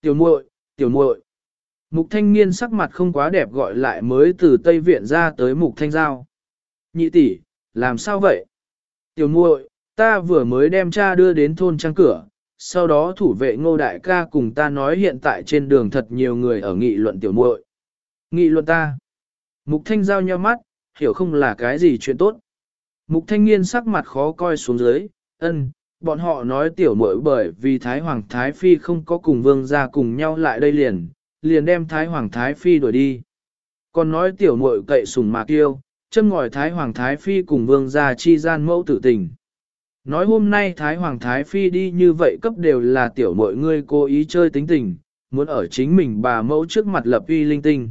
Tiểu muội, tiểu muội. Mục thanh niên sắc mặt không quá đẹp gọi lại mới từ Tây Viện ra tới mục thanh giao. Nhị tỷ, làm sao vậy? Tiểu muội, ta vừa mới đem cha đưa đến thôn trang cửa, sau đó thủ vệ ngô đại ca cùng ta nói hiện tại trên đường thật nhiều người ở nghị luận tiểu muội. Nghị luận ta. Mục thanh giao nhau mắt, hiểu không là cái gì chuyện tốt. Mục thanh niên sắc mặt khó coi xuống dưới, ân, bọn họ nói tiểu muội bởi vì Thái Hoàng Thái Phi không có cùng vương gia cùng nhau lại đây liền, liền đem Thái Hoàng Thái Phi đuổi đi. Còn nói tiểu muội cậy sùng mạc yêu, châm ngòi Thái Hoàng Thái Phi cùng vương gia chi gian mẫu tử tình. Nói hôm nay Thái Hoàng Thái Phi đi như vậy cấp đều là tiểu muội ngươi cố ý chơi tính tình, muốn ở chính mình bà mẫu trước mặt lập uy linh tinh.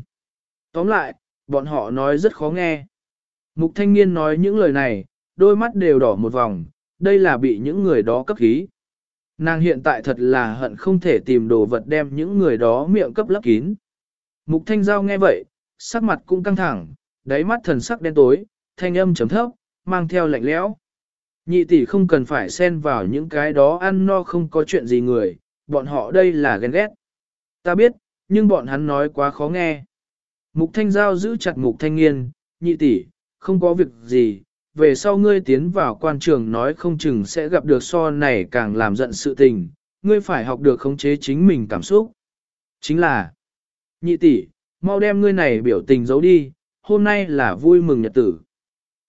Tóm lại, bọn họ nói rất khó nghe. Mục thanh niên nói những lời này, đôi mắt đều đỏ một vòng, đây là bị những người đó cấp khí. Nàng hiện tại thật là hận không thể tìm đồ vật đem những người đó miệng cấp lấp kín. Mục thanh giao nghe vậy, sắc mặt cũng căng thẳng, đáy mắt thần sắc đen tối, thanh âm chấm thấp, mang theo lạnh lẽo. Nhị tỷ không cần phải xen vào những cái đó ăn no không có chuyện gì người, bọn họ đây là ghen ghét. Ta biết, nhưng bọn hắn nói quá khó nghe. Mục thanh giao giữ chặt mục thanh nghiên, nhị tỷ, không có việc gì, về sau ngươi tiến vào quan trường nói không chừng sẽ gặp được so này càng làm giận sự tình, ngươi phải học được khống chế chính mình cảm xúc. Chính là, nhị tỷ, mau đem ngươi này biểu tình giấu đi, hôm nay là vui mừng nhật tử.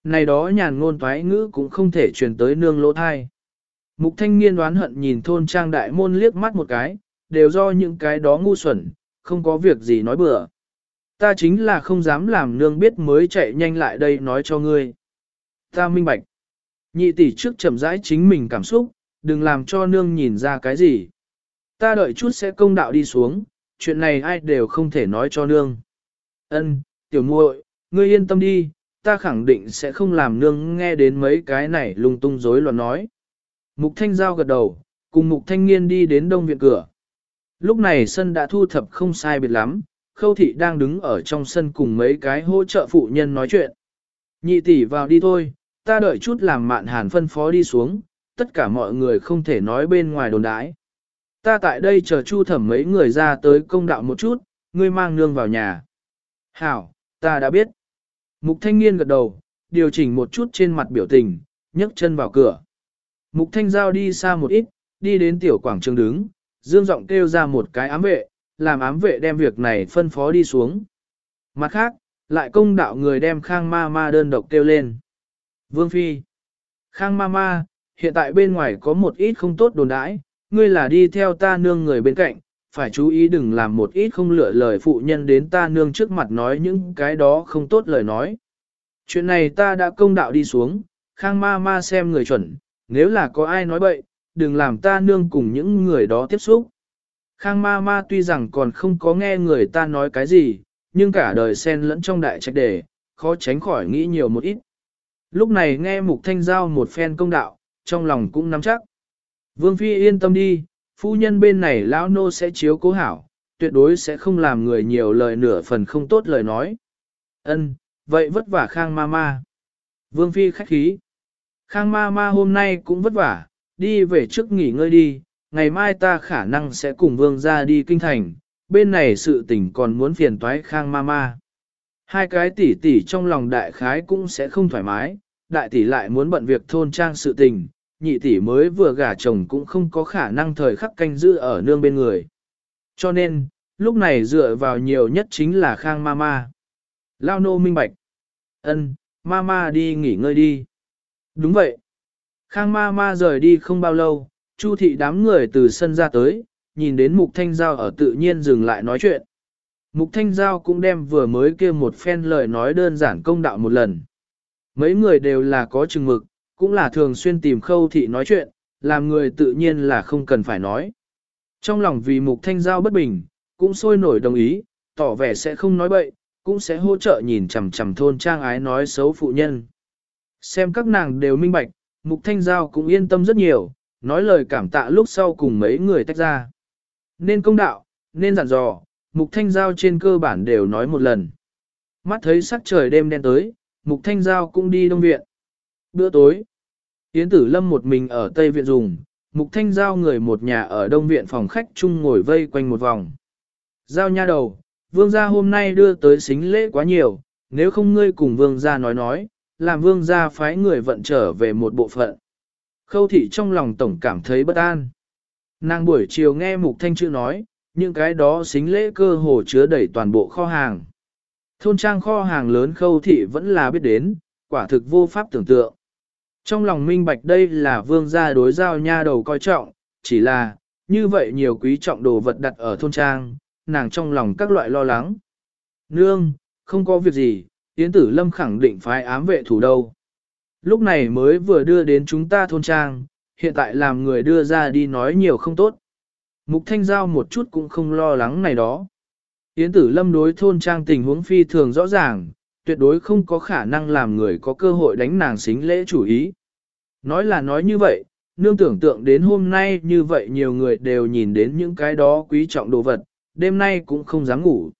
Này đó nhàn ngôn toái ngữ cũng không thể truyền tới nương lỗ thai. Mục thanh niên đoán hận nhìn thôn trang đại môn liếc mắt một cái, đều do những cái đó ngu xuẩn, không có việc gì nói bừa. Ta chính là không dám làm nương biết mới chạy nhanh lại đây nói cho ngươi. Ta minh bạch. Nhị tỷ trước chậm rãi chính mình cảm xúc, đừng làm cho nương nhìn ra cái gì. Ta đợi chút sẽ công đạo đi xuống, chuyện này ai đều không thể nói cho nương. Ân, tiểu muội, ngươi yên tâm đi, ta khẳng định sẽ không làm nương nghe đến mấy cái này lung tung rối loạn nói. Mục thanh giao gật đầu, cùng mục thanh niên đi đến đông viện cửa. Lúc này sân đã thu thập không sai biệt lắm, khâu thị đang đứng ở trong sân cùng mấy cái hỗ trợ phụ nhân nói chuyện. Nhị tỷ vào đi thôi, ta đợi chút làm mạn hàn phân phó đi xuống, tất cả mọi người không thể nói bên ngoài đồn đái. Ta tại đây chờ chu thẩm mấy người ra tới công đạo một chút, ngươi mang nương vào nhà. Hảo, ta đã biết. Mục thanh niên gật đầu, điều chỉnh một chút trên mặt biểu tình, nhấc chân vào cửa. Mục thanh giao đi xa một ít, đi đến tiểu quảng trường đứng, dương giọng kêu ra một cái ám vệ, làm ám vệ đem việc này phân phó đi xuống. Mặt khác, lại công đạo người đem khang ma ma đơn độc kêu lên. Vương Phi Khang ma ma, hiện tại bên ngoài có một ít không tốt đồn đãi, ngươi là đi theo ta nương người bên cạnh, phải chú ý đừng làm một ít không lựa lời phụ nhân đến ta nương trước mặt nói những cái đó không tốt lời nói. Chuyện này ta đã công đạo đi xuống, khang ma ma xem người chuẩn, nếu là có ai nói bậy, đừng làm ta nương cùng những người đó tiếp xúc. Khang ma ma tuy rằng còn không có nghe người ta nói cái gì, nhưng cả đời sen lẫn trong đại trạch đề, khó tránh khỏi nghĩ nhiều một ít. Lúc này nghe mục thanh giao một phen công đạo, trong lòng cũng nắm chắc. Vương Phi yên tâm đi, phu nhân bên này lão nô sẽ chiếu cố hảo, tuyệt đối sẽ không làm người nhiều lời nửa phần không tốt lời nói. Ân, vậy vất vả Khang ma ma. Vương Phi khách khí. Khang ma ma hôm nay cũng vất vả, đi về trước nghỉ ngơi đi, ngày mai ta khả năng sẽ cùng Vương ra đi kinh thành, bên này sự tình còn muốn phiền toái Khang ma ma. Hai cái tỷ tỷ trong lòng đại khái cũng sẽ không thoải mái, đại tỷ lại muốn bận việc thôn trang sự tình, nhị tỷ mới vừa gả chồng cũng không có khả năng thời khắc canh giữ ở nương bên người. Cho nên, lúc này dựa vào nhiều nhất chính là Khang Mama. Lao nô minh bạch. ân Mama đi nghỉ ngơi đi. Đúng vậy. Khang Mama rời đi không bao lâu, Chu thị đám người từ sân ra tới, nhìn đến Mục Thanh Giao ở tự nhiên dừng lại nói chuyện. Mục Thanh Giao cũng đem vừa mới kia một phen lời nói đơn giản công đạo một lần. Mấy người đều là có chừng mực, cũng là thường xuyên tìm khâu thị nói chuyện, làm người tự nhiên là không cần phải nói. Trong lòng vì Mục Thanh Giao bất bình, cũng sôi nổi đồng ý, tỏ vẻ sẽ không nói bậy, cũng sẽ hỗ trợ nhìn chằm chằm thôn trang ái nói xấu phụ nhân. Xem các nàng đều minh bạch, Mục Thanh Giao cũng yên tâm rất nhiều, nói lời cảm tạ lúc sau cùng mấy người tách ra. Nên công đạo, nên dặn dò, Mục Thanh Giao trên cơ bản đều nói một lần. Mắt thấy sắc trời đêm đen tới, Mục Thanh Giao cũng đi đông viện. Bữa tối, Yến Tử Lâm một mình ở Tây Viện dùng, Mục Thanh Giao người một nhà ở đông viện phòng khách chung ngồi vây quanh một vòng. Giao nha đầu, vương gia hôm nay đưa tới xính lễ quá nhiều, nếu không ngươi cùng vương gia nói nói, làm vương gia phái người vận trở về một bộ phận. Khâu thị trong lòng tổng cảm thấy bất an. Nàng buổi chiều nghe Mục Thanh chữ nói, những cái đó xính lễ cơ hồ chứa đầy toàn bộ kho hàng. Thôn trang kho hàng lớn khâu thị vẫn là biết đến, quả thực vô pháp tưởng tượng. Trong lòng minh bạch đây là vương gia đối giao nha đầu coi trọng, chỉ là, như vậy nhiều quý trọng đồ vật đặt ở thôn trang, nàng trong lòng các loại lo lắng. Nương, không có việc gì, Yến Tử Lâm khẳng định phái ám vệ thủ đâu. Lúc này mới vừa đưa đến chúng ta thôn trang, hiện tại làm người đưa ra đi nói nhiều không tốt. Mục Thanh Giao một chút cũng không lo lắng này đó. Yến Tử Lâm đối thôn trang tình huống phi thường rõ ràng, tuyệt đối không có khả năng làm người có cơ hội đánh nàng xính lễ chủ ý. Nói là nói như vậy, nương tưởng tượng đến hôm nay như vậy nhiều người đều nhìn đến những cái đó quý trọng đồ vật, đêm nay cũng không dám ngủ.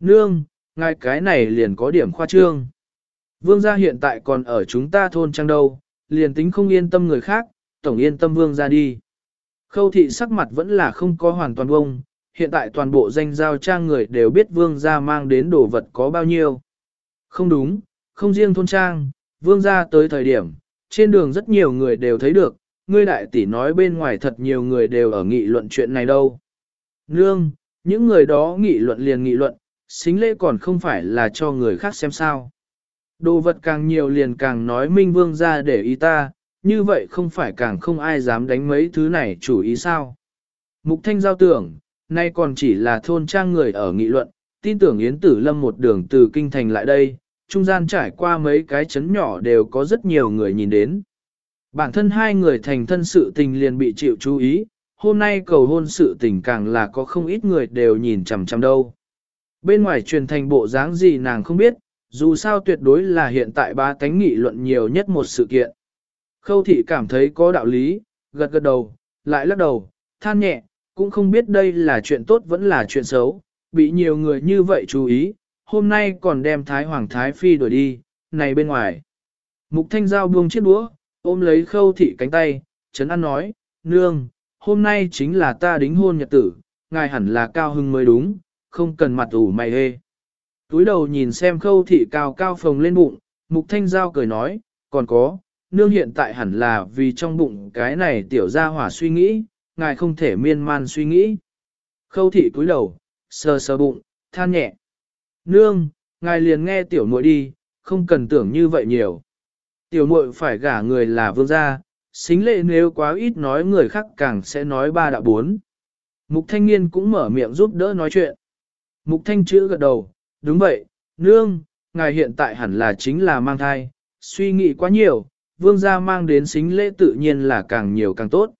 Nương, ngay cái này liền có điểm khoa trương. Vương gia hiện tại còn ở chúng ta thôn trang đâu, liền tính không yên tâm người khác, tổng yên tâm vương gia đi. Khâu thị sắc mặt vẫn là không có hoàn toàn bông, hiện tại toàn bộ danh giao trang người đều biết vương gia mang đến đồ vật có bao nhiêu. Không đúng, không riêng thôn trang, vương gia tới thời điểm, trên đường rất nhiều người đều thấy được, ngươi đại tỷ nói bên ngoài thật nhiều người đều ở nghị luận chuyện này đâu. Nương, những người đó nghị luận liền nghị luận, xính lễ còn không phải là cho người khác xem sao. Đồ vật càng nhiều liền càng nói minh vương gia để ý ta, như vậy không phải càng không ai dám đánh mấy thứ này chủ ý sao. Mục thanh giao tưởng, nay còn chỉ là thôn trang người ở nghị luận, tin tưởng Yến Tử Lâm một đường từ kinh thành lại đây, trung gian trải qua mấy cái chấn nhỏ đều có rất nhiều người nhìn đến. Bản thân hai người thành thân sự tình liền bị chịu chú ý, hôm nay cầu hôn sự tình càng là có không ít người đều nhìn chằm chằm đâu. Bên ngoài truyền thành bộ dáng gì nàng không biết, dù sao tuyệt đối là hiện tại ba tánh nghị luận nhiều nhất một sự kiện. Khâu thị cảm thấy có đạo lý, gật gật đầu, lại lắc đầu, than nhẹ, cũng không biết đây là chuyện tốt vẫn là chuyện xấu, bị nhiều người như vậy chú ý, hôm nay còn đem Thái Hoàng Thái Phi đuổi đi, này bên ngoài. Mục Thanh Giao buông chiếc đũa, ôm lấy khâu thị cánh tay, Trấn An nói, Nương, hôm nay chính là ta đính hôn nhật tử, ngài hẳn là cao hưng mới đúng, không cần mặt ủ mày hê. Túi đầu nhìn xem khâu thị cao cao phồng lên bụng, Mục Thanh Giao cười nói, còn có, nương hiện tại hẳn là vì trong bụng cái này tiểu ra hỏa suy nghĩ, ngài không thể miên man suy nghĩ. Khâu thị cúi đầu, sờ sờ bụng, than nhẹ. Nương, ngài liền nghe tiểu muội đi, không cần tưởng như vậy nhiều. Tiểu muội phải gả người là vương gia, xính lệ nếu quá ít nói người khác càng sẽ nói ba đạo bốn. Mục thanh niên cũng mở miệng giúp đỡ nói chuyện. Mục thanh chữ gật đầu, đúng vậy, nương, ngài hiện tại hẳn là chính là mang thai, suy nghĩ quá nhiều, vương gia mang đến xính lễ tự nhiên là càng nhiều càng tốt.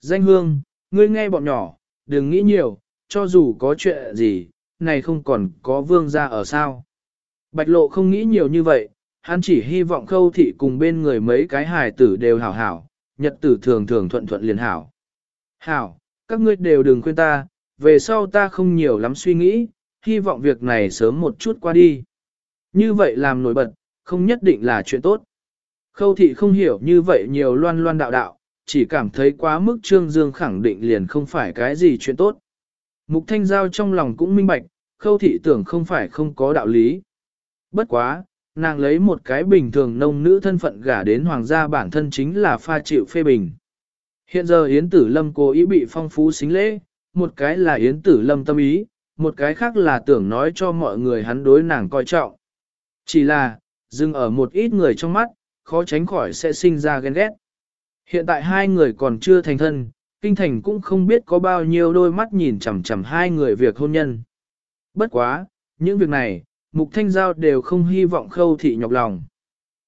Danh hương, ngươi nghe bọn nhỏ, đừng nghĩ nhiều, cho dù có chuyện gì, này không còn có vương gia ở sao. Bạch lộ không nghĩ nhiều như vậy, hắn chỉ hy vọng khâu thị cùng bên người mấy cái hài tử đều hảo hảo, nhật tử thường thường thuận thuận liền hảo. Hảo, các ngươi đều đừng khuyên ta, về sau ta không nhiều lắm suy nghĩ, hy vọng việc này sớm một chút qua đi. Như vậy làm nổi bật, không nhất định là chuyện tốt. Khâu thị không hiểu như vậy nhiều loan loan đạo đạo, chỉ cảm thấy quá mức trương dương khẳng định liền không phải cái gì chuyện tốt. Mục thanh giao trong lòng cũng minh bạch, khâu thị tưởng không phải không có đạo lý. Bất quá, nàng lấy một cái bình thường nông nữ thân phận gả đến hoàng gia bản thân chính là pha chịu phê bình. Hiện giờ Yến Tử Lâm cố ý bị phong phú xính lễ, một cái là Yến Tử Lâm tâm ý, một cái khác là tưởng nói cho mọi người hắn đối nàng coi trọng. Chỉ là, dừng ở một ít người trong mắt, khó tránh khỏi sẽ sinh ra ghen ghét. Hiện tại hai người còn chưa thành thân, kinh thành cũng không biết có bao nhiêu đôi mắt nhìn chằm chằm hai người việc hôn nhân. Bất quá, những việc này, Mục Thanh Giao đều không hy vọng khâu thị nhọc lòng.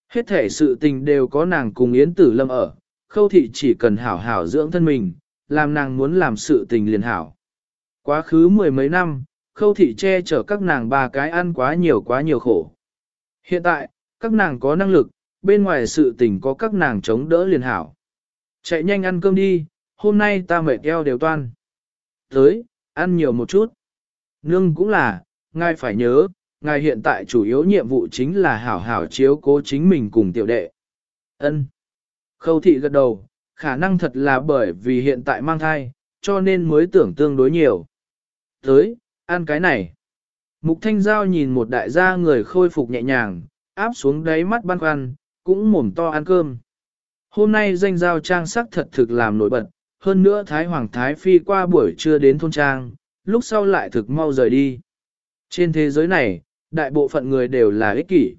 Hết thể sự tình đều có nàng cùng Yến Tử Lâm ở, khâu thị chỉ cần hảo hảo dưỡng thân mình, làm nàng muốn làm sự tình liền hảo. Quá khứ mười mấy năm, khâu thị che chở các nàng ba cái ăn quá nhiều quá nhiều khổ. Hiện tại, các nàng có năng lực, bên ngoài sự tình có các nàng chống đỡ liền hảo. Chạy nhanh ăn cơm đi, hôm nay ta mệt eo đều toan. Tới, ăn nhiều một chút. Nương cũng là, ngài phải nhớ, ngài hiện tại chủ yếu nhiệm vụ chính là hảo hảo chiếu cố chính mình cùng tiểu đệ. Ân. Khâu thị gật đầu, khả năng thật là bởi vì hiện tại mang thai, cho nên mới tưởng tương đối nhiều. Tới, ăn cái này. Mục Thanh Giao nhìn một đại gia người khôi phục nhẹ nhàng, áp xuống đáy mắt băn khoăn, cũng mồm to ăn cơm. Hôm nay danh giao trang sắc thật thực làm nổi bật, hơn nữa Thái Hoàng Thái Phi qua buổi trưa đến thôn trang, lúc sau lại thực mau rời đi. Trên thế giới này, đại bộ phận người đều là ích kỷ.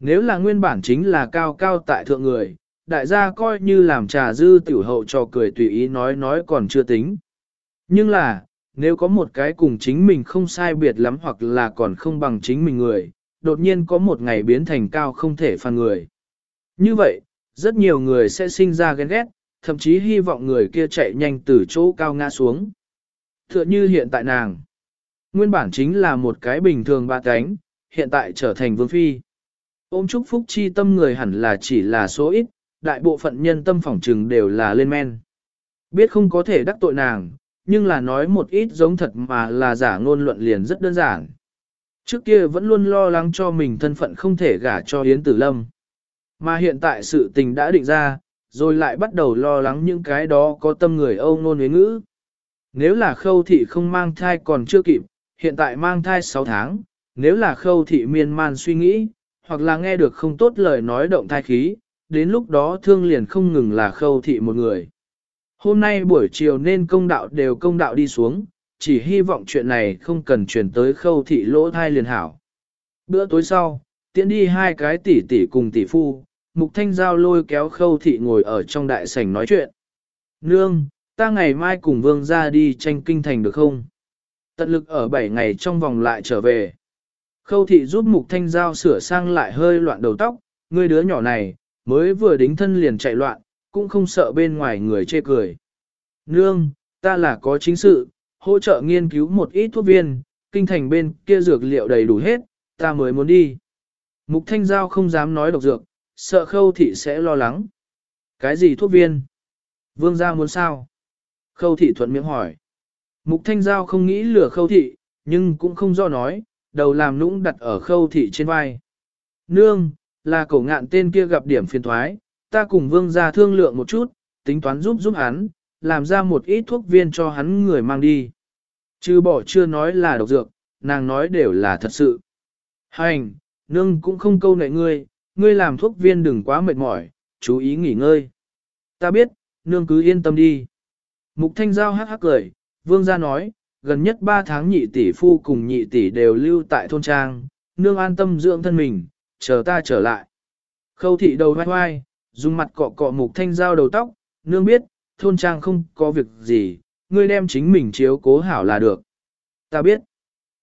Nếu là nguyên bản chính là cao cao tại thượng người, đại gia coi như làm trà dư tiểu hậu cho cười tùy ý nói nói còn chưa tính. Nhưng là, nếu có một cái cùng chính mình không sai biệt lắm hoặc là còn không bằng chính mình người, đột nhiên có một ngày biến thành cao không thể phàn người. Như vậy, rất nhiều người sẽ sinh ra ghen ghét, thậm chí hy vọng người kia chạy nhanh từ chỗ cao ngã xuống. Tựa như hiện tại nàng. Nguyên bản chính là một cái bình thường ba cánh, hiện tại trở thành vương phi. Ôm chúc phúc chi tâm người hẳn là chỉ là số ít, đại bộ phận nhân tâm phỏng trừng đều là lên men. Biết không có thể đắc tội nàng, nhưng là nói một ít giống thật mà là giả ngôn luận liền rất đơn giản. Trước kia vẫn luôn lo lắng cho mình thân phận không thể gả cho Yến Tử Lâm. Mà hiện tại sự tình đã định ra, rồi lại bắt đầu lo lắng những cái đó có tâm người Âu ngôn với ngữ. Nếu là khâu thị không mang thai còn chưa kịp, hiện tại mang thai 6 tháng, nếu là khâu thị miên man suy nghĩ, hoặc là nghe được không tốt lời nói động thai khí, đến lúc đó thương liền không ngừng là khâu thị một người. Hôm nay buổi chiều nên công đạo đều công đạo đi xuống, chỉ hy vọng chuyện này không cần chuyển tới khâu thị lỗ thai liền hảo. Bữa tối sau, tiễn đi hai cái tỷ tỷ cùng tỷ phu, mục thanh giao lôi kéo khâu thị ngồi ở trong đại sảnh nói chuyện. Nương, ta ngày mai cùng vương ra đi tranh kinh thành được không? Tận lực ở 7 ngày trong vòng lại trở về. Khâu thị giúp mục thanh giao sửa sang lại hơi loạn đầu tóc, người đứa nhỏ này, mới vừa đính thân liền chạy loạn, cũng không sợ bên ngoài người chê cười. Nương, ta là có chính sự, hỗ trợ nghiên cứu một ít thuốc viên, kinh thành bên kia dược liệu đầy đủ hết, ta mới muốn đi. Mục Thanh Giao không dám nói độc dược, sợ khâu thị sẽ lo lắng. Cái gì thuốc viên? Vương gia muốn sao? Khâu thị thuận miệng hỏi. Mục Thanh Giao không nghĩ lừa khâu thị, nhưng cũng không do nói, đầu làm nũng đặt ở khâu thị trên vai. Nương, là cổ ngạn tên kia gặp điểm phiền thoái, ta cùng vương gia thương lượng một chút, tính toán giúp giúp hắn, làm ra một ít thuốc viên cho hắn người mang đi. Chứ bỏ chưa nói là độc dược, nàng nói đều là thật sự. Hành, nương cũng không câu nệ ngươi, ngươi làm thuốc viên đừng quá mệt mỏi, chú ý nghỉ ngơi. Ta biết, nương cứ yên tâm đi. Mục thanh giao hắc hắc cười, vương gia nói, gần nhất 3 tháng nhị tỷ phu cùng nhị tỷ đều lưu tại thôn trang, nương an tâm dưỡng thân mình, chờ ta trở lại. Khâu thị đầu vai vai, dùng mặt cọ cọ mục thanh giao đầu tóc, nương biết, thôn trang không có việc gì, ngươi đem chính mình chiếu cố hảo là được. Ta biết.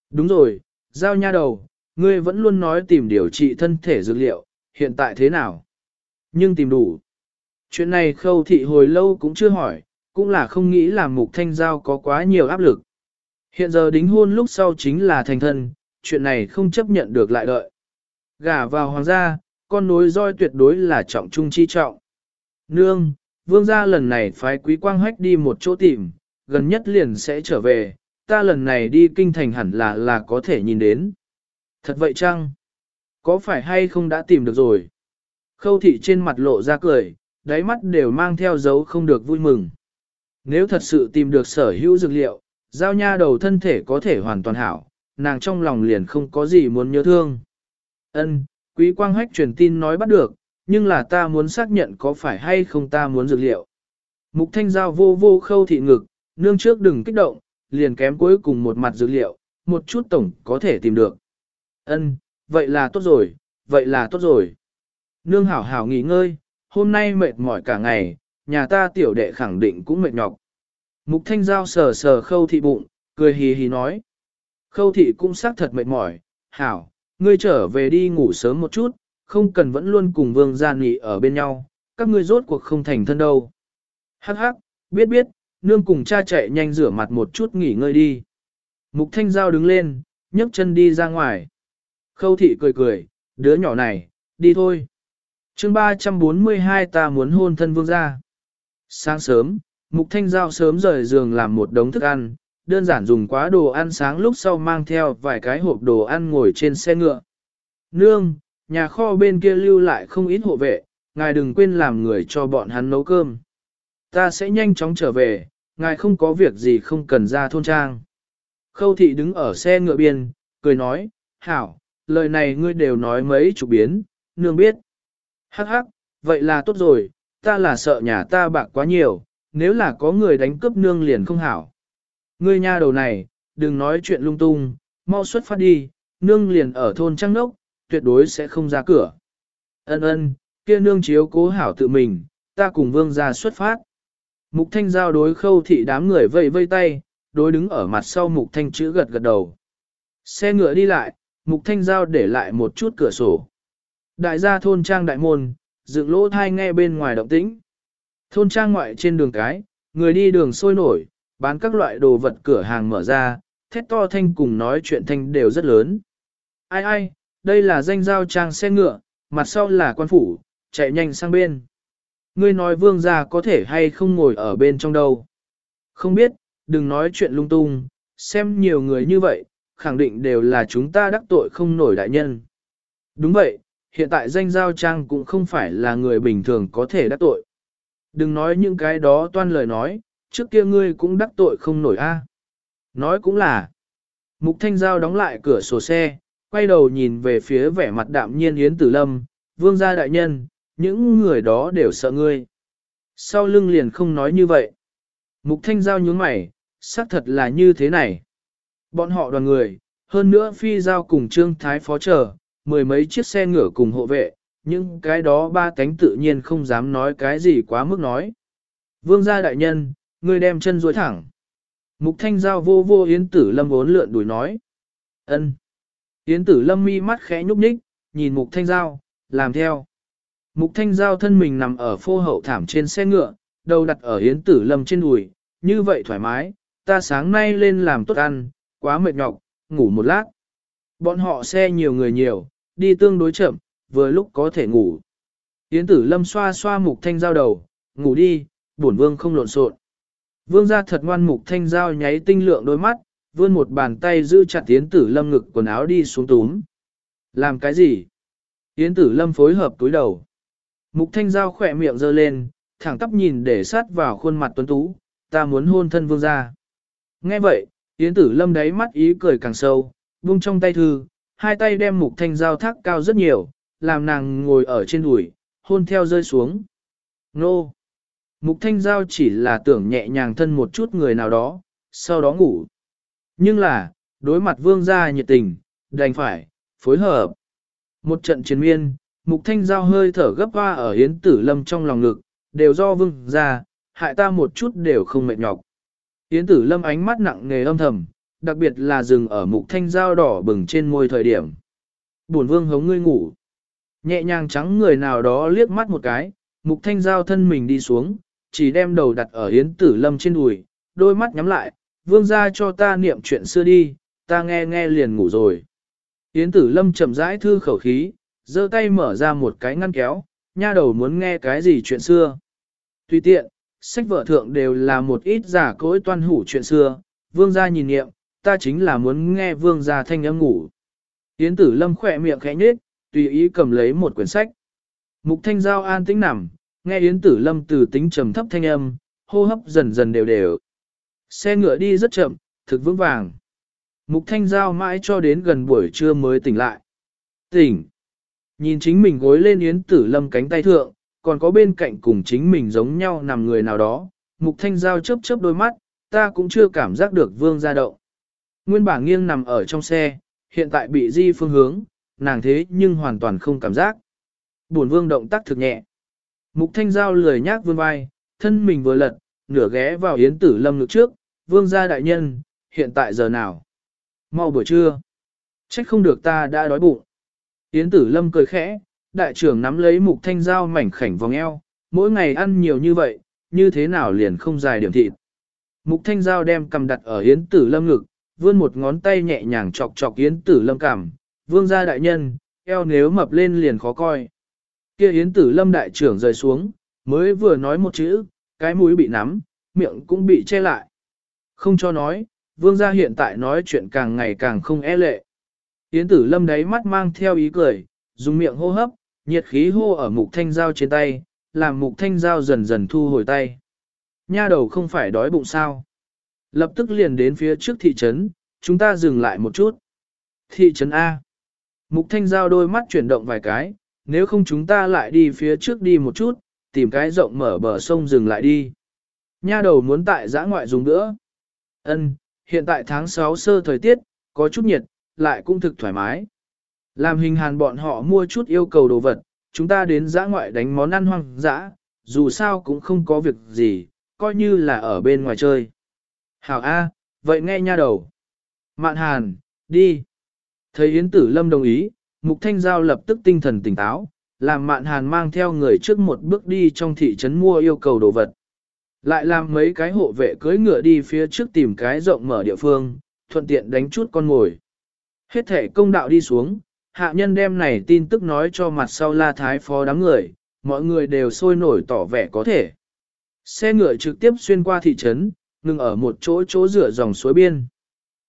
Đúng rồi, giao nha đầu, ngươi vẫn luôn nói tìm điều trị thân thể dược liệu, hiện tại thế nào? Nhưng tìm đủ. Chuyện này khâu thị hồi lâu cũng chưa hỏi, cũng là không nghĩ làm mục thanh giao có quá nhiều áp lực. Hiện giờ đính hôn lúc sau chính là thành thân, chuyện này không chấp nhận được lại đợi. Gả vào hoàng gia, con nối roi tuyệt đối là trọng trung chi trọng. Nương, vương gia lần này phái quý quang hách đi một chỗ tìm, gần nhất liền sẽ trở về, ta lần này đi kinh thành hẳn là là có thể nhìn đến. Thật vậy chăng? Có phải hay không đã tìm được rồi? Khâu thị trên mặt lộ ra cười, đáy mắt đều mang theo dấu không được vui mừng. Nếu thật sự tìm được sở hữu dược liệu, giao nha đầu thân thể có thể hoàn toàn hảo, nàng trong lòng liền không có gì muốn nhớ thương. Ân, quý quang hách truyền tin nói bắt được, nhưng là ta muốn xác nhận có phải hay không ta muốn dược liệu. Mục thanh giao vô vô khâu thị ngực, nương trước đừng kích động, liền kém cuối cùng một mặt dược liệu, một chút tổng có thể tìm được. Ân, vậy là tốt rồi, vậy là tốt rồi. Nương hảo hảo nghỉ ngơi, hôm nay mệt mỏi cả ngày, nhà ta tiểu đệ khẳng định cũng mệt nhọc. Mục thanh giao sờ sờ khâu thị bụng, cười hì hì nói. Khâu thị cũng xác thật mệt mỏi, hảo, ngươi trở về đi ngủ sớm một chút, không cần vẫn luôn cùng vương gia nghỉ ở bên nhau, các ngươi rốt cuộc không thành thân đâu. Hắc hắc, biết biết, nương cùng cha chạy nhanh rửa mặt một chút nghỉ ngơi đi. Mục thanh giao đứng lên, nhấc chân đi ra ngoài. Khâu thị cười cười, đứa nhỏ này, đi thôi. chương 342 ta muốn hôn thân vương gia. Sáng sớm, Mục Thanh Giao sớm rời giường làm một đống thức ăn, đơn giản dùng quá đồ ăn sáng lúc sau mang theo vài cái hộp đồ ăn ngồi trên xe ngựa. Nương, nhà kho bên kia lưu lại không ít hộ vệ, ngài đừng quên làm người cho bọn hắn nấu cơm. ta sẽ nhanh chóng trở về, ngài không có việc gì không cần ra thôn trang. Khâu thị đứng ở xe ngựa biên, cười nói, hảo, lời này ngươi đều nói mấy chục biến, nương biết. Hắc hắc, vậy là tốt rồi, ta là sợ nhà ta bạc quá nhiều, nếu là có người đánh cướp nương liền không hảo. Ngươi nha đầu này, đừng nói chuyện lung tung, mau xuất phát đi, nương liền ở thôn trăng nốc, tuyệt đối sẽ không ra cửa. Ân ân, kia nương chiếu cố hảo tự mình, ta cùng vương ra xuất phát. Mục thanh giao đối khâu thị đám người vây vây tay, đối đứng ở mặt sau mục thanh chữ gật gật đầu. Xe ngựa đi lại, mục thanh giao để lại một chút cửa sổ. Đại gia thôn trang đại môn, dựng lỗ thai nghe bên ngoài động tĩnh. Thôn trang ngoại trên đường cái, người đi đường sôi nổi, bán các loại đồ vật cửa hàng mở ra, thét to thanh cùng nói chuyện thanh đều rất lớn. Ai ai, đây là danh giao trang xe ngựa, mặt sau là quan phủ, chạy nhanh sang bên. Ngươi nói vương gia có thể hay không ngồi ở bên trong đâu. Không biết, đừng nói chuyện lung tung, xem nhiều người như vậy, khẳng định đều là chúng ta đắc tội không nổi đại nhân. Đúng vậy, hiện tại danh giao trang cũng không phải là người bình thường có thể đắc tội. Đừng nói những cái đó toan lời nói, trước kia ngươi cũng đắc tội không nổi a. Nói cũng là. Mục Thanh Giao đóng lại cửa sổ xe, quay đầu nhìn về phía vẻ mặt đạm nhiên Yến Tử Lâm, vương gia đại nhân, những người đó đều sợ ngươi. Sau lưng liền không nói như vậy. Mục Thanh Giao nhướng mày, xác thật là như thế này. Bọn họ đoàn người, hơn nữa phi giao cùng trương thái phó chờ, mười mấy chiếc xe ngựa cùng hộ vệ, nhưng cái đó ba cánh tự nhiên không dám nói cái gì quá mức nói. Vương gia đại nhân, ngươi đem chân duỗi thẳng. Mục thanh giao vô vô yến tử lâm vốn lượn đuổi nói. ân. Yến tử lâm mi mắt khẽ nhúc nhích, nhìn mục thanh giao, làm theo. Mục thanh giao thân mình nằm ở phô hậu thảm trên xe ngựa, đầu đặt ở yến tử lâm trên đùi, như vậy thoải mái, ta sáng nay lên làm tốt ăn, quá mệt nhọc, ngủ một lát. Bọn họ xe nhiều người nhiều, đi tương đối chậm, vừa lúc có thể ngủ. Yến tử lâm xoa xoa mục thanh giao đầu, ngủ đi, bổn vương không lộn xộn. Vương gia thật ngoan mục thanh giao nháy tinh lượng đôi mắt, vươn một bàn tay giữ chặt Yến tử lâm ngực quần áo đi xuống túm. Làm cái gì? Yến tử lâm phối hợp túi đầu. Mục thanh giao khỏe miệng giơ lên, thẳng tắp nhìn để sát vào khuôn mặt tuấn tú, ta muốn hôn thân vương gia. Nghe vậy, Yến tử lâm đáy mắt ý cười càng sâu, buông trong tay thư, hai tay đem mục thanh giao thác cao rất nhiều, làm nàng ngồi ở trên đùi, hôn theo rơi xuống. Nô! Mục thanh giao chỉ là tưởng nhẹ nhàng thân một chút người nào đó, sau đó ngủ. Nhưng là, đối mặt vương gia nhiệt tình, đành phải, phối hợp. Một trận chiến miên, mục thanh giao hơi thở gấp hoa ở hiến tử lâm trong lòng ngực, đều do vương gia, hại ta một chút đều không mệt nhọc. Yến tử lâm ánh mắt nặng nề âm thầm, đặc biệt là dừng ở mục thanh giao đỏ bừng trên môi thời điểm. Bổn vương hống ngươi ngủ. Nhẹ nhàng trắng người nào đó liếc mắt một cái, mục thanh giao thân mình đi xuống, chỉ đem đầu đặt ở Yến Tử Lâm trên đùi, đôi mắt nhắm lại, vương ra cho ta niệm chuyện xưa đi, ta nghe nghe liền ngủ rồi. Yến Tử Lâm chậm rãi thư khẩu khí, giơ tay mở ra một cái ngăn kéo, nha đầu muốn nghe cái gì chuyện xưa. Tùy tiện, sách vợ thượng đều là một ít giả cỗi toan hủ chuyện xưa, vương gia nhìn niệm, ta chính là muốn nghe vương gia thanh âm ngủ. Yến Tử Lâm khỏe miệng khẽ nhếch, tùy ý cầm lấy một quyển sách. Mục Thanh Giao an tĩnh nằm, nghe Yến Tử Lâm từ tính trầm thấp thanh âm, hô hấp dần dần đều đều. Xe ngựa đi rất chậm, thực vững vàng. Mục Thanh Giao mãi cho đến gần buổi trưa mới tỉnh lại. Tỉnh. Nhìn chính mình gối lên Yến Tử Lâm cánh tay thượng, còn có bên cạnh cùng chính mình giống nhau nằm người nào đó. Mục Thanh Giao chớp chớp đôi mắt, ta cũng chưa cảm giác được vương gia động. Nguyên bản nghiêng nằm ở trong xe, hiện tại bị di phương hướng, nàng thế nhưng hoàn toàn không cảm giác. buồn vương động tác thực nhẹ. Mục thanh giao lười nhác vươn vai, thân mình vừa lật, nửa ghé vào yến tử lâm ngực trước, vương gia đại nhân, hiện tại giờ nào? Mau buổi trưa. Trách không được ta đã đói bụng. Yến tử lâm cười khẽ, đại trưởng nắm lấy mục thanh giao mảnh khảnh vòng eo, mỗi ngày ăn nhiều như vậy, như thế nào liền không dài điểm thịt. Mục thanh giao đem cầm đặt ở yến tử lâm ngực, vươn một ngón tay nhẹ nhàng chọc chọc yến tử lâm cảm, vương gia đại nhân, eo nếu mập lên liền khó coi. Kia yến tử lâm đại trưởng rời xuống, mới vừa nói một chữ, cái mũi bị nắm, miệng cũng bị che lại. Không cho nói, vương gia hiện tại nói chuyện càng ngày càng không e lệ. Yến tử lâm đáy mắt mang theo ý cười, dùng miệng hô hấp, nhiệt khí hô ở mục thanh dao trên tay, làm mục thanh dao dần dần thu hồi tay. Nha đầu không phải đói bụng sao. Lập tức liền đến phía trước thị trấn, chúng ta dừng lại một chút. Thị trấn A. Mục thanh giao đôi mắt chuyển động vài cái, nếu không chúng ta lại đi phía trước đi một chút, tìm cái rộng mở bờ sông dừng lại đi. Nha đầu muốn tại giã ngoại dùng nữa. Ân, hiện tại tháng 6 sơ thời tiết, có chút nhiệt, lại cũng thực thoải mái. Làm hình hàn bọn họ mua chút yêu cầu đồ vật, chúng ta đến giã ngoại đánh món ăn hoang dã, dù sao cũng không có việc gì, coi như là ở bên ngoài chơi. Hảo A, vậy nghe nha đầu. Mạn hàn, đi. Thấy Yến Tử Lâm đồng ý, Mục Thanh Giao lập tức tinh thần tỉnh táo, làm Mạn Hàn mang theo người trước một bước đi trong thị trấn mua yêu cầu đồ vật. Lại làm mấy cái hộ vệ cưỡi ngựa đi phía trước tìm cái rộng mở địa phương, thuận tiện đánh chút con ngồi. Hết thể công đạo đi xuống, hạ nhân đem này tin tức nói cho mặt sau la thái phó đám người, mọi người đều sôi nổi tỏ vẻ có thể. Xe ngựa trực tiếp xuyên qua thị trấn, ngừng ở một chỗ chỗ rửa dòng suối biên.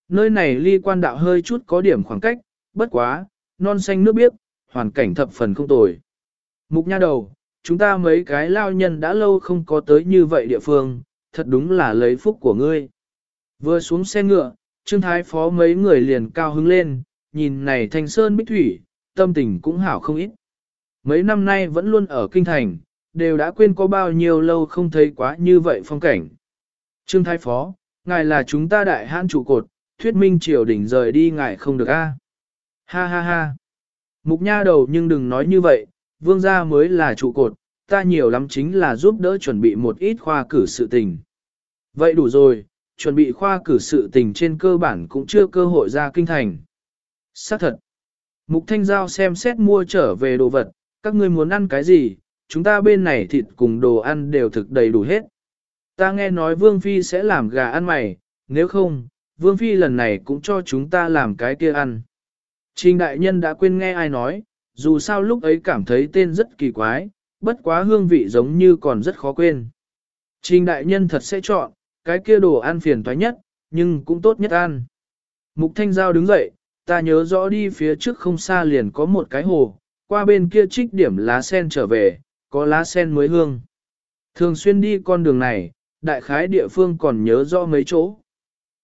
Nơi này ly quan đạo hơi chút có điểm khoảng cách, bất quá, non xanh nước biếc, hoàn cảnh thập phần không tồi. Mục nha đầu, chúng ta mấy cái lao nhân đã lâu không có tới như vậy địa phương, thật đúng là lấy phúc của ngươi. Vừa xuống xe ngựa, Trương Thái Phó mấy người liền cao hứng lên, nhìn này thành sơn bích thủy, tâm tình cũng hảo không ít. Mấy năm nay vẫn luôn ở kinh thành, đều đã quên có bao nhiêu lâu không thấy quá như vậy phong cảnh. Trương Thái Phó, ngài là chúng ta đại hãn trụ cột, thuyết minh triều đỉnh rời đi ngài không được a. Ha ha ha. Mục nha đầu nhưng đừng nói như vậy, vương gia mới là trụ cột, ta nhiều lắm chính là giúp đỡ chuẩn bị một ít khoa cử sự tình. Vậy đủ rồi, chuẩn bị khoa cử sự tình trên cơ bản cũng chưa cơ hội ra kinh thành. Xác thật. Mục Thanh Giao xem xét mua trở về đồ vật, các ngươi muốn ăn cái gì, chúng ta bên này thịt cùng đồ ăn đều thực đầy đủ hết. Ta nghe nói Vương Phi sẽ làm gà ăn mày, nếu không, Vương Phi lần này cũng cho chúng ta làm cái kia ăn. Trình đại nhân đã quên nghe ai nói, dù sao lúc ấy cảm thấy tên rất kỳ quái, bất quá hương vị giống như còn rất khó quên. Trình đại nhân thật sẽ chọn, cái kia đồ ăn phiền toái nhất, nhưng cũng tốt nhất ăn. Mục Thanh Giao đứng dậy, ta nhớ rõ đi phía trước không xa liền có một cái hồ, qua bên kia trích điểm lá sen trở về, có lá sen mới hương. Thường xuyên đi con đường này, đại khái địa phương còn nhớ rõ mấy chỗ.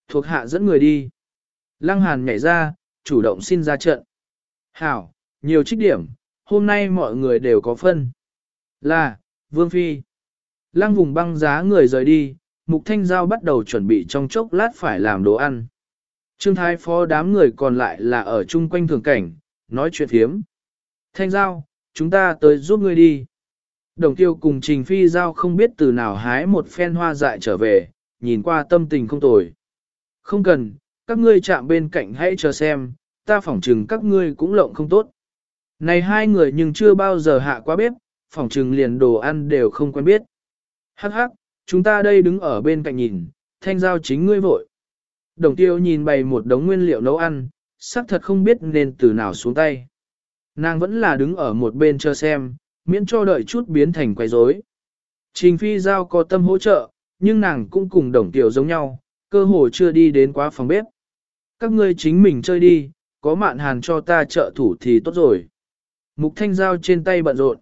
Thuộc hạ dẫn người đi. Lăng Hàn nhảy ra, chủ động xin ra trận. Hảo, nhiều trích điểm, hôm nay mọi người đều có phân. Là, Vương Phi. Lăng vùng băng giá người rời đi, Mục Thanh Giao bắt đầu chuẩn bị trong chốc lát phải làm đồ ăn. Trương Thái Phó đám người còn lại là ở chung quanh thường cảnh, nói chuyện thiếm. Thanh Giao, chúng ta tới giúp ngươi đi. Đồng tiêu cùng Trình Phi Giao không biết từ nào hái một phen hoa dại trở về, nhìn qua tâm tình không tồi. Không cần, các ngươi chạm bên cạnh hãy chờ xem, ta phỏng chừng các ngươi cũng lộng không tốt. Này hai người nhưng chưa bao giờ hạ qua bếp, phỏng chừng liền đồ ăn đều không quen biết. Hắc hắc, chúng ta đây đứng ở bên cạnh nhìn, thanh giao chính ngươi vội. Đồng tiêu nhìn bày một đống nguyên liệu nấu ăn, xác thật không biết nên từ nào xuống tay. Nàng vẫn là đứng ở một bên chờ xem, miễn cho đợi chút biến thành quay rối. Trình phi giao có tâm hỗ trợ, nhưng nàng cũng cùng đồng tiểu giống nhau, cơ hồ chưa đi đến quá phòng bếp. Các ngươi chính mình chơi đi, có mạn hàn cho ta trợ thủ thì tốt rồi. Mục thanh giao trên tay bận rộn.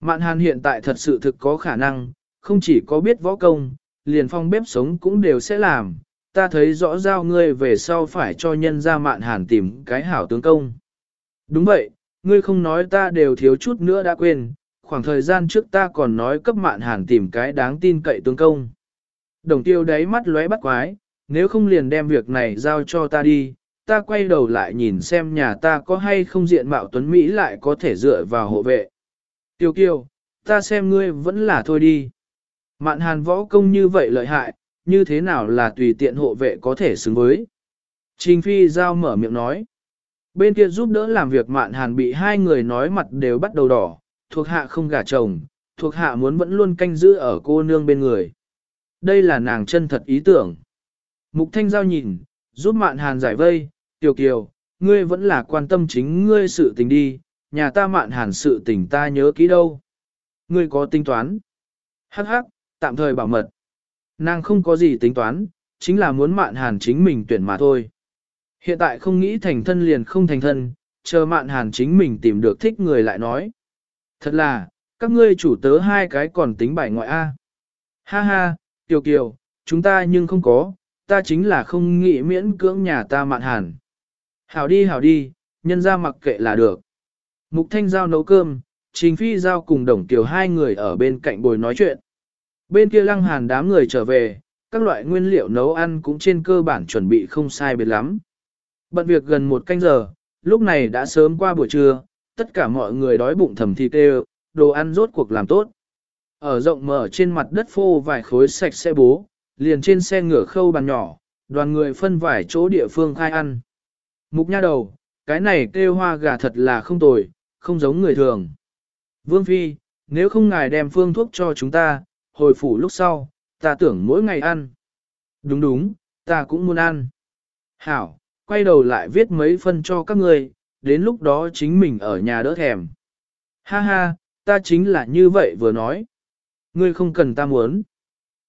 Mạn hàn hiện tại thật sự thực có khả năng, không chỉ có biết võ công, liền phong bếp sống cũng đều sẽ làm. Ta thấy rõ giao ngươi về sau phải cho nhân ra mạn hàn tìm cái hảo tướng công. Đúng vậy, ngươi không nói ta đều thiếu chút nữa đã quên, khoảng thời gian trước ta còn nói cấp mạn hàn tìm cái đáng tin cậy tướng công. Đồng tiêu đáy mắt lóe bắt quái, nếu không liền đem việc này giao cho ta đi, ta quay đầu lại nhìn xem nhà ta có hay không diện mạo tuấn Mỹ lại có thể dựa vào hộ vệ. Tiêu kiêu, ta xem ngươi vẫn là thôi đi. Mạn hàn võ công như vậy lợi hại, như thế nào là tùy tiện hộ vệ có thể xứng với. Trình phi giao mở miệng nói. Bên kia giúp đỡ làm việc mạn hàn bị hai người nói mặt đều bắt đầu đỏ, thuộc hạ không gả chồng, thuộc hạ muốn vẫn luôn canh giữ ở cô nương bên người. Đây là nàng chân thật ý tưởng. Mục thanh giao nhìn, giúp mạn hàn giải vây, tiểu kiều, ngươi vẫn là quan tâm chính ngươi sự tình đi, nhà ta mạn hàn sự tình ta nhớ kỹ đâu. Ngươi có tính toán. Hắc hắc, tạm thời bảo mật. Nàng không có gì tính toán, chính là muốn mạn hàn chính mình tuyển mà thôi. Hiện tại không nghĩ thành thân liền không thành thân, chờ mạn hàn chính mình tìm được thích người lại nói. Thật là, các ngươi chủ tớ hai cái còn tính bài ngoại A. Ha ha, Kiều Kiều, chúng ta nhưng không có, ta chính là không nghĩ miễn cưỡng nhà ta mạn hàn. Hảo đi hảo đi, nhân ra mặc kệ là được. Mục Thanh Giao nấu cơm, Trình Phi Giao cùng Đồng Tiểu hai người ở bên cạnh bồi nói chuyện. Bên kia lăng hàn đám người trở về, các loại nguyên liệu nấu ăn cũng trên cơ bản chuẩn bị không sai biệt lắm. Bận việc gần một canh giờ, lúc này đã sớm qua buổi trưa, tất cả mọi người đói bụng thầm thịt đều, đồ ăn rốt cuộc làm tốt. Ở rộng mở trên mặt đất phô vài khối sạch sẽ bố, liền trên xe ngửa khâu bàn nhỏ, đoàn người phân vài chỗ địa phương khai ăn. Mục nha đầu, cái này kêu hoa gà thật là không tồi, không giống người thường. Vương Phi, nếu không ngài đem phương thuốc cho chúng ta, hồi phủ lúc sau, ta tưởng mỗi ngày ăn. Đúng đúng, ta cũng muốn ăn. Hảo, quay đầu lại viết mấy phân cho các người, đến lúc đó chính mình ở nhà đỡ thèm. Ha ha, ta chính là như vậy vừa nói. Ngươi không cần ta muốn.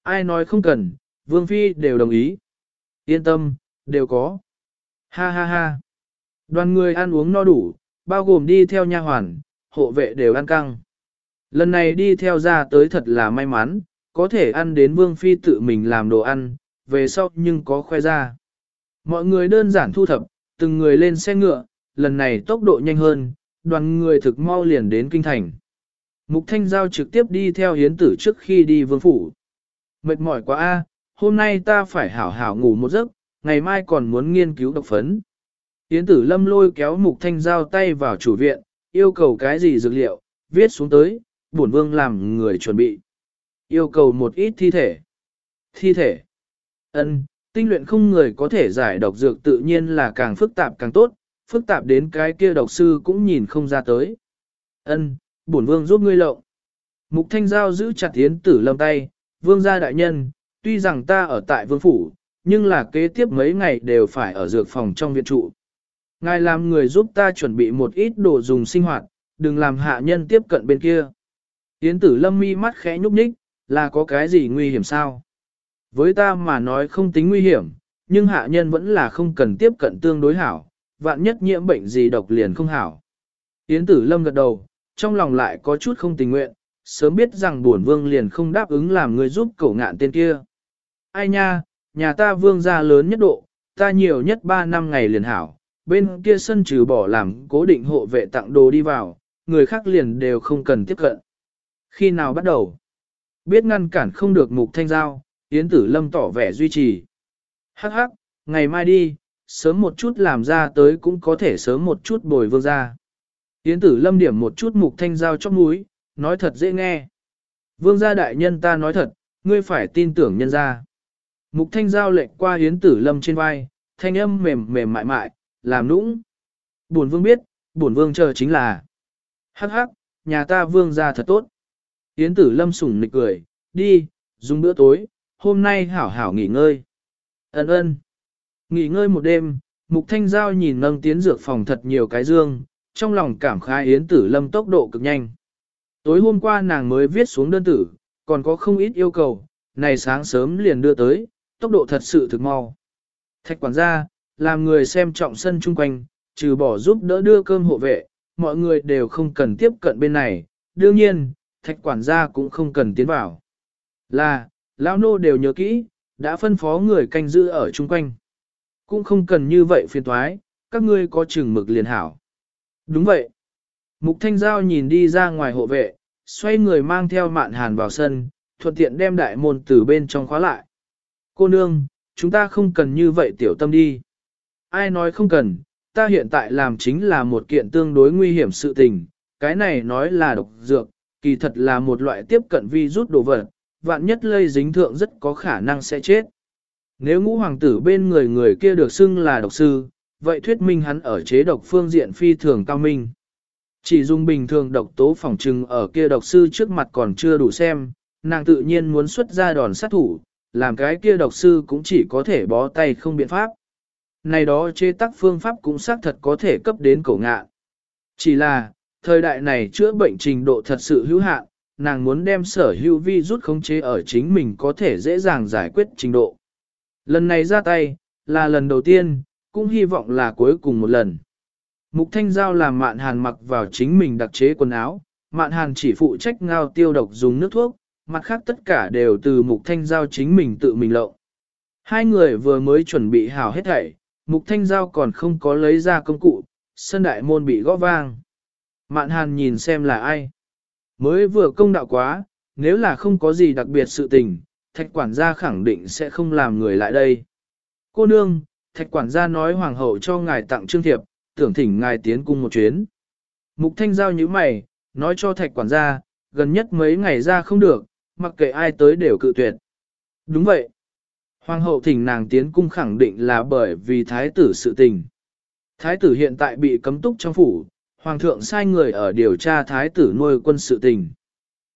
Ai nói không cần, Vương Phi đều đồng ý. Yên tâm, đều có. Ha ha ha. Đoàn người ăn uống no đủ, bao gồm đi theo nha hoàn, hộ vệ đều ăn căng. Lần này đi theo ra tới thật là may mắn, có thể ăn đến Vương Phi tự mình làm đồ ăn, về sau nhưng có khoe ra. Mọi người đơn giản thu thập, từng người lên xe ngựa, lần này tốc độ nhanh hơn, đoàn người thực mau liền đến kinh thành. Mục Thanh Giao trực tiếp đi theo hiến tử trước khi đi vương phủ. Mệt mỏi quá a, hôm nay ta phải hảo hảo ngủ một giấc, ngày mai còn muốn nghiên cứu độc phấn. Hiến tử lâm lôi kéo Mục Thanh Giao tay vào chủ viện, yêu cầu cái gì dược liệu, viết xuống tới, bổn vương làm người chuẩn bị. Yêu cầu một ít thi thể. Thi thể. ân tinh luyện không người có thể giải độc dược tự nhiên là càng phức tạp càng tốt, phức tạp đến cái kia độc sư cũng nhìn không ra tới. ân bổn vương giúp ngươi lộng. Mục Thanh Giao giữ chặt Yến Tử Lâm tay, vương gia đại nhân, tuy rằng ta ở tại vương phủ, nhưng là kế tiếp mấy ngày đều phải ở dược phòng trong viện trụ. Ngài làm người giúp ta chuẩn bị một ít đồ dùng sinh hoạt, đừng làm hạ nhân tiếp cận bên kia. Yến Tử Lâm mi mắt khẽ nhúc nhích, là có cái gì nguy hiểm sao? Với ta mà nói không tính nguy hiểm, nhưng hạ nhân vẫn là không cần tiếp cận tương đối hảo, vạn nhất nhiễm bệnh gì độc liền không hảo. Yến Tử Lâm gật đầu, trong lòng lại có chút không tình nguyện, sớm biết rằng bổn vương liền không đáp ứng làm người giúp cậu ngạn tên kia. Ai nha, nhà ta vương gia lớn nhất độ, ta nhiều nhất 3 năm ngày liền hảo, bên kia sân trừ bỏ làm cố định hộ vệ tặng đồ đi vào, người khác liền đều không cần tiếp cận. Khi nào bắt đầu? Biết ngăn cản không được mục thanh giao, Yến Tử Lâm tỏ vẻ duy trì. Hắc hắc, ngày mai đi, sớm một chút làm ra tới cũng có thể sớm một chút bồi vương ra. Yến tử lâm điểm một chút mục thanh giao chóp mũi, nói thật dễ nghe. Vương gia đại nhân ta nói thật, ngươi phải tin tưởng nhân gia. Mục thanh giao lệnh qua yến tử lâm trên vai, thanh âm mềm mềm mại mại, làm nũng. Bổn vương biết, bổn vương chờ chính là. Hắc hắc, nhà ta vương gia thật tốt. Yến tử lâm sủng nịch cười, đi, dùng bữa tối, hôm nay hảo hảo nghỉ ngơi. Ấn ơn. Nghỉ ngơi một đêm, mục thanh giao nhìn nâng tiến dược phòng thật nhiều cái dương, trong lòng cảm khai Yến Tử Lâm tốc độ cực nhanh. Tối hôm qua nàng mới viết xuống đơn tử, còn có không ít yêu cầu, này sáng sớm liền đưa tới, tốc độ thật sự thực mau. Thạch quản gia, làm người xem trọng sân chung quanh, trừ bỏ giúp đỡ đưa cơm hộ vệ, mọi người đều không cần tiếp cận bên này, đương nhiên, thạch quản gia cũng không cần tiến vào. Là, lão nô đều nhớ kỹ, đã phân phó người canh giữ ở chung quanh. Cũng không cần như vậy phiền thoái, các ngươi có chừng mực liền hảo. Đúng vậy. Mục Thanh Giao nhìn đi ra ngoài hộ vệ, xoay người mang theo mạn hàn vào sân, thuận tiện đem đại môn từ bên trong khóa lại. Cô nương, chúng ta không cần như vậy tiểu tâm đi. Ai nói không cần, ta hiện tại làm chính là một kiện tương đối nguy hiểm sự tình, cái này nói là độc dược, kỳ thật là một loại tiếp cận vi rút đồ vật, vạn nhất lây dính thượng rất có khả năng sẽ chết. Nếu ngũ hoàng tử bên người người kia được xưng là độc sư, vậy thuyết minh hắn ở chế độc phương diện phi thường cao minh. Chỉ dùng bình thường độc tố phòng trừng ở kia độc sư trước mặt còn chưa đủ xem, nàng tự nhiên muốn xuất ra đòn sát thủ, làm cái kia độc sư cũng chỉ có thể bó tay không biện pháp. Này đó chế tác phương pháp cũng xác thật có thể cấp đến cổ ngạ. Chỉ là, thời đại này chữa bệnh trình độ thật sự hữu hạn, nàng muốn đem sở hữu vi rút khống chế ở chính mình có thể dễ dàng giải quyết trình độ. Lần này ra tay, là lần đầu tiên, cũng hy vọng là cuối cùng một lần. Mục Thanh Giao làm mạn hàn mặc vào chính mình đặc chế quần áo, mạn hàn chỉ phụ trách ngao tiêu độc dùng nước thuốc, mặt khác tất cả đều từ mục thanh giao chính mình tự mình lộng. Hai người vừa mới chuẩn bị hào hết thảy, mục thanh giao còn không có lấy ra công cụ, sân đại môn bị gõ vang. Mạn hàn nhìn xem là ai. Mới vừa công đạo quá, nếu là không có gì đặc biệt sự tình, thạch quản gia khẳng định sẽ không làm người lại đây. Cô nương, thạch quản gia nói hoàng hậu cho ngài tặng trương thiệp, tưởng thỉnh ngài tiến cung một chuyến. Mục thanh giao như mày, nói cho thạch quản gia, gần nhất mấy ngày ra không được, mặc kệ ai tới đều cự tuyệt. Đúng vậy. Hoàng hậu thỉnh nàng tiến cung khẳng định là bởi vì thái tử sự tình. Thái tử hiện tại bị cấm túc trong phủ, hoàng thượng sai người ở điều tra thái tử nuôi quân sự tình.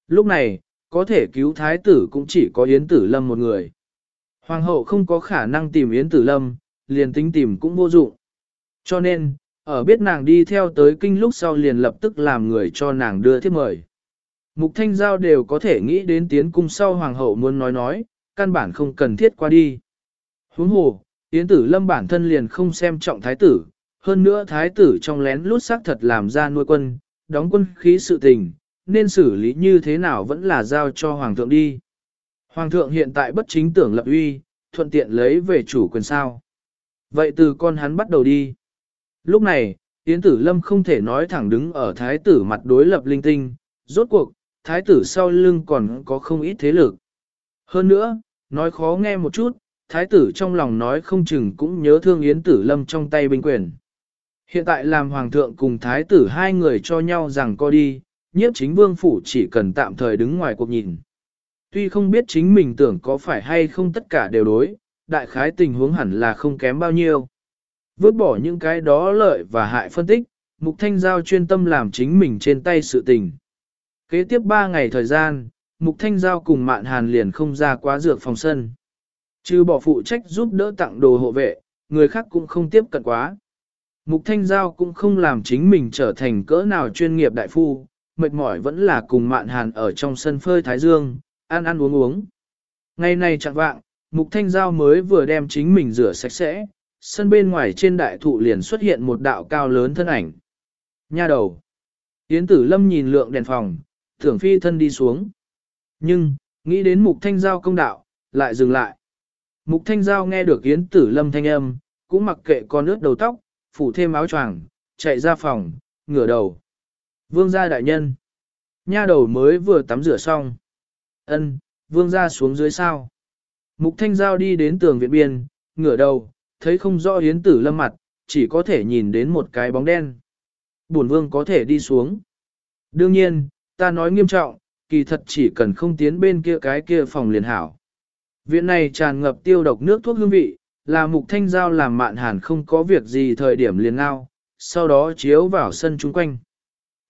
Lúc này, có thể cứu thái tử cũng chỉ có Yến Tử Lâm một người. Hoàng hậu không có khả năng tìm Yến Tử Lâm, liền tính tìm cũng vô dụng. Cho nên, ở biết nàng đi theo tới kinh lúc sau liền lập tức làm người cho nàng đưa thiếp mời. Mục Thanh Giao đều có thể nghĩ đến tiến cung sau hoàng hậu muốn nói nói, căn bản không cần thiết qua đi. Huống hồ, Yến Tử Lâm bản thân liền không xem trọng thái tử, hơn nữa thái tử trong lén lút xác thật làm ra nuôi quân, đóng quân khí sự tình, nên xử lý như thế nào vẫn là giao cho hoàng thượng đi. Hoàng thượng hiện tại bất chính tưởng lập uy, thuận tiện lấy về chủ quyền sao. Vậy từ con hắn bắt đầu đi. Lúc này, Yến Tử Lâm không thể nói thẳng đứng ở thái tử mặt đối lập linh tinh, rốt cuộc, thái tử sau lưng còn có không ít thế lực. Hơn nữa, nói khó nghe một chút, thái tử trong lòng nói không chừng cũng nhớ thương Yến Tử Lâm trong tay binh quyền. Hiện tại làm hoàng thượng cùng thái tử hai người cho nhau rằng co đi, nhiếp chính vương phủ chỉ cần tạm thời đứng ngoài cuộc nhìn. Tuy không biết chính mình tưởng có phải hay không tất cả đều đối, đại khái tình huống hẳn là không kém bao nhiêu. Vứt bỏ những cái đó lợi và hại phân tích, Mục Thanh Giao chuyên tâm làm chính mình trên tay sự tình. Kế tiếp 3 ngày thời gian, Mục Thanh Giao cùng Mạn Hàn liền không ra quá dược phòng sân. Chứ bỏ phụ trách giúp đỡ tặng đồ hộ vệ, người khác cũng không tiếp cận quá. Mục Thanh Giao cũng không làm chính mình trở thành cỡ nào chuyên nghiệp đại phu, mệt mỏi vẫn là cùng Mạn Hàn ở trong sân phơi Thái Dương, ăn ăn uống uống. Ngày này chẳng vạng, Mục Thanh Giao mới vừa đem chính mình rửa sạch sẽ, sân bên ngoài trên đại thụ liền xuất hiện một đạo cao lớn thân ảnh. Nha đầu. Yến tử lâm nhìn lượng đèn phòng, thưởng phi thân đi xuống. Nhưng, nghĩ đến mục thanh giao công đạo, lại dừng lại. Mục thanh giao nghe được Yến tử lâm thanh âm, cũng mặc kệ con ướt đầu tóc, phủ thêm áo choàng, chạy ra phòng, ngửa đầu. Vương gia đại nhân. Nha đầu mới vừa tắm rửa xong. Ân, vương gia xuống dưới sao. Mục thanh giao đi đến tường viện biên, ngửa đầu, thấy không rõ hiến tử lâm mặt, chỉ có thể nhìn đến một cái bóng đen. Bổn vương có thể đi xuống. Đương nhiên, ta nói nghiêm trọng, kỳ thật chỉ cần không tiến bên kia cái kia phòng liền hảo. Viện này tràn ngập tiêu độc nước thuốc hương vị, là mục thanh giao làm mạn hàn không có việc gì thời điểm liền ngao, sau đó chiếu vào sân chung quanh.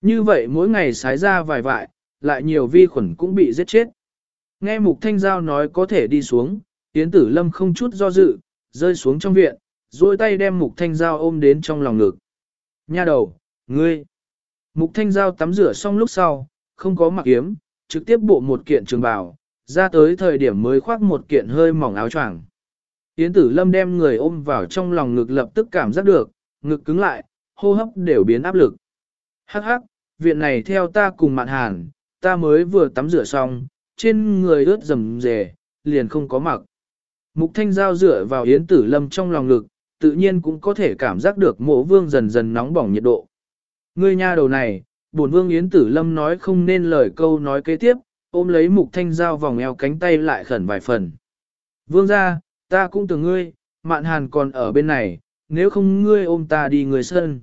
Như vậy mỗi ngày sái ra vài vại, lại nhiều vi khuẩn cũng bị giết chết. Nghe mục thanh giao nói có thể đi xuống, tiến tử lâm không chút do dự, rơi xuống trong viện, duỗi tay đem mục thanh giao ôm đến trong lòng ngực. Nha đầu, ngươi. Mục thanh giao tắm rửa xong lúc sau, không có mặc kiếm, trực tiếp bộ một kiện trường bào, ra tới thời điểm mới khoác một kiện hơi mỏng áo choàng. Yến tử lâm đem người ôm vào trong lòng ngực lập tức cảm giác được, ngực cứng lại, hô hấp đều biến áp lực. Hắc hắc, viện này theo ta cùng mạn hàn, ta mới vừa tắm rửa xong, trên người ướt rầm rề, liền không có mặc. Mục thanh giao dựa vào yến tử lâm trong lòng ngực, tự nhiên cũng có thể cảm giác được mộ vương dần dần nóng bỏng nhiệt độ. Ngươi nha đầu này, bổn vương yến tử lâm nói không nên lời câu nói kế tiếp, ôm lấy mục thanh giao vòng eo cánh tay lại khẩn vài phần. Vương ra, ta cũng tưởng ngươi, mạn hàn còn ở bên này, nếu không ngươi ôm ta đi người sân.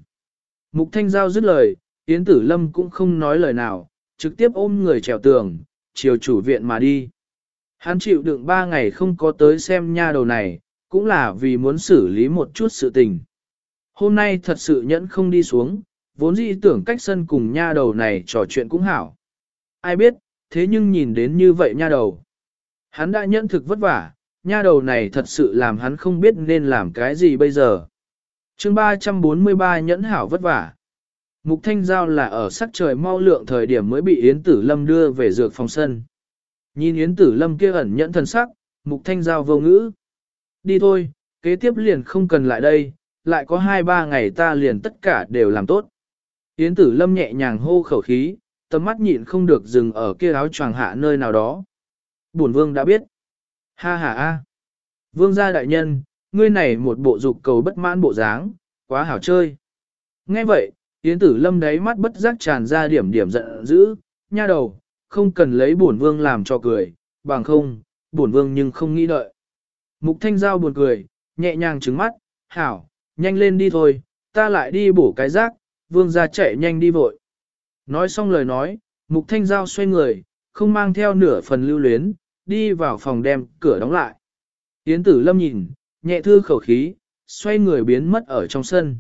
Mục thanh giao dứt lời, yến tử lâm cũng không nói lời nào, trực tiếp ôm người trèo tường, chiều chủ viện mà đi. Hắn chịu đựng ba ngày không có tới xem nha đầu này, cũng là vì muốn xử lý một chút sự tình. Hôm nay thật sự nhẫn không đi xuống, vốn dĩ tưởng cách sân cùng nha đầu này trò chuyện cũng hảo. Ai biết, thế nhưng nhìn đến như vậy nha đầu. Hắn đã nhẫn thực vất vả, nha đầu này thật sự làm hắn không biết nên làm cái gì bây giờ. chương 343 nhẫn hảo vất vả. Mục Thanh Giao là ở sắc trời mau lượng thời điểm mới bị Yến Tử Lâm đưa về dược phòng sân. Nhìn Yến Tử Lâm kia ẩn nhẫn thần sắc, Mục Thanh Giao vô ngữ. Đi thôi, kế tiếp liền không cần lại đây, lại có hai ba ngày ta liền tất cả đều làm tốt. Yến Tử Lâm nhẹ nhàng hô khẩu khí, tầm mắt nhịn không được dừng ở kia áo choàng hạ nơi nào đó. Bổn vương đã biết. Ha ha ha. Vương gia đại nhân, ngươi này một bộ dục cầu bất mãn bộ dáng, quá hảo chơi. Nghe vậy, Yến Tử Lâm đáy mắt bất giác tràn ra điểm điểm giận dữ, nha đầu, không cần lấy bổn vương làm cho cười, bằng không, bổn vương nhưng không nghĩ đợi. Mục Thanh Giao buồn cười, nhẹ nhàng trứng mắt, hảo, nhanh lên đi thôi, ta lại đi bổ cái rác, vương gia chạy nhanh đi vội. Nói xong lời nói, Mục Thanh Giao xoay người, không mang theo nửa phần lưu luyến, đi vào phòng đem cửa đóng lại. Yến Tử Lâm nhìn, nhẹ thư khẩu khí, xoay người biến mất ở trong sân.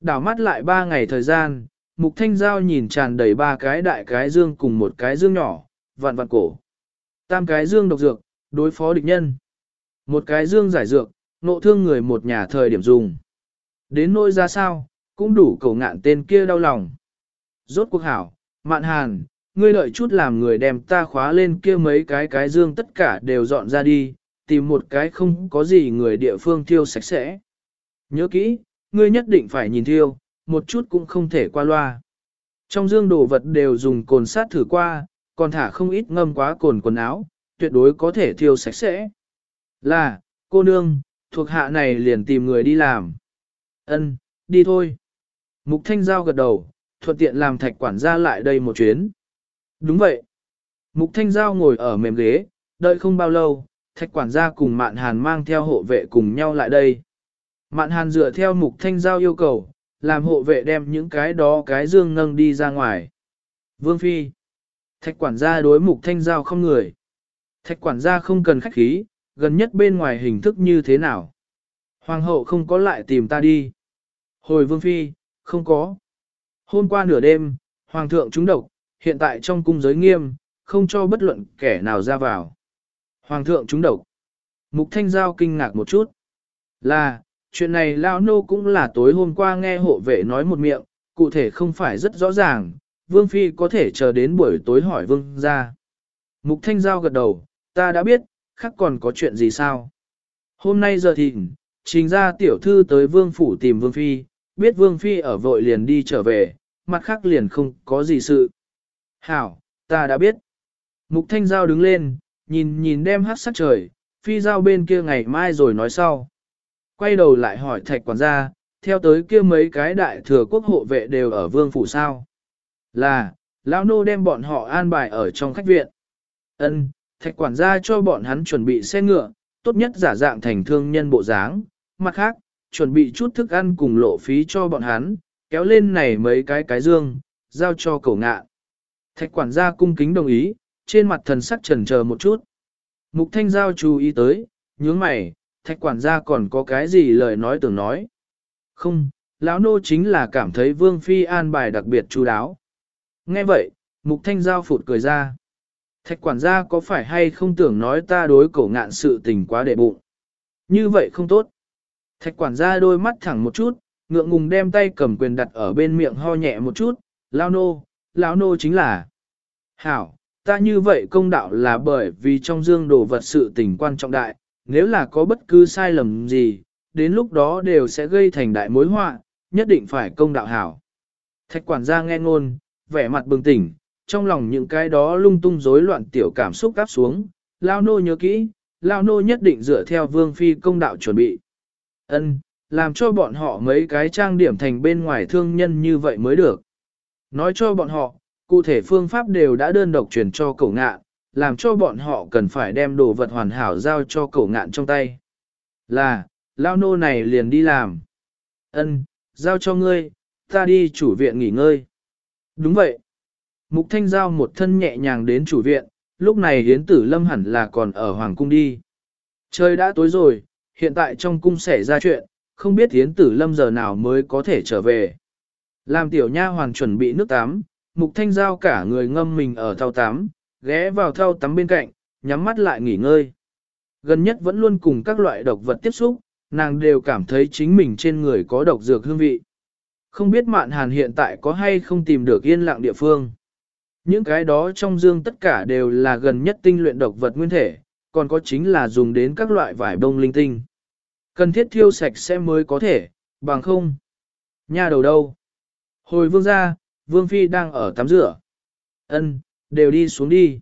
Đảo mắt lại ba ngày thời gian, Mục Thanh Giao nhìn tràn đầy ba cái đại cái dương cùng một cái dương nhỏ, vạn vạn cổ. Tam cái dương độc dược, đối phó địch nhân. Một cái dương giải dược, nộ thương người một nhà thời điểm dùng. Đến nỗi ra sao, cũng đủ cầu ngạn tên kia đau lòng. Rốt cuộc hảo, mạn hàn, ngươi đợi chút làm người đem ta khóa lên kia mấy cái cái dương tất cả đều dọn ra đi, tìm một cái không có gì người địa phương thiêu sạch sẽ. Nhớ kỹ, ngươi nhất định phải nhìn thiêu, một chút cũng không thể qua loa. Trong dương đồ vật đều dùng cồn sát thử qua, còn thả không ít ngâm quá cồn quần áo, tuyệt đối có thể thiêu sạch sẽ. Là, cô nương, thuộc hạ này liền tìm người đi làm. Ân, đi thôi. Mục Thanh Giao gật đầu, thuận tiện làm thạch quản gia lại đây một chuyến. Đúng vậy. Mục Thanh Giao ngồi ở mềm ghế, đợi không bao lâu, thạch quản gia cùng Mạn Hàn mang theo hộ vệ cùng nhau lại đây. Mạn Hàn dựa theo Mục Thanh Giao yêu cầu, làm hộ vệ đem những cái đó cái dương nâng đi ra ngoài. Vương Phi. Thạch quản gia đối Mục Thanh Giao không người. Thạch quản gia không cần khách khí, gần nhất bên ngoài hình thức như thế nào. Hoàng hậu không có lại tìm ta đi. Hồi Vương Phi, không có. Hôm qua nửa đêm, Hoàng thượng trúng độc, hiện tại trong cung giới nghiêm, không cho bất luận kẻ nào ra vào. Hoàng thượng trúng độc. Mục Thanh Giao kinh ngạc một chút. Là, chuyện này Lao Nô cũng là tối hôm qua nghe hộ vệ nói một miệng, cụ thể không phải rất rõ ràng, Vương Phi có thể chờ đến buổi tối hỏi Vương ra. Mục Thanh Giao gật đầu, ta đã biết, khác còn có chuyện gì sao? Hôm nay giờ thịnh, trình ra tiểu thư tới Vương Phủ tìm Vương Phi, biết Vương Phi ở vội liền đi trở về, mặt khác liền không có gì sự. Hảo, ta đã biết. Mục Thanh Giao đứng lên, nhìn nhìn đem hát sắc trời, Phi Giao bên kia ngày mai rồi nói sau. Quay đầu lại hỏi thạch quản gia, theo tới kia mấy cái đại thừa quốc hộ vệ đều ở Vương Phủ sao. Là, Lão Nô đem bọn họ an bài ở trong khách viện. Ân, thạch quản gia cho bọn hắn chuẩn bị xe ngựa, tốt nhất giả dạng thành thương nhân bộ dáng. Mặt khác, chuẩn bị chút thức ăn cùng lộ phí cho bọn hắn, kéo lên này mấy cái cái dương, giao cho cổ ngạ. Thạch quản gia cung kính đồng ý, trên mặt thần sắc trần chờ một chút. Mục thanh giao chú ý tới, nhướng mày, thạch quản gia còn có cái gì lời nói tưởng nói. Không, lão nô chính là cảm thấy vương phi an bài đặc biệt chú đáo. Nghe vậy, mục thanh giao phụt cười ra. Thạch quản gia có phải hay không tưởng nói ta đối cổ ngạn sự tình quá đệ bụng. Như vậy không tốt. Thạch quản gia đôi mắt thẳng một chút, ngượng ngùng đem tay cầm quyền đặt ở bên miệng ho nhẹ một chút, lao nô, lão nô chính là. Hảo, ta như vậy công đạo là bởi vì trong dương đồ vật sự tình quan trọng đại, nếu là có bất cứ sai lầm gì, đến lúc đó đều sẽ gây thành đại mối họa, nhất định phải công đạo hảo. Thạch quản gia nghe ngôn, vẻ mặt bừng tỉnh, trong lòng những cái đó lung tung rối loạn tiểu cảm xúc áp xuống, lao nô nhớ kỹ, lao nô nhất định dựa theo vương phi công đạo chuẩn bị. Ân, làm cho bọn họ mấy cái trang điểm thành bên ngoài thương nhân như vậy mới được. Nói cho bọn họ, cụ thể phương pháp đều đã đơn độc truyền cho cậu ngạn, làm cho bọn họ cần phải đem đồ vật hoàn hảo giao cho cậu ngạn trong tay. Là, lao nô này liền đi làm. Ân, giao cho ngươi, ta đi chủ viện nghỉ ngơi. Đúng vậy. Mục Thanh Giao một thân nhẹ nhàng đến chủ viện, lúc này Hiến Tử Lâm hẳn là còn ở Hoàng Cung đi. Trời đã tối rồi, hiện tại trong cung xảy ra chuyện, không biết Hiến Tử Lâm giờ nào mới có thể trở về. Làm tiểu nha hoàn chuẩn bị nước tắm, Mục Thanh Giao cả người ngâm mình ở thao tắm, ghé vào thao tắm bên cạnh, nhắm mắt lại nghỉ ngơi. Gần nhất vẫn luôn cùng các loại độc vật tiếp xúc, nàng đều cảm thấy chính mình trên người có độc dược hương vị. Không biết mạn hàn hiện tại có hay không tìm được yên lặng địa phương. Những cái đó trong dương tất cả đều là gần nhất tinh luyện độc vật nguyên thể, còn có chính là dùng đến các loại vải bông linh tinh. Cần thiết thiêu sạch sẽ mới có thể, bằng không. Nhà đầu đâu? Hồi vương ra, vương phi đang ở tắm rửa. Ân, đều đi xuống đi.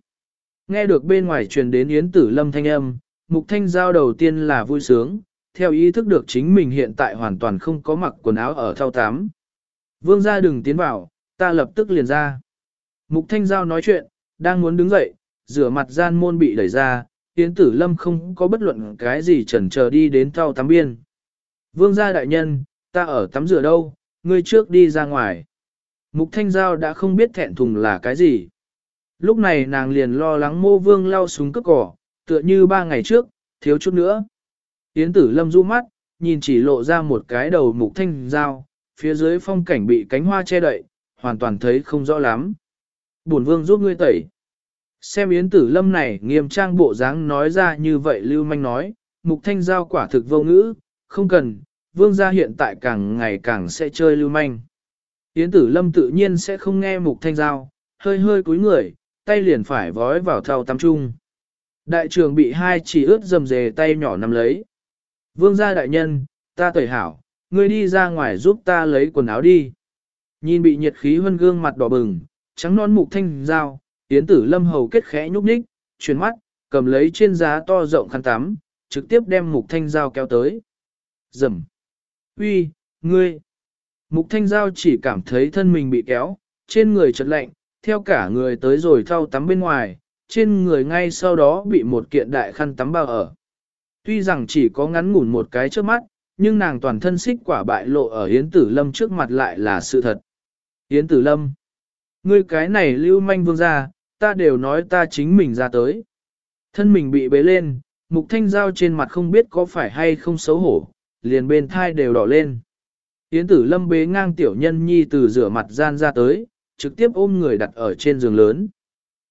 Nghe được bên ngoài truyền đến Yến Tử Lâm thanh âm, Mục Thanh Giao đầu tiên là vui sướng, theo ý thức được chính mình hiện tại hoàn toàn không có mặc quần áo ở thao tám. Vương gia đừng tiến vào, ta lập tức liền ra. Mục Thanh Giao nói chuyện, đang muốn đứng dậy, rửa mặt gian môn bị đẩy ra, Yến Tử Lâm không có bất luận cái gì chần chờ đi đến thao tắm biên. Vương gia đại nhân, ta ở tắm rửa đâu, ngươi trước đi ra ngoài. Mục Thanh Giao đã không biết thẹn thùng là cái gì. Lúc này nàng liền lo lắng mô vương lao súng cướp cỏ, tựa như ba ngày trước, thiếu chút nữa. Yến tử lâm du mắt, nhìn chỉ lộ ra một cái đầu mục thanh Giao, phía dưới phong cảnh bị cánh hoa che đậy, hoàn toàn thấy không rõ lắm. Bổn vương giúp ngươi tẩy. Xem yến tử lâm này nghiêm trang bộ dáng nói ra như vậy lưu manh nói, mục thanh giao quả thực vô ngữ, không cần, vương gia hiện tại càng ngày càng sẽ chơi lưu manh. Yến tử lâm tự nhiên sẽ không nghe mục thanh giao, hơi hơi cúi người, tay liền phải vói vào thao tắm trung. Đại trường bị hai chỉ ướt dầm dề tay nhỏ nắm lấy. Vương gia đại nhân, ta tẩy hảo, ngươi đi ra ngoài giúp ta lấy quần áo đi. Nhìn bị nhiệt khí hơn gương mặt đỏ bừng, trắng non mục thanh dao, Yến tử lâm hầu kết khẽ nhúc nhích, chuyển mắt, cầm lấy trên giá to rộng khăn tắm, trực tiếp đem mục thanh dao kéo tới. Dầm. Uy, ngươi. Mục thanh giao chỉ cảm thấy thân mình bị kéo, trên người chật lạnh, theo cả người tới rồi thao tắm bên ngoài, trên người ngay sau đó bị một kiện đại khăn tắm bao ở. Tuy rằng chỉ có ngắn ngủn một cái trước mắt, nhưng nàng toàn thân xích quả bại lộ ở Yến Tử Lâm trước mặt lại là sự thật. Yến Tử Lâm, ngươi cái này lưu manh vương ra, ta đều nói ta chính mình ra tới. Thân mình bị bế lên, mục thanh giao trên mặt không biết có phải hay không xấu hổ, liền bên thai đều đỏ lên. Yến tử lâm bế ngang tiểu nhân nhi từ rửa mặt gian ra tới, trực tiếp ôm người đặt ở trên giường lớn.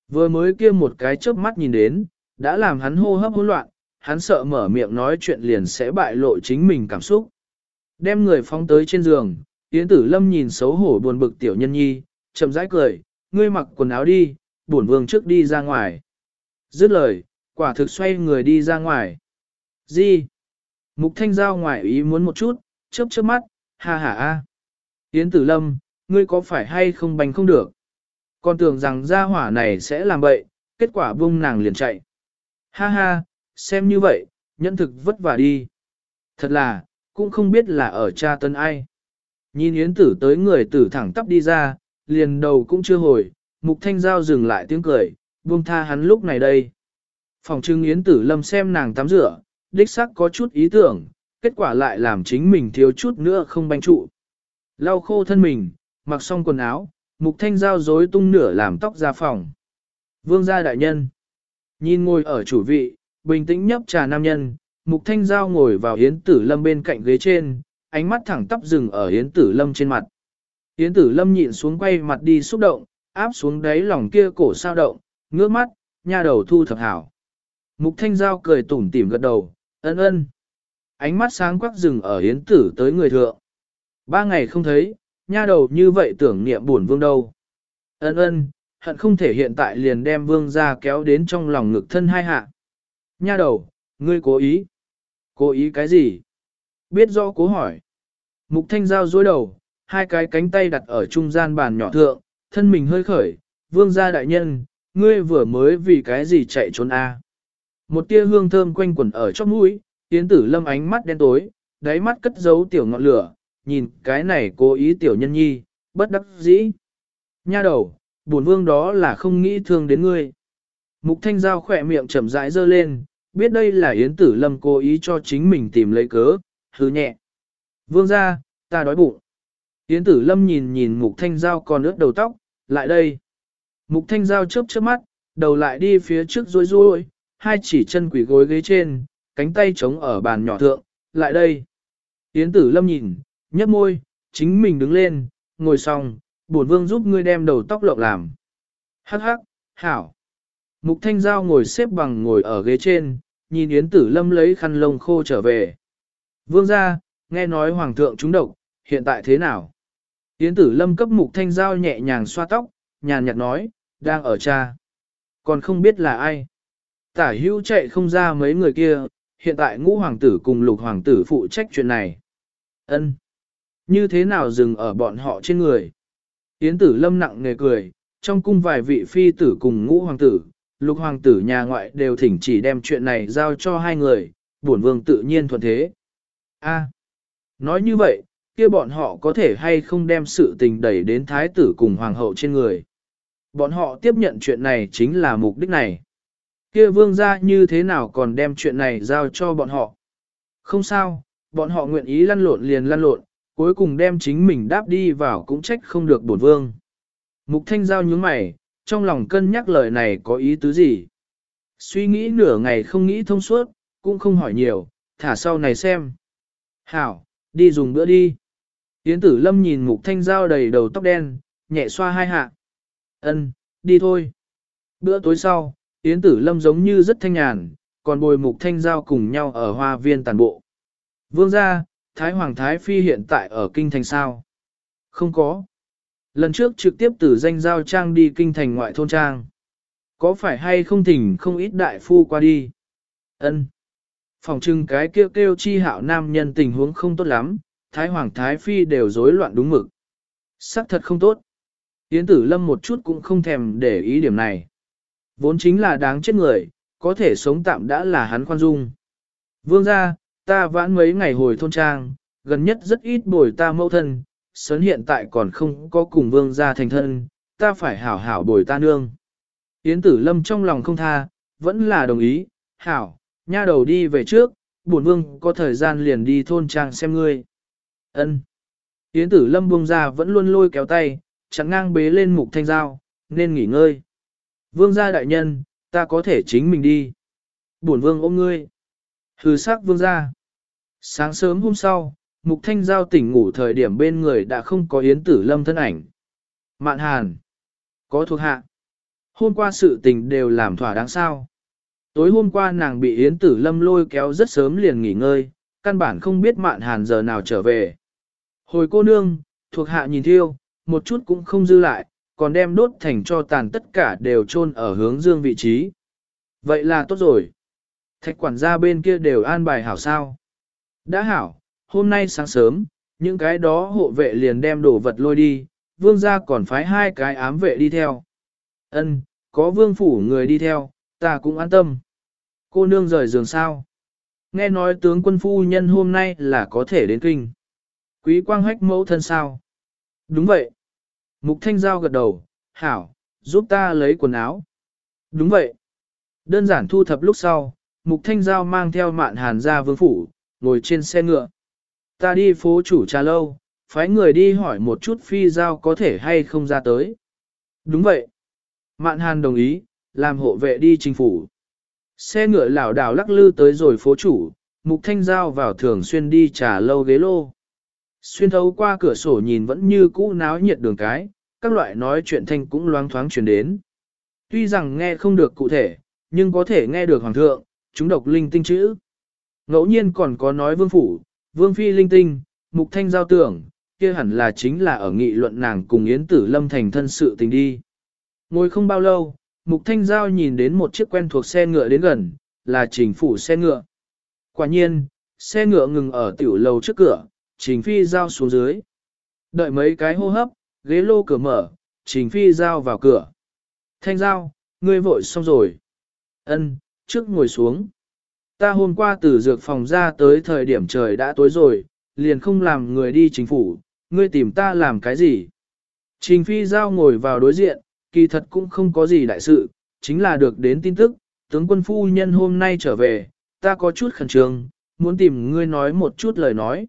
Vừa mới kia một cái chớp mắt nhìn đến, đã làm hắn hô hấp hỗn loạn, hắn sợ mở miệng nói chuyện liền sẽ bại lộ chính mình cảm xúc. Đem người phóng tới trên giường, Yến tử lâm nhìn xấu hổ buồn bực tiểu nhân nhi, chậm rãi cười, ngươi mặc quần áo đi, bổn vương trước đi ra ngoài. Dứt lời, quả thực xoay người đi ra ngoài. Gì? Mục thanh giao ngoài ý muốn một chút, chớp chớp mắt, ha ha a. Yến tử lâm, ngươi có phải hay không bành không được? Con tưởng rằng gia hỏa này sẽ làm bậy, kết quả buông nàng liền chạy. Ha ha, xem như vậy, nhẫn thực vất vả đi. Thật là, cũng không biết là ở cha tân ai. Nhìn Yến tử tới người tử thẳng tắp đi ra, liền đầu cũng chưa hồi, mục thanh giao dừng lại tiếng cười, buông tha hắn lúc này đây. Phòng trưng Yến tử lâm xem nàng tắm rửa, đích xác có chút ý tưởng, kết quả lại làm chính mình thiếu chút nữa không banh trụ. Lau khô thân mình, mặc xong quần áo, mục thanh giao rối tung nửa làm tóc ra phòng. Vương gia đại nhân, nhìn ngồi ở chủ vị, bình tĩnh nhấp trà nam nhân, mục thanh giao ngồi vào hiến tử lâm bên cạnh ghế trên, ánh mắt thẳng tắp dừng ở hiến tử lâm trên mặt. Hiến tử lâm nhịn xuống quay mặt đi xúc động, áp xuống đáy lòng kia cổ sao động, ngước mắt, nha đầu thu thập hảo. Mục thanh giao cười tủm tỉm gật đầu, ân ân. Ánh mắt sáng quắc rừng ở hiến tử tới người thượng. Ba ngày không thấy, nha đầu như vậy tưởng niệm buồn vương đâu. Ân ân, hận không thể hiện tại liền đem vương ra kéo đến trong lòng ngực thân hai hạ. Nha đầu, ngươi cố ý. Cố ý cái gì? Biết rõ cố hỏi. Mục thanh giao dối đầu, hai cái cánh tay đặt ở trung gian bàn nhỏ thượng, thân mình hơi khởi, vương gia đại nhân, ngươi vừa mới vì cái gì chạy trốn a? Một tia hương thơm quanh quẩn ở trong mũi, tiến tử lâm ánh mắt đen tối, đáy mắt cất giấu tiểu ngọn lửa, nhìn cái này cố ý tiểu nhân nhi, bất đắc dĩ. Nha đầu, buồn vương đó là không nghĩ thương đến ngươi. Mục thanh giao khỏe miệng chậm rãi dơ lên, biết đây là Yến Tử Lâm cố ý cho chính mình tìm lấy cớ, hứ nhẹ. Vương ra, ta đói bụng. Yến Tử Lâm nhìn nhìn Mục Thanh Giao còn ướt đầu tóc, lại đây. Mục Thanh Giao chớp chớp mắt, đầu lại đi phía trước rối rối, hai chỉ chân quỷ gối ghế trên, cánh tay chống ở bàn nhỏ thượng, lại đây. Yến Tử Lâm nhìn, nhấp môi, chính mình đứng lên, ngồi xong, bổn vương giúp ngươi đem đầu tóc lộng làm. Hắc hắc, hảo. Mục Thanh Giao ngồi xếp bằng ngồi ở ghế trên, nhìn Yến Tử Lâm lấy khăn lông khô trở về. Vương ra, nghe nói Hoàng thượng trúng độc, hiện tại thế nào? Yến Tử Lâm cấp Mục Thanh Giao nhẹ nhàng xoa tóc, nhàn nhạt nói, đang ở cha. Còn không biết là ai. Tả hữu chạy không ra mấy người kia, hiện tại ngũ hoàng tử cùng lục hoàng tử phụ trách chuyện này. Ân. Như thế nào dừng ở bọn họ trên người? Yến tử lâm nặng nề cười, trong cung vài vị phi tử cùng ngũ hoàng tử, lục hoàng tử nhà ngoại đều thỉnh chỉ đem chuyện này giao cho hai người, bổn vương tự nhiên thuận thế. A, nói như vậy, kia bọn họ có thể hay không đem sự tình đẩy đến thái tử cùng hoàng hậu trên người. Bọn họ tiếp nhận chuyện này chính là mục đích này. Kia vương gia như thế nào còn đem chuyện này giao cho bọn họ. Không sao, bọn họ nguyện ý lăn lộn liền lăn lộn, cuối cùng đem chính mình đáp đi vào cũng trách không được bổn vương. Mục thanh giao nhướng mày, trong lòng cân nhắc lời này có ý tứ gì. Suy nghĩ nửa ngày không nghĩ thông suốt, cũng không hỏi nhiều, thả sau này xem. Hảo, đi dùng bữa đi. Yến tử lâm nhìn mục thanh giao đầy đầu tóc đen, nhẹ xoa hai hạ. Ân, đi thôi. Bữa tối sau, Yến tử lâm giống như rất thanh nhàn, còn bồi mục thanh giao cùng nhau ở hoa viên tàn bộ. Vương gia, Thái Hoàng Thái Phi hiện tại ở kinh thành sao? Không có. Lần trước trực tiếp từ danh giao trang đi kinh thành ngoại thôn trang. Có phải hay không thỉnh không ít đại phu qua đi? Ân. Phòng trưng cái kêu kêu chi hạo nam nhân tình huống không tốt lắm, Thái Hoàng Thái Phi đều rối loạn đúng mực. Sắc thật không tốt. Yến tử lâm một chút cũng không thèm để ý điểm này. Vốn chính là đáng chết người, có thể sống tạm đã là hắn khoan dung. Vương gia, ta vãn mấy ngày hồi thôn trang, gần nhất rất ít bồi ta mẫu thân, sớn hiện tại còn không có cùng vương gia thành thân, ta phải hảo hảo bồi ta nương. Yến tử lâm trong lòng không tha, vẫn là đồng ý, hảo, nha đầu đi về trước, buồn vương có thời gian liền đi thôn trang xem ngươi. Ân. Yến tử lâm buông ra vẫn luôn lôi kéo tay, chẳng ngang bế lên mục thanh dao, nên nghỉ ngơi. Vương gia đại nhân, ta có thể chính mình đi. Bổn vương ôm ngươi. Hừ sắc vương gia. Sáng sớm hôm sau, mục thanh giao tỉnh ngủ thời điểm bên người đã không có yến tử lâm thân ảnh. Mạn hàn. Có thuộc hạ. Hôm qua sự tình đều làm thỏa đáng sao. Tối hôm qua nàng bị yến tử lâm lôi kéo rất sớm liền nghỉ ngơi, căn bản không biết mạn hàn giờ nào trở về. Hồi cô nương, thuộc hạ nhìn thiêu, một chút cũng không dư lại, còn đem đốt thành cho tàn tất cả đều chôn ở hướng dương vị trí. Vậy là tốt rồi. Thạch quản gia bên kia đều an bài hảo sao. Đã hảo, hôm nay sáng sớm, những cái đó hộ vệ liền đem đồ vật lôi đi, vương gia còn phái hai cái ám vệ đi theo. Ân, có vương phủ người đi theo, ta cũng an tâm. Cô nương rời giường sao? Nghe nói tướng quân phu nhân hôm nay là có thể đến kinh. Quý quang hách mẫu thân sao? Đúng vậy. Mục thanh giao gật đầu, hảo, giúp ta lấy quần áo. Đúng vậy. Đơn giản thu thập lúc sau, mục thanh giao mang theo mạn hàn ra vương phủ, ngồi trên xe ngựa. Ta đi phố chủ trà lâu, phái người đi hỏi một chút phi giao có thể hay không ra tới. Đúng vậy. Mạn hàn đồng ý, làm hộ vệ đi chính phủ. Xe ngựa lảo đảo lắc lư tới rồi phố chủ, mục thanh giao vào thường xuyên đi trà lâu ghế lô. Xuyên thấu qua cửa sổ nhìn vẫn như cũ náo nhiệt đường cái, các loại nói chuyện thanh cũng loáng thoáng truyền đến. Tuy rằng nghe không được cụ thể, nhưng có thể nghe được hoàng thượng, chúng độc linh tinh chữ. Ngẫu nhiên còn có nói vương phủ, vương phi linh tinh, mục thanh giao tưởng, kia hẳn là chính là ở nghị luận nàng cùng Yến Tử Lâm thành thân sự tình đi. Ngồi không bao lâu, mục thanh giao nhìn đến một chiếc quen thuộc xe ngựa đến gần, là trình phủ xe ngựa. Quả nhiên, xe ngựa ngừng ở tiểu lầu trước cửa, trình phi giao xuống dưới. Đợi mấy cái hô hấp, ghế lô cửa mở, trình phi giao vào cửa. Thanh giao, ngươi vội xong rồi. Ân, trước ngồi xuống. Ta hôm qua từ dược phòng ra tới thời điểm trời đã tối rồi, liền không làm người đi chính phủ, ngươi tìm ta làm cái gì? Trình phi giao ngồi vào đối diện, kỳ thật cũng không có gì đại sự, chính là được đến tin tức, tướng quân phu nhân hôm nay trở về, ta có chút khẩn trương, muốn tìm ngươi nói một chút lời nói.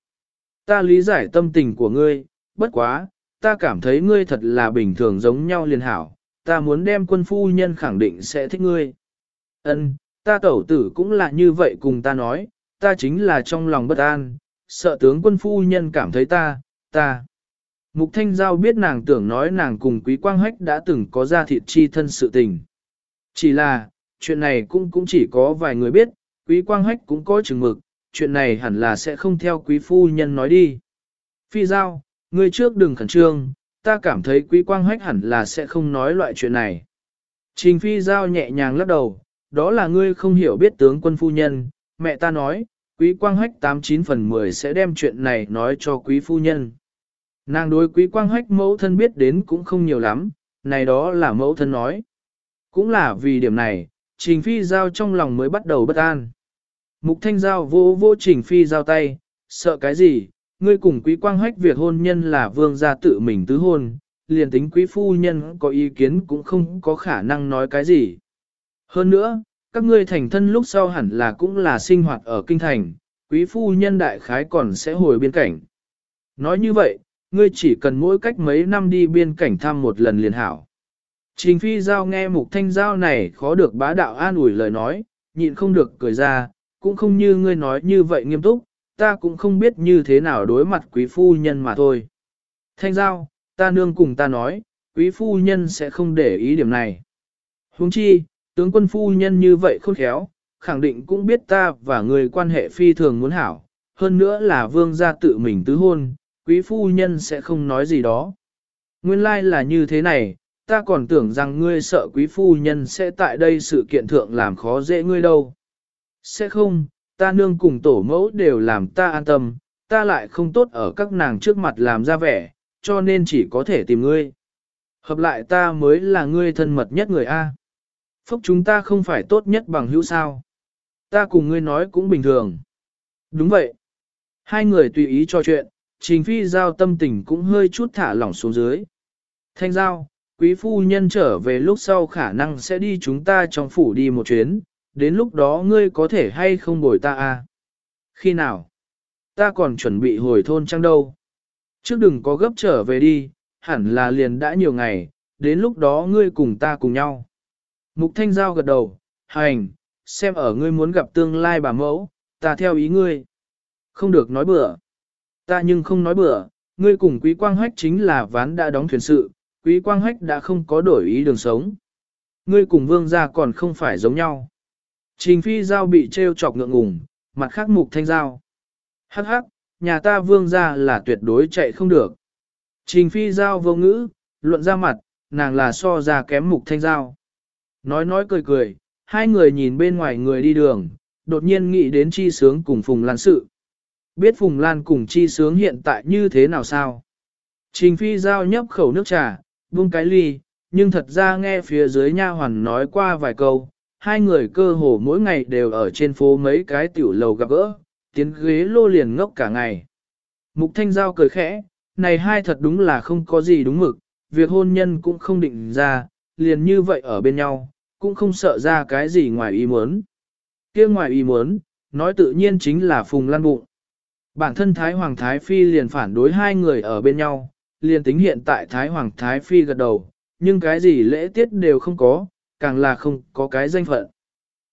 Ta lý giải tâm tình của ngươi, bất quá, ta cảm thấy ngươi thật là bình thường giống nhau liền hảo, ta muốn đem quân phu nhân khẳng định sẽ thích ngươi. Ân, ta tẩu tử cũng là như vậy cùng ta nói, ta chính là trong lòng bất an, sợ tướng quân phu nhân cảm thấy ta, ta. Mục Thanh Giao biết nàng tưởng nói nàng cùng Quý Quang Hách đã từng có ra thịt chi thân sự tình. Chỉ là, chuyện này cũng cũng chỉ có vài người biết, Quý Quang Hách cũng có chừng mực, chuyện này hẳn là sẽ không theo Quý Phu Nhân nói đi. Phi Giao, ngươi trước đừng khẩn trương, ta cảm thấy Quý Quang Hách hẳn là sẽ không nói loại chuyện này. Trình Phi Giao nhẹ nhàng lắc đầu, đó là ngươi không hiểu biết tướng quân phu nhân, mẹ ta nói, quý quang hách 89 phần 10 sẽ đem chuyện này nói cho quý phu nhân. Nàng đối quý quang hách mẫu thân biết đến cũng không nhiều lắm, này đó là mẫu thân nói. Cũng là vì điểm này, Trình Phi Giao trong lòng mới bắt đầu bất an. Mục Thanh Giao vô vô Trình Phi Giao tay, sợ cái gì, ngươi cùng quý quang hách việc hôn nhân là vương gia tự mình tứ hôn, liền tính quý phu nhân có ý kiến cũng không có khả năng nói cái gì. Hơn nữa, các ngươi thành thân lúc sau hẳn là cũng là sinh hoạt ở kinh thành, quý phu nhân đại khái còn sẽ hồi biên cảnh. Nói như vậy, ngươi chỉ cần mỗi cách mấy năm đi biên cảnh thăm một lần liền hảo. Trình phi giao nghe mục thanh giao này khó được bá đạo an ủi lời nói, nhịn không được cười ra, cũng không như ngươi nói như vậy nghiêm túc, ta cũng không biết như thế nào đối mặt quý phu nhân mà thôi. Thanh giao, ta nương cùng ta nói, quý phu nhân sẽ không để ý điểm này. Huống chi, tướng quân phu nhân như vậy khôn khéo, khẳng định cũng biết ta và người quan hệ phi thường muốn hảo, hơn nữa là vương gia tự mình tứ hôn, quý phu nhân sẽ không nói gì đó. Nguyên lai like là như thế này, ta còn tưởng rằng ngươi sợ quý phu nhân sẽ tại đây sự kiện thượng làm khó dễ ngươi đâu. Sẽ không, ta nương cùng tổ mẫu đều làm ta an tâm, ta lại không tốt ở các nàng trước mặt làm ra vẻ, cho nên chỉ có thể tìm ngươi. Hợp lại ta mới là ngươi thân mật nhất người A. Phúc chúng ta không phải tốt nhất bằng hữu sao. Ta cùng ngươi nói cũng bình thường. Đúng vậy. Hai người tùy ý trò chuyện, trình phi giao tâm tình cũng hơi chút thả lỏng xuống dưới. Thanh giao, quý phu nhân trở về lúc sau khả năng sẽ đi chúng ta trong phủ đi một chuyến, đến lúc đó ngươi có thể hay không bồi ta à? Khi nào? Ta còn chuẩn bị hồi thôn trăng đâu? Trước đừng có gấp trở về đi, hẳn là liền đã nhiều ngày, đến lúc đó ngươi cùng ta cùng nhau. Mục Thanh Giao gật đầu, hành, xem ở ngươi muốn gặp tương lai bà mẫu, ta theo ý ngươi. Không được nói bừa. Ta nhưng không nói bừa, ngươi cùng Quý Quang Hách chính là ván đã đóng thuyền sự, Quý Quang Hách đã không có đổi ý đường sống. Ngươi cùng vương gia còn không phải giống nhau. Trình phi giao bị treo chọc ngượng ngùng, mặt khác mục thanh giao. Hắc hắc, nhà ta vương gia là tuyệt đối chạy không được. Trình phi giao vô ngữ, luận ra mặt, nàng là so ra kém mục thanh giao. Nói nói cười cười, hai người nhìn bên ngoài người đi đường, đột nhiên nghĩ đến chi sướng cùng Phùng Lan sự. Biết Phùng Lan cùng chi sướng hiện tại như thế nào sao? Trình phi giao nhấp khẩu nước trà, buông cái ly, nhưng thật ra nghe phía dưới nha hoàn nói qua vài câu, hai người cơ hồ mỗi ngày đều ở trên phố mấy cái tiểu lầu gặp gỡ, tiến ghế lô liền ngốc cả ngày. Mục Thanh Giao cười khẽ, này hai thật đúng là không có gì đúng mực, việc hôn nhân cũng không định ra, liền như vậy ở bên nhau, cũng không sợ ra cái gì ngoài ý muốn. kia ngoài ý muốn, nói tự nhiên chính là Phùng Lan Bụng. Bản thân Thái Hoàng Thái Phi liền phản đối hai người ở bên nhau, liền tính hiện tại Thái Hoàng Thái Phi gật đầu, nhưng cái gì lễ tiết đều không có, càng là không có cái danh phận.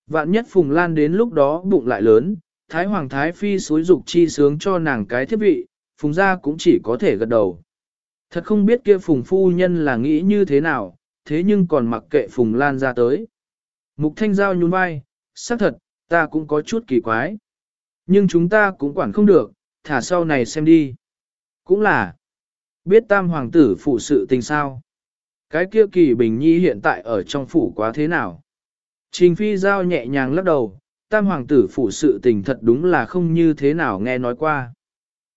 Vạn nhất Phùng Lan đến lúc đó bụng lại lớn, Thái Hoàng Thái Phi xối dục chi sướng cho nàng cái thiết vị, Phùng gia cũng chỉ có thể gật đầu. Thật không biết kia Phùng Phu Nhân là nghĩ như thế nào, thế nhưng còn mặc kệ Phùng Lan ra tới. Mục Thanh Giao nhún vai, xác thật, ta cũng có chút kỳ quái. Nhưng chúng ta cũng quản không được, thả sau này xem đi. Cũng là, biết tam hoàng tử phụ sự tình sao. Cái kia kỳ bình nhi hiện tại ở trong phủ quá thế nào? Trình phi giao nhẹ nhàng lắc đầu, tam hoàng tử phủ sự tình thật đúng là không như thế nào nghe nói qua.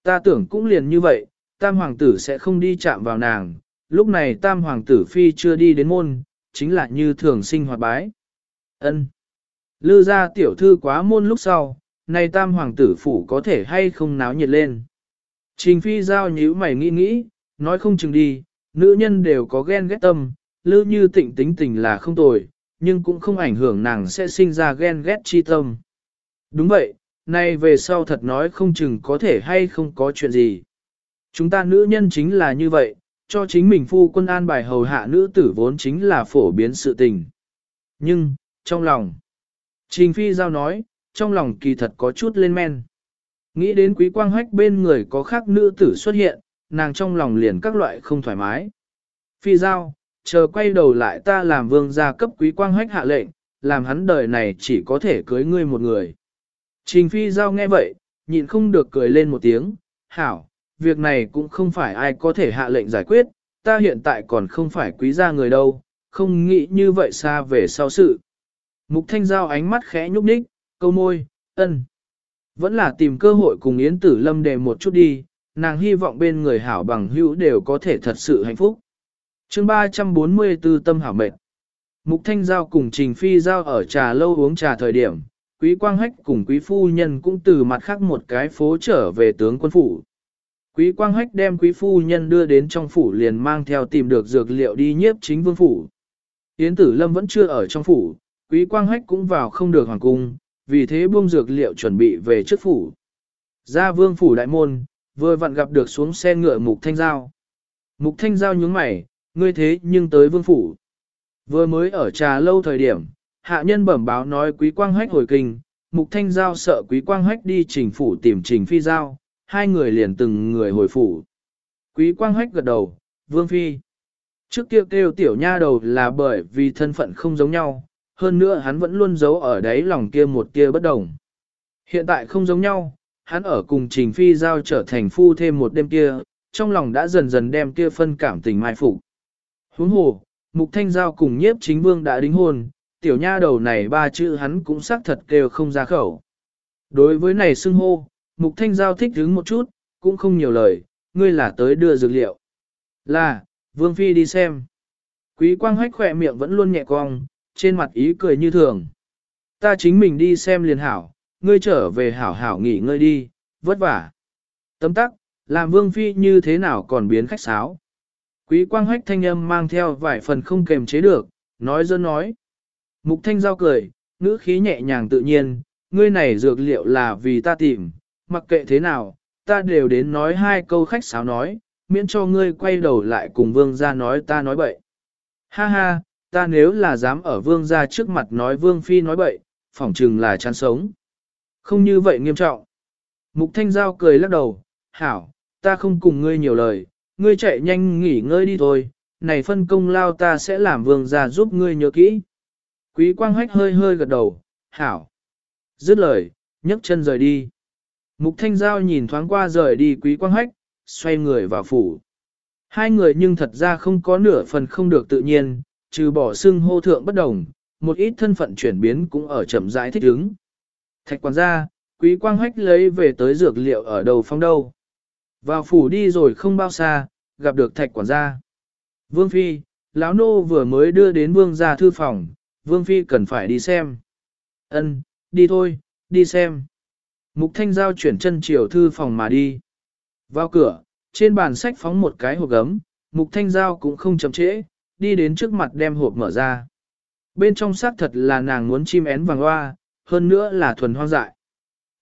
Ta tưởng cũng liền như vậy, tam hoàng tử sẽ không đi chạm vào nàng, lúc này tam hoàng tử phi chưa đi đến môn, chính là như thường sinh hoạt bái. ân Lư ra tiểu thư quá môn lúc sau, nay tam hoàng tử phủ có thể hay không náo nhiệt lên. Trình phi giao nhíu mày nghĩ nghĩ, nói không chừng đi, nữ nhân đều có ghen ghét tâm, lư như tịnh tính tình là không tồi, nhưng cũng không ảnh hưởng nàng sẽ sinh ra ghen ghét chi tâm. Đúng vậy, nay về sau thật nói không chừng có thể hay không có chuyện gì. Chúng ta nữ nhân chính là như vậy, cho chính mình phu quân an bài hầu hạ nữ tử vốn chính là phổ biến sự tình. Nhưng, trong lòng, Trình Phi Giao nói, trong lòng kỳ thật có chút lên men. Nghĩ đến quý quang hách bên người có khác nữ tử xuất hiện, nàng trong lòng liền các loại không thoải mái. Phi giao, chờ quay đầu lại ta làm vương gia cấp quý quang hách hạ lệnh, làm hắn đời này chỉ có thể cưới ngươi một người. Trình phi giao nghe vậy, nhịn không được cười lên một tiếng, hảo, việc này cũng không phải ai có thể hạ lệnh giải quyết, ta hiện tại còn không phải quý gia người đâu, không nghĩ như vậy xa về sau sự. Mục thanh giao ánh mắt khẽ nhúc nhích, câu môi, ân. Vẫn là tìm cơ hội cùng Yến Tử Lâm đề một chút đi, nàng hy vọng bên người hảo bằng hữu đều có thể thật sự hạnh phúc. chương 344 tâm hảo mệt. Mục Thanh Giao cùng Trình Phi Giao ở trà lâu uống trà thời điểm, Quý Quang Hách cùng Quý Phu Nhân cũng từ mặt khác một cái phố trở về tướng quân phủ. Quý Quang Hách đem Quý Phu Nhân đưa đến trong phủ liền mang theo tìm được dược liệu đi nhiếp chính vương phủ. Yến Tử Lâm vẫn chưa ở trong phủ, Quý Quang Hách cũng vào không được hoàng cung, vì thế buông dược liệu chuẩn bị về trước phủ. Ra vương phủ đại môn, vừa vặn gặp được xuống xe ngựa Mục Thanh Giao. Mục Thanh Giao nhướng mày, ngươi thế nhưng tới vương phủ. Vừa mới ở trà lâu thời điểm, hạ nhân bẩm báo nói quý quang hách hồi kinh, Mục Thanh Giao sợ quý quang hách đi trình phủ tìm trình phi giao, hai người liền từng người hồi phủ. Quý quang hách gật đầu, vương phi. Trước kia kêu tiểu nha đầu là bởi vì thân phận không giống nhau, hơn nữa hắn vẫn luôn giấu ở đáy lòng kia một kia bất đồng. Hiện tại không giống nhau, hắn ở cùng Trình Phi Giao trở thành phu thêm một đêm kia, trong lòng đã dần dần đem kia phân cảm tình mai phục. Huống hồ, Mục Thanh Giao cùng nhiếp chính vương đã đính hôn, tiểu nha đầu này ba chữ hắn cũng xác thật kêu không ra khẩu. Đối với này xưng hô, Mục Thanh Giao thích hứng một chút, cũng không nhiều lời, ngươi là tới đưa dược liệu. Là, Vương Phi đi xem. Quý quang hách khỏe miệng vẫn luôn nhẹ cong, trên mặt ý cười như thường. Ta chính mình đi xem liền hảo, ngươi trở về hảo hảo nghỉ ngơi đi, vất vả. Tấm tắc, làm Vương Phi như thế nào còn biến khách sáo. Quý quang hách thanh âm mang theo vài phần không kềm chế được, nói dơ nói. Mục thanh giao cười, ngữ khí nhẹ nhàng tự nhiên, ngươi này dược liệu là vì ta tìm, mặc kệ thế nào, ta đều đến nói hai câu khách sáo nói, miễn cho ngươi quay đầu lại cùng vương gia nói ta nói bậy. Ha ha, ta nếu là dám ở vương gia trước mặt nói vương phi nói bậy, phỏng chừng là chán sống. Không như vậy nghiêm trọng. Mục thanh giao cười lắc đầu, hảo, ta không cùng ngươi nhiều lời, ngươi chạy nhanh nghỉ ngơi đi thôi, này phân công lao ta sẽ làm vương gia giúp ngươi nhớ kỹ. Quý quang hách hơi hơi gật đầu, hảo. Dứt lời, nhấc chân rời đi. Mục thanh giao nhìn thoáng qua rời đi quý quang hách, xoay người vào phủ. Hai người nhưng thật ra không có nửa phần không được tự nhiên, trừ bỏ xưng hô thượng bất đồng, một ít thân phận chuyển biến cũng ở chậm rãi thích ứng. Thạch quản gia, quý quang hách lấy về tới dược liệu ở đầu phong đâu. Vào phủ đi rồi không bao xa, gặp được thạch quản gia. Vương Phi, lão nô vừa mới đưa đến vương gia thư phòng, Vương Phi cần phải đi xem. Ân, đi thôi, đi xem. Mục Thanh Giao chuyển chân chiều thư phòng mà đi. Vào cửa, trên bàn sách phóng một cái hộp gấm, Mục Thanh Giao cũng không chậm trễ, đi đến trước mặt đem hộp mở ra. Bên trong xác thật là nàng muốn chim én vàng hoa, hơn nữa là thuần hoang dại.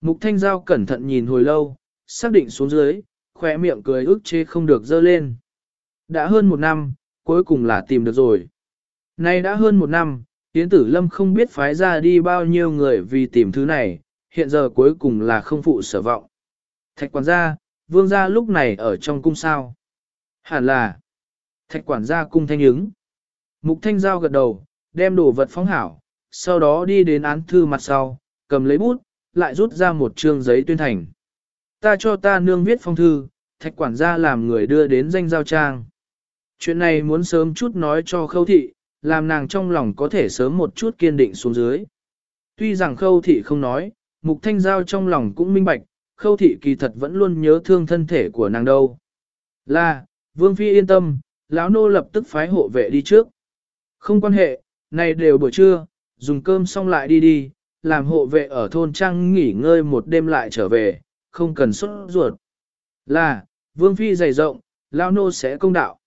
Mục Thanh Giao cẩn thận nhìn hồi lâu, xác định xuống dưới, khỏe miệng cười ức chế không được dơ lên. Đã hơn một năm, cuối cùng là tìm được rồi. Nay đã hơn một năm, Yến Tử Lâm không biết phái ra đi bao nhiêu người vì tìm thứ này, hiện giờ cuối cùng là không phụ sở vọng. Thạch quản gia, vương gia lúc này ở trong cung sao. Hẳn là, thạch quản gia cung thanh ứng. Mục thanh giao gật đầu, đem đồ vật phóng hảo, sau đó đi đến án thư mặt sau, cầm lấy bút, lại rút ra một trương giấy tuyên thành. Ta cho ta nương viết phong thư, thạch quản gia làm người đưa đến danh giao trang. Chuyện này muốn sớm chút nói cho khâu thị, làm nàng trong lòng có thể sớm một chút kiên định xuống dưới. Tuy rằng khâu thị không nói, mục thanh giao trong lòng cũng minh bạch, khâu thị kỳ thật vẫn luôn nhớ thương thân thể của nàng đâu. Là, vương phi yên tâm, lão nô lập tức phái hộ vệ đi trước. Không quan hệ, này đều buổi trưa, dùng cơm xong lại đi đi, làm hộ vệ ở thôn trang nghỉ ngơi một đêm lại trở về, không cần xuất ruột. Là, vương phi dày rộng, lão nô sẽ công đạo.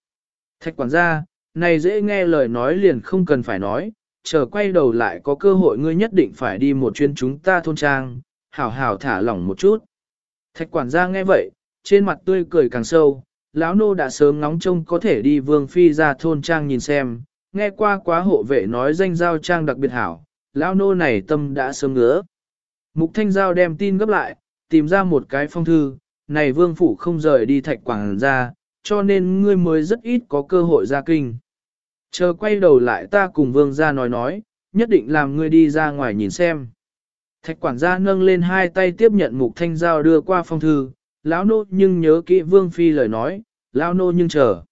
Thạch quản gia, này dễ nghe lời nói liền không cần phải nói, chờ quay đầu lại có cơ hội ngươi nhất định phải đi một chuyến chúng ta thôn trang, hảo hảo thả lỏng một chút. Thạch quản gia nghe vậy, trên mặt tươi cười càng sâu, lão nô đã sớm ngóng trông có thể đi vương phi ra thôn trang nhìn xem, nghe qua quá hộ vệ nói danh giao trang đặc biệt hảo, lão nô này tâm đã sớm ngứa. Mục thanh giao đem tin gấp lại, tìm ra một cái phong thư, này vương phủ không rời đi thạch quảng gia, cho nên ngươi mới rất ít có cơ hội ra kinh. Chờ quay đầu lại ta cùng vương gia nói nói, nhất định làm ngươi đi ra ngoài nhìn xem. Thạch quản gia nâng lên hai tay tiếp nhận mục thanh giao đưa qua phong thư, lão nô nhưng nhớ kỹ vương phi lời nói, lão nô nhưng chờ.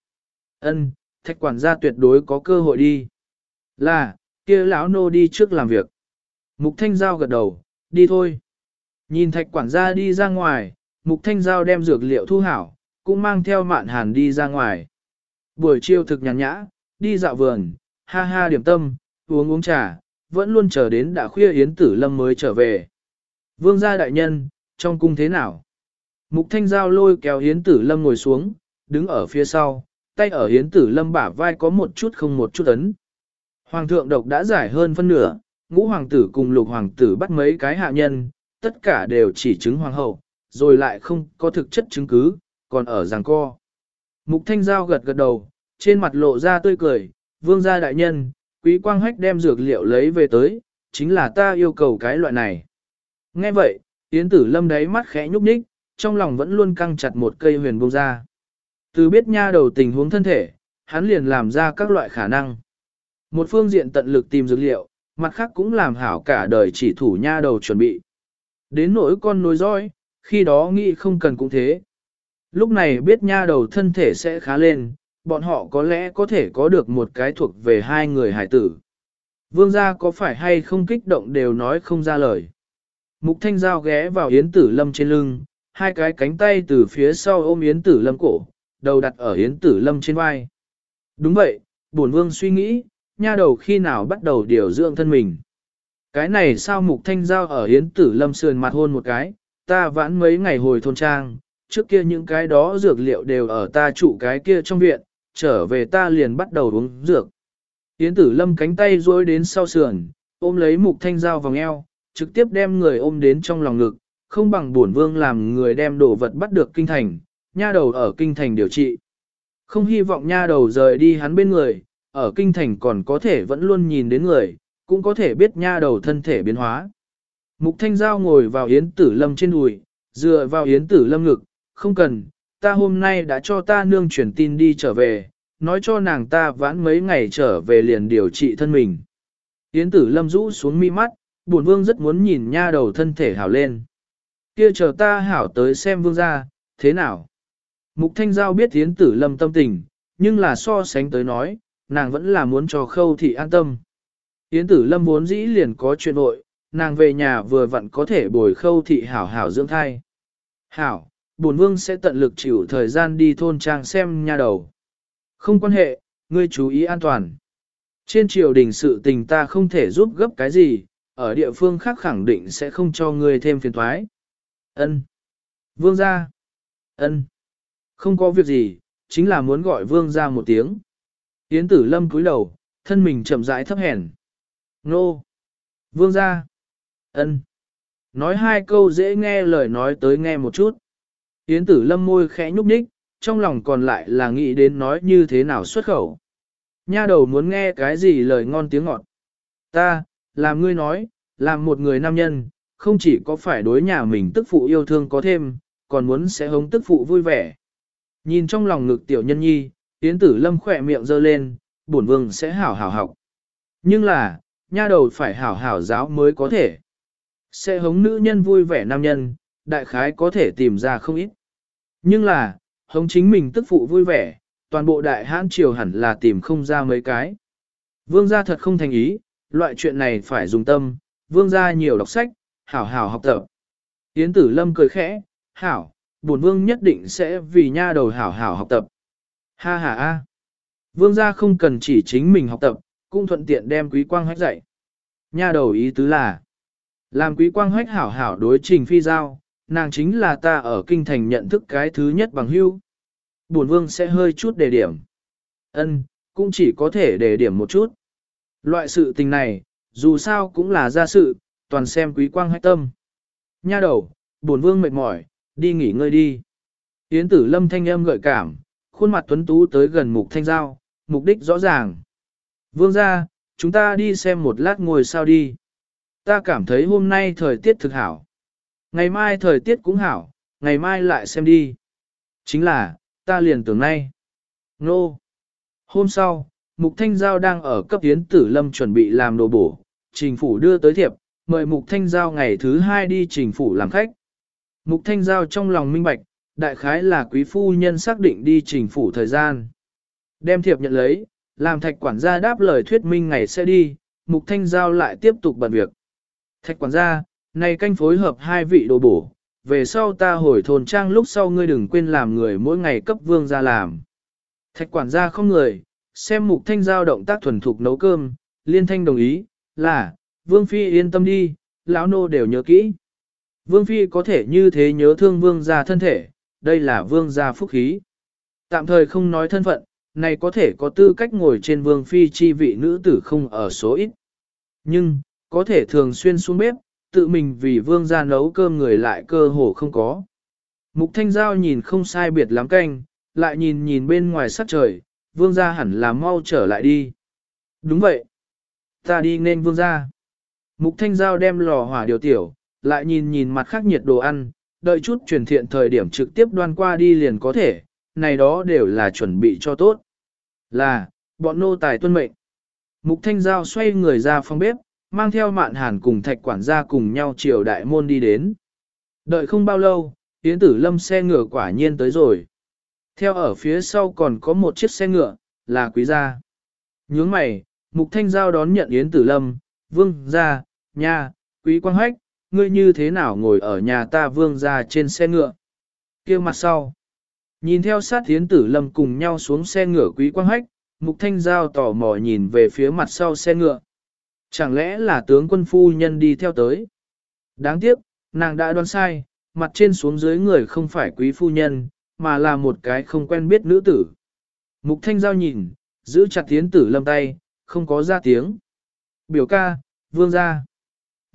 Ân, thạch quản gia tuyệt đối có cơ hội đi. Là, kia lão nô đi trước làm việc. Mục thanh giao gật đầu, đi thôi. Nhìn thạch quản gia đi ra ngoài, mục thanh giao đem dược liệu thu hảo, cũng mang theo mạn hàn đi ra ngoài. Buổi chiều thực nhàn nhã, đi dạo vườn, ha ha điểm tâm, uống uống trà, vẫn luôn chờ đến đã khuya Yến Tử Lâm mới trở về. Vương gia đại nhân, trong cung thế nào? Mục Thanh Giao lôi kéo Yến Tử Lâm ngồi xuống, đứng ở phía sau, tay ở hiến Tử Lâm bả vai có một chút không một chút ấn. Hoàng thượng độc đã giải hơn phân nửa, ngũ hoàng tử cùng lục hoàng tử bắt mấy cái hạ nhân, tất cả đều chỉ chứng hoàng hậu, rồi lại không có thực chất chứng cứ, còn ở giằng co. Mục Thanh Giao gật gật đầu, trên mặt lộ ra tươi cười, vương gia đại nhân, quý quang hách đem dược liệu lấy về tới, chính là ta yêu cầu cái loại này. Nghe vậy, Yến tử lâm đáy mắt khẽ nhúc nhích, trong lòng vẫn luôn căng chặt một cây huyền bông ra. Từ biết nha đầu tình huống thân thể, hắn liền làm ra các loại khả năng. Một phương diện tận lực tìm dược liệu, mặt khác cũng làm hảo cả đời chỉ thủ nha đầu chuẩn bị. Đến nỗi con nối roi, khi đó nghĩ không cần cũng thế. Lúc này biết nha đầu thân thể sẽ khá lên, bọn họ có lẽ có thể có được một cái thuộc về hai người hải tử. Vương gia có phải hay không kích động đều nói không ra lời. Mục thanh giao ghé vào yến tử lâm trên lưng, hai cái cánh tay từ phía sau ôm yến tử lâm cổ, đầu đặt ở yến tử lâm trên vai. Đúng vậy, bổn vương suy nghĩ, nha đầu khi nào bắt đầu điều dưỡng thân mình. Cái này sao mục thanh giao ở yến tử lâm sườn mặt hôn một cái, ta vãn mấy ngày hồi thôn trang, trước kia những cái đó dược liệu đều ở ta trụ cái kia trong viện, trở về ta liền bắt đầu uống dược. Yến tử lâm cánh tay duỗi đến sau sườn, ôm lấy mục thanh giao vòng eo, trực tiếp đem người ôm đến trong lòng ngực, không bằng bổn vương làm người đem đồ vật bắt được kinh thành, nha đầu ở kinh thành điều trị. Không hy vọng nha đầu rời đi hắn bên người, ở kinh thành còn có thể vẫn luôn nhìn đến người, cũng có thể biết nha đầu thân thể biến hóa. Mục thanh giao ngồi vào yến tử lâm trên đùi, dựa vào yến tử lâm ngực, không cần, ta hôm nay đã cho ta nương truyền tin đi trở về, nói cho nàng ta vãn mấy ngày trở về liền điều trị thân mình. Yến tử lâm rũ xuống mi mắt, buồn vương rất muốn nhìn nha đầu thân thể hảo lên. Kia chờ ta hảo tới xem vương gia, thế nào? Mục thanh giao biết yến tử lâm tâm tình, nhưng là so sánh tới nói, nàng vẫn là muốn cho khâu thị an tâm. Yến tử lâm vốn dĩ liền có chuyện nội, nàng về nhà vừa vặn có thể bồi khâu thị hảo hảo dưỡng thai. Hảo, bổn vương sẽ tận lực chịu thời gian đi thôn trang xem nha đầu. Không quan hệ, ngươi chú ý an toàn. Trên triều đình sự tình ta không thể giúp gấp cái gì, ở địa phương khác khẳng định sẽ không cho ngươi thêm phiền thoái. Ân. Vương gia. Ân. Không có việc gì, chính là muốn gọi vương gia một tiếng. Yến tử lâm cúi đầu, thân mình chậm rãi thấp hèn. Nô. Vương gia. Ân. Nói hai câu dễ nghe lời nói tới nghe một chút. Yến tử lâm môi khẽ nhúc nhích, trong lòng còn lại là nghĩ đến nói như thế nào xuất khẩu. Nha đầu muốn nghe cái gì lời ngon tiếng ngọt. Ta, làm ngươi nói, làm một người nam nhân, không chỉ có phải đối nhà mình tức phụ yêu thương có thêm, còn muốn sẽ hống tức phụ vui vẻ. Nhìn trong lòng ngực tiểu nhân nhi, Yến tử lâm khỏe miệng giơ lên, bổn vương sẽ hảo hảo học. Nhưng là, nha đầu phải hảo hảo giáo mới có thể. Sẽ hống nữ nhân vui vẻ nam nhân, đại khái có thể tìm ra không ít. Nhưng là, hống chính mình tức phụ vui vẻ, toàn bộ đại hãn triều hẳn là tìm không ra mấy cái. Vương gia thật không thành ý, loại chuyện này phải dùng tâm, vương gia nhiều đọc sách, hảo hảo học tập. Yến tử lâm cười khẽ, hảo, bổn vương nhất định sẽ vì nha đầu hảo hảo học tập. Ha ha a. Vương gia không cần chỉ chính mình học tập, cũng thuận tiện đem quý quang hách dạy. Nha đầu ý tứ là, làm quý quang hách hảo hảo đối trình phi giao, nàng chính là ta ở kinh thành nhận thức cái thứ nhất bằng hưu. Bổn vương sẽ hơi chút đề điểm. Ân, cũng chỉ có thể đề điểm một chút. Loại sự tình này, dù sao cũng là gia sự, toàn xem quý quang hách tâm. Nha đầu, bổn vương mệt mỏi, đi nghỉ ngơi đi. Yến tử lâm thanh âm gợi cảm, khuôn mặt tuấn tú tới gần mục thanh giao, mục đích rõ ràng. Vương ra, chúng ta đi xem một lát ngồi sao đi. Ta cảm thấy hôm nay thời tiết thực hảo. Ngày mai thời tiết cũng hảo, ngày mai lại xem đi. Chính là, ta liền tưởng nay. Nô. Hôm sau, Mục Thanh Giao đang ở cấp Yến tử lâm chuẩn bị làm đồ bổ, trình phủ đưa tới thiệp, mời Mục Thanh Giao ngày thứ hai đi trình phủ làm khách. Mục Thanh Giao trong lòng minh bạch, đại khái là quý phu nhân xác định đi trình phủ thời gian. Đem thiệp nhận lấy, làm thạch quản gia đáp lời thuyết minh ngày sẽ đi, Mục Thanh Giao lại tiếp tục bận việc. Thạch quản gia, này canh phối hợp hai vị đồ bổ, về sau ta hồi thôn trang lúc sau ngươi đừng quên làm người mỗi ngày cấp vương ra làm. Thạch quản gia không người, xem mục thanh giao động tác thuần thục nấu cơm, liên thanh đồng ý, là, vương phi yên tâm đi, lão nô đều nhớ kỹ. Vương phi có thể như thế nhớ thương vương gia thân thể, đây là vương gia phúc khí. Tạm thời không nói thân phận, này có thể có tư cách ngồi trên vương phi chi vị nữ tử không ở số ít. Nhưng, có thể thường xuyên xuống bếp, tự mình vì vương gia nấu cơm người lại cơ hồ không có. Mục thanh giao nhìn không sai biệt lắm canh, lại nhìn nhìn bên ngoài sắc trời, vương gia hẳn là mau trở lại đi. Đúng vậy. Ta đi nên vương gia. Mục thanh giao đem lò hỏa điều tiểu, lại nhìn nhìn mặt khác nhiệt đồ ăn, đợi chút truyền thiện thời điểm trực tiếp đoan qua đi liền có thể, này đó đều là chuẩn bị cho tốt. Là, bọn nô tài tuân mệnh. Mục thanh giao xoay người ra phòng bếp, mang theo mạn hàn cùng thạch quản gia cùng nhau chiều đại môn đi đến. Đợi không bao lâu, Yến Tử Lâm xe ngựa quả nhiên tới rồi. Theo ở phía sau còn có một chiếc xe ngựa, là quý gia. Nhướng mày, Mục Thanh Giao đón nhận Yến Tử Lâm, vương gia, nha, quý quang hách, ngươi như thế nào ngồi ở nhà ta vương gia trên xe ngựa. kia mặt sau. Nhìn theo sát thiến Tử Lâm cùng nhau xuống xe ngựa quý quang hách, Mục Thanh Giao tò mò nhìn về phía mặt sau xe ngựa. Chẳng lẽ là tướng quân phu nhân đi theo tới? Đáng tiếc, nàng đã đoán sai, mặt trên xuống dưới người không phải quý phu nhân, mà là một cái không quen biết nữ tử. Mục thanh giao nhìn, giữ chặt tiến tử lâm tay, không có ra tiếng. Biểu ca, vương ra.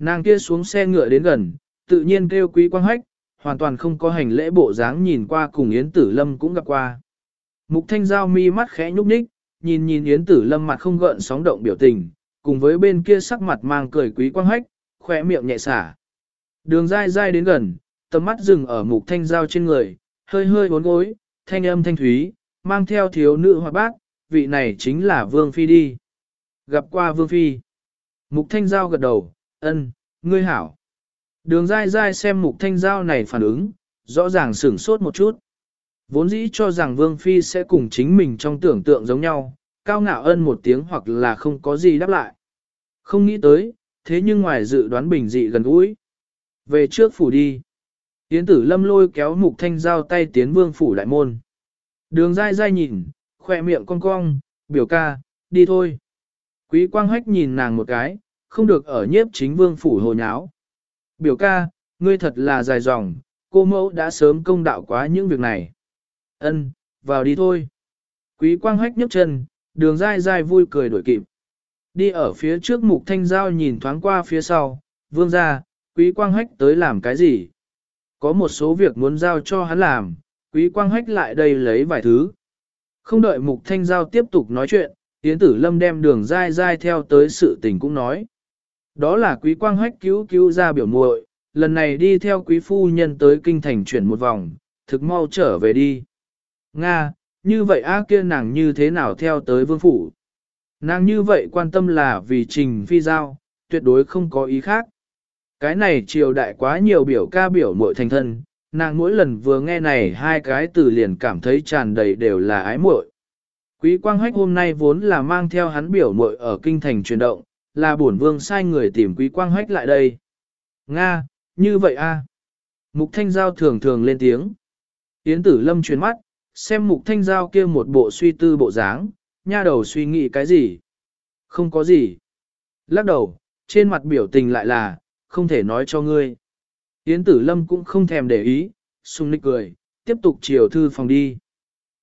Nàng kia xuống xe ngựa đến gần, tự nhiên kêu quý quang hách, hoàn toàn không có hành lễ bộ dáng nhìn qua cùng Yến Tử Lâm cũng gặp qua. Mục thanh giao mi mắt khẽ nhúc nhích, nhìn nhìn Yến Tử Lâm mặt không gợn sóng động biểu tình, cùng với bên kia sắc mặt mang cười quý quang hách, khỏe miệng nhẹ xả. Đường dai dai đến gần, tầm mắt dừng ở mục thanh giao trên người, hơi hơi bốn gối, thanh âm thanh thúy, mang theo thiếu nữ hoa bác, vị này chính là Vương Phi đi. Gặp qua Vương Phi. Mục thanh giao gật đầu, ân, ngươi hảo. Đường dai dai xem mục thanh giao này phản ứng, rõ ràng sửng sốt một chút. Vốn dĩ cho rằng Vương Phi sẽ cùng chính mình trong tưởng tượng giống nhau, cao ngạo ân một tiếng hoặc là không có gì đáp lại. Không nghĩ tới, thế nhưng ngoài dự đoán bình dị gần gũi. Về trước phủ đi. Yến tử lâm lôi kéo mục thanh giao tay tiến vương phủ đại môn. Đường dai dai nhìn, khoe miệng cong cong, biểu ca, đi thôi. Quý quang hách nhìn nàng một cái, không được ở nhiếp chính vương phủ hồ nháo. Biểu ca, ngươi thật là dài dòng, cô mẫu đã sớm công đạo quá những việc này. Ân, vào đi thôi. Quý quang hách nhấc chân, đường dai dai vui cười đổi kịp. Đi ở phía trước mục thanh giao nhìn thoáng qua phía sau, vương ra, quý quang hách tới làm cái gì? Có một số việc muốn giao cho hắn làm, quý quang hách lại đây lấy vài thứ. Không đợi mục thanh giao tiếp tục nói chuyện, tiến tử lâm đem đường dai dai theo tới sự tình cũng nói. Đó là quý quang hách cứu cứu ra biểu muội, lần này đi theo quý phu nhân tới kinh thành chuyển một vòng, thực mau trở về đi. Nga, như vậy A kia nàng như thế nào theo tới vương phủ? Nàng như vậy quan tâm là vì trình phi giao, tuyệt đối không có ý khác. Cái này triều đại quá nhiều biểu ca biểu muội thành thân, nàng mỗi lần vừa nghe này hai cái từ liền cảm thấy tràn đầy đều là ái muội. Quý quang hách hôm nay vốn là mang theo hắn biểu muội ở kinh thành chuyển động, là bổn vương sai người tìm quý quang hách lại đây. Nga, như vậy a. Mục thanh giao thường thường lên tiếng. Yến tử lâm chuyển mắt, xem mục thanh giao kia một bộ suy tư bộ dáng, nha đầu suy nghĩ cái gì? Không có gì. Lắc đầu, trên mặt biểu tình lại là, không thể nói cho ngươi. Yến tử lâm cũng không thèm để ý, sung nịch cười, tiếp tục chiều thư phòng đi.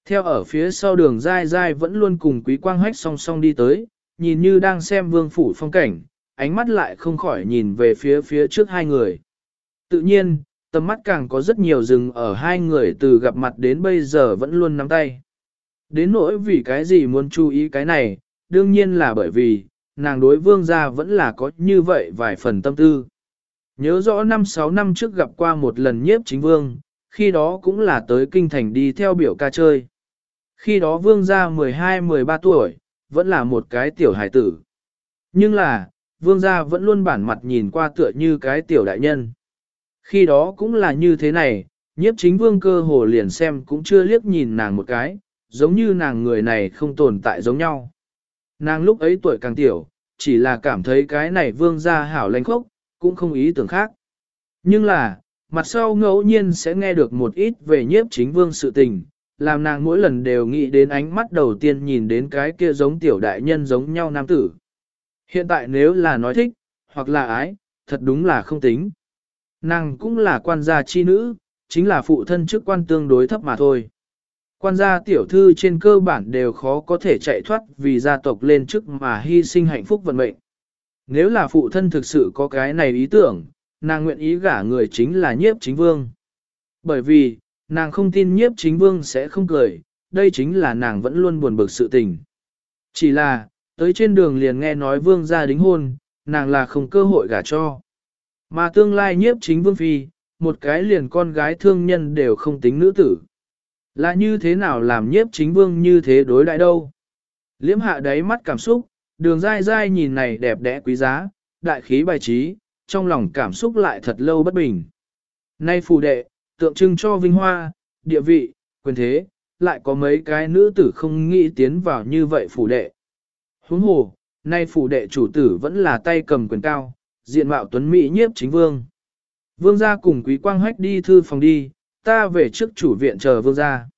Theo ở phía sau đường dai dai vẫn luôn cùng quý quang hách song song đi tới, nhìn như đang xem vương phủ phong cảnh, ánh mắt lại không khỏi nhìn về phía phía trước hai người. Tự nhiên, tầm mắt càng có rất nhiều rừng ở hai người từ gặp mặt đến bây giờ vẫn luôn nắm tay. Đến nỗi vì cái gì muốn chú ý cái này, đương nhiên là bởi vì, nàng đối vương gia vẫn là có như vậy vài phần tâm tư. Nhớ rõ năm sáu năm trước gặp qua một lần nhiếp chính vương, khi đó cũng là tới kinh thành đi theo biểu ca chơi. Khi đó vương gia 12-13 tuổi, vẫn là một cái tiểu hài tử. Nhưng là, vương gia vẫn luôn bản mặt nhìn qua tựa như cái tiểu đại nhân. Khi đó cũng là như thế này, nhiếp chính vương cơ hồ liền xem cũng chưa liếc nhìn nàng một cái, giống như nàng người này không tồn tại giống nhau. Nàng lúc ấy tuổi càng tiểu, chỉ là cảm thấy cái này vương gia hảo lanh khốc, cũng không ý tưởng khác. Nhưng là, mặt sau ngẫu nhiên sẽ nghe được một ít về nhiếp chính vương sự tình, làm nàng mỗi lần đều nghĩ đến ánh mắt đầu tiên nhìn đến cái kia giống tiểu đại nhân giống nhau nam tử. Hiện tại nếu là nói thích, hoặc là ái, thật đúng là không tính. Nàng cũng là quan gia chi nữ, chính là phụ thân chức quan tương đối thấp mà thôi. Quan gia tiểu thư trên cơ bản đều khó có thể chạy thoát vì gia tộc lên chức mà hy sinh hạnh phúc vận mệnh. Nếu là phụ thân thực sự có cái này ý tưởng, nàng nguyện ý gả người chính là nhiếp chính vương. Bởi vì, nàng không tin nhiếp chính vương sẽ không cười, đây chính là nàng vẫn luôn buồn bực sự tình. Chỉ là, tới trên đường liền nghe nói vương gia đính hôn, nàng là không cơ hội gả cho. Mà tương lai nhiếp chính vương phi, một cái liền con gái thương nhân đều không tính nữ tử. Là như thế nào làm nhiếp chính vương như thế đối đại đâu? Liễm hạ đáy mắt cảm xúc, đường dai dai nhìn này đẹp đẽ quý giá, đại khí bài trí, trong lòng cảm xúc lại thật lâu bất bình. Nay phù đệ, tượng trưng cho vinh hoa, địa vị, quyền thế, lại có mấy cái nữ tử không nghĩ tiến vào như vậy phủ đệ. Huống hồ, nay phủ đệ chủ tử vẫn là tay cầm quyền cao, diện mạo tuấn mỹ nhiếp chính vương. Vương gia cùng quý quang hách đi thư phòng đi, ta về trước chủ viện chờ vương gia.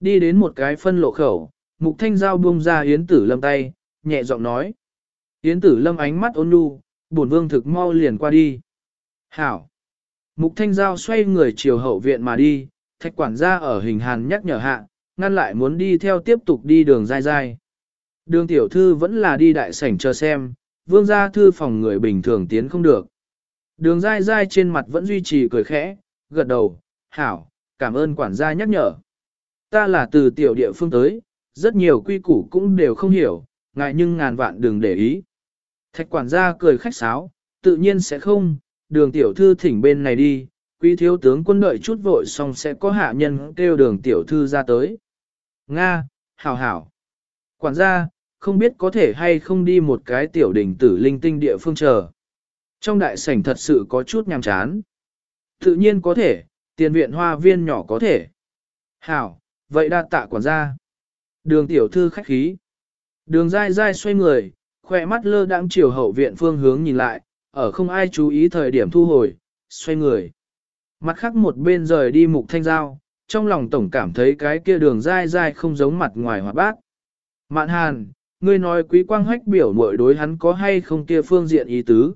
Đi đến một cái phân lộ khẩu, mục thanh giao buông ra yến tử lâm tay, nhẹ giọng nói. Yến tử lâm ánh mắt ôn nhu, bổn vương thực mau liền qua đi. Hảo. Mục thanh giao xoay người chiều hậu viện mà đi, thạch quản gia ở hình hàn nhắc nhở hạ, ngăn lại muốn đi theo tiếp tục đi đường dai dai. Đường tiểu thư vẫn là đi đại sảnh chờ xem, vương gia thư phòng người bình thường tiến không được. Đường dai dai trên mặt vẫn duy trì cười khẽ, gật đầu, hảo, cảm ơn quản gia nhắc nhở. Ta là từ tiểu địa phương tới, rất nhiều quy củ cũng đều không hiểu, ngại nhưng ngàn vạn đừng để ý. Thạch quản gia cười khách sáo, tự nhiên sẽ không, đường tiểu thư thỉnh bên này đi, quý thiếu tướng quân đợi chút vội xong sẽ có hạ nhân kêu đường tiểu thư ra tới. Nga, hảo hảo. Quản gia, không biết có thể hay không đi một cái tiểu đỉnh tử linh tinh địa phương chờ. Trong đại sảnh thật sự có chút nhàm chán. Tự nhiên có thể, tiền viện hoa viên nhỏ có thể. Hảo, vậy đa tạ quản gia. Đường tiểu thư khách khí. Đường dai dai xoay người, khỏe mắt lơ đãng chiều hậu viện phương hướng nhìn lại, ở không ai chú ý thời điểm thu hồi, xoay người. Mặt khác một bên rời đi mục thanh giao, trong lòng tổng cảm thấy cái kia đường dai dai không giống mặt ngoài hoạt bát. Mạn hàn, ngươi nói quý quang hách biểu mội đối hắn có hay không kia phương diện ý tứ.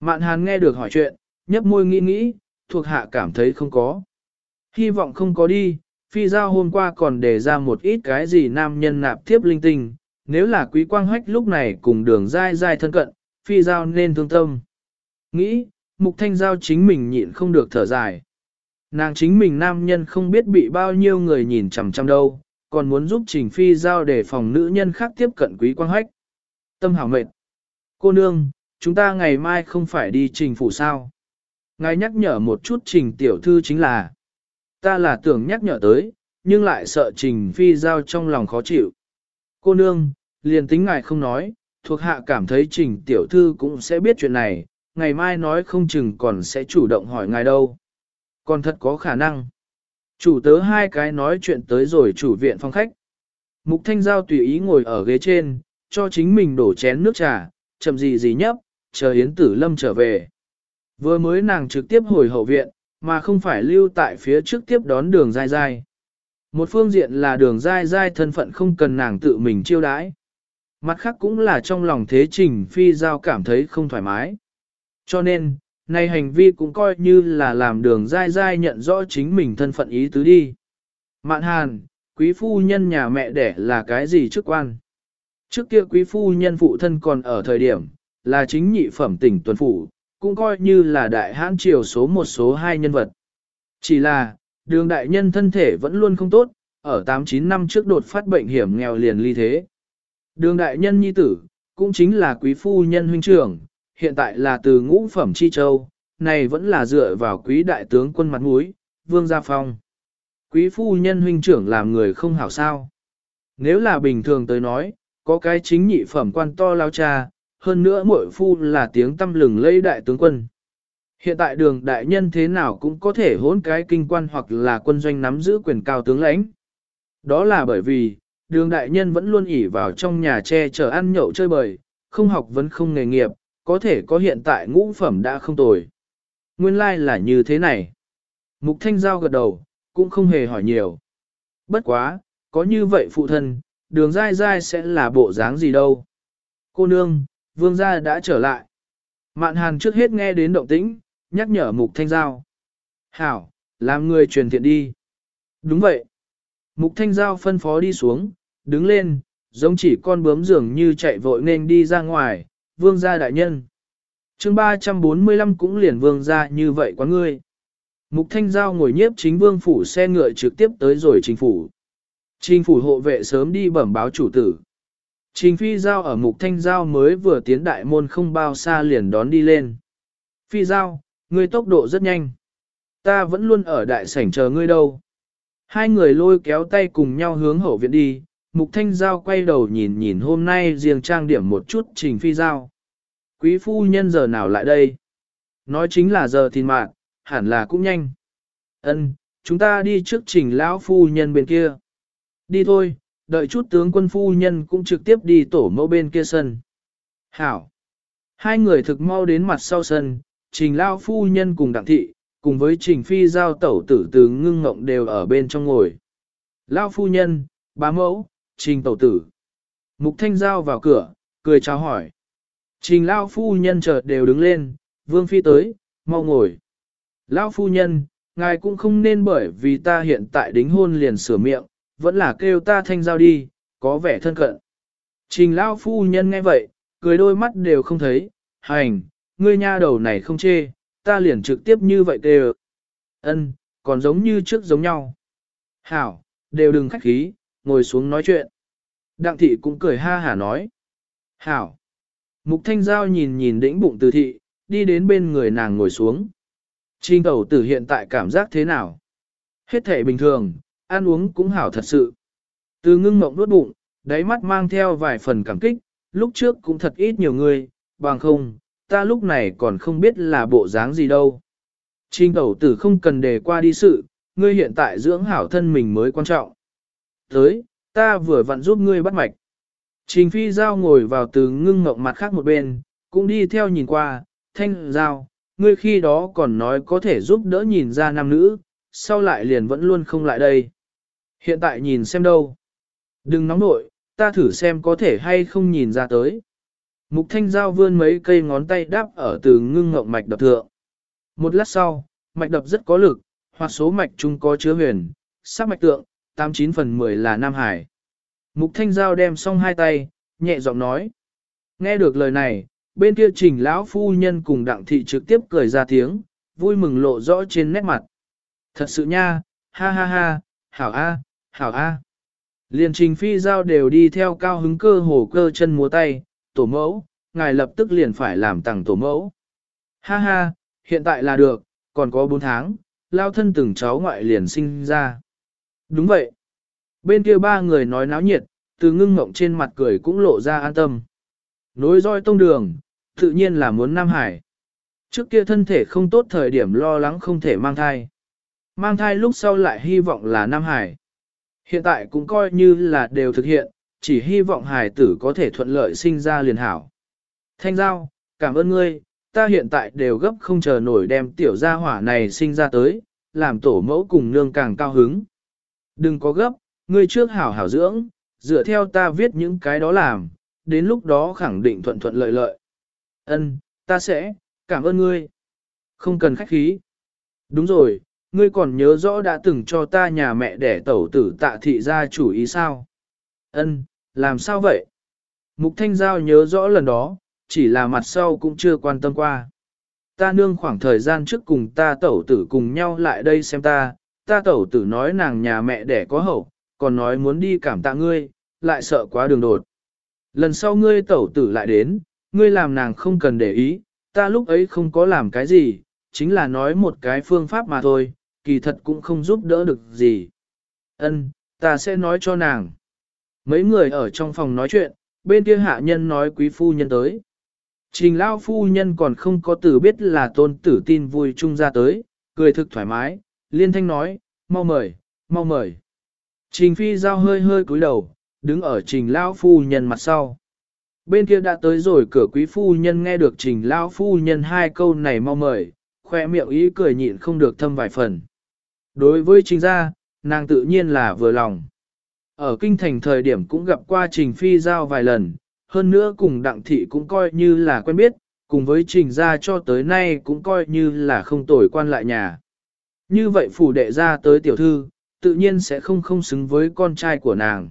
Mạn hàn nghe được hỏi chuyện, nhấp môi nghĩ nghĩ, thuộc hạ cảm thấy không có. Hy vọng không có đi, phi giao hôm qua còn đề ra một ít cái gì nam nhân nạp thiếp linh tinh, nếu là quý quang hách lúc này cùng đường dai dai thân cận, phi giao nên thương tâm. Nghĩ, mục thanh giao chính mình nhịn không được thở dài. Nàng chính mình nam nhân không biết bị bao nhiêu người nhìn chằm chằm đâu, còn muốn giúp trình phi giao để phòng nữ nhân khác tiếp cận quý quang hách. Tâm hảo mệt. Cô nương, chúng ta ngày mai không phải đi trình phủ sao. Ngài nhắc nhở một chút trình tiểu thư chính là, ta là tưởng nhắc nhở tới, nhưng lại sợ trình phi giao trong lòng khó chịu. Cô nương, liền tính ngài không nói, thuộc hạ cảm thấy trình tiểu thư cũng sẽ biết chuyện này, ngày mai nói không chừng còn sẽ chủ động hỏi ngài đâu. Còn thật có khả năng. Chủ tớ hai cái nói chuyện tới rồi chủ viện phong khách. Mục Thanh Giao tùy ý ngồi ở ghế trên, cho chính mình đổ chén nước trà, chậm gì gì nhấp, chờ Yến Tử Lâm trở về. Vừa mới nàng trực tiếp hồi hậu viện, mà không phải lưu tại phía trước tiếp đón đường dai dai. Một phương diện là đường dai dai thân phận không cần nàng tự mình chiêu đãi. Mặt khác cũng là trong lòng thế trình phi giao cảm thấy không thoải mái. Cho nên, nay hành vi cũng coi như là làm đường dai dai nhận rõ chính mình thân phận ý tứ đi. Mạn hàn, quý phu nhân nhà mẹ đẻ là cái gì chức quan? Trước kia quý phu nhân phụ thân còn ở thời điểm, là chính nhị phẩm tỉnh tuần phủ, cũng coi như là đại hãn triều số một số hai nhân vật. Chỉ là, đường đại nhân thân thể vẫn luôn không tốt, ở 8-9 năm trước đột phát bệnh hiểm nghèo liền ly thế. Đường đại nhân nhi tử, cũng chính là quý phu nhân huynh trưởng, hiện tại là từ ngũ phẩm chi châu, này vẫn là dựa vào quý đại tướng quân mặt mũi, vương gia phong. Quý phu nhân huynh trưởng làm người không hảo sao. Nếu là bình thường tới nói, có cái chính nhị phẩm quan to lao cha, hơn nữa mỗi phu là tiếng tâm lừng lây đại tướng quân. Hiện tại đường đại nhân thế nào cũng có thể hỗn cái kinh quan hoặc là quân doanh nắm giữ quyền cao tướng lãnh. Đó là bởi vì, đường đại nhân vẫn luôn ỉ vào trong nhà che chở ăn nhậu chơi bời, không học vẫn không nghề nghiệp, có thể có hiện tại ngũ phẩm đã không tồi. Nguyên lai like là như thế này. Mục Thanh Giao gật đầu, cũng không hề hỏi nhiều. Bất quá, có như vậy phụ thân, đường dai dai sẽ là bộ dáng gì đâu. Cô nương, vương gia đã trở lại. Mạn hàn trước hết nghe đến động tĩnh, nhắc nhở mục thanh giao. Hảo, làm người truyền thiện đi. Đúng vậy. Mục thanh giao phân phó đi xuống, đứng lên, giống chỉ con bướm dường như chạy vội nên đi ra ngoài, vương gia đại nhân. chương 345 cũng liền vương gia như vậy quá ngươi. Mục thanh giao ngồi nhiếp chính vương phủ xe ngựa trực tiếp tới rồi chính phủ. Chính phủ hộ vệ sớm đi bẩm báo chủ tử. Trình phi giao ở mục thanh giao mới vừa tiến đại môn không bao xa liền đón đi lên. Phi giao, ngươi tốc độ rất nhanh. Ta vẫn luôn ở đại sảnh chờ ngươi đâu. Hai người lôi kéo tay cùng nhau hướng hậu viện đi, mục thanh giao quay đầu nhìn nhìn hôm nay riêng trang điểm một chút trình phi giao. Quý phu nhân giờ nào lại đây? Nói chính là giờ thìn mạng, hẳn là cũng nhanh. Ân, chúng ta đi trước trình lão phu nhân bên kia. Đi thôi, đợi chút tướng quân phu nhân cũng trực tiếp đi tổ mẫu bên kia sân. Hảo. Hai người thực mau đến mặt sau sân, trình lão phu nhân cùng đặng thị, cùng với trình phi giao tẩu tử từ ngưng ngộng đều ở bên trong ngồi. Lao phu nhân, bá mẫu, trình tẩu tử. Mục thanh giao vào cửa, cười chào hỏi. Trình lao phu nhân chợt đều đứng lên, vương phi tới, mau ngồi. Lao phu nhân, ngài cũng không nên bởi vì ta hiện tại đính hôn liền sửa miệng, vẫn là kêu ta thanh giao đi, có vẻ thân cận. Trình lao phu nhân nghe vậy, cười đôi mắt đều không thấy, hành, ngươi nha đầu này không chê, ta liền trực tiếp như vậy kêu. Ân, còn giống như trước giống nhau. Hảo, đều đừng khách khí, ngồi xuống nói chuyện. Đặng thị cũng cười ha hả nói. Hảo. Mục thanh giao nhìn nhìn đĩnh bụng từ thị, đi đến bên người nàng ngồi xuống. trinh tẩu tử hiện tại cảm giác thế nào? Hết thể bình thường, ăn uống cũng hảo thật sự. Từ ngưng mộng nuốt bụng, đáy mắt mang theo vài phần cảm kích, lúc trước cũng thật ít nhiều người, bằng không, ta lúc này còn không biết là bộ dáng gì đâu. Trình tẩu tử không cần đề qua đi sự, ngươi hiện tại dưỡng hảo thân mình mới quan trọng. Tới, ta vừa vặn giúp ngươi bắt mạch. Trình phi giao ngồi vào từ ngưng ngộng mặt khác một bên, cũng đi theo nhìn qua, thanh giao, ngươi khi đó còn nói có thể giúp đỡ nhìn ra nam nữ, sau lại liền vẫn luôn không lại đây. Hiện tại nhìn xem đâu. Đừng nóng nội, ta thử xem có thể hay không nhìn ra tới. Mục thanh giao vươn mấy cây ngón tay đáp ở từ ngưng ngộng mạch đập thượng. Một lát sau, mạch đập rất có lực, hoặc số mạch chung có chứa huyền, sắc mạch tượng, 89 phần 10 là Nam Hải. Mục thanh giao đem xong hai tay, nhẹ giọng nói. Nghe được lời này, bên kia trình lão phu nhân cùng đặng thị trực tiếp cười ra tiếng, vui mừng lộ rõ trên nét mặt. Thật sự nha, ha ha ha, hảo a, hảo a. Liên trình phi giao đều đi theo cao hứng cơ hồ cơ chân múa tay, tổ mẫu, ngài lập tức liền phải làm tặng tổ mẫu. Ha ha, hiện tại là được, còn có 4 tháng, lao thân từng cháu ngoại liền sinh ra. Đúng vậy. Bên kia ba người nói náo nhiệt, từ ngưng ngộng trên mặt cười cũng lộ ra an tâm. Nối roi tông đường, tự nhiên là muốn Nam Hải. Trước kia thân thể không tốt thời điểm lo lắng không thể mang thai. Mang thai lúc sau lại hy vọng là Nam Hải. Hiện tại cũng coi như là đều thực hiện, chỉ hy vọng Hải tử có thể thuận lợi sinh ra liền hảo. Thanh Giao, cảm ơn ngươi, ta hiện tại đều gấp không chờ nổi đem tiểu gia hỏa này sinh ra tới, làm tổ mẫu cùng nương càng cao hứng. Đừng có gấp, ngươi trước hảo hảo dưỡng, dựa theo ta viết những cái đó làm, đến lúc đó khẳng định thuận thuận lợi lợi. Ân, ta sẽ, cảm ơn ngươi. Không cần khách khí. Đúng rồi, ngươi còn nhớ rõ đã từng cho ta nhà mẹ để tẩu tử tạ thị ra chủ ý sao? Ân, làm sao vậy? Mục Thanh Giao nhớ rõ lần đó, chỉ là mặt sau cũng chưa quan tâm qua. Ta nương khoảng thời gian trước cùng ta tẩu tử cùng nhau lại đây xem ta, ta tẩu tử nói nàng nhà mẹ đẻ có hậu, còn nói muốn đi cảm tạ ngươi, lại sợ quá đường đột. Lần sau ngươi tẩu tử lại đến, ngươi làm nàng không cần để ý, ta lúc ấy không có làm cái gì, chính là nói một cái phương pháp mà thôi, kỳ thật cũng không giúp đỡ được gì. Ân, ta sẽ nói cho nàng. Mấy người ở trong phòng nói chuyện, bên kia hạ nhân nói quý phu nhân tới. Trình lao phu nhân còn không có từ biết là tôn tử tin vui chung ra tới, cười thực thoải mái, liên thanh nói, mau mời, mau mời. Trình phi giao hơi hơi cúi đầu, đứng ở trình lao phu nhân mặt sau. Bên kia đã tới rồi cửa quý phu nhân nghe được trình lao phu nhân hai câu này mau mời, khoe miệng ý cười nhịn không được thâm vài phần. Đối với trình gia, nàng tự nhiên là vừa lòng. Ở kinh thành thời điểm cũng gặp qua Trình Phi Giao vài lần, hơn nữa cùng Đặng Thị cũng coi như là quen biết, cùng với Trình gia cho tới nay cũng coi như là không tồi quan lại nhà. Như vậy phủ đệ ra tới tiểu thư, tự nhiên sẽ không không xứng với con trai của nàng.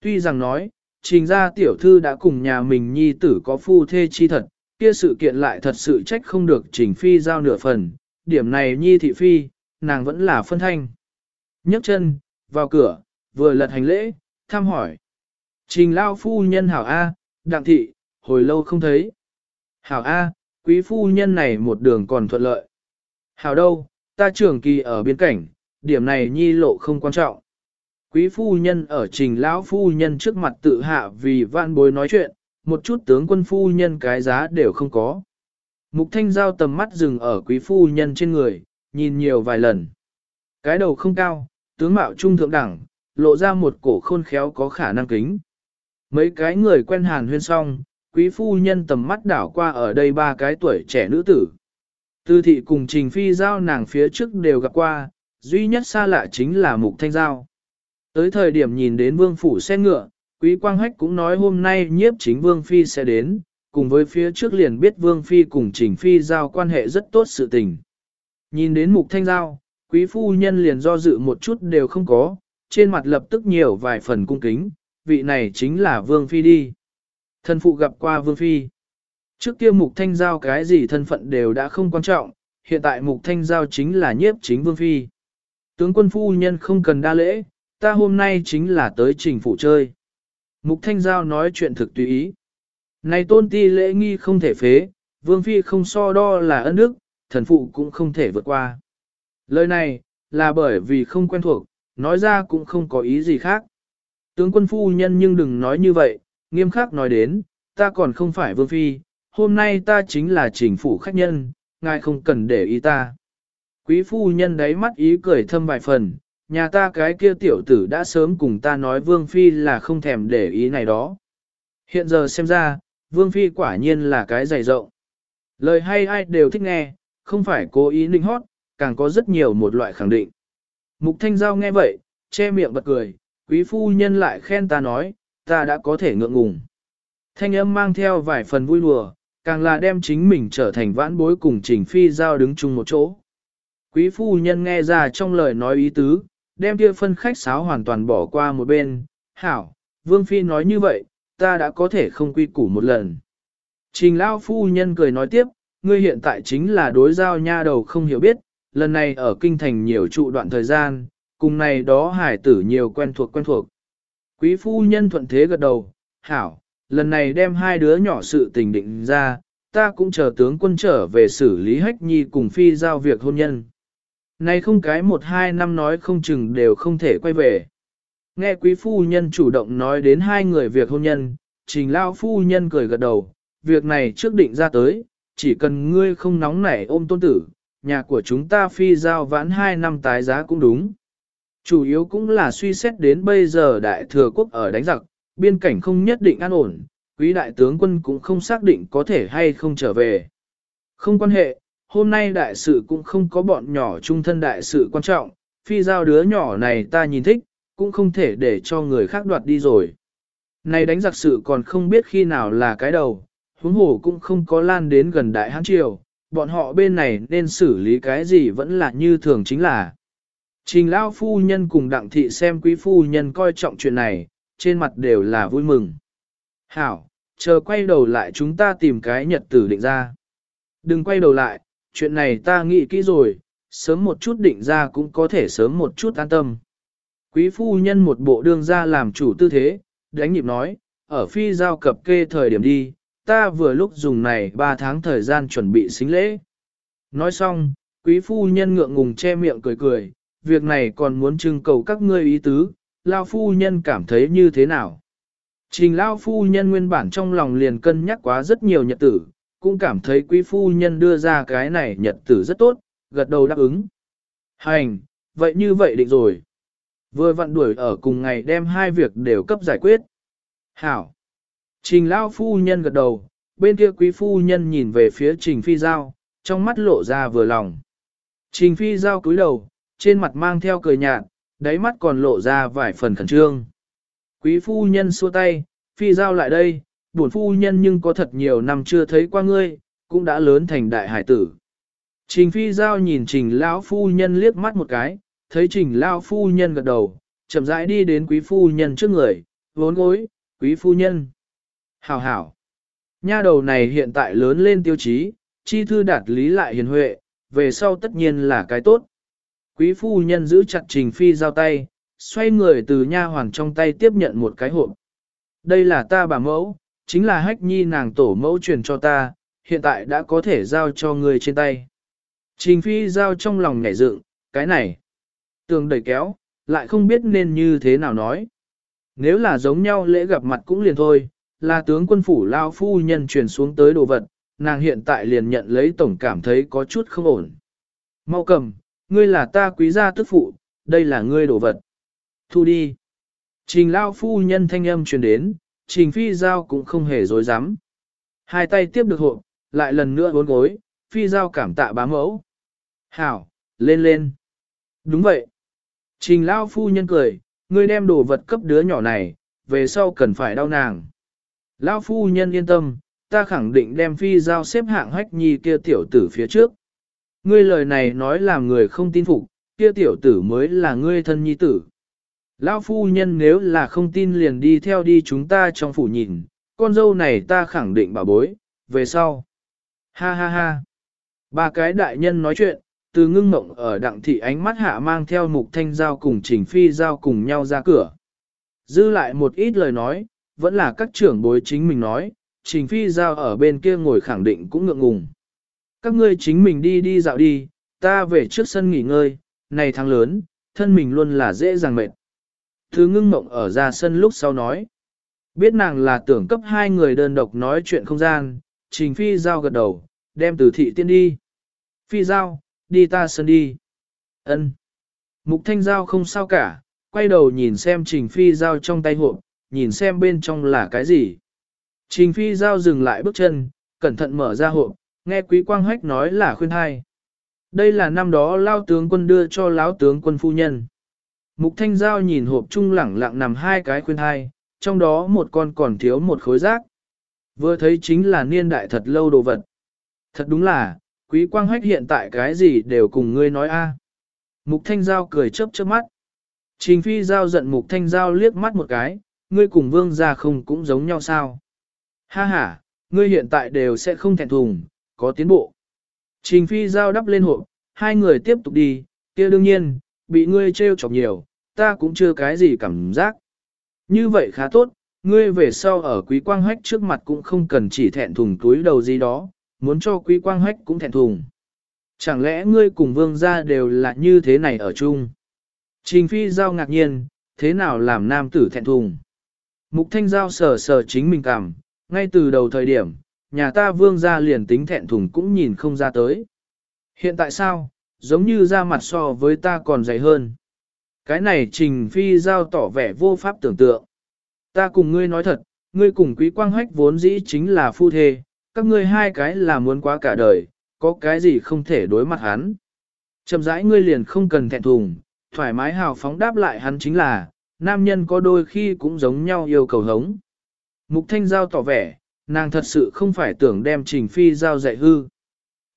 Tuy rằng nói, trình gia tiểu thư đã cùng nhà mình nhi tử có phu thê chi thật, kia sự kiện lại thật sự trách không được trình phi giao nửa phần, điểm này nhi thị phi, nàng vẫn là phân thanh. nhấc chân, vào cửa, vừa lật hành lễ, thăm hỏi. Trình lao phu nhân hảo A, đặng thị, hồi lâu không thấy. Hảo A, quý phu nhân này một đường còn thuận lợi. Hảo đâu, ta trưởng kỳ ở biên cảnh, điểm này nhi lộ không quan trọng. Quý phu nhân ở trình lão phu nhân trước mặt tự hạ vì vạn bối nói chuyện, một chút tướng quân phu nhân cái giá đều không có. Mục thanh giao tầm mắt dừng ở quý phu nhân trên người, nhìn nhiều vài lần. Cái đầu không cao, tướng mạo trung thượng đẳng, lộ ra một cổ khôn khéo có khả năng kính. Mấy cái người quen hàn huyên xong, quý phu nhân tầm mắt đảo qua ở đây ba cái tuổi trẻ nữ tử. Tư thị cùng trình phi giao nàng phía trước đều gặp qua, duy nhất xa lạ chính là mục thanh giao. Tới thời điểm nhìn đến vương phủ xe ngựa, quý quang hách cũng nói hôm nay nhiếp chính vương phi sẽ đến, cùng với phía trước liền biết vương phi cùng trình phi giao quan hệ rất tốt sự tình. Nhìn đến mục thanh giao, quý phu nhân liền do dự một chút đều không có, trên mặt lập tức nhiều vài phần cung kính, vị này chính là vương phi đi. Thân phụ gặp qua vương phi. Trước kia mục thanh giao cái gì thân phận đều đã không quan trọng, hiện tại mục thanh giao chính là nhiếp chính vương phi. Tướng quân phu nhân không cần đa lễ, ta hôm nay chính là tới trình phủ chơi. Mục thanh giao nói chuyện thực tùy ý. Này tôn ti lễ nghi không thể phế, vương phi không so đo là ân đức, thần phụ cũng không thể vượt qua. Lời này, là bởi vì không quen thuộc, nói ra cũng không có ý gì khác. Tướng quân phu nhân nhưng đừng nói như vậy, nghiêm khắc nói đến, ta còn không phải vương phi, hôm nay ta chính là trình phủ khách nhân, ngài không cần để ý ta. Quý phu nhân đáy mắt ý cười thâm vài phần, nhà ta cái kia tiểu tử đã sớm cùng ta nói vương phi là không thèm để ý này đó. Hiện giờ xem ra, vương phi quả nhiên là cái dày rộng. Lời hay ai đều thích nghe, không phải cố ý ninh hót, càng có rất nhiều một loại khẳng định. Mục thanh giao nghe vậy, che miệng bật cười, quý phu nhân lại khen ta nói, ta đã có thể ngượng ngùng. Thanh âm mang theo vài phần vui lùa, càng là đem chính mình trở thành vãn bối cùng trình phi giao đứng chung một chỗ. Quý phu nhân nghe ra trong lời nói ý tứ, đem kia phân khách sáo hoàn toàn bỏ qua một bên, hảo, vương phi nói như vậy, ta đã có thể không quy củ một lần. Trình lao phu nhân cười nói tiếp, ngươi hiện tại chính là đối giao nha đầu không hiểu biết, lần này ở kinh thành nhiều trụ đoạn thời gian, cùng này đó hải tử nhiều quen thuộc quen thuộc. Quý phu nhân thuận thế gật đầu, hảo, lần này đem hai đứa nhỏ sự tình định ra, ta cũng chờ tướng quân trở về xử lý hách nhi cùng phi giao việc hôn nhân. Này không cái một hai năm nói không chừng đều không thể quay về. Nghe quý phu nhân chủ động nói đến hai người việc hôn nhân, trình lao phu nhân cười gật đầu, việc này trước định ra tới, chỉ cần ngươi không nóng nảy ôm tôn tử, nhà của chúng ta phi giao vãn hai năm tái giá cũng đúng. Chủ yếu cũng là suy xét đến bây giờ đại thừa quốc ở đánh giặc, biên cảnh không nhất định an ổn, quý đại tướng quân cũng không xác định có thể hay không trở về. Không quan hệ, hôm nay đại sự cũng không có bọn nhỏ trung thân đại sự quan trọng, phi giao đứa nhỏ này ta nhìn thích, cũng không thể để cho người khác đoạt đi rồi. Này đánh giặc sự còn không biết khi nào là cái đầu, huống hồ cũng không có lan đến gần đại hán triều, bọn họ bên này nên xử lý cái gì vẫn là như thường chính là. Trình lao phu nhân cùng đặng thị xem quý phu nhân coi trọng chuyện này, trên mặt đều là vui mừng. Hảo, chờ quay đầu lại chúng ta tìm cái nhật tử định ra. Đừng quay đầu lại, chuyện này ta nghĩ kỹ rồi, sớm một chút định ra cũng có thể sớm một chút an tâm. Quý phu nhân một bộ đương ra làm chủ tư thế, đánh nhịp nói, ở phi giao cập kê thời điểm đi, ta vừa lúc dùng này 3 tháng thời gian chuẩn bị xính lễ. Nói xong, quý phu nhân ngượng ngùng che miệng cười cười, việc này còn muốn trưng cầu các ngươi ý tứ, lao phu nhân cảm thấy như thế nào. Trình lao phu nhân nguyên bản trong lòng liền cân nhắc quá rất nhiều nhật tử, cũng cảm thấy quý phu nhân đưa ra cái này nhật tử rất tốt, gật đầu đáp ứng. Hành, vậy như vậy định rồi. Vừa vặn đuổi ở cùng ngày đem hai việc đều cấp giải quyết. Hảo. Trình Lão phu nhân gật đầu, bên kia quý phu nhân nhìn về phía trình phi giao, trong mắt lộ ra vừa lòng. Trình phi giao cúi đầu, trên mặt mang theo cười nhạt, đáy mắt còn lộ ra vài phần khẩn trương. Quý phu nhân xua tay, phi giao lại đây, bổn phu nhân nhưng có thật nhiều năm chưa thấy qua ngươi, cũng đã lớn thành đại hải tử. Trình phi giao nhìn trình lão phu nhân liếc mắt một cái, thấy trình lão phu nhân gật đầu, chậm rãi đi đến quý phu nhân trước người, vốn gối, quý phu nhân. Hảo hảo. Nha đầu này hiện tại lớn lên tiêu chí, chi thư đạt lý lại hiền huệ, về sau tất nhiên là cái tốt. Quý phu nhân giữ chặt trình phi giao tay, xoay người từ nha hoàn trong tay tiếp nhận một cái hộp. Đây là ta bà mẫu, chính là hách nhi nàng tổ mẫu truyền cho ta, hiện tại đã có thể giao cho người trên tay. Trình phi giao trong lòng nhảy dựng, cái này, tường đầy kéo, lại không biết nên như thế nào nói. Nếu là giống nhau lễ gặp mặt cũng liền thôi, là tướng quân phủ lao phu nhân truyền xuống tới đồ vật, nàng hiện tại liền nhận lấy tổng cảm thấy có chút không ổn. Mau cầm, ngươi là ta quý gia tức phụ, đây là ngươi đồ vật. Thu đi. Trình lao phu nhân thanh âm truyền đến, trình phi giao cũng không hề dối dám. Hai tay tiếp được hộp, lại lần nữa bốn gối, phi giao cảm tạ bá mẫu. Hảo, lên lên. Đúng vậy. Trình lao phu nhân cười, ngươi đem đồ vật cấp đứa nhỏ này, về sau cần phải đau nàng lão phu nhân yên tâm, ta khẳng định đem phi giao xếp hạng hách nhi kia tiểu tử phía trước. Ngươi lời này nói làm người không tin phục, kia tiểu tử mới là ngươi thân nhi tử. Lão phu nhân nếu là không tin liền đi theo đi chúng ta trong phủ nhìn, con dâu này ta khẳng định bảo bối, về sau. Ha ha ha. Ba cái đại nhân nói chuyện, từ ngưng mộng ở đặng thị ánh mắt hạ mang theo mục thanh giao cùng trình phi giao cùng nhau ra cửa. Dư lại một ít lời nói, vẫn là các trưởng bối chính mình nói, trình phi giao ở bên kia ngồi khẳng định cũng ngượng ngùng. Các ngươi chính mình đi đi dạo đi, ta về trước sân nghỉ ngơi, này tháng lớn, thân mình luôn là dễ dàng mệt. Thứ ngưng mộng ở ra sân lúc sau nói. Biết nàng là tưởng cấp hai người đơn độc nói chuyện không gian, trình phi giao gật đầu, đem từ thị tiên đi. Phi giao, đi ta sân đi. ân Mục thanh giao không sao cả, quay đầu nhìn xem trình phi giao trong tay hộp, nhìn xem bên trong là cái gì. Trình phi giao dừng lại bước chân, cẩn thận mở ra hộp, nghe quý quang hách nói là khuyên hai. Đây là năm đó lao tướng quân đưa cho lão tướng quân phu nhân. Mục thanh giao nhìn hộp trung lẳng lặng nằm hai cái khuyên hai, trong đó một con còn thiếu một khối rác. Vừa thấy chính là niên đại thật lâu đồ vật. Thật đúng là, quý quang hách hiện tại cái gì đều cùng ngươi nói a. Mục thanh giao cười chớp chớp mắt. Trình phi giao giận mục thanh giao liếc mắt một cái, ngươi cùng vương gia không cũng giống nhau sao. Ha ha, ngươi hiện tại đều sẽ không thẹn thùng, có tiến bộ. Trình phi giao đắp lên hộp, hai người tiếp tục đi, kia đương nhiên, bị ngươi trêu chọc nhiều, ta cũng chưa cái gì cảm giác. Như vậy khá tốt, ngươi về sau ở quý quang hách trước mặt cũng không cần chỉ thẹn thùng túi đầu gì đó, muốn cho quý quang hách cũng thẹn thùng. Chẳng lẽ ngươi cùng vương gia đều là như thế này ở chung? Trình phi giao ngạc nhiên, thế nào làm nam tử thẹn thùng? Mục thanh giao sờ sờ chính mình cảm, ngay từ đầu thời điểm, nhà ta vương gia liền tính thẹn thùng cũng nhìn không ra tới. Hiện tại sao, giống như da mặt so với ta còn dày hơn. Cái này trình phi giao tỏ vẻ vô pháp tưởng tượng. Ta cùng ngươi nói thật, ngươi cùng quý quang hách vốn dĩ chính là phu thê, các ngươi hai cái là muốn quá cả đời, có cái gì không thể đối mặt hắn. Chậm rãi ngươi liền không cần thẹn thùng, thoải mái hào phóng đáp lại hắn chính là, nam nhân có đôi khi cũng giống nhau yêu cầu hống. Mục thanh giao tỏ vẻ, nàng thật sự không phải tưởng đem trình phi giao dạy hư.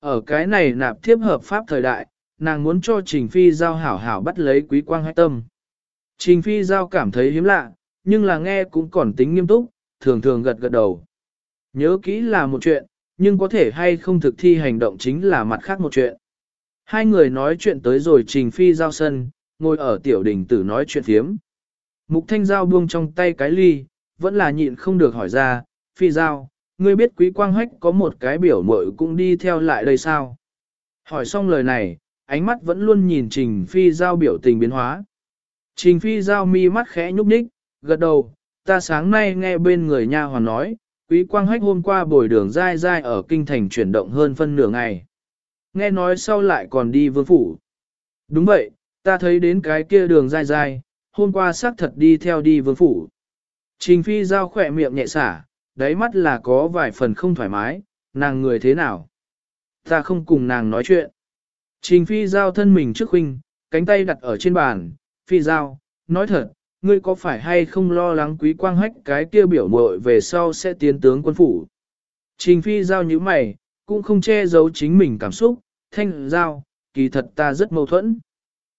Ở cái này nạp thiếp hợp pháp thời đại, nàng muốn cho trình phi giao hảo hảo bắt lấy quý quang hách tâm. Trình phi giao cảm thấy hiếm lạ, nhưng là nghe cũng còn tính nghiêm túc, thường thường gật gật đầu. Nhớ kỹ là một chuyện, nhưng có thể hay không thực thi hành động chính là mặt khác một chuyện. Hai người nói chuyện tới rồi trình phi giao sân, ngồi ở tiểu đình tử nói chuyện thiếm. Mục thanh giao buông trong tay cái ly, vẫn là nhịn không được hỏi ra, phi giao, ngươi biết quý quang hách có một cái biểu mội cũng đi theo lại đây sao? Hỏi xong lời này, ánh mắt vẫn luôn nhìn trình phi giao biểu tình biến hóa. Trình phi giao mi mắt khẽ nhúc nhích, gật đầu, ta sáng nay nghe bên người nha hoàn nói, quý quang hách hôm qua bồi đường dai dai ở kinh thành chuyển động hơn phân nửa ngày. Nghe nói sau lại còn đi vương phủ. Đúng vậy, ta thấy đến cái kia đường dai dai, hôm qua xác thật đi theo đi vương phủ. Trình phi giao khỏe miệng nhẹ xả, đáy mắt là có vài phần không thoải mái, nàng người thế nào? Ta không cùng nàng nói chuyện. Trình phi giao thân mình trước huynh, cánh tay đặt ở trên bàn, phi giao, nói thật, ngươi có phải hay không lo lắng quý quang hách cái kia biểu mội về sau sẽ tiến tướng quân phủ. Trình phi giao như mày, cũng không che giấu chính mình cảm xúc, thanh giao, kỳ thật ta rất mâu thuẫn.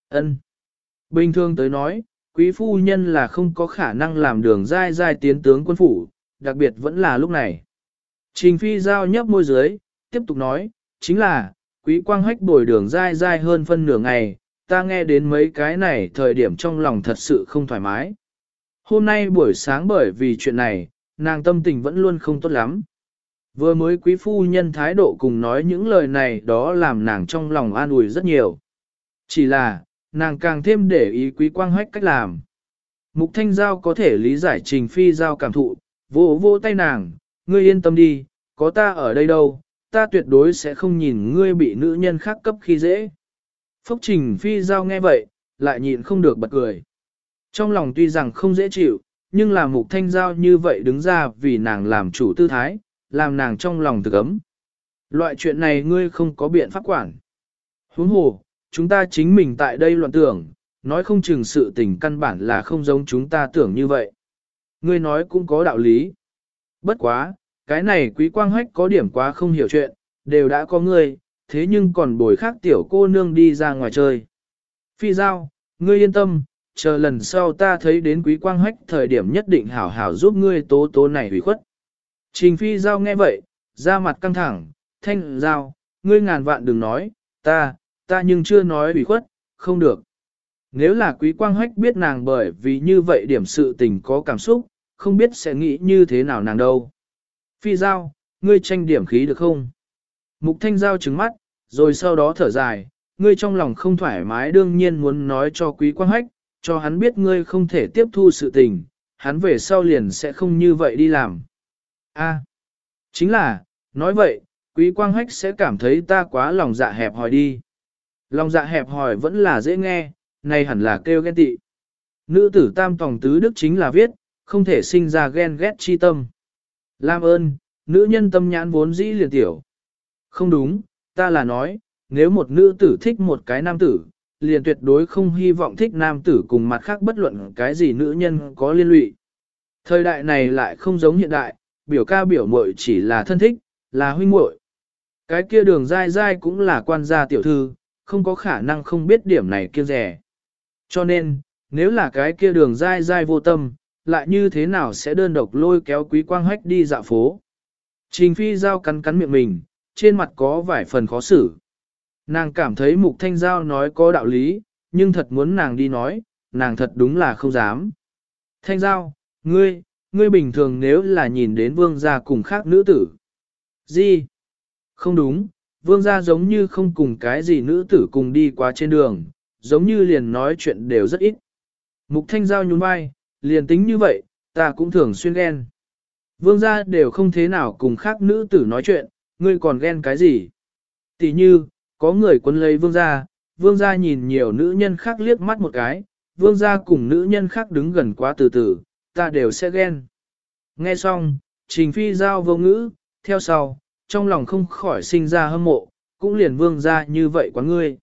ân Bình thường tới nói, quý phu nhân là không có khả năng làm đường dai dai tiến tướng quân phủ, đặc biệt vẫn là lúc này. Trình phi giao nhấp môi dưới, tiếp tục nói, chính là, quý quang hách bồi đường dai dai hơn phân nửa ngày, ta nghe đến mấy cái này thời điểm trong lòng thật sự không thoải mái. Hôm nay buổi sáng bởi vì chuyện này, nàng tâm tình vẫn luôn không tốt lắm. Vừa mới quý phu nhân thái độ cùng nói những lời này đó làm nàng trong lòng an ủi rất nhiều. Chỉ là, nàng càng thêm để ý quý quang hách cách làm. Mục thanh giao có thể lý giải trình phi giao cảm thụ, vô vô tay nàng, ngươi yên tâm đi, có ta ở đây đâu, ta tuyệt đối sẽ không nhìn ngươi bị nữ nhân khác cấp khi dễ. Phốc trình phi giao nghe vậy, lại nhịn không được bật cười. Trong lòng tuy rằng không dễ chịu, nhưng là mục thanh giao như vậy đứng ra vì nàng làm chủ tư thái, làm nàng trong lòng thực ấm. Loại chuyện này ngươi không có biện pháp quản. Huống hồ, chúng ta chính mình tại đây loạn tưởng, nói không chừng sự tình căn bản là không giống chúng ta tưởng như vậy. Ngươi nói cũng có đạo lý. Bất quá, cái này quý quang hách có điểm quá không hiểu chuyện, đều đã có ngươi, thế nhưng còn bồi khác tiểu cô nương đi ra ngoài chơi. Phi giao, ngươi yên tâm, chờ lần sau ta thấy đến quý quang hách thời điểm nhất định hảo hảo giúp ngươi tố tố này hủy khuất. Trình phi giao nghe vậy, ra mặt căng thẳng, thanh giao, ngươi ngàn vạn đừng nói, ta, ta nhưng chưa nói ủy khuất, không được. Nếu là quý quang hách biết nàng bởi vì như vậy điểm sự tình có cảm xúc, không biết sẽ nghĩ như thế nào nàng đâu. Phi giao, ngươi tranh điểm khí được không? Mục thanh giao trứng mắt, rồi sau đó thở dài, ngươi trong lòng không thoải mái đương nhiên muốn nói cho quý quang hách, cho hắn biết ngươi không thể tiếp thu sự tình, hắn về sau liền sẽ không như vậy đi làm. A, chính là, nói vậy, quý quang hách sẽ cảm thấy ta quá lòng dạ hẹp hòi đi. Lòng dạ hẹp hòi vẫn là dễ nghe, này hẳn là kêu ghen tị. Nữ tử tam tòng tứ đức chính là viết, không thể sinh ra ghen ghét chi tâm. Lam ơn, nữ nhân tâm nhãn vốn dĩ liền tiểu. Không đúng, ta là nói, nếu một nữ tử thích một cái nam tử, liền tuyệt đối không hy vọng thích nam tử cùng mặt khác bất luận cái gì nữ nhân có liên lụy. Thời đại này lại không giống hiện đại, biểu ca biểu muội chỉ là thân thích, là huynh muội. Cái kia đường dai dai cũng là quan gia tiểu thư, không có khả năng không biết điểm này kia rẻ. Cho nên, nếu là cái kia đường dai dai vô tâm, lại như thế nào sẽ đơn độc lôi kéo quý quang hách đi dạo phố. Trình phi giao cắn cắn miệng mình, trên mặt có vài phần khó xử. Nàng cảm thấy mục thanh giao nói có đạo lý, nhưng thật muốn nàng đi nói, nàng thật đúng là không dám. Thanh giao, ngươi, ngươi bình thường nếu là nhìn đến vương gia cùng khác nữ tử. Gì? Không đúng, vương gia giống như không cùng cái gì nữ tử cùng đi qua trên đường, giống như liền nói chuyện đều rất ít. Mục thanh giao nhún vai, liền tính như vậy, ta cũng thường xuyên ghen. Vương gia đều không thế nào cùng khác nữ tử nói chuyện, ngươi còn ghen cái gì? Tỷ như, có người quấn lấy vương gia, vương gia nhìn nhiều nữ nhân khác liếc mắt một cái, vương gia cùng nữ nhân khác đứng gần quá từ từ, ta đều sẽ ghen. Nghe xong, trình phi giao vô ngữ, theo sau, trong lòng không khỏi sinh ra hâm mộ, cũng liền vương gia như vậy quá ngươi.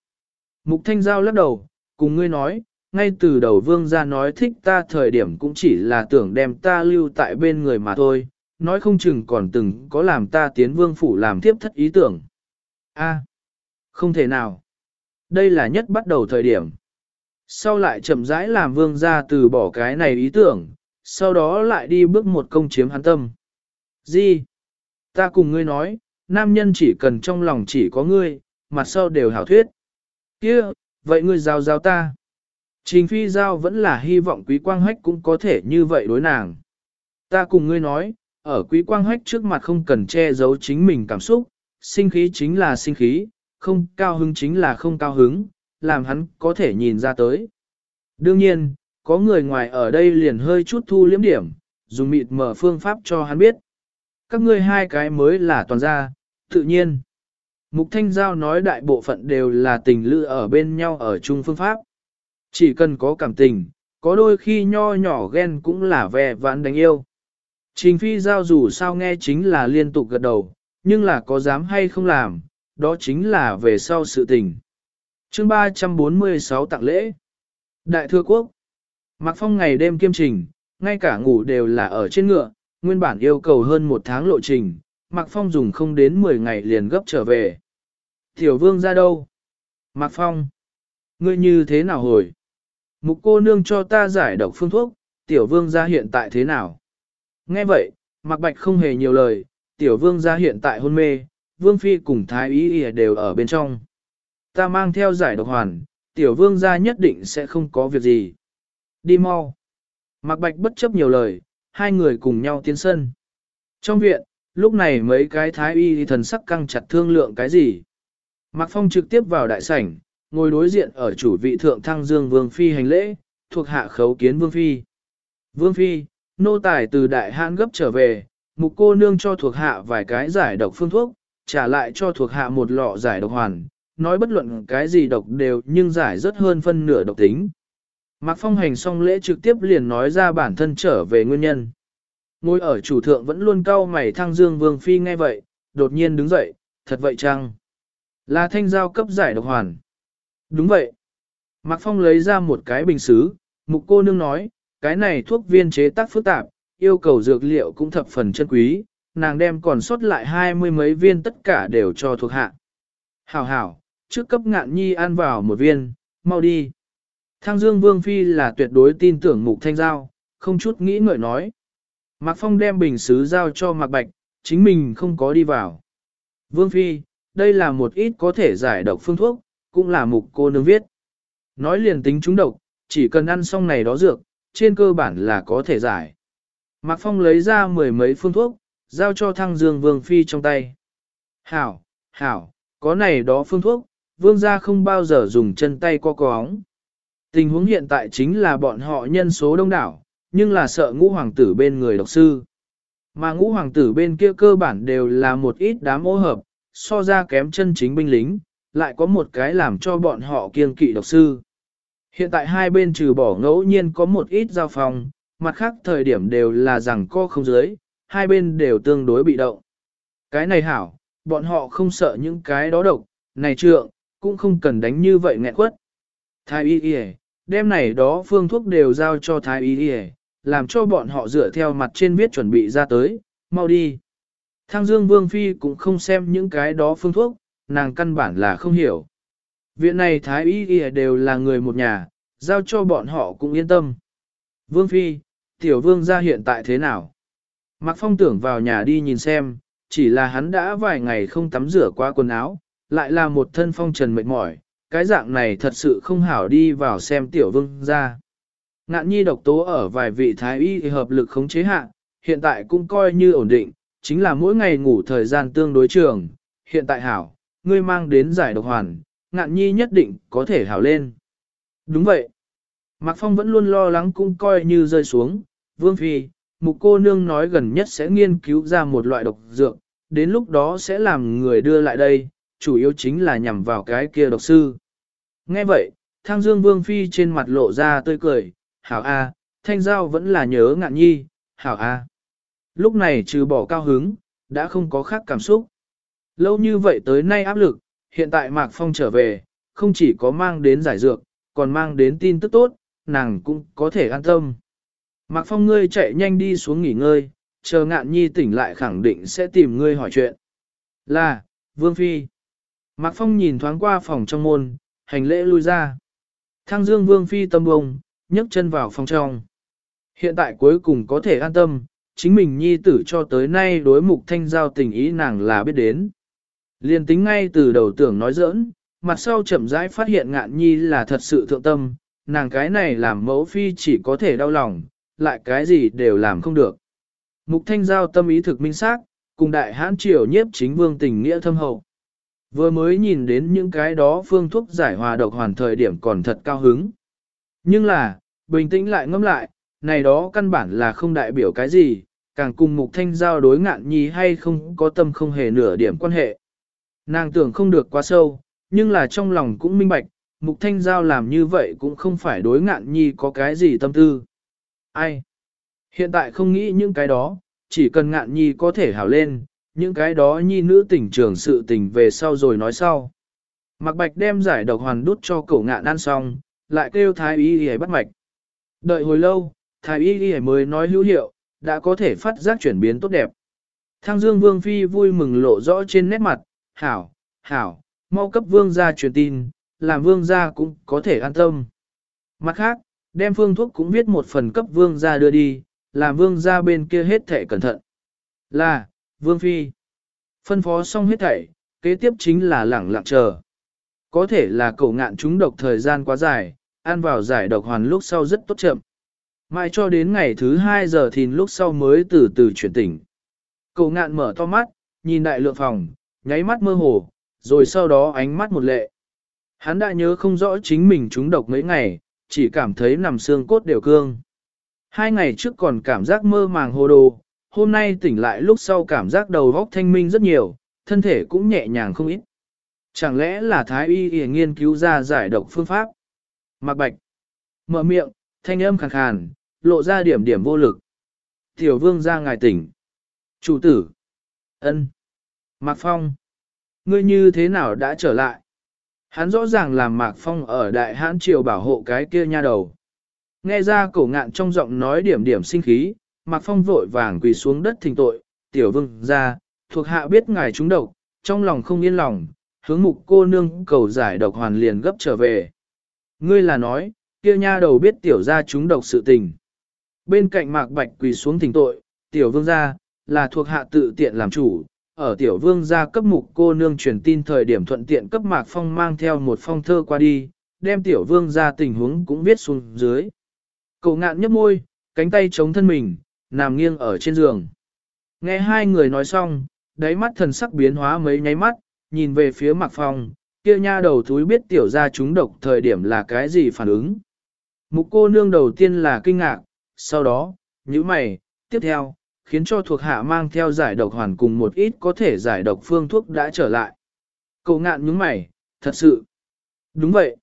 Mục thanh giao lắc đầu, cùng ngươi nói, ngay từ đầu vương gia nói thích ta thời điểm cũng chỉ là tưởng đem ta lưu tại bên người mà thôi, nói không chừng còn từng có làm ta tiến vương phủ làm tiếp thất ý tưởng. A, không thể nào. Đây là nhất bắt đầu thời điểm. Sau lại chậm rãi làm vương gia từ bỏ cái này ý tưởng, sau đó lại đi bước một công chiếm hắn tâm. Gì? Ta cùng ngươi nói, nam nhân chỉ cần trong lòng chỉ có ngươi, mặt sau đều hảo thuyết. kia vậy ngươi giao giao ta. Trình phi giao vẫn là hy vọng quý quang hách cũng có thể như vậy đối nàng. Ta cùng ngươi nói, ở quý quang hách trước mặt không cần che giấu chính mình cảm xúc, sinh khí chính là sinh khí, không cao hứng chính là không cao hứng, làm hắn có thể nhìn ra tới. Đương nhiên, có người ngoài ở đây liền hơi chút thu liếm điểm, dùng mịt mở phương pháp cho hắn biết. Các ngươi hai cái mới là toàn gia, tự nhiên. Mục Thanh Giao nói đại bộ phận đều là tình lữ ở bên nhau ở chung phương pháp. Chỉ cần có cảm tình, có đôi khi nho nhỏ ghen cũng là vẻ vãn đánh yêu. Trình phi giao dù sao nghe chính là liên tục gật đầu, nhưng là có dám hay không làm, đó chính là về sau sự tình. chương 346 tặng lễ. Đại thừa quốc, Mạc Phong ngày đêm kiêm trình, ngay cả ngủ đều là ở trên ngựa, nguyên bản yêu cầu hơn một tháng lộ trình, Mạc Phong dùng không đến 10 ngày liền gấp trở về. Tiểu vương ra đâu? Mạc Phong, ngươi như thế nào hồi? Mục cô nương cho ta giải độc phương thuốc, tiểu vương ra hiện tại thế nào? Nghe vậy, Mạc Bạch không hề nhiều lời, tiểu vương ra hiện tại hôn mê, vương phi cùng thái ý đều ở bên trong. Ta mang theo giải độc hoàn, tiểu vương ra nhất định sẽ không có việc gì. Đi mau. Mạc Bạch bất chấp nhiều lời, hai người cùng nhau tiến sân. Trong viện, lúc này mấy cái thái y thần sắc căng chặt thương lượng cái gì. Mạc Phong trực tiếp vào đại sảnh, ngồi đối diện ở chủ vị thượng thăng dương vương phi hành lễ, thuộc hạ khấu kiến vương phi. Vương phi, nô tài từ đại hãn gấp trở về, mục cô nương cho thuộc hạ vài cái giải độc phương thuốc, trả lại cho thuộc hạ một lọ giải độc hoàn, nói bất luận cái gì độc đều nhưng giải rất hơn phân nửa độc tính. Mạc Phong hành xong lễ trực tiếp liền nói ra bản thân trở về nguyên nhân. Ngồi ở chủ thượng vẫn luôn cau mày thăng dương vương phi nghe vậy, đột nhiên đứng dậy, thật vậy chăng? Là thanh giao cấp giải độc hoàn. Đúng vậy. Mạc Phong lấy ra một cái bình xứ, mục cô nương nói, cái này thuốc viên chế tác phức tạp, yêu cầu dược liệu cũng thập phần chân quý, nàng đem còn sót lại hai mươi mấy viên tất cả đều cho thuộc hạ. Hảo hảo, trước cấp ngạn nhi ăn vào một viên, mau đi. Thang Dương Vương Phi là tuyệt đối tin tưởng Mục Thanh Giao, không chút nghĩ ngợi nói. Mạc Phong đem bình xứ giao cho Mạc Bạch, chính mình không có đi vào. Vương Phi, đây là một ít có thể giải độc phương thuốc, cũng là mục cô nương viết. Nói liền tính chúng độc, chỉ cần ăn xong này đó dược, trên cơ bản là có thể giải. Mạc Phong lấy ra mười mấy phương thuốc, giao cho thăng dương vương phi trong tay. Hảo, hảo, có này đó phương thuốc, vương gia không bao giờ dùng chân tay co cóng. Tình huống hiện tại chính là bọn họ nhân số đông đảo, nhưng là sợ ngũ hoàng tử bên người độc sư. Mà ngũ hoàng tử bên kia cơ bản đều là một ít đám ô hợp, so ra kém chân chính binh lính, lại có một cái làm cho bọn họ kiên kỵ độc sư. Hiện tại hai bên trừ bỏ ngẫu nhiên có một ít giao phòng, mặt khác thời điểm đều là rằng co không dưới, hai bên đều tương đối bị động. Cái này hảo, bọn họ không sợ những cái đó độc, này trượng, cũng không cần đánh như vậy nghẹn quất. Thái y y đem này đó phương thuốc đều giao cho thái y đi làm cho bọn họ dựa theo mặt trên viết chuẩn bị ra tới, mau đi. Thang Dương Vương Phi cũng không xem những cái đó phương thuốc, nàng căn bản là không hiểu. Viện này Thái Y Y đều là người một nhà, giao cho bọn họ cũng yên tâm. Vương Phi, Tiểu Vương ra hiện tại thế nào? Mạc Phong tưởng vào nhà đi nhìn xem, chỉ là hắn đã vài ngày không tắm rửa qua quần áo, lại là một thân phong trần mệt mỏi, cái dạng này thật sự không hảo đi vào xem Tiểu Vương ra. Ngạn nhi độc tố ở vài vị Thái Y hợp lực khống chế hạ, hiện tại cũng coi như ổn định, chính là mỗi ngày ngủ thời gian tương đối trường, hiện tại hảo, ngươi mang đến giải độc hoàn, ngạn nhi nhất định có thể hảo lên. Đúng vậy. Mạc Phong vẫn luôn lo lắng cũng coi như rơi xuống, Vương Phi, mục cô nương nói gần nhất sẽ nghiên cứu ra một loại độc dược, đến lúc đó sẽ làm người đưa lại đây, chủ yếu chính là nhằm vào cái kia độc sư. Nghe vậy, Thang Dương Vương Phi trên mặt lộ ra tươi cười, hảo A, thanh giao vẫn là nhớ ngạn nhi, hảo A. Lúc này trừ bỏ cao hứng, đã không có khác cảm xúc. Lâu như vậy tới nay áp lực, hiện tại Mạc Phong trở về, không chỉ có mang đến giải dược, còn mang đến tin tức tốt, nàng cũng có thể an tâm. Mạc Phong ngươi chạy nhanh đi xuống nghỉ ngơi, chờ ngạn nhi tỉnh lại khẳng định sẽ tìm ngươi hỏi chuyện. Là, Vương Phi. Mạc Phong nhìn thoáng qua phòng trong môn, hành lễ lui ra. Thăng Dương Vương Phi tâm bông, nhấc chân vào phòng trong. Hiện tại cuối cùng có thể an tâm, chính mình nhi tử cho tới nay đối mục thanh giao tình ý nàng là biết đến. Liên tính ngay từ đầu tưởng nói giỡn, mặt sau chậm rãi phát hiện ngạn nhi là thật sự thượng tâm, nàng cái này làm mẫu phi chỉ có thể đau lòng, lại cái gì đều làm không được. Mục thanh giao tâm ý thực minh xác, cùng đại hãn triều nhiếp chính vương tình nghĩa thâm hậu. Vừa mới nhìn đến những cái đó phương thuốc giải hòa độc hoàn thời điểm còn thật cao hứng. Nhưng là, bình tĩnh lại ngâm lại, này đó căn bản là không đại biểu cái gì, càng cùng mục thanh giao đối ngạn nhi hay không có tâm không hề nửa điểm quan hệ. Nàng tưởng không được quá sâu, nhưng là trong lòng cũng minh bạch, mục thanh giao làm như vậy cũng không phải đối ngạn nhi có cái gì tâm tư. Ai? Hiện tại không nghĩ những cái đó, chỉ cần ngạn nhi có thể hảo lên, những cái đó nhi nữ tỉnh trưởng sự tình về sau rồi nói sau. Mạc Bạch đem giải độc hoàn đút cho cậu ngạn ăn xong, lại kêu thái y y bắt mạch. Đợi hồi lâu, thái y y mới nói hữu hiệu, đã có thể phát giác chuyển biến tốt đẹp. Thang Dương Vương Phi vui mừng lộ rõ trên nét mặt, hảo, hảo, mau cấp Vương gia truyền tin, làm Vương gia cũng có thể an tâm. Mặt khác, đem phương thuốc cũng viết một phần cấp Vương gia đưa đi, làm Vương gia bên kia hết thể cẩn thận. Là, Vương Phi. Phân phó xong hết thảy, kế tiếp chính là lẳng lặng chờ. Có thể là cậu ngạn chúng độc thời gian quá dài, ăn vào giải độc hoàn lúc sau rất tốt chậm. Mãi cho đến ngày thứ 2 giờ thì lúc sau mới từ từ chuyển tỉnh. Cậu ngạn mở to mắt, nhìn đại lượng phòng, nháy mắt mơ hồ, rồi sau đó ánh mắt một lệ. Hắn đã nhớ không rõ chính mình trúng độc mấy ngày, chỉ cảm thấy nằm xương cốt đều cương. Hai ngày trước còn cảm giác mơ màng hồ đồ, hôm nay tỉnh lại lúc sau cảm giác đầu óc thanh minh rất nhiều, thân thể cũng nhẹ nhàng không ít. Chẳng lẽ là thái y y nghiên cứu ra giải độc phương pháp? Mạc Bạch. Mở miệng, thanh âm khàn khàn, lộ ra điểm điểm vô lực. Tiểu vương ra ngài tỉnh. Chủ tử. ân, Mạc Phong. Ngươi như thế nào đã trở lại? Hắn rõ ràng làm Mạc Phong ở đại hãn triều bảo hộ cái kia nha đầu. Nghe ra cổ ngạn trong giọng nói điểm điểm sinh khí, Mạc Phong vội vàng quỳ xuống đất thỉnh tội, tiểu vương ra, thuộc hạ biết ngài trúng độc, trong lòng không yên lòng, hướng mục cô nương cầu giải độc hoàn liền gấp trở về. Ngươi là nói, kia nha đầu biết tiểu ra trúng độc sự tình. Bên cạnh Mạc Bạch quỳ xuống thỉnh tội, tiểu vương gia, là thuộc hạ tự tiện làm chủ, ở tiểu vương gia cấp mục cô nương truyền tin thời điểm thuận tiện cấp Mạc Phong mang theo một phong thơ qua đi, đem tiểu vương gia tình huống cũng viết xuống dưới. Cậu ngạn nhấp môi, cánh tay chống thân mình, nằm nghiêng ở trên giường. Nghe hai người nói xong, đáy mắt thần sắc biến hóa mấy nháy mắt, nhìn về phía Mạc Phong, kia nha đầu thúi biết tiểu ra chúng độc thời điểm là cái gì phản ứng. Mục cô nương đầu tiên là kinh ngạc, sau đó, như mày, tiếp theo, khiến cho thuộc hạ mang theo giải độc hoàn cùng một ít có thể giải độc phương thuốc đã trở lại. Cậu ngạn nhướng mày, thật sự. Đúng vậy.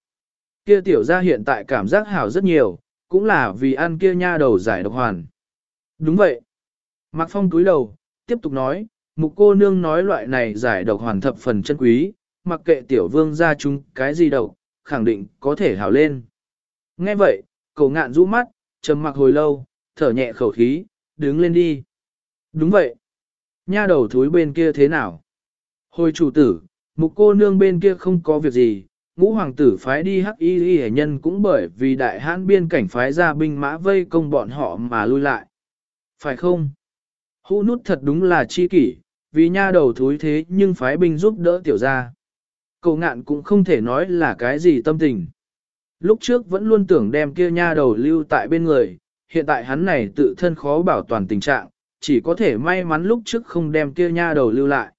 Kia tiểu ra hiện tại cảm giác hảo rất nhiều, cũng là vì ăn kia nha đầu giải độc hoàn. Đúng vậy. Mạc Phong túi đầu, tiếp tục nói, mục cô nương nói loại này giải độc hoàn thập phần chân quý, mặc kệ tiểu vương ra chúng cái gì độc, khẳng định có thể hào lên. Nghe vậy, cậu ngạn rũ mắt, trầm mặc hồi lâu, thở nhẹ khẩu khí, đứng lên đi. Đúng vậy. Nha đầu thúi bên kia thế nào? Hồi chủ tử, mục cô nương bên kia không có việc gì, ngũ hoàng tử phái đi hắc y y nhân cũng bởi vì đại hãn biên cảnh phái ra binh mã vây công bọn họ mà lui lại. Phải không? Hũ nút thật đúng là chi kỷ, vì nha đầu thúi thế nhưng phái binh giúp đỡ tiểu gia. Cậu ngạn cũng không thể nói là cái gì tâm tình. Lúc trước vẫn luôn tưởng đem kia nha đầu lưu tại bên người, hiện tại hắn này tự thân khó bảo toàn tình trạng, chỉ có thể may mắn lúc trước không đem kia nha đầu lưu lại.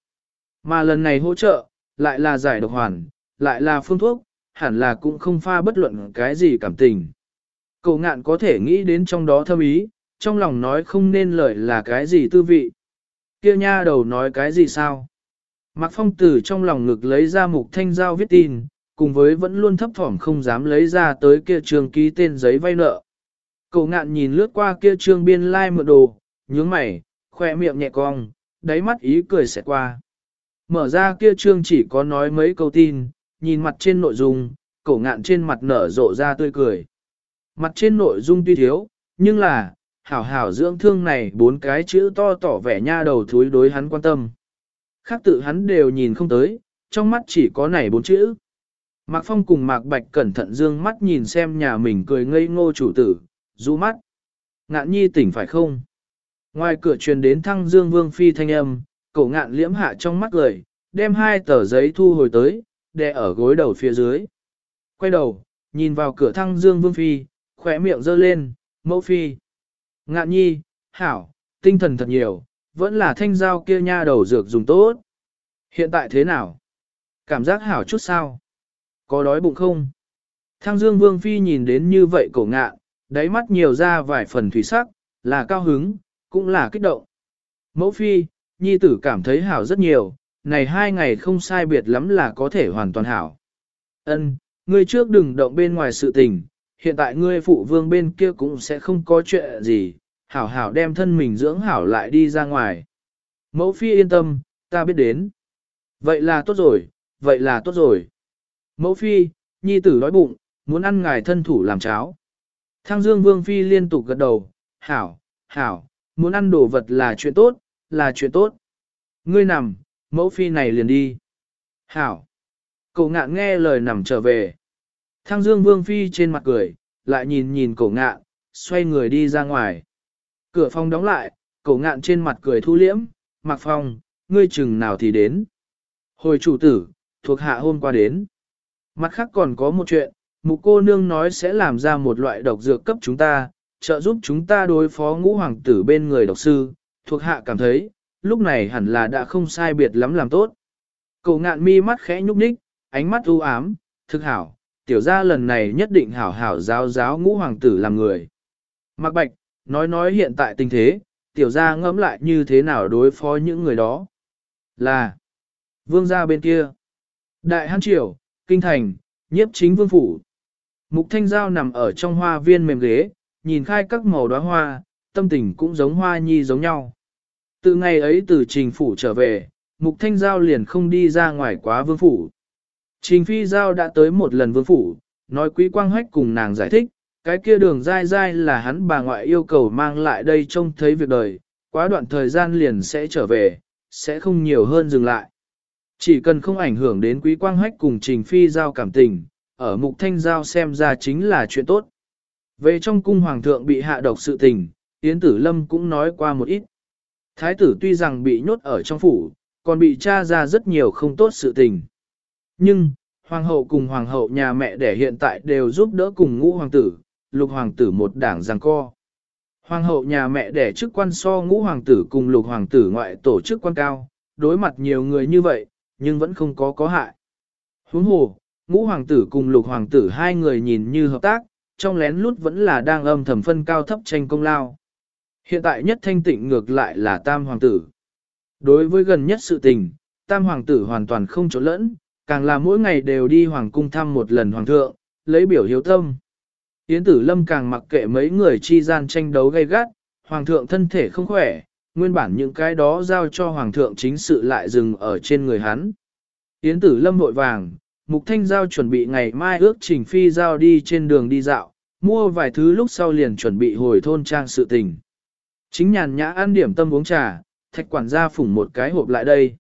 Mà lần này hỗ trợ, lại là giải độc hoàn, lại là phương thuốc, hẳn là cũng không pha bất luận cái gì cảm tình. Cậu ngạn có thể nghĩ đến trong đó thâm ý, trong lòng nói không nên lời là cái gì tư vị. Kia nha đầu nói cái gì sao? Mạc Phong từ trong lòng ngực lấy ra mục thanh giao viết tin, cùng với vẫn luôn thấp thỏm không dám lấy ra tới kia trường ký tên giấy vay nợ. Cậu ngạn nhìn lướt qua kia trương biên lai like mượn đồ, nhướng mày, khoe miệng nhẹ cong, đáy mắt ý cười sẽ qua. Mở ra kia trương chỉ có nói mấy câu tin, nhìn mặt trên nội dung, cậu ngạn trên mặt nở rộ ra tươi cười. Mặt trên nội dung tuy thiếu, nhưng là, hảo hảo dưỡng thương này bốn cái chữ to tỏ vẻ nha đầu thúi đối hắn quan tâm. Khác tự hắn đều nhìn không tới, trong mắt chỉ có này bốn chữ. Mạc Phong cùng Mạc Bạch cẩn thận dương mắt nhìn xem nhà mình cười ngây ngô chủ tử, rũ mắt. Ngạn nhi tỉnh phải không? Ngoài cửa truyền đến thăng dương vương phi thanh âm, cổ ngạn liễm hạ trong mắt lời, đem hai tờ giấy thu hồi tới, đè ở gối đầu phía dưới. Quay đầu, nhìn vào cửa thăng dương vương phi, khỏe miệng giơ lên, mẫu phi. Ngạn nhi, hảo, tinh thần thật nhiều, vẫn là thanh giao kia nha đầu dược dùng tốt. Hiện tại thế nào? Cảm giác hảo chút sao? Có đói bụng không? Thang Dương Vương Phi nhìn đến như vậy cổ ngạn, đáy mắt nhiều ra vài phần thủy sắc, là cao hứng, cũng là kích động. Mẫu Phi, Nhi tử cảm thấy hảo rất nhiều, này hai ngày không sai biệt lắm là có thể hoàn toàn hảo. Ân, ngươi trước đừng động bên ngoài sự tình, hiện tại ngươi phụ vương bên kia cũng sẽ không có chuyện gì, hảo hảo đem thân mình dưỡng hảo lại đi ra ngoài. Mẫu phi yên tâm, ta biết đến. Vậy là tốt rồi, vậy là tốt rồi. Mẫu phi, nhi tử đói bụng, muốn ăn ngài thân thủ làm cháo. Thăng Dương Vương Phi liên tục gật đầu, hảo, hảo, muốn ăn đồ vật là chuyện tốt, là chuyện tốt. Ngươi nằm, mẫu phi này liền đi. Hảo. Cậu ngạn nghe lời nằm trở về. Thang Dương Vương Phi trên mặt cười, lại nhìn nhìn Cổ ngạn, xoay người đi ra ngoài. Cửa phòng đóng lại, Cổ ngạn trên mặt cười thu liễm, mặc phòng, ngươi chừng nào thì đến. Hồi chủ tử, thuộc hạ hôm qua đến. Mặt khác còn có một chuyện, mục cô nương nói sẽ làm ra một loại độc dược cấp chúng ta, trợ giúp chúng ta đối phó ngũ hoàng tử bên người độc sư, thuộc hạ cảm thấy, lúc này hẳn là đã không sai biệt lắm làm tốt. Cậu ngạn mi mắt khẽ nhúc nhích, ánh mắt u ám, thực hảo, tiểu gia lần này nhất định hảo hảo giáo giáo ngũ hoàng tử làm người. Mạc Bạch, nói nói hiện tại tình thế, tiểu gia ngẫm lại như thế nào đối phó những người đó. Là, vương gia bên kia, đại hán triều, kinh thành, nhiếp chính vương phủ. Mục thanh giao nằm ở trong hoa viên mềm ghế, nhìn khai các màu đóa hoa, tâm tình cũng giống hoa nhi giống nhau. Từ ngày ấy từ trình phủ trở về, mục thanh giao liền không đi ra ngoài quá vương phủ. Trình phi giao đã tới một lần vương phủ, nói quý quang hách cùng nàng giải thích, cái kia đường dai dai là hắn bà ngoại yêu cầu mang lại đây trông thấy việc đời, quá đoạn thời gian liền sẽ trở về, sẽ không nhiều hơn dừng lại. Chỉ cần không ảnh hưởng đến quý quang hách cùng trình phi giao cảm tình, ở mục thanh giao xem ra chính là chuyện tốt. Về trong cung hoàng thượng bị hạ độc sự tình, Yến Tử Lâm cũng nói qua một ít. Thái tử tuy rằng bị nhốt ở trong phủ, còn bị tra ra rất nhiều không tốt sự tình. Nhưng, hoàng hậu cùng hoàng hậu nhà mẹ đẻ hiện tại đều giúp đỡ cùng ngũ hoàng tử, lục hoàng tử một đảng giằng co. Hoàng hậu nhà mẹ đẻ chức quan so ngũ hoàng tử cùng lục hoàng tử ngoại tổ chức quan cao, đối mặt nhiều người như vậy, nhưng vẫn không có có hại. Huống hồ, ngũ hoàng tử cùng lục hoàng tử hai người nhìn như hợp tác, trong lén lút vẫn là đang âm thầm phân cao thấp tranh công lao. Hiện tại nhất thanh tịnh ngược lại là tam hoàng tử. Đối với gần nhất sự tình, tam hoàng tử hoàn toàn không trốn lẫn, càng là mỗi ngày đều đi hoàng cung thăm một lần hoàng thượng, lấy biểu hiếu tâm. Yến tử lâm càng mặc kệ mấy người chi gian tranh đấu gay gắt, hoàng thượng thân thể không khỏe, nguyên bản những cái đó giao cho hoàng thượng chính sự lại dừng ở trên người hắn. Yến tử lâm vội vàng, mục thanh giao chuẩn bị ngày mai ước trình phi giao đi trên đường đi dạo, mua vài thứ lúc sau liền chuẩn bị hồi thôn trang sự tình. Chính nhàn nhã ăn điểm tâm uống trà, thạch quản gia phủng một cái hộp lại đây.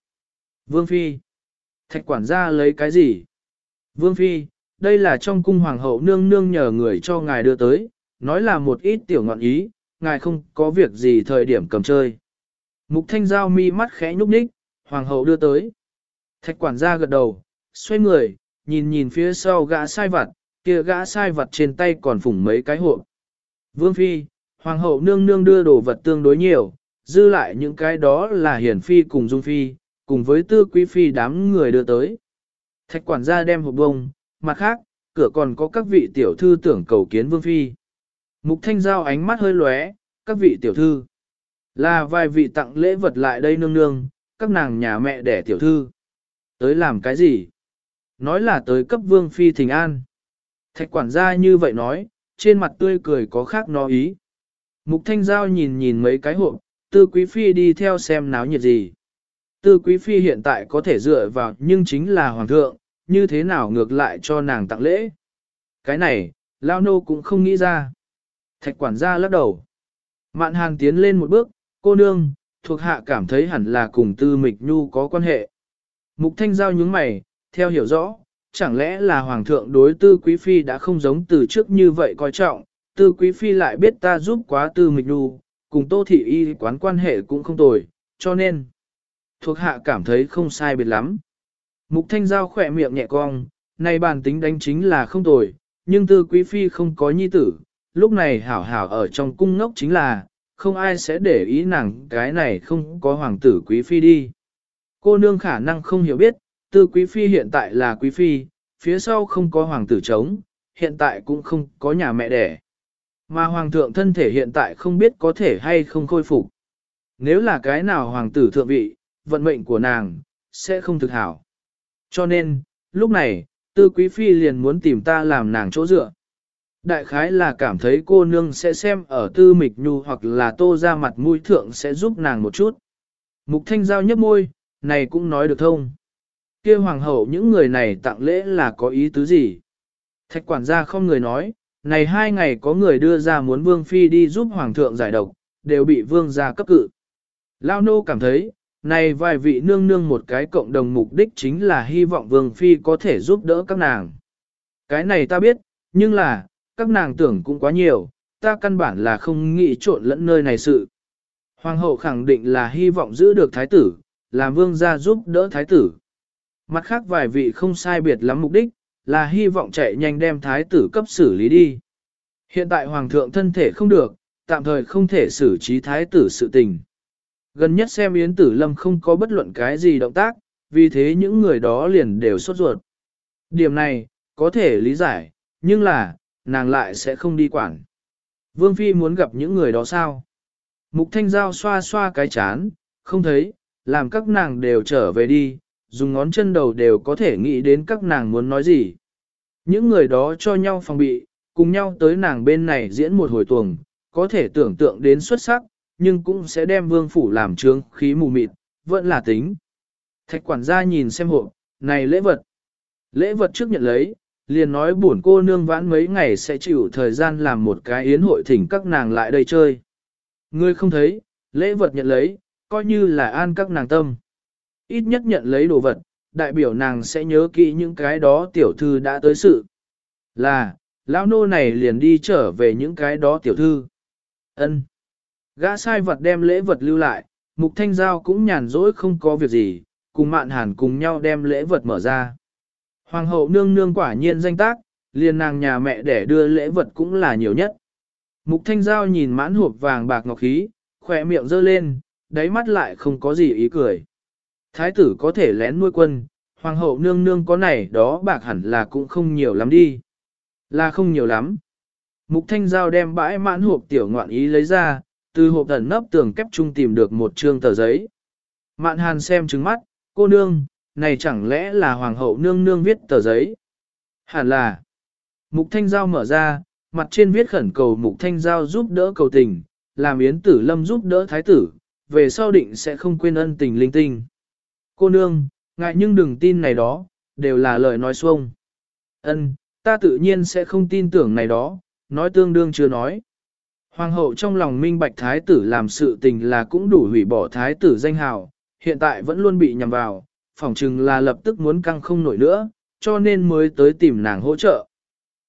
Vương Phi. Thạch quản gia lấy cái gì? Vương Phi, đây là trong cung hoàng hậu nương nương nhờ người cho ngài đưa tới, nói là một ít tiểu ngọn ý, ngài không có việc gì thời điểm cầm chơi. Mục thanh giao mi mắt khẽ nhúc nhích, hoàng hậu đưa tới. Thạch quản gia gật đầu, xoay người, nhìn nhìn phía sau gã sai vặt, kia gã sai vặt trên tay còn phủng mấy cái hộp. Vương Phi, Hoàng hậu nương nương đưa đồ vật tương đối nhiều, dư lại những cái đó là hiển phi cùng dung phi, cùng với tư quý phi đám người đưa tới. Thạch quản gia đem hộp bông, mặt khác, cửa còn có các vị tiểu thư tưởng cầu kiến vương phi. Mục thanh giao ánh mắt hơi lóe, các vị tiểu thư. Là vài vị tặng lễ vật lại đây nương nương, các nàng nhà mẹ đẻ tiểu thư. Tới làm cái gì? Nói là tới cấp vương phi thình an. Thạch quản gia như vậy nói, trên mặt tươi cười có khác nó ý. Mục Thanh Giao nhìn nhìn mấy cái hộp, Tư Quý Phi đi theo xem náo nhiệt gì. Tư Quý Phi hiện tại có thể dựa vào nhưng chính là Hoàng thượng, như thế nào ngược lại cho nàng tặng lễ. Cái này, Lao Nô cũng không nghĩ ra. Thạch quản gia lắc đầu. Mạn Hàng tiến lên một bước, cô nương, thuộc hạ cảm thấy hẳn là cùng Tư Mịch Nhu có quan hệ. Mục Thanh Giao nhướng mày, theo hiểu rõ, chẳng lẽ là Hoàng thượng đối Tư Quý Phi đã không giống từ trước như vậy coi trọng, tư quý phi lại biết ta giúp quá tư mịch nhu, cùng tô thị y quán quan hệ cũng không tồi, cho nên, thuộc hạ cảm thấy không sai biệt lắm. Mục thanh giao khỏe miệng nhẹ cong, này bản tính đánh chính là không tồi, nhưng tư quý phi không có nhi tử, lúc này hảo hảo ở trong cung ngốc chính là, không ai sẽ để ý nàng cái này không có hoàng tử quý phi đi. Cô nương khả năng không hiểu biết, tư quý phi hiện tại là quý phi, phía sau không có hoàng tử trống, hiện tại cũng không có nhà mẹ đẻ. Mà hoàng thượng thân thể hiện tại không biết có thể hay không khôi phục. Nếu là cái nào hoàng tử thượng vị, vận mệnh của nàng, sẽ không thực hảo. Cho nên, lúc này, tư quý phi liền muốn tìm ta làm nàng chỗ dựa. Đại khái là cảm thấy cô nương sẽ xem ở tư mịch nhu hoặc là tô ra mặt mũi thượng sẽ giúp nàng một chút. Mục thanh giao nhấp môi, này cũng nói được thông. kia hoàng hậu những người này tặng lễ là có ý tứ gì? Thạch quản gia không người nói, này hai ngày có người đưa ra muốn vương phi đi giúp hoàng thượng giải độc, đều bị vương gia cấp cự. Lao nô cảm thấy, này vài vị nương nương một cái cộng đồng mục đích chính là hy vọng vương phi có thể giúp đỡ các nàng. Cái này ta biết, nhưng là, các nàng tưởng cũng quá nhiều, ta căn bản là không nghĩ trộn lẫn nơi này sự. Hoàng hậu khẳng định là hy vọng giữ được thái tử, làm vương gia giúp đỡ thái tử. Mặt khác vài vị không sai biệt lắm mục đích, là hy vọng chạy nhanh đem thái tử cấp xử lý đi. Hiện tại hoàng thượng thân thể không được, tạm thời không thể xử trí thái tử sự tình. Gần nhất xem Yến Tử Lâm không có bất luận cái gì động tác, vì thế những người đó liền đều sốt ruột. Điểm này, có thể lý giải, nhưng là, nàng lại sẽ không đi quản. Vương Phi muốn gặp những người đó sao? Mục Thanh Giao xoa xoa cái chán, không thấy, làm các nàng đều trở về đi, dùng ngón chân đầu đều có thể nghĩ đến các nàng muốn nói gì. Những người đó cho nhau phòng bị, cùng nhau tới nàng bên này diễn một hồi tuồng, có thể tưởng tượng đến xuất sắc, nhưng cũng sẽ đem vương phủ làm trướng khí mù mịt, vẫn là tính. Thạch quản gia nhìn xem hộ, này lễ vật. Lễ vật trước nhận lấy, liền nói buồn cô nương vãn mấy ngày sẽ chịu thời gian làm một cái yến hội thỉnh các nàng lại đây chơi. Ngươi không thấy, lễ vật nhận lấy, coi như là an các nàng tâm. Ít nhất nhận lấy đồ vật, đại biểu nàng sẽ nhớ kỹ những cái đó tiểu thư đã tới sự. Là, lão nô này liền đi trở về những cái đó tiểu thư. ân Gã sai vật đem lễ vật lưu lại, mục thanh giao cũng nhàn rỗi không có việc gì, cùng mạn hàn cùng nhau đem lễ vật mở ra. Hoàng hậu nương nương quả nhiên danh tác, liền nàng nhà mẹ để đưa lễ vật cũng là nhiều nhất. Mục thanh giao nhìn mãn hộp vàng bạc ngọc khí, khỏe miệng dơ lên, đáy mắt lại không có gì ý cười. Thái tử có thể lén nuôi quân, hoàng hậu nương nương có này đó bạc hẳn là cũng không nhiều lắm đi. Là không nhiều lắm. Mục thanh giao đem bãi mãn hộp tiểu ngoạn ý lấy ra, từ hộp thần nấp tường kép chung tìm được một trương tờ giấy. Mạn hàn xem trứng mắt, cô nương, này chẳng lẽ là hoàng hậu nương nương viết tờ giấy? Hẳn là. Mục thanh giao mở ra, mặt trên viết khẩn cầu mục thanh giao giúp đỡ cầu tình, làm yến tử lâm giúp đỡ thái tử, về sau định sẽ không quên ân tình linh tinh. Cô nương, ngại nhưng đừng tin này đó, đều là lời nói xuông. Ân, ta tự nhiên sẽ không tin tưởng này đó, nói tương đương chưa nói. Hoàng hậu trong lòng minh bạch thái tử làm sự tình là cũng đủ hủy bỏ thái tử danh hào, hiện tại vẫn luôn bị nhầm vào, phỏng chừng là lập tức muốn căng không nổi nữa, cho nên mới tới tìm nàng hỗ trợ.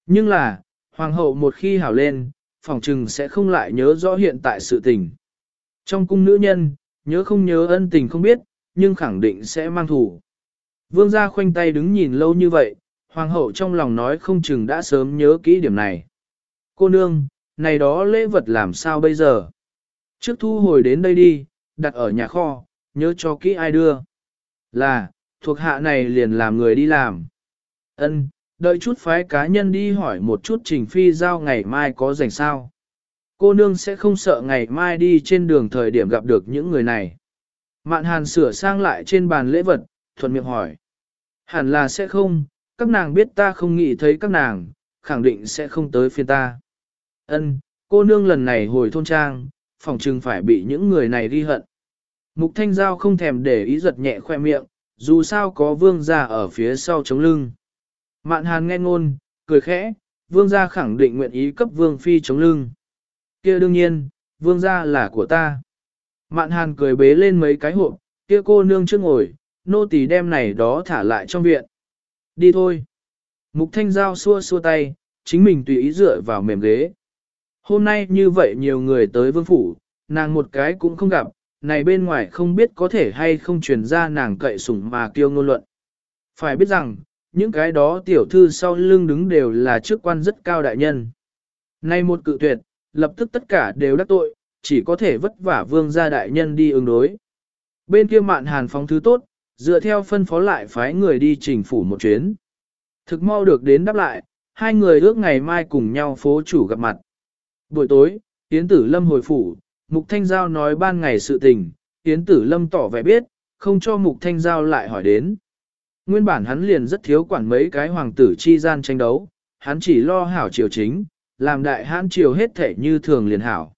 Nhưng là, hoàng hậu một khi hảo lên, phỏng chừng sẽ không lại nhớ rõ hiện tại sự tình. Trong cung nữ nhân, nhớ không nhớ ân tình không biết, nhưng khẳng định sẽ mang thủ. Vương gia khoanh tay đứng nhìn lâu như vậy, hoàng hậu trong lòng nói không chừng đã sớm nhớ kỹ điểm này. Cô nương, này đó lễ vật làm sao bây giờ? Trước thu hồi đến đây đi, đặt ở nhà kho, nhớ cho kỹ ai đưa. Là, thuộc hạ này liền làm người đi làm. Ân, đợi chút phái cá nhân đi hỏi một chút trình phi giao ngày mai có rảnh sao. Cô nương sẽ không sợ ngày mai đi trên đường thời điểm gặp được những người này. Mạn hàn sửa sang lại trên bàn lễ vật, thuận miệng hỏi. Hẳn là sẽ không, các nàng biết ta không nghĩ thấy các nàng, khẳng định sẽ không tới phiên ta. Ân, cô nương lần này hồi thôn trang, phòng trừng phải bị những người này ghi hận. Mục thanh giao không thèm để ý giật nhẹ khoe miệng, dù sao có vương gia ở phía sau chống lưng. Mạn hàn nghe ngôn, cười khẽ, vương gia khẳng định nguyện ý cấp vương phi chống lưng. kia đương nhiên, vương gia là của ta. Mạn hàn cười bế lên mấy cái hộp, kia cô nương trước ngồi, nô tỳ đem này đó thả lại trong viện. Đi thôi. Mục thanh giao xua xua tay, chính mình tùy ý dựa vào mềm ghế. Hôm nay như vậy nhiều người tới vương phủ, nàng một cái cũng không gặp, này bên ngoài không biết có thể hay không truyền ra nàng cậy sủng mà kiêu ngôn luận. Phải biết rằng, những cái đó tiểu thư sau lưng đứng đều là chức quan rất cao đại nhân. Nay một cự tuyệt, lập tức tất cả đều đắc tội, chỉ có thể vất vả vương gia đại nhân đi ứng đối. Bên kia mạn hàn phóng thứ tốt, dựa theo phân phó lại phái người đi trình phủ một chuyến. Thực mau được đến đáp lại, hai người ước ngày mai cùng nhau phố chủ gặp mặt. Buổi tối, Yến Tử Lâm hồi phủ, Mục Thanh Giao nói ban ngày sự tình, Yến Tử Lâm tỏ vẻ biết, không cho Mục Thanh Giao lại hỏi đến. Nguyên bản hắn liền rất thiếu quản mấy cái hoàng tử chi gian tranh đấu, hắn chỉ lo hảo triều chính, làm đại hãn triều hết thể như thường liền hảo.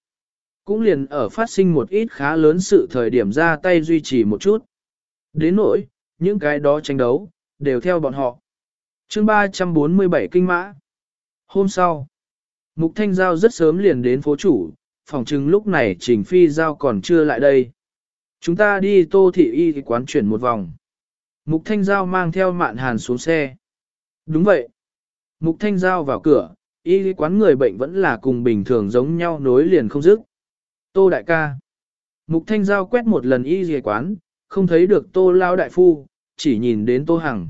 Cũng liền ở phát sinh một ít khá lớn sự thời điểm ra tay duy trì một chút. Đến nỗi, những cái đó tranh đấu, đều theo bọn họ. chương 347 kinh mã. Hôm sau, Mục Thanh Giao rất sớm liền đến phố chủ, phòng trưng lúc này Trình Phi Giao còn chưa lại đây. Chúng ta đi tô thị y quán chuyển một vòng. Mục Thanh Giao mang theo mạn hàn xuống xe. Đúng vậy. Mục Thanh Giao vào cửa, y quán người bệnh vẫn là cùng bình thường giống nhau nối liền không dứt. Tô đại ca. Mục Thanh Giao quét một lần y quán, không thấy được tô lao đại phu, chỉ nhìn đến tô hằng.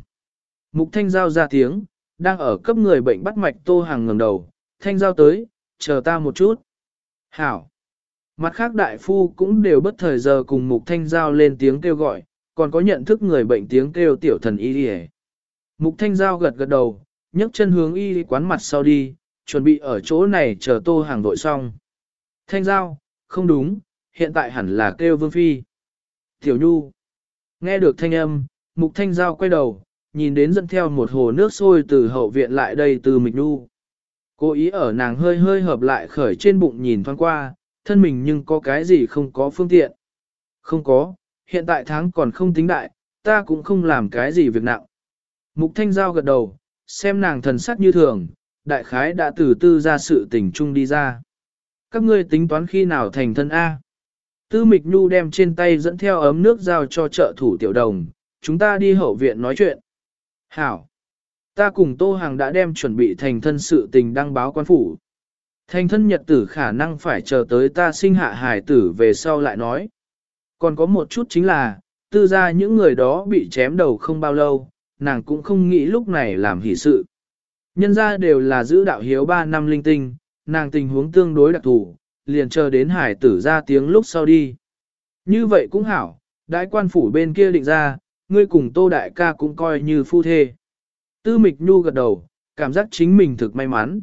Mục Thanh Giao ra tiếng, đang ở cấp người bệnh bắt mạch tô hằng ngẩng đầu, Thanh Giao tới, chờ ta một chút. Hảo. Mặt khác đại phu cũng đều bất thời giờ cùng Mục Thanh Giao lên tiếng kêu gọi, còn có nhận thức người bệnh tiếng kêu tiểu thần y đi Mục Thanh Giao gật gật đầu, nhấc chân hướng y quán mặt sau đi, chuẩn bị ở chỗ này chờ tô hàng đội xong. Thanh Giao, không đúng, hiện tại hẳn là kêu Vương Phi. Tiểu Nhu. Nghe được thanh âm, Mục Thanh Giao quay đầu, nhìn đến dẫn theo một hồ nước sôi từ hậu viện lại đây từ Mịch Nhu. Cố ý ở nàng hơi hơi hợp lại khởi trên bụng nhìn thoáng qua, thân mình nhưng có cái gì không có phương tiện. Không có, hiện tại tháng còn không tính đại, ta cũng không làm cái gì việc nặng. Mục Thanh Giao gật đầu, xem nàng thần sắc như thường, đại khái đã từ tư ra sự tình chung đi ra. Các ngươi tính toán khi nào thành thân A. Tư Mịch Nhu đem trên tay dẫn theo ấm nước giao cho trợ thủ tiểu đồng, chúng ta đi hậu viện nói chuyện. Hảo! Ta cùng Tô Hàng đã đem chuẩn bị thành thân sự tình đăng báo quan phủ. Thành thân nhật tử khả năng phải chờ tới ta sinh hạ hài tử về sau lại nói. Còn có một chút chính là, tư ra những người đó bị chém đầu không bao lâu, nàng cũng không nghĩ lúc này làm hỷ sự. Nhân ra đều là giữ đạo hiếu 3 năm linh tinh, nàng tình huống tương đối đặc thù, liền chờ đến hải tử ra tiếng lúc sau đi. Như vậy cũng hảo, đại quan phủ bên kia định ra, ngươi cùng tô đại ca cũng coi như phu thê. Tư mịch nhu gật đầu, cảm giác chính mình thực may mắn.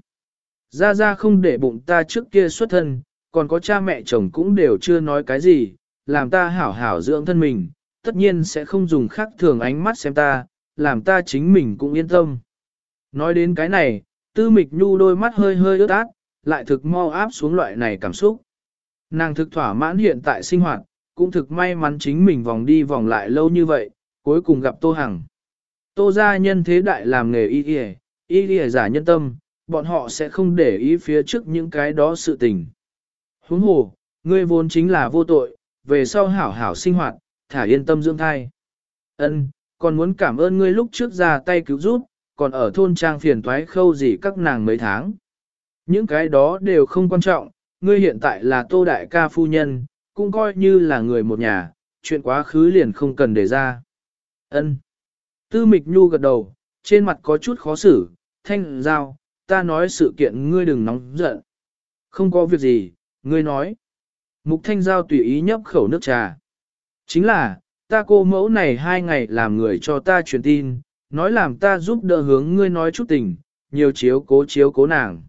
Ra ra không để bụng ta trước kia xuất thân, còn có cha mẹ chồng cũng đều chưa nói cái gì, làm ta hảo hảo dưỡng thân mình, tất nhiên sẽ không dùng khác thường ánh mắt xem ta, làm ta chính mình cũng yên tâm. Nói đến cái này, tư mịch nhu đôi mắt hơi hơi ướt át, lại thực mau áp xuống loại này cảm xúc. Nàng thực thỏa mãn hiện tại sinh hoạt, cũng thực may mắn chính mình vòng đi vòng lại lâu như vậy, cuối cùng gặp Tô Hằng. Tô gia nhân thế đại làm nghề y y, y y giả nhân tâm, bọn họ sẽ không để ý phía trước những cái đó sự tình. Huống hồ, ngươi vốn chính là vô tội, về sau hảo hảo sinh hoạt, thả yên tâm dưỡng thai. Ân, còn muốn cảm ơn ngươi lúc trước ra tay cứu giúp, còn ở thôn trang phiền toái khâu gì các nàng mấy tháng. Những cái đó đều không quan trọng, ngươi hiện tại là tô đại ca phu nhân, cũng coi như là người một nhà, chuyện quá khứ liền không cần để ra. Ân. Tư mịch nhu gật đầu, trên mặt có chút khó xử, thanh giao, ta nói sự kiện ngươi đừng nóng giận. Không có việc gì, ngươi nói. Mục thanh giao tùy ý nhấp khẩu nước trà. Chính là, ta cô mẫu này hai ngày làm người cho ta truyền tin, nói làm ta giúp đỡ hướng ngươi nói chút tình, nhiều chiếu cố chiếu cố nàng.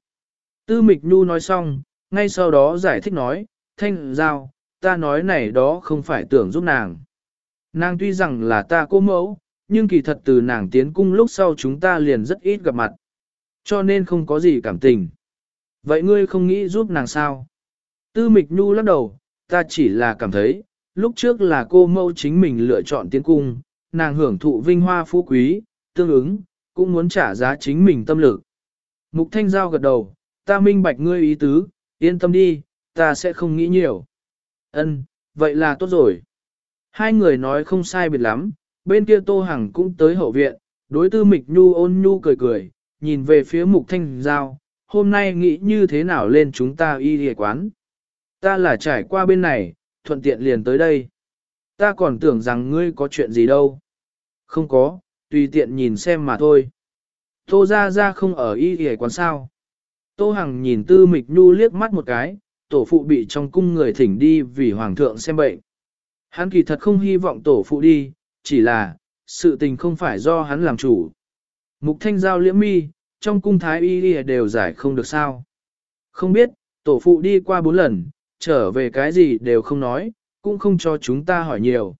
Tư mịch nhu nói xong, ngay sau đó giải thích nói, thanh giao, ta nói này đó không phải tưởng giúp nàng. Nàng tuy rằng là ta cô mẫu, nhưng kỳ thật từ nàng tiến cung lúc sau chúng ta liền rất ít gặp mặt. Cho nên không có gì cảm tình. Vậy ngươi không nghĩ giúp nàng sao? Tư mịch nhu lắc đầu, ta chỉ là cảm thấy, lúc trước là cô mâu chính mình lựa chọn tiến cung, nàng hưởng thụ vinh hoa phú quý, tương ứng, cũng muốn trả giá chính mình tâm lực. Mục Thanh Giao gật đầu, ta minh bạch ngươi ý tứ, yên tâm đi, ta sẽ không nghĩ nhiều. Ân, vậy là tốt rồi. Hai người nói không sai biệt lắm, bên kia Tô Hằng cũng tới hậu viện, đối tư mịch nhu ôn nhu cười cười, nhìn về phía Mục Thanh Giao, hôm nay nghĩ như thế nào lên chúng ta y địa quán. Ta là trải qua bên này, thuận tiện liền tới đây. Ta còn tưởng rằng ngươi có chuyện gì đâu. Không có, tùy tiện nhìn xem mà thôi. Tô ra ra không ở y hề quán sao. Tô Hằng nhìn tư mịch nhu liếc mắt một cái, tổ phụ bị trong cung người thỉnh đi vì hoàng thượng xem bệnh. Hắn kỳ thật không hy vọng tổ phụ đi, chỉ là, sự tình không phải do hắn làm chủ. Mục thanh giao liễm mi, trong cung thái y đều giải không được sao. Không biết, tổ phụ đi qua bốn lần, trở về cái gì đều không nói, cũng không cho chúng ta hỏi nhiều.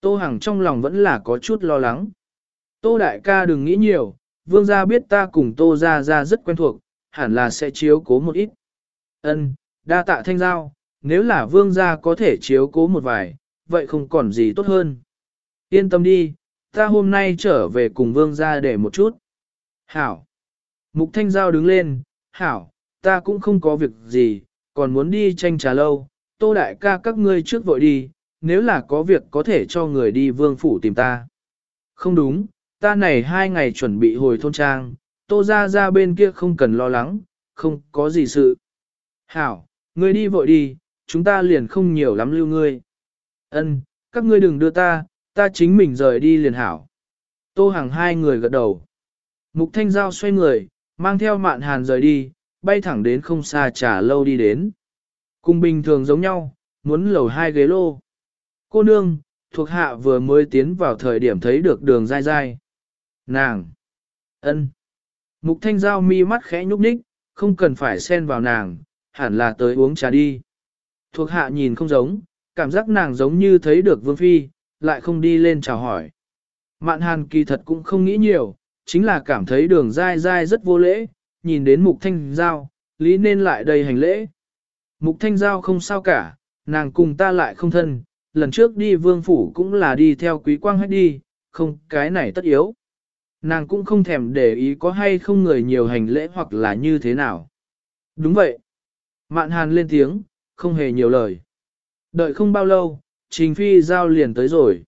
Tô Hằng trong lòng vẫn là có chút lo lắng. Tô đại ca đừng nghĩ nhiều, vương gia biết ta cùng tô gia gia rất quen thuộc, hẳn là sẽ chiếu cố một ít. Ân, đa tạ thanh giao, nếu là vương gia có thể chiếu cố một vài, vậy không còn gì tốt hơn. Yên tâm đi, ta hôm nay trở về cùng vương gia để một chút. Hảo. Mục Thanh Giao đứng lên, hảo, ta cũng không có việc gì, còn muốn đi tranh trà lâu, tô đại ca các ngươi trước vội đi, nếu là có việc có thể cho người đi vương phủ tìm ta. Không đúng, ta này hai ngày chuẩn bị hồi thôn trang, tô ra ra bên kia không cần lo lắng, không có gì sự. Hảo, ngươi đi vội đi, chúng ta liền không nhiều lắm lưu ngươi. Ân, các ngươi đừng đưa ta, ta chính mình rời đi liền hảo. Tô hàng hai người gật đầu. Mục Thanh Giao xoay người, mang theo mạn hàn rời đi, bay thẳng đến không xa trả lâu đi đến. Cùng bình thường giống nhau, muốn lầu hai ghế lô. Cô nương, thuộc hạ vừa mới tiến vào thời điểm thấy được đường dai dai. Nàng! ân. Mục thanh giao mi mắt khẽ nhúc nhích, không cần phải xen vào nàng, hẳn là tới uống trà đi. Thuộc hạ nhìn không giống, cảm giác nàng giống như thấy được vương phi, lại không đi lên chào hỏi. Mạn hàn kỳ thật cũng không nghĩ nhiều, chính là cảm thấy đường dai dai rất vô lễ, nhìn đến mục thanh giao, lý nên lại đây hành lễ. Mục thanh giao không sao cả, nàng cùng ta lại không thân, lần trước đi vương phủ cũng là đi theo quý quang hết đi, không cái này tất yếu. Nàng cũng không thèm để ý có hay không người nhiều hành lễ hoặc là như thế nào. Đúng vậy. Mạn hàn lên tiếng, không hề nhiều lời. Đợi không bao lâu, trình phi giao liền tới rồi.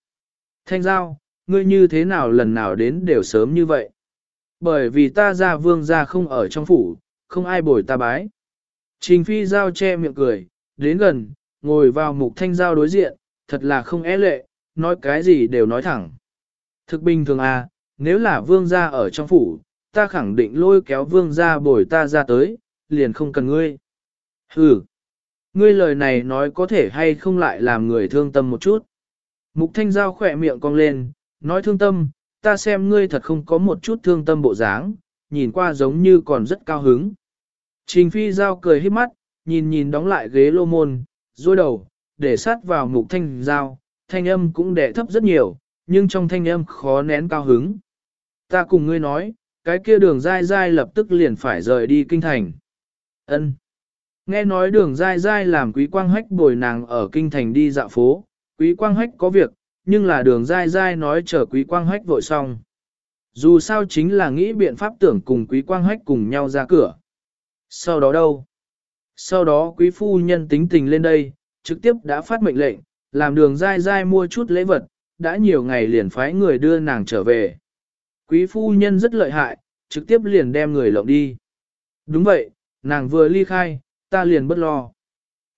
Thanh giao, ngươi như thế nào lần nào đến đều sớm như vậy? Bởi vì ta ra vương ra không ở trong phủ, không ai bồi ta bái. Trình phi giao che miệng cười, đến gần, ngồi vào mục thanh giao đối diện, thật là không é lệ, nói cái gì đều nói thẳng. Thực bình thường à, nếu là vương gia ở trong phủ, ta khẳng định lôi kéo vương gia bồi ta ra tới, liền không cần ngươi. Ừ, ngươi lời này nói có thể hay không lại làm người thương tâm một chút. Mục thanh giao khỏe miệng cong lên, nói thương tâm, ta xem ngươi thật không có một chút thương tâm bộ dáng, nhìn qua giống như còn rất cao hứng. Trình phi giao cười hít mắt, nhìn nhìn đóng lại ghế lô môn, dôi đầu, để sát vào mục thanh giao, thanh âm cũng đẻ thấp rất nhiều, nhưng trong thanh âm khó nén cao hứng. Ta cùng ngươi nói, cái kia đường dai dai lập tức liền phải rời đi kinh thành. Ân. Nghe nói đường dai dai làm quý quang hách bồi nàng ở kinh thành đi dạo phố, quý quang hách có việc, nhưng là đường dai dai nói chờ quý quang hách vội xong. Dù sao chính là nghĩ biện pháp tưởng cùng quý quang hách cùng nhau ra cửa. Sau đó đâu? Sau đó quý phu nhân tính tình lên đây, trực tiếp đã phát mệnh lệnh, làm đường dai dai mua chút lễ vật, đã nhiều ngày liền phái người đưa nàng trở về. Quý phu nhân rất lợi hại, trực tiếp liền đem người lộng đi. Đúng vậy, nàng vừa ly khai, ta liền bất lo.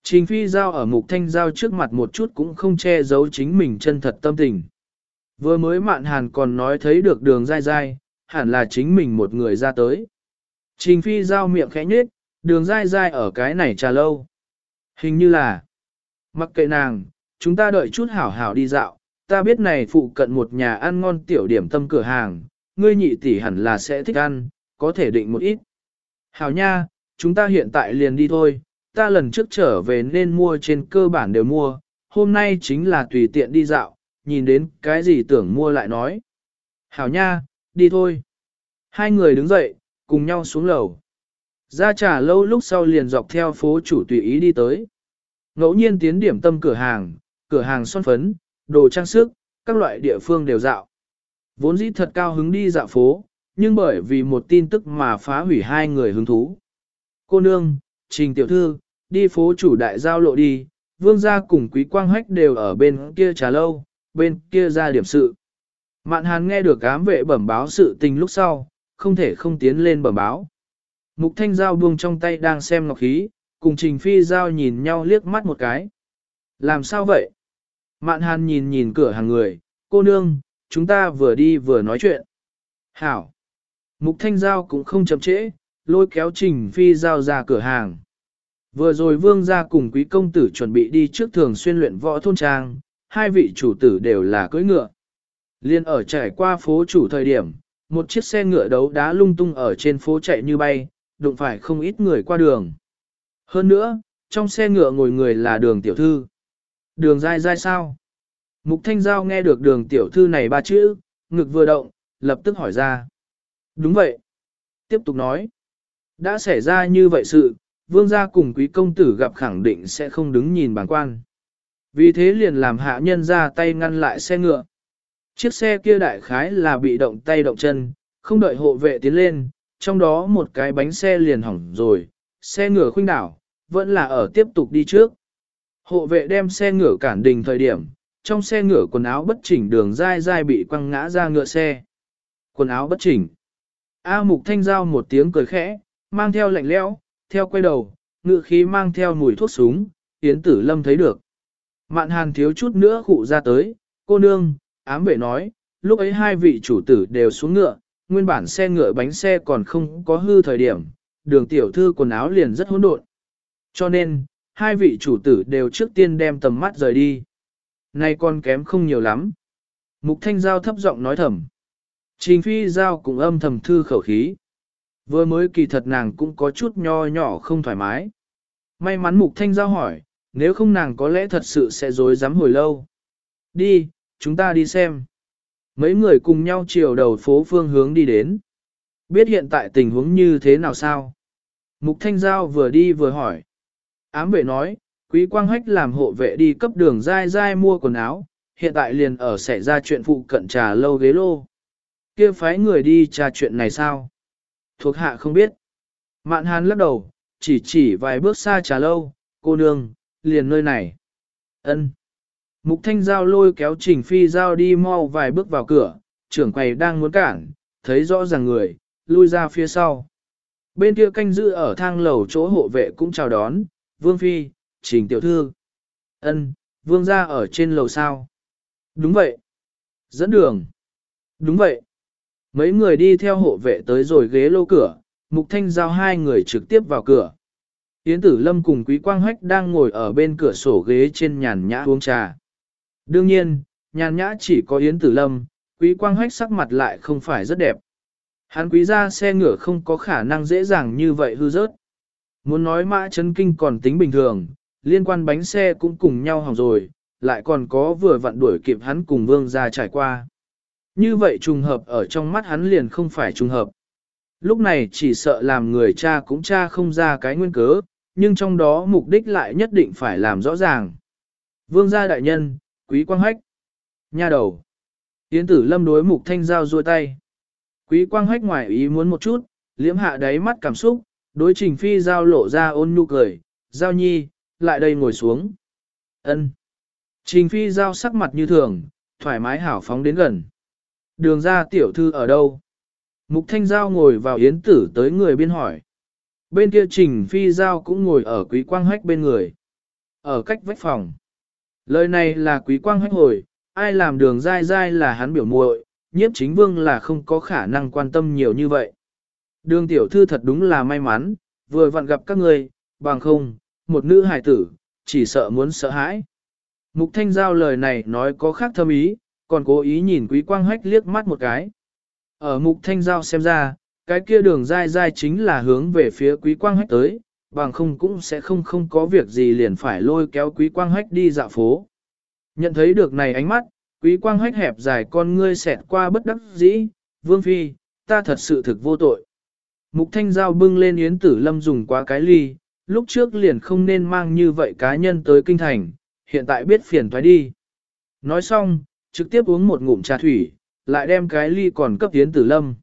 Trình phi giao ở mục thanh giao trước mặt một chút cũng không che giấu chính mình chân thật tâm tình. Vừa mới mạn hàn còn nói thấy được đường dai dai, hẳn là chính mình một người ra tới. Trình phi giao miệng khẽ nhết, đường dai dai ở cái này trà lâu. Hình như là, mặc kệ nàng, chúng ta đợi chút hảo hảo đi dạo, ta biết này phụ cận một nhà ăn ngon tiểu điểm tâm cửa hàng, ngươi nhị tỷ hẳn là sẽ thích ăn, có thể định một ít. Hảo nha, chúng ta hiện tại liền đi thôi, ta lần trước trở về nên mua trên cơ bản đều mua, hôm nay chính là tùy tiện đi dạo, nhìn đến cái gì tưởng mua lại nói. Hảo nha, đi thôi. Hai người đứng dậy, cùng nhau xuống lầu. Ra trà lâu lúc sau liền dọc theo phố chủ tùy ý đi tới. Ngẫu nhiên tiến điểm tâm cửa hàng, cửa hàng son phấn, đồ trang sức, các loại địa phương đều dạo. Vốn dĩ thật cao hứng đi dạo phố, nhưng bởi vì một tin tức mà phá hủy hai người hứng thú. Cô nương, trình tiểu thư, đi phố chủ đại giao lộ đi, vương gia cùng quý quang hách đều ở bên kia trà lâu, bên kia ra điểm sự. Mạn hàn nghe được ám vệ bẩm báo sự tình lúc sau, không thể không tiến lên bẩm báo. Mục thanh giao buông trong tay đang xem ngọc khí, cùng trình phi giao nhìn nhau liếc mắt một cái. Làm sao vậy? Mạn hàn nhìn nhìn cửa hàng người, cô nương, chúng ta vừa đi vừa nói chuyện. Hảo. Mục thanh giao cũng không chậm trễ, lôi kéo trình phi giao ra cửa hàng. Vừa rồi vương gia cùng quý công tử chuẩn bị đi trước thường xuyên luyện võ thôn trang, hai vị chủ tử đều là cưỡi ngựa. Liên ở trải qua phố chủ thời điểm, một chiếc xe ngựa đấu đá lung tung ở trên phố chạy như bay, đụng phải không ít người qua đường. Hơn nữa, trong xe ngựa ngồi người là đường tiểu thư. Đường dai dai sao? Mục Thanh Giao nghe được đường tiểu thư này ba chữ, ngực vừa động, lập tức hỏi ra. Đúng vậy. Tiếp tục nói. Đã xảy ra như vậy sự, vương gia cùng quý công tử gặp khẳng định sẽ không đứng nhìn bản quan. Vì thế liền làm hạ nhân ra tay ngăn lại xe ngựa. Chiếc xe kia đại khái là bị động tay động chân, không đợi hộ vệ tiến lên, trong đó một cái bánh xe liền hỏng rồi, xe ngựa khuynh đảo, vẫn là ở tiếp tục đi trước. Hộ vệ đem xe ngựa cản đình thời điểm, trong xe ngựa quần áo bất chỉnh đường dai dai bị quăng ngã ra ngựa xe. Quần áo bất chỉnh. A mục thanh giao một tiếng cười khẽ, mang theo lạnh lẽo, theo quay đầu, ngự khí mang theo mùi thuốc súng, Yến Tử Lâm thấy được. Mạn hàn thiếu chút nữa khụ ra tới, cô nương, ám vệ nói, lúc ấy hai vị chủ tử đều xuống ngựa, nguyên bản xe ngựa bánh xe còn không có hư thời điểm, đường tiểu thư quần áo liền rất hỗn độn. Cho nên, hai vị chủ tử đều trước tiên đem tầm mắt rời đi. Nay con kém không nhiều lắm. Mục Thanh Giao thấp giọng nói thầm. Trình Phi Giao cũng âm thầm thư khẩu khí. Vừa mới kỳ thật nàng cũng có chút nho nhỏ không thoải mái. May mắn Mục Thanh Giao hỏi, nếu không nàng có lẽ thật sự sẽ dối dám hồi lâu. Đi, chúng ta đi xem. Mấy người cùng nhau chiều đầu phố phương hướng đi đến. Biết hiện tại tình huống như thế nào sao? Mục Thanh Giao vừa đi vừa hỏi. Ám vệ nói, quý quang hách làm hộ vệ đi cấp đường dai dai mua quần áo, hiện tại liền ở xảy ra chuyện phụ cận trà lâu ghế lô. kia phái người đi trà chuyện này sao? Thuộc hạ không biết. Mạn hàn lắc đầu, chỉ chỉ vài bước xa trà lâu, cô nương, liền nơi này. ân Mục thanh giao lôi kéo trình phi giao đi mau vài bước vào cửa, trưởng quầy đang muốn cản, thấy rõ ràng người, lui ra phía sau. Bên kia canh giữ ở thang lầu chỗ hộ vệ cũng chào đón, vương phi, trình tiểu thư. ân vương ra ở trên lầu sao. Đúng vậy. Dẫn đường. Đúng vậy. Mấy người đi theo hộ vệ tới rồi ghế lô cửa, mục thanh giao hai người trực tiếp vào cửa. Yến tử lâm cùng quý quang hách đang ngồi ở bên cửa sổ ghế trên nhàn nhã uống trà. Đương nhiên, nhàn nhã chỉ có Yến tử lâm, quý quang hách sắc mặt lại không phải rất đẹp. Hắn quý ra xe ngựa không có khả năng dễ dàng như vậy hư rớt. Muốn nói mã chấn kinh còn tính bình thường, liên quan bánh xe cũng cùng nhau hỏng rồi, lại còn có vừa vặn đuổi kịp hắn cùng vương ra trải qua. Như vậy trùng hợp ở trong mắt hắn liền không phải trùng hợp. Lúc này chỉ sợ làm người cha cũng cha không ra cái nguyên cớ, nhưng trong đó mục đích lại nhất định phải làm rõ ràng. Vương gia đại nhân, quý quang hách, nha đầu. Yến tử lâm đối mục thanh giao ruôi tay. Quý quang hách ngoài ý muốn một chút, liễm hạ đáy mắt cảm xúc, đối trình phi giao lộ ra ôn nhu cười, giao nhi, lại đây ngồi xuống. ân Trình phi giao sắc mặt như thường, thoải mái hảo phóng đến gần. Đường ra tiểu thư ở đâu? Mục thanh giao ngồi vào yến tử tới người biên hỏi. Bên kia trình phi giao cũng ngồi ở quý quang hách bên người. Ở cách vách phòng. Lời này là quý quang hách hồi, ai làm đường dai dai là hắn biểu muội, nhiếp chính vương là không có khả năng quan tâm nhiều như vậy. Đường tiểu thư thật đúng là may mắn, vừa vặn gặp các người, bằng không, một nữ hài tử, chỉ sợ muốn sợ hãi. Mục thanh giao lời này nói có khác thâm ý, còn cố ý nhìn quý quang hách liếc mắt một cái. Ở mục thanh giao xem ra, cái kia đường dai dai chính là hướng về phía quý quang hách tới, bằng không cũng sẽ không không có việc gì liền phải lôi kéo quý quang hách đi dạo phố. Nhận thấy được này ánh mắt, quý quang hách hẹp dài con ngươi xẹt qua bất đắc dĩ, vương phi, ta thật sự thực vô tội. Mục thanh giao bưng lên yến tử lâm dùng qua cái ly, lúc trước liền không nên mang như vậy cá nhân tới kinh thành, hiện tại biết phiền thoái đi. Nói xong, trực tiếp uống một ngụm trà thủy, lại đem cái ly còn cấp yến tử lâm.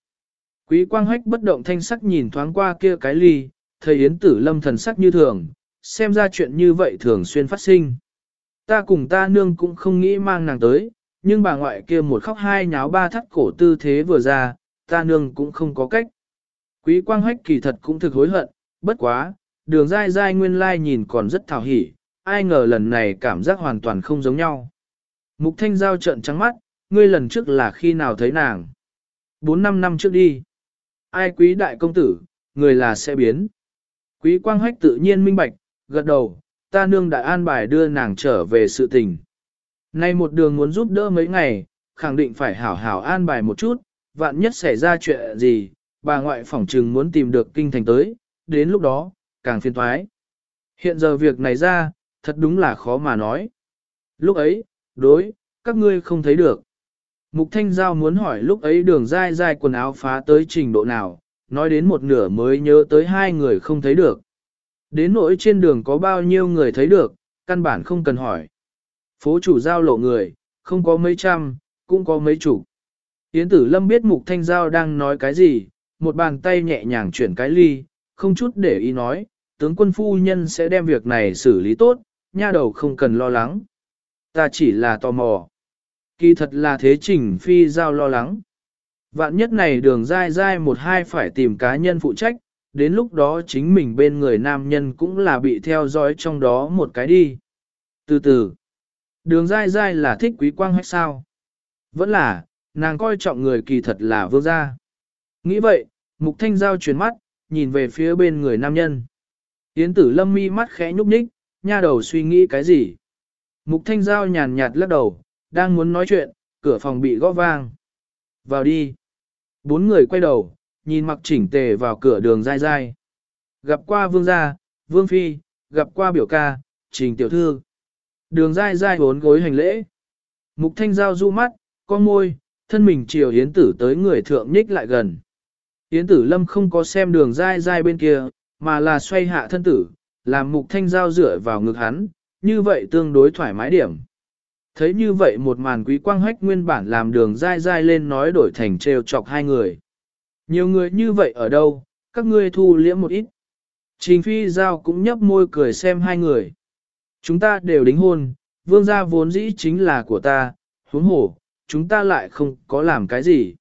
Quý quang hách bất động thanh sắc nhìn thoáng qua kia cái ly, thấy Yến Tử Lâm thần sắc như thường, xem ra chuyện như vậy thường xuyên phát sinh. Ta cùng ta nương cũng không nghĩ mang nàng tới, nhưng bà ngoại kia một khóc hai nháo ba thắt cổ tư thế vừa ra, ta nương cũng không có cách. Quý quang hách kỳ thật cũng thực hối hận, bất quá, đường dai dai nguyên lai nhìn còn rất thảo hỉ, ai ngờ lần này cảm giác hoàn toàn không giống nhau. Mục thanh giao trận trắng mắt, ngươi lần trước là khi nào thấy nàng? Bốn năm năm trước đi. Ai quý đại công tử, người là sẽ biến. Quý quang hách tự nhiên minh bạch, gật đầu, ta nương đại an bài đưa nàng trở về sự tình. Nay một đường muốn giúp đỡ mấy ngày, khẳng định phải hảo hảo an bài một chút, vạn nhất xảy ra chuyện gì, bà ngoại phỏng trừng muốn tìm được kinh thành tới, đến lúc đó, càng phiền thoái. Hiện giờ việc này ra, thật đúng là khó mà nói. Lúc ấy, đối, các ngươi không thấy được. Mục Thanh Giao muốn hỏi lúc ấy đường dai dai quần áo phá tới trình độ nào, nói đến một nửa mới nhớ tới hai người không thấy được. Đến nỗi trên đường có bao nhiêu người thấy được, căn bản không cần hỏi. Phố chủ giao lộ người, không có mấy trăm, cũng có mấy chủ. Yến tử lâm biết Mục Thanh Giao đang nói cái gì, một bàn tay nhẹ nhàng chuyển cái ly, không chút để ý nói, tướng quân phu nhân sẽ đem việc này xử lý tốt, nha đầu không cần lo lắng. Ta chỉ là tò mò. Kỳ thật là thế trình phi giao lo lắng. Vạn nhất này đường dai dai một hai phải tìm cá nhân phụ trách, đến lúc đó chính mình bên người nam nhân cũng là bị theo dõi trong đó một cái đi. Từ từ, đường dai dai là thích quý quang hay sao? Vẫn là, nàng coi trọng người kỳ thật là vương gia. Nghĩ vậy, mục thanh giao chuyển mắt, nhìn về phía bên người nam nhân. Yến tử lâm mi mắt khẽ nhúc nhích, nha đầu suy nghĩ cái gì? Mục thanh giao nhàn nhạt lắc đầu, đang muốn nói chuyện, cửa phòng bị gõ vang. Vào đi. Bốn người quay đầu, nhìn mặc chỉnh tề vào cửa đường dai dai. Gặp qua vương gia, vương phi, gặp qua biểu ca, trình tiểu thư. Đường dai dai bốn gối hành lễ. Mục thanh giao du mắt, con môi, thân mình chiều hiến tử tới người thượng nhích lại gần. Yến tử lâm không có xem đường dai dai bên kia, mà là xoay hạ thân tử, làm mục thanh giao dựa vào ngực hắn, như vậy tương đối thoải mái điểm. Thấy như vậy một màn quý quang hách nguyên bản làm đường dai dai lên nói đổi thành trêu chọc hai người. Nhiều người như vậy ở đâu, các ngươi thu liễm một ít. Trình phi giao cũng nhấp môi cười xem hai người. Chúng ta đều đính hôn, vương gia vốn dĩ chính là của ta, huống hổ, chúng ta lại không có làm cái gì.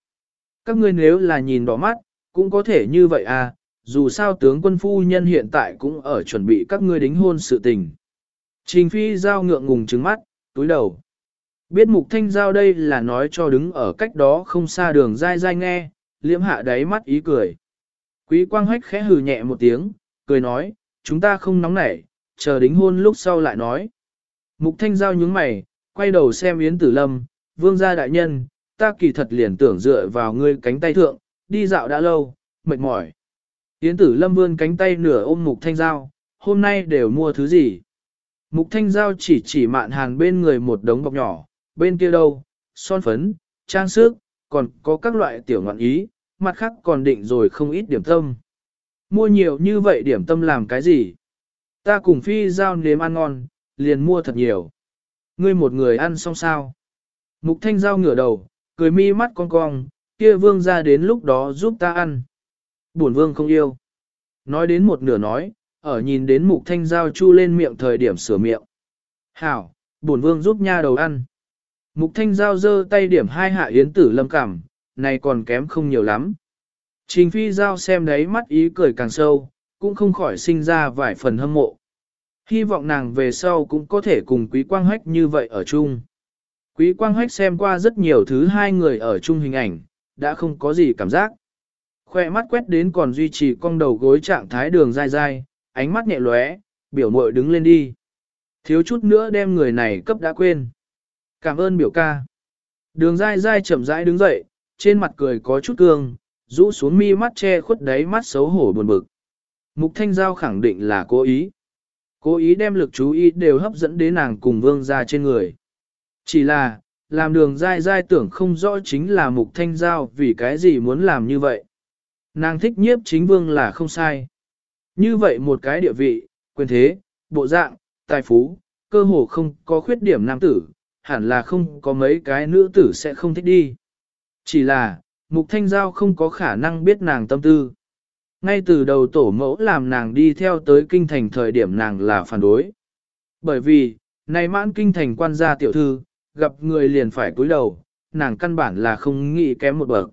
Các ngươi nếu là nhìn đỏ mắt, cũng có thể như vậy à, dù sao tướng quân phu nhân hiện tại cũng ở chuẩn bị các ngươi đính hôn sự tình. Trình phi giao ngượng ngùng trứng mắt, túi đầu. Biết mục thanh giao đây là nói cho đứng ở cách đó không xa đường dai dai nghe, liễm hạ đáy mắt ý cười. Quý quang hách khẽ hừ nhẹ một tiếng, cười nói, chúng ta không nóng nảy, chờ đính hôn lúc sau lại nói. Mục thanh giao nhướng mày, quay đầu xem Yến Tử Lâm, vương gia đại nhân, ta kỳ thật liền tưởng dựa vào ngươi cánh tay thượng, đi dạo đã lâu, mệt mỏi. Yến Tử Lâm vươn cánh tay nửa ôm mục thanh giao, hôm nay đều mua thứ gì. Mục thanh giao chỉ chỉ mạn hàn bên người một đống bọc nhỏ, bên kia đâu, son phấn, trang sức, còn có các loại tiểu ngọn ý, mặt khác còn định rồi không ít điểm tâm. Mua nhiều như vậy điểm tâm làm cái gì? Ta cùng phi giao nếm ăn ngon, liền mua thật nhiều. Ngươi một người ăn xong sao? Mục thanh giao ngửa đầu, cười mi mắt cong cong, kia vương ra đến lúc đó giúp ta ăn. Bổn vương không yêu. Nói đến một nửa nói, ở nhìn đến mục thanh giao chu lên miệng thời điểm sửa miệng. Hảo, bổn vương giúp nha đầu ăn. Mục thanh giao dơ tay điểm hai hạ yến tử lâm cảm, này còn kém không nhiều lắm. Trình phi giao xem đấy mắt ý cười càng sâu, cũng không khỏi sinh ra vài phần hâm mộ. Hy vọng nàng về sau cũng có thể cùng quý quang hách như vậy ở chung. Quý quang hách xem qua rất nhiều thứ hai người ở chung hình ảnh, đã không có gì cảm giác. Khoe mắt quét đến còn duy trì cong đầu gối trạng thái đường dai dai, ánh mắt nhẹ lóe, biểu muội đứng lên đi. Thiếu chút nữa đem người này cấp đã quên. Cảm ơn biểu ca. Đường dai dai chậm rãi đứng dậy, trên mặt cười có chút cương, rũ xuống mi mắt che khuất đáy mắt xấu hổ buồn bực. Mục Thanh Giao khẳng định là cố ý. Cố ý đem lực chú ý đều hấp dẫn đến nàng cùng vương ra trên người. Chỉ là, làm đường dai dai tưởng không rõ chính là Mục Thanh Giao vì cái gì muốn làm như vậy. Nàng thích nhiếp chính vương là không sai. Như vậy một cái địa vị, quyền thế, bộ dạng, tài phú, cơ hồ không có khuyết điểm nam tử, hẳn là không có mấy cái nữ tử sẽ không thích đi. Chỉ là, Mục Thanh Giao không có khả năng biết nàng tâm tư. Ngay từ đầu tổ mẫu làm nàng đi theo tới kinh thành thời điểm nàng là phản đối. Bởi vì, này mãn kinh thành quan gia tiểu thư, gặp người liền phải cúi đầu, nàng căn bản là không nghĩ kém một bậc.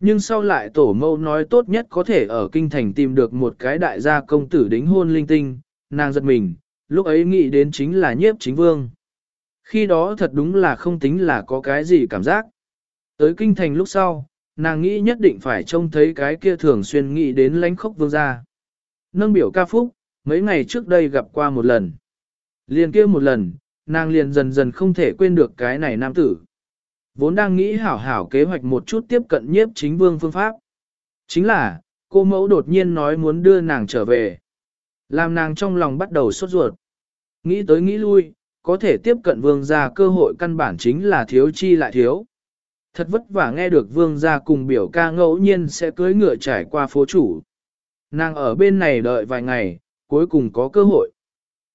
Nhưng sau lại tổ mẫu nói tốt nhất có thể ở kinh thành tìm được một cái đại gia công tử đính hôn linh tinh, nàng giật mình, lúc ấy nghĩ đến chính là nhiếp chính vương. Khi đó thật đúng là không tính là có cái gì cảm giác. Tới kinh thành lúc sau, nàng nghĩ nhất định phải trông thấy cái kia thường xuyên nghĩ đến lánh khốc vương gia. Nâng biểu ca phúc, mấy ngày trước đây gặp qua một lần. Liền kia một lần, nàng liền dần dần không thể quên được cái này nam tử. Vốn đang nghĩ hảo hảo kế hoạch một chút tiếp cận nhiếp chính vương phương pháp. Chính là, cô mẫu đột nhiên nói muốn đưa nàng trở về. Làm nàng trong lòng bắt đầu sốt ruột. Nghĩ tới nghĩ lui, có thể tiếp cận vương gia cơ hội căn bản chính là thiếu chi lại thiếu. Thật vất vả nghe được vương gia cùng biểu ca ngẫu nhiên sẽ cưới ngựa trải qua phố chủ. Nàng ở bên này đợi vài ngày, cuối cùng có cơ hội.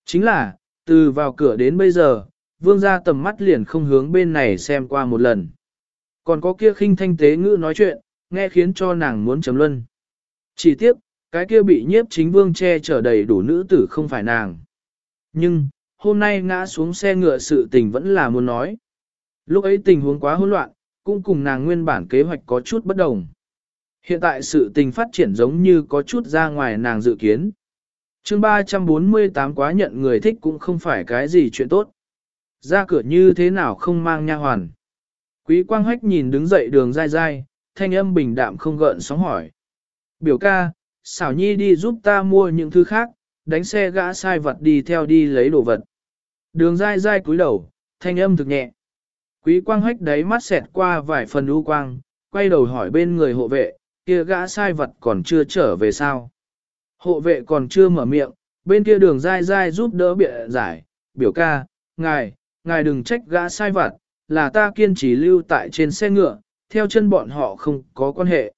Chính là, từ vào cửa đến bây giờ, vương gia tầm mắt liền không hướng bên này xem qua một lần. Còn có kia khinh thanh tế ngữ nói chuyện, nghe khiến cho nàng muốn chấm luân. Chỉ tiếp, cái kia bị nhiếp chính vương che chở đầy đủ nữ tử không phải nàng. Nhưng, hôm nay ngã xuống xe ngựa sự tình vẫn là muốn nói. Lúc ấy tình huống quá hỗn loạn, cũng cùng nàng nguyên bản kế hoạch có chút bất đồng. Hiện tại sự tình phát triển giống như có chút ra ngoài nàng dự kiến. chương 348 quá nhận người thích cũng không phải cái gì chuyện tốt. Ra cửa như thế nào không mang nha hoàn. Quý quang hách nhìn đứng dậy đường dai dai, thanh âm bình đạm không gợn sóng hỏi. Biểu ca, xảo nhi đi giúp ta mua những thứ khác, đánh xe gã sai vật đi theo đi lấy đồ vật. Đường dai dai cúi đầu, thanh âm thực nhẹ. Quý quang hách đáy mắt xẹt qua vài phần u quang, quay đầu hỏi bên người hộ vệ, kia gã sai vật còn chưa trở về sao. Hộ vệ còn chưa mở miệng, bên kia đường dai dai giúp đỡ bịa giải, biểu ca, ngài, ngài đừng trách gã sai vặt, là ta kiên trì lưu tại trên xe ngựa, theo chân bọn họ không có quan hệ.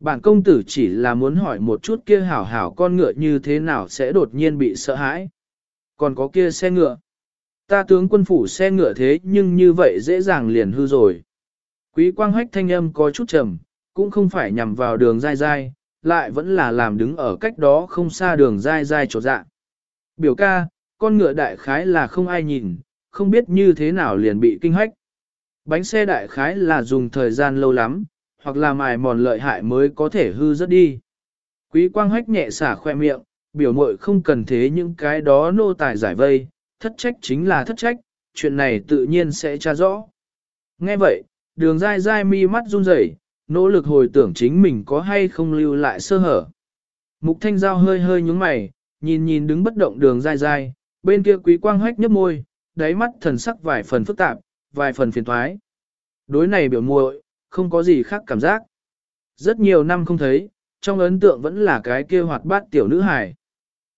Bản công tử chỉ là muốn hỏi một chút kia hảo hảo con ngựa như thế nào sẽ đột nhiên bị sợ hãi. Còn có kia xe ngựa. Ta tướng quân phủ xe ngựa thế nhưng như vậy dễ dàng liền hư rồi. Quý quang hách thanh âm có chút trầm, cũng không phải nhằm vào đường dai dai, lại vẫn là làm đứng ở cách đó không xa đường dai dai trột dạ. Biểu ca, con ngựa đại khái là không ai nhìn, không biết như thế nào liền bị kinh hách. Bánh xe đại khái là dùng thời gian lâu lắm, hoặc là mài mòn lợi hại mới có thể hư rất đi. Quý quang hách nhẹ xả khoe miệng, biểu mội không cần thế những cái đó nô tài giải vây, thất trách chính là thất trách, chuyện này tự nhiên sẽ tra rõ. Nghe vậy, đường dai dai mi mắt run rẩy, nỗ lực hồi tưởng chính mình có hay không lưu lại sơ hở. Mục thanh giao hơi hơi nhúng mày, nhìn nhìn đứng bất động đường dai dai, bên kia quý quang hách nhấp môi, đáy mắt thần sắc vài phần phức tạp, vài phần phiền thoái. Đối này biểu muội không có gì khác cảm giác. Rất nhiều năm không thấy, trong ấn tượng vẫn là cái kia hoạt bát tiểu nữ hài.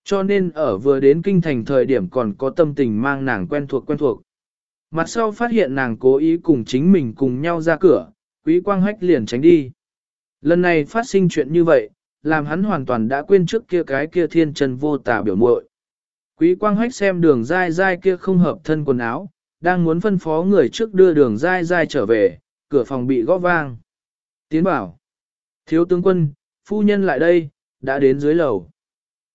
Cho nên ở vừa đến kinh thành thời điểm còn có tâm tình mang nàng quen thuộc quen thuộc. Mặt sau phát hiện nàng cố ý cùng chính mình cùng nhau ra cửa, quý quang hách liền tránh đi. Lần này phát sinh chuyện như vậy, làm hắn hoàn toàn đã quên trước kia cái kia thiên trần vô tà biểu muội. Quý quang hách xem đường dai dai kia không hợp thân quần áo, đang muốn phân phó người trước đưa đường dai dai trở về, cửa phòng bị gõ vang. Tiến bảo, thiếu tướng quân, phu nhân lại đây, đã đến dưới lầu.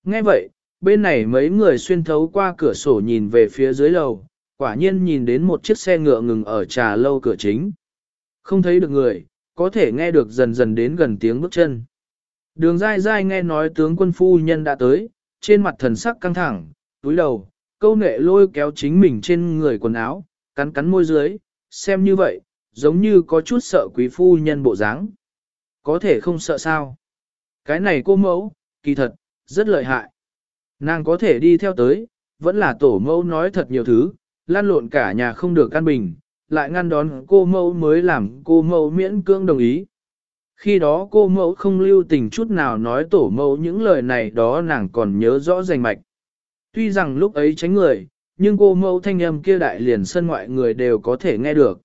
Nghe vậy, bên này mấy người xuyên thấu qua cửa sổ nhìn về phía dưới lầu, quả nhiên nhìn đến một chiếc xe ngựa ngừng ở trà lâu cửa chính. Không thấy được người, có thể nghe được dần dần đến gần tiếng bước chân. Đường dai dai nghe nói tướng quân phu nhân đã tới, trên mặt thần sắc căng thẳng, túi đầu, câu nệ lôi kéo chính mình trên người quần áo, cắn cắn môi dưới, xem như vậy, giống như có chút sợ quý phu nhân bộ dáng. Có thể không sợ sao. Cái này cô mẫu, kỳ thật, rất lợi hại. Nàng có thể đi theo tới, vẫn là tổ mẫu nói thật nhiều thứ, lan lộn cả nhà không được căn bình, lại ngăn đón cô mẫu mới làm cô mẫu miễn cưỡng đồng ý. Khi đó cô mẫu không lưu tình chút nào nói tổ mẫu những lời này đó nàng còn nhớ rõ rành mạch. Tuy rằng lúc ấy tránh người, nhưng cô mẫu thanh âm kia đại liền sân ngoại người đều có thể nghe được.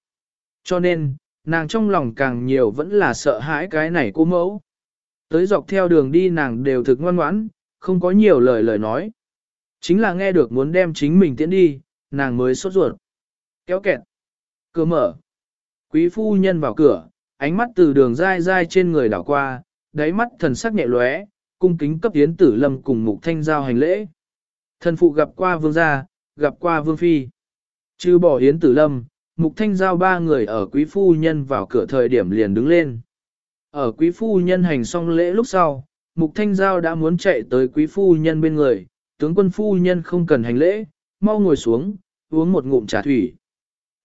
Cho nên, nàng trong lòng càng nhiều vẫn là sợ hãi cái này cô mẫu. Tới dọc theo đường đi nàng đều thực ngoan ngoãn, không có nhiều lời lời nói. Chính là nghe được muốn đem chính mình tiễn đi, nàng mới sốt ruột. Kéo kẹt. Cửa mở. Quý phu nhân vào cửa, ánh mắt từ đường dai dai trên người đảo qua, đáy mắt thần sắc nhẹ lóe, cung kính cấp tiến tử lâm cùng mục thanh giao hành lễ. Thần phụ gặp qua vương gia, gặp qua vương phi. Chứ bỏ hiến tử lâm, mục thanh giao ba người ở quý phu nhân vào cửa thời điểm liền đứng lên. Ở quý phu nhân hành xong lễ lúc sau, mục thanh giao đã muốn chạy tới quý phu nhân bên người, tướng quân phu nhân không cần hành lễ, mau ngồi xuống, uống một ngụm trà thủy.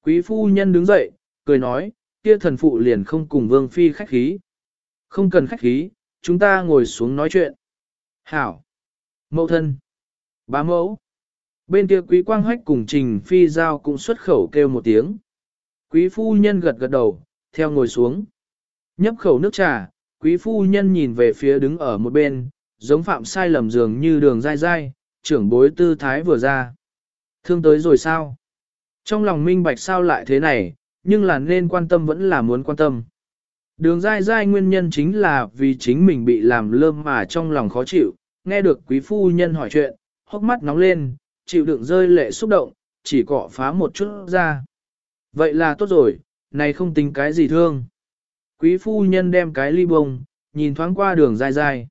Quý phu nhân đứng dậy, cười nói, kia thần phụ liền không cùng vương phi khách khí. Không cần khách khí, chúng ta ngồi xuống nói chuyện. Hảo! Mẫu thân! Bá mẫu! Bên kia quý quang hách cùng trình phi giao cũng xuất khẩu kêu một tiếng. Quý phu nhân gật gật đầu, theo ngồi xuống. Nhấp khẩu nước trà, quý phu nhân nhìn về phía đứng ở một bên, giống phạm sai lầm dường như đường dai dai, trưởng bối tư thái vừa ra. Thương tới rồi sao? Trong lòng minh bạch sao lại thế này, nhưng là nên quan tâm vẫn là muốn quan tâm. Đường dai dai nguyên nhân chính là vì chính mình bị làm lơm mà trong lòng khó chịu, nghe được quý phu nhân hỏi chuyện, hốc mắt nóng lên, chịu đựng rơi lệ xúc động, chỉ cọ phá một chút ra. Vậy là tốt rồi, này không tính cái gì thương. Quý phu nhân đem cái ly bông, nhìn thoáng qua đường dài dài.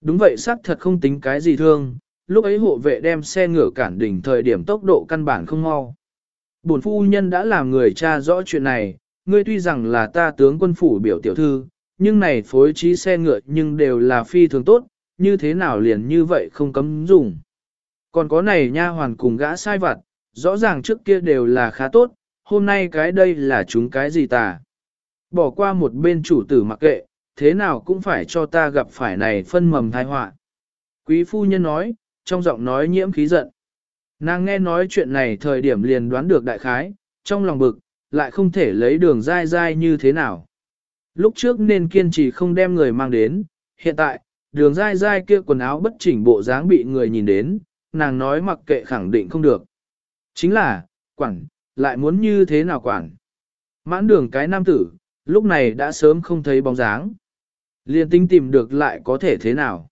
Đúng vậy xác thật không tính cái gì thương, lúc ấy hộ vệ đem xe ngựa cản đỉnh thời điểm tốc độ căn bản không mau. Bổn phu nhân đã làm người tra rõ chuyện này, ngươi tuy rằng là ta tướng quân phủ biểu tiểu thư, nhưng này phối trí xe ngựa nhưng đều là phi thường tốt, như thế nào liền như vậy không cấm dùng. Còn có này nha hoàn cùng gã sai vặt, rõ ràng trước kia đều là khá tốt, hôm nay cái đây là chúng cái gì tà. Bỏ qua một bên chủ tử mặc kệ, thế nào cũng phải cho ta gặp phải này phân mầm thai họa. Quý phu nhân nói, trong giọng nói nhiễm khí giận. Nàng nghe nói chuyện này thời điểm liền đoán được đại khái, trong lòng bực, lại không thể lấy đường dai dai như thế nào. Lúc trước nên kiên trì không đem người mang đến, hiện tại, đường dai dai kia quần áo bất chỉnh bộ dáng bị người nhìn đến, nàng nói mặc kệ khẳng định không được. Chính là, quản, lại muốn như thế nào quản. Mãn đường cái nam tử, lúc này đã sớm không thấy bóng dáng. Liên tinh tìm được lại có thể thế nào.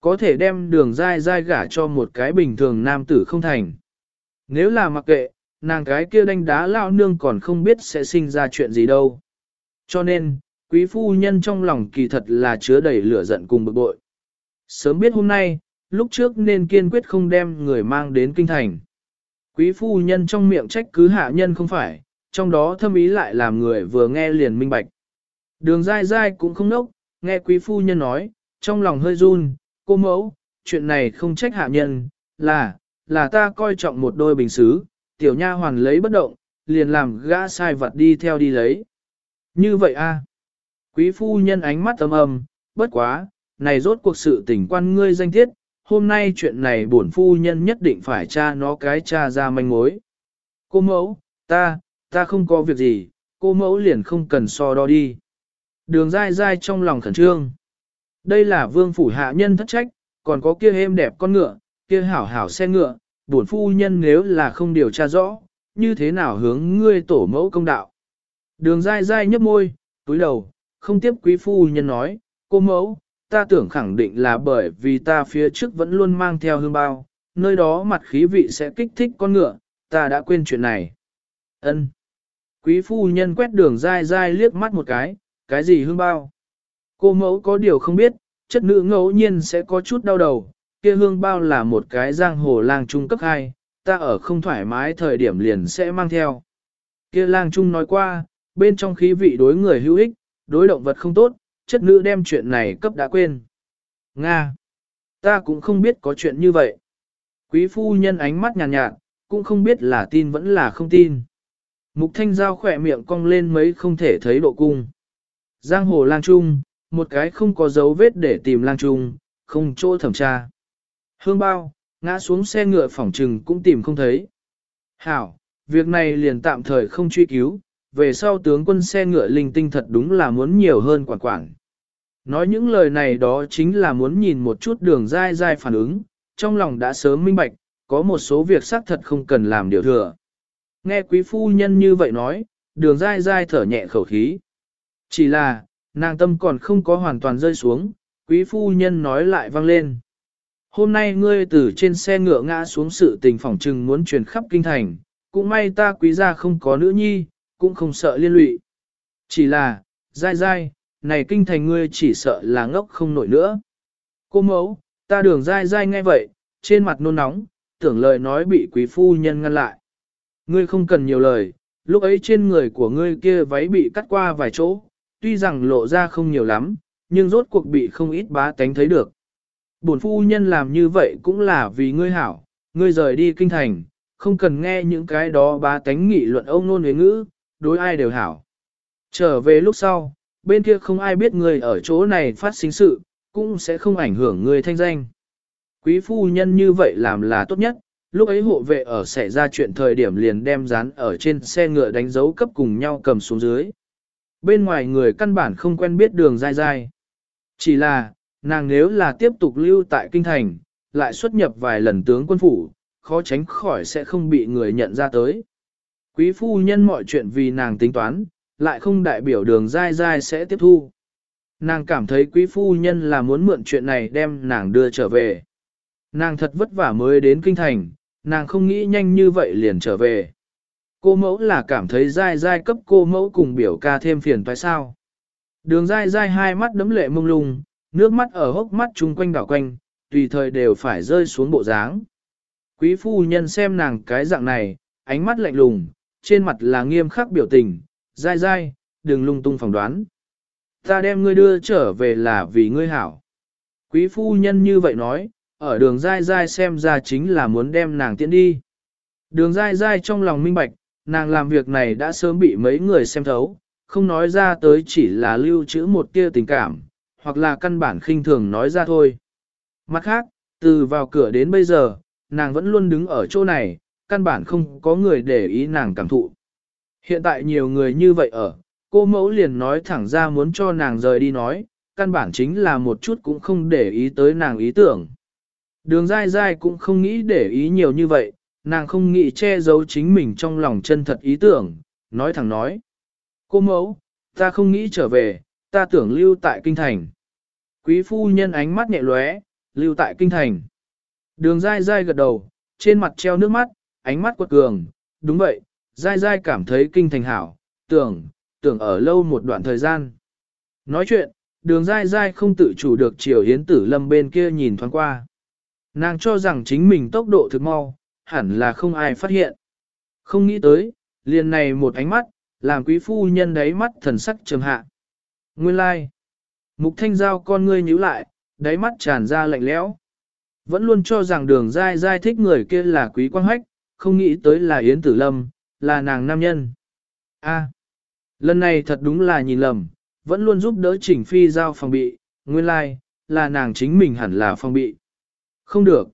Có thể đem đường dai dai gả cho một cái bình thường nam tử không thành. Nếu là mặc kệ, nàng cái kia đánh đá lao nương còn không biết sẽ sinh ra chuyện gì đâu. Cho nên, quý phu nhân trong lòng kỳ thật là chứa đầy lửa giận cùng bực bội. Sớm biết hôm nay, lúc trước nên kiên quyết không đem người mang đến kinh thành. Quý phu nhân trong miệng trách cứ hạ nhân không phải, trong đó thâm ý lại làm người vừa nghe liền minh bạch. Đường dai dai cũng không nốc, nghe quý phu nhân nói, trong lòng hơi run, cô mẫu, chuyện này không trách hạ nhân, là, là ta coi trọng một đôi bình xứ, tiểu nha hoàn lấy bất động, liền làm gã sai vật đi theo đi lấy. Như vậy a Quý phu nhân ánh mắt âm âm, bất quá, này rốt cuộc sự tình quan ngươi danh thiết, hôm nay chuyện này bổn phu nhân nhất định phải tra nó cái tra ra manh mối. Cô mẫu, ta, ta không có việc gì, cô mẫu liền không cần so đo đi. Đường dai dai trong lòng khẩn trương. Đây là vương phủ hạ nhân thất trách, còn có kia êm đẹp con ngựa, kia hảo hảo xe ngựa, bổn phu nhân nếu là không điều tra rõ, như thế nào hướng ngươi tổ mẫu công đạo. Đường dai dai nhấp môi, túi đầu, không tiếp quý phu nhân nói, cô mẫu, ta tưởng khẳng định là bởi vì ta phía trước vẫn luôn mang theo hương bao, nơi đó mặt khí vị sẽ kích thích con ngựa, ta đã quên chuyện này. Ân. Quý phu nhân quét đường dai dai liếc mắt một cái, cái gì hương bao? Cô mẫu có điều không biết, chất nữ ngẫu nhiên sẽ có chút đau đầu, kia hương bao là một cái giang hồ lang trung cấp 2, ta ở không thoải mái thời điểm liền sẽ mang theo. Kia lang trung nói qua, bên trong khí vị đối người hữu ích, đối động vật không tốt, chất nữ đem chuyện này cấp đã quên. Nga! Ta cũng không biết có chuyện như vậy. Quý phu nhân ánh mắt nhàn nhạt, nhạt, cũng không biết là tin vẫn là không tin. Mục thanh giao khỏe miệng cong lên mấy không thể thấy độ cung. Giang hồ lang trung, một cái không có dấu vết để tìm lang trung, không chỗ thẩm tra. Hương bao, ngã xuống xe ngựa phỏng trừng cũng tìm không thấy. Hảo, việc này liền tạm thời không truy cứu, về sau tướng quân xe ngựa linh tinh thật đúng là muốn nhiều hơn quản quản. Nói những lời này đó chính là muốn nhìn một chút đường dai dai phản ứng, trong lòng đã sớm minh bạch, có một số việc xác thật không cần làm điều thừa. Nghe quý phu nhân như vậy nói, đường dai dai thở nhẹ khẩu khí. Chỉ là, nàng tâm còn không có hoàn toàn rơi xuống, quý phu nhân nói lại vang lên. Hôm nay ngươi từ trên xe ngựa ngã xuống sự tình phỏng trừng muốn truyền khắp kinh thành, cũng may ta quý gia không có nữ nhi, cũng không sợ liên lụy. Chỉ là, dai dai, này kinh thành ngươi chỉ sợ là ngốc không nổi nữa. Cô mẫu, ta đường dai dai nghe vậy, trên mặt nôn nóng, tưởng lời nói bị quý phu nhân ngăn lại. Ngươi không cần nhiều lời, lúc ấy trên người của ngươi kia váy bị cắt qua vài chỗ, tuy rằng lộ ra không nhiều lắm, nhưng rốt cuộc bị không ít bá tánh thấy được. Bổn phu nhân làm như vậy cũng là vì ngươi hảo, ngươi rời đi kinh thành, không cần nghe những cái đó bá tánh nghị luận ông nôn huế ngữ, đối ai đều hảo. Trở về lúc sau, bên kia không ai biết ngươi ở chỗ này phát sinh sự, cũng sẽ không ảnh hưởng ngươi thanh danh. Quý phu nhân như vậy làm là tốt nhất, lúc ấy hộ vệ ở xảy ra chuyện thời điểm liền đem dán ở trên xe ngựa đánh dấu cấp cùng nhau cầm xuống dưới. Bên ngoài người căn bản không quen biết đường dai dai. Chỉ là, nàng nếu là tiếp tục lưu tại kinh thành, lại xuất nhập vài lần tướng quân phủ, khó tránh khỏi sẽ không bị người nhận ra tới. Quý phu nhân mọi chuyện vì nàng tính toán, lại không đại biểu đường dai dai sẽ tiếp thu. Nàng cảm thấy quý phu nhân là muốn mượn chuyện này đem nàng đưa trở về. Nàng thật vất vả mới đến kinh thành, nàng không nghĩ nhanh như vậy liền trở về. Cô mẫu là cảm thấy dai dai cấp cô mẫu cùng biểu ca thêm phiền tại sao. Đường dai dai hai mắt đấm lệ mông lung, nước mắt ở hốc mắt chung quanh đảo quanh, tùy thời đều phải rơi xuống bộ dáng. Quý phu nhân xem nàng cái dạng này, ánh mắt lạnh lùng, trên mặt là nghiêm khắc biểu tình, dai dai, đừng lung tung phỏng đoán. Ta đem ngươi đưa trở về là vì ngươi hảo. Quý phu nhân như vậy nói, ở đường dai dai xem ra chính là muốn đem nàng tiễn đi. Đường dai dai trong lòng minh bạch, nàng làm việc này đã sớm bị mấy người xem thấu, không nói ra tới chỉ là lưu trữ một tia tình cảm, hoặc là căn bản khinh thường nói ra thôi. Mặt khác, từ vào cửa đến bây giờ, nàng vẫn luôn đứng ở chỗ này, căn bản không có người để ý nàng cảm thụ. Hiện tại nhiều người như vậy ở, cô mẫu liền nói thẳng ra muốn cho nàng rời đi nói, căn bản chính là một chút cũng không để ý tới nàng ý tưởng. Đường dai dai cũng không nghĩ để ý nhiều như vậy, nàng không nghĩ che giấu chính mình trong lòng chân thật ý tưởng, nói thẳng nói. Cô mẫu, ta không nghĩ trở về, ta tưởng lưu tại kinh thành. Quý phu nhân ánh mắt nhẹ lóe, lưu tại kinh thành. Đường dai dai gật đầu, trên mặt treo nước mắt, ánh mắt quật cường, đúng vậy, dai dai cảm thấy kinh thành hảo, tưởng, tưởng ở lâu một đoạn thời gian. Nói chuyện, đường dai dai không tự chủ được chiều hiến tử lâm bên kia nhìn thoáng qua. Nàng cho rằng chính mình tốc độ thực mau, hẳn là không ai phát hiện. Không nghĩ tới, liền này một ánh mắt, làm quý phu nhân đáy mắt thần sắc trầm hạ. Nguyên lai, like. mục thanh giao con ngươi nhíu lại, đáy mắt tràn ra lạnh lẽo. Vẫn luôn cho rằng đường dai dai thích người kia là quý quang hách, không nghĩ tới là Yến Tử Lâm, là nàng nam nhân. A, lần này thật đúng là nhìn lầm, vẫn luôn giúp đỡ chỉnh phi giao phòng bị, nguyên lai, like, là nàng chính mình hẳn là phòng bị. Không được.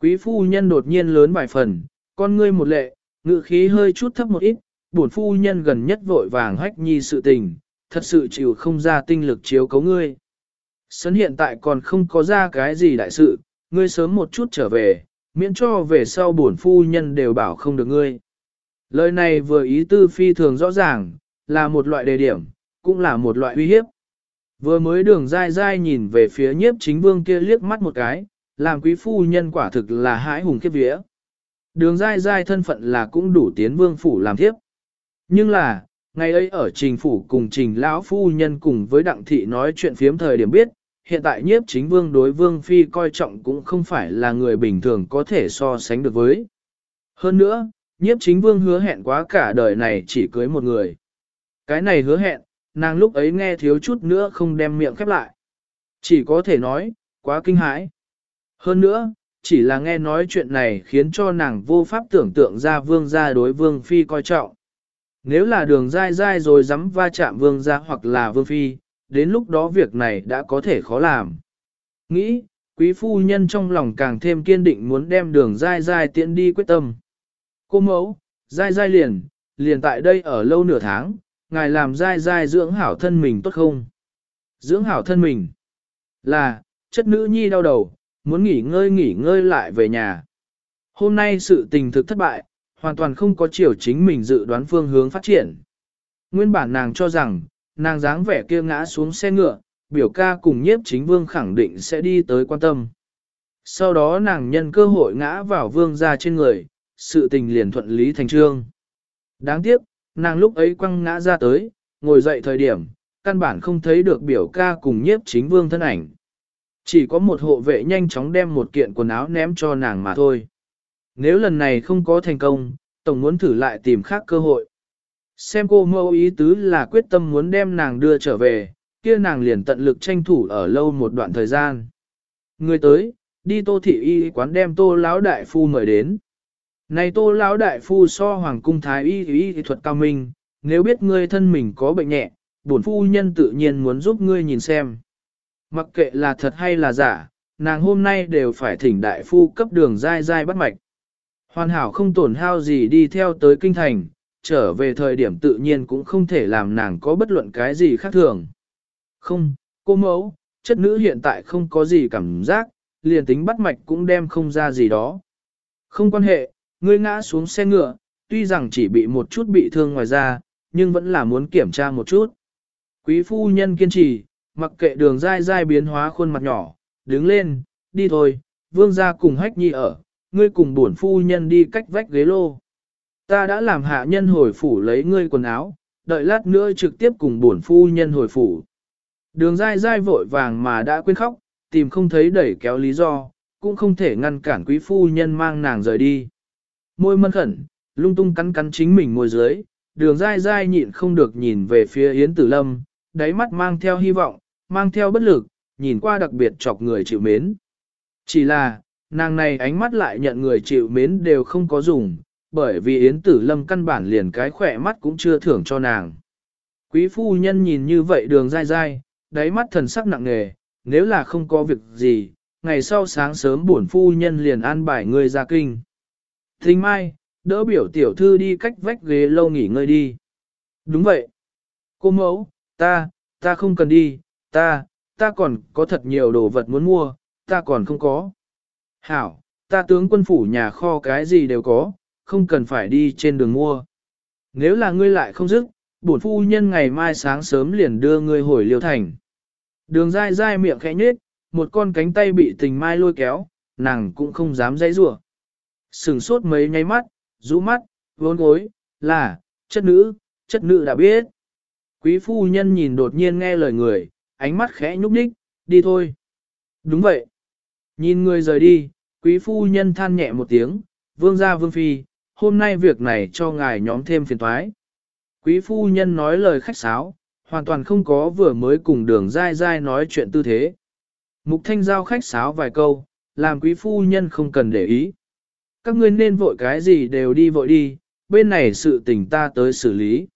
Quý phu nhân đột nhiên lớn vài phần, con ngươi một lệ, ngự khí hơi chút thấp một ít, buồn phu nhân gần nhất vội vàng hách nhi sự tình, thật sự chịu không ra tinh lực chiếu cấu ngươi. Sấn hiện tại còn không có ra cái gì đại sự, ngươi sớm một chút trở về, miễn cho về sau buồn phu nhân đều bảo không được ngươi. Lời này vừa ý tư phi thường rõ ràng, là một loại đề điểm, cũng là một loại uy hiếp. Vừa mới đường dai dai nhìn về phía nhiếp chính vương kia liếc mắt một cái, làm quý phu nhân quả thực là hãi hùng kiếp vía. Đường dai dai thân phận là cũng đủ tiến vương phủ làm thiếp. Nhưng là, ngày ấy ở trình phủ cùng trình lão phu nhân cùng với đặng thị nói chuyện phiếm thời điểm biết, hiện tại nhiếp chính vương đối vương phi coi trọng cũng không phải là người bình thường có thể so sánh được với. Hơn nữa, nhiếp chính vương hứa hẹn quá cả đời này chỉ cưới một người. Cái này hứa hẹn, nàng lúc ấy nghe thiếu chút nữa không đem miệng khép lại. Chỉ có thể nói, quá kinh hãi. Hơn nữa, chỉ là nghe nói chuyện này khiến cho nàng vô pháp tưởng tượng ra vương gia đối vương phi coi trọng. Nếu là đường dai dai rồi dám va chạm vương gia hoặc là vương phi, đến lúc đó việc này đã có thể khó làm. Nghĩ, quý phu nhân trong lòng càng thêm kiên định muốn đem đường dai dai tiện đi quyết tâm. Cô mẫu, dai dai liền, liền tại đây ở lâu nửa tháng, ngài làm dai dai dưỡng hảo thân mình tốt không? Dưỡng hảo thân mình là, chất nữ nhi đau đầu, muốn nghỉ ngơi nghỉ ngơi lại về nhà. Hôm nay sự tình thực thất bại, hoàn toàn không có chiều chính mình dự đoán phương hướng phát triển. Nguyên bản nàng cho rằng, nàng dáng vẻ kia ngã xuống xe ngựa, biểu ca cùng nhiếp chính vương khẳng định sẽ đi tới quan tâm. Sau đó nàng nhân cơ hội ngã vào vương ra trên người, sự tình liền thuận lý thành trương. Đáng tiếc, nàng lúc ấy quăng ngã ra tới, ngồi dậy thời điểm, căn bản không thấy được biểu ca cùng nhiếp chính vương thân ảnh. Chỉ có một hộ vệ nhanh chóng đem một kiện quần áo ném cho nàng mà thôi. Nếu lần này không có thành công, Tổng muốn thử lại tìm khác cơ hội. Xem cô mâu ý tứ là quyết tâm muốn đem nàng đưa trở về, kia nàng liền tận lực tranh thủ ở lâu một đoạn thời gian. Người tới, đi tô thị y quán đem tô lão đại phu mời đến. Này tô lão đại phu so hoàng cung thái y y thuật cao minh, nếu biết ngươi thân mình có bệnh nhẹ, bổn phu nhân tự nhiên muốn giúp ngươi nhìn xem. Mặc kệ là thật hay là giả, nàng hôm nay đều phải thỉnh đại phu cấp đường dai dai bắt mạch. Hoàn hảo không tổn hao gì đi theo tới kinh thành, trở về thời điểm tự nhiên cũng không thể làm nàng có bất luận cái gì khác thường. Không, cô mẫu, chất nữ hiện tại không có gì cảm giác, liền tính bắt mạch cũng đem không ra gì đó. Không quan hệ, ngươi ngã xuống xe ngựa, tuy rằng chỉ bị một chút bị thương ngoài ra, nhưng vẫn là muốn kiểm tra một chút. Quý phu nhân kiên trì, mặc kệ đường dai dai biến hóa khuôn mặt nhỏ, đứng lên, đi thôi, vương gia cùng hách nhi ở, ngươi cùng bổn phu nhân đi cách vách ghế lô. Ta đã làm hạ nhân hồi phủ lấy ngươi quần áo, đợi lát nữa trực tiếp cùng bổn phu nhân hồi phủ. Đường dai dai vội vàng mà đã quên khóc, tìm không thấy đẩy kéo lý do, cũng không thể ngăn cản quý phu nhân mang nàng rời đi. Môi mân khẩn, lung tung cắn cắn chính mình môi dưới, đường dai dai nhịn không được nhìn về phía Yến Tử Lâm, đáy mắt mang theo hy vọng, mang theo bất lực, nhìn qua đặc biệt chọc người chịu mến. Chỉ là, nàng này ánh mắt lại nhận người chịu mến đều không có dùng, bởi vì Yến Tử Lâm căn bản liền cái khỏe mắt cũng chưa thưởng cho nàng. Quý phu nhân nhìn như vậy đường dai dai, đáy mắt thần sắc nặng nề, nếu là không có việc gì, ngày sau sáng sớm buồn phu nhân liền an bài người ra kinh. Thình mai, đỡ biểu tiểu thư đi cách vách ghế lâu nghỉ ngơi đi. Đúng vậy. Cô mẫu, ta, ta không cần đi, ta, ta còn có thật nhiều đồ vật muốn mua, ta còn không có. Hảo, ta tướng quân phủ nhà kho cái gì đều có, không cần phải đi trên đường mua. Nếu là ngươi lại không dứt, bổn phu nhân ngày mai sáng sớm liền đưa ngươi hồi liêu thành. Đường dai dai miệng khẽ nhếch, một con cánh tay bị tình mai lôi kéo, nàng cũng không dám dãy rủa. Sừng sốt mấy nháy mắt, rũ mắt, vốn gối, là, chất nữ, chất nữ đã biết. Quý phu nhân nhìn đột nhiên nghe lời người, ánh mắt khẽ nhúc đích, đi thôi. Đúng vậy. Nhìn người rời đi, quý phu nhân than nhẹ một tiếng, vương gia vương phi, hôm nay việc này cho ngài nhóm thêm phiền toái. Quý phu nhân nói lời khách sáo, hoàn toàn không có vừa mới cùng đường dai dai nói chuyện tư thế. Mục thanh giao khách sáo vài câu, làm quý phu nhân không cần để ý. Các ngươi nên vội cái gì đều đi vội đi, bên này sự tình ta tới xử lý.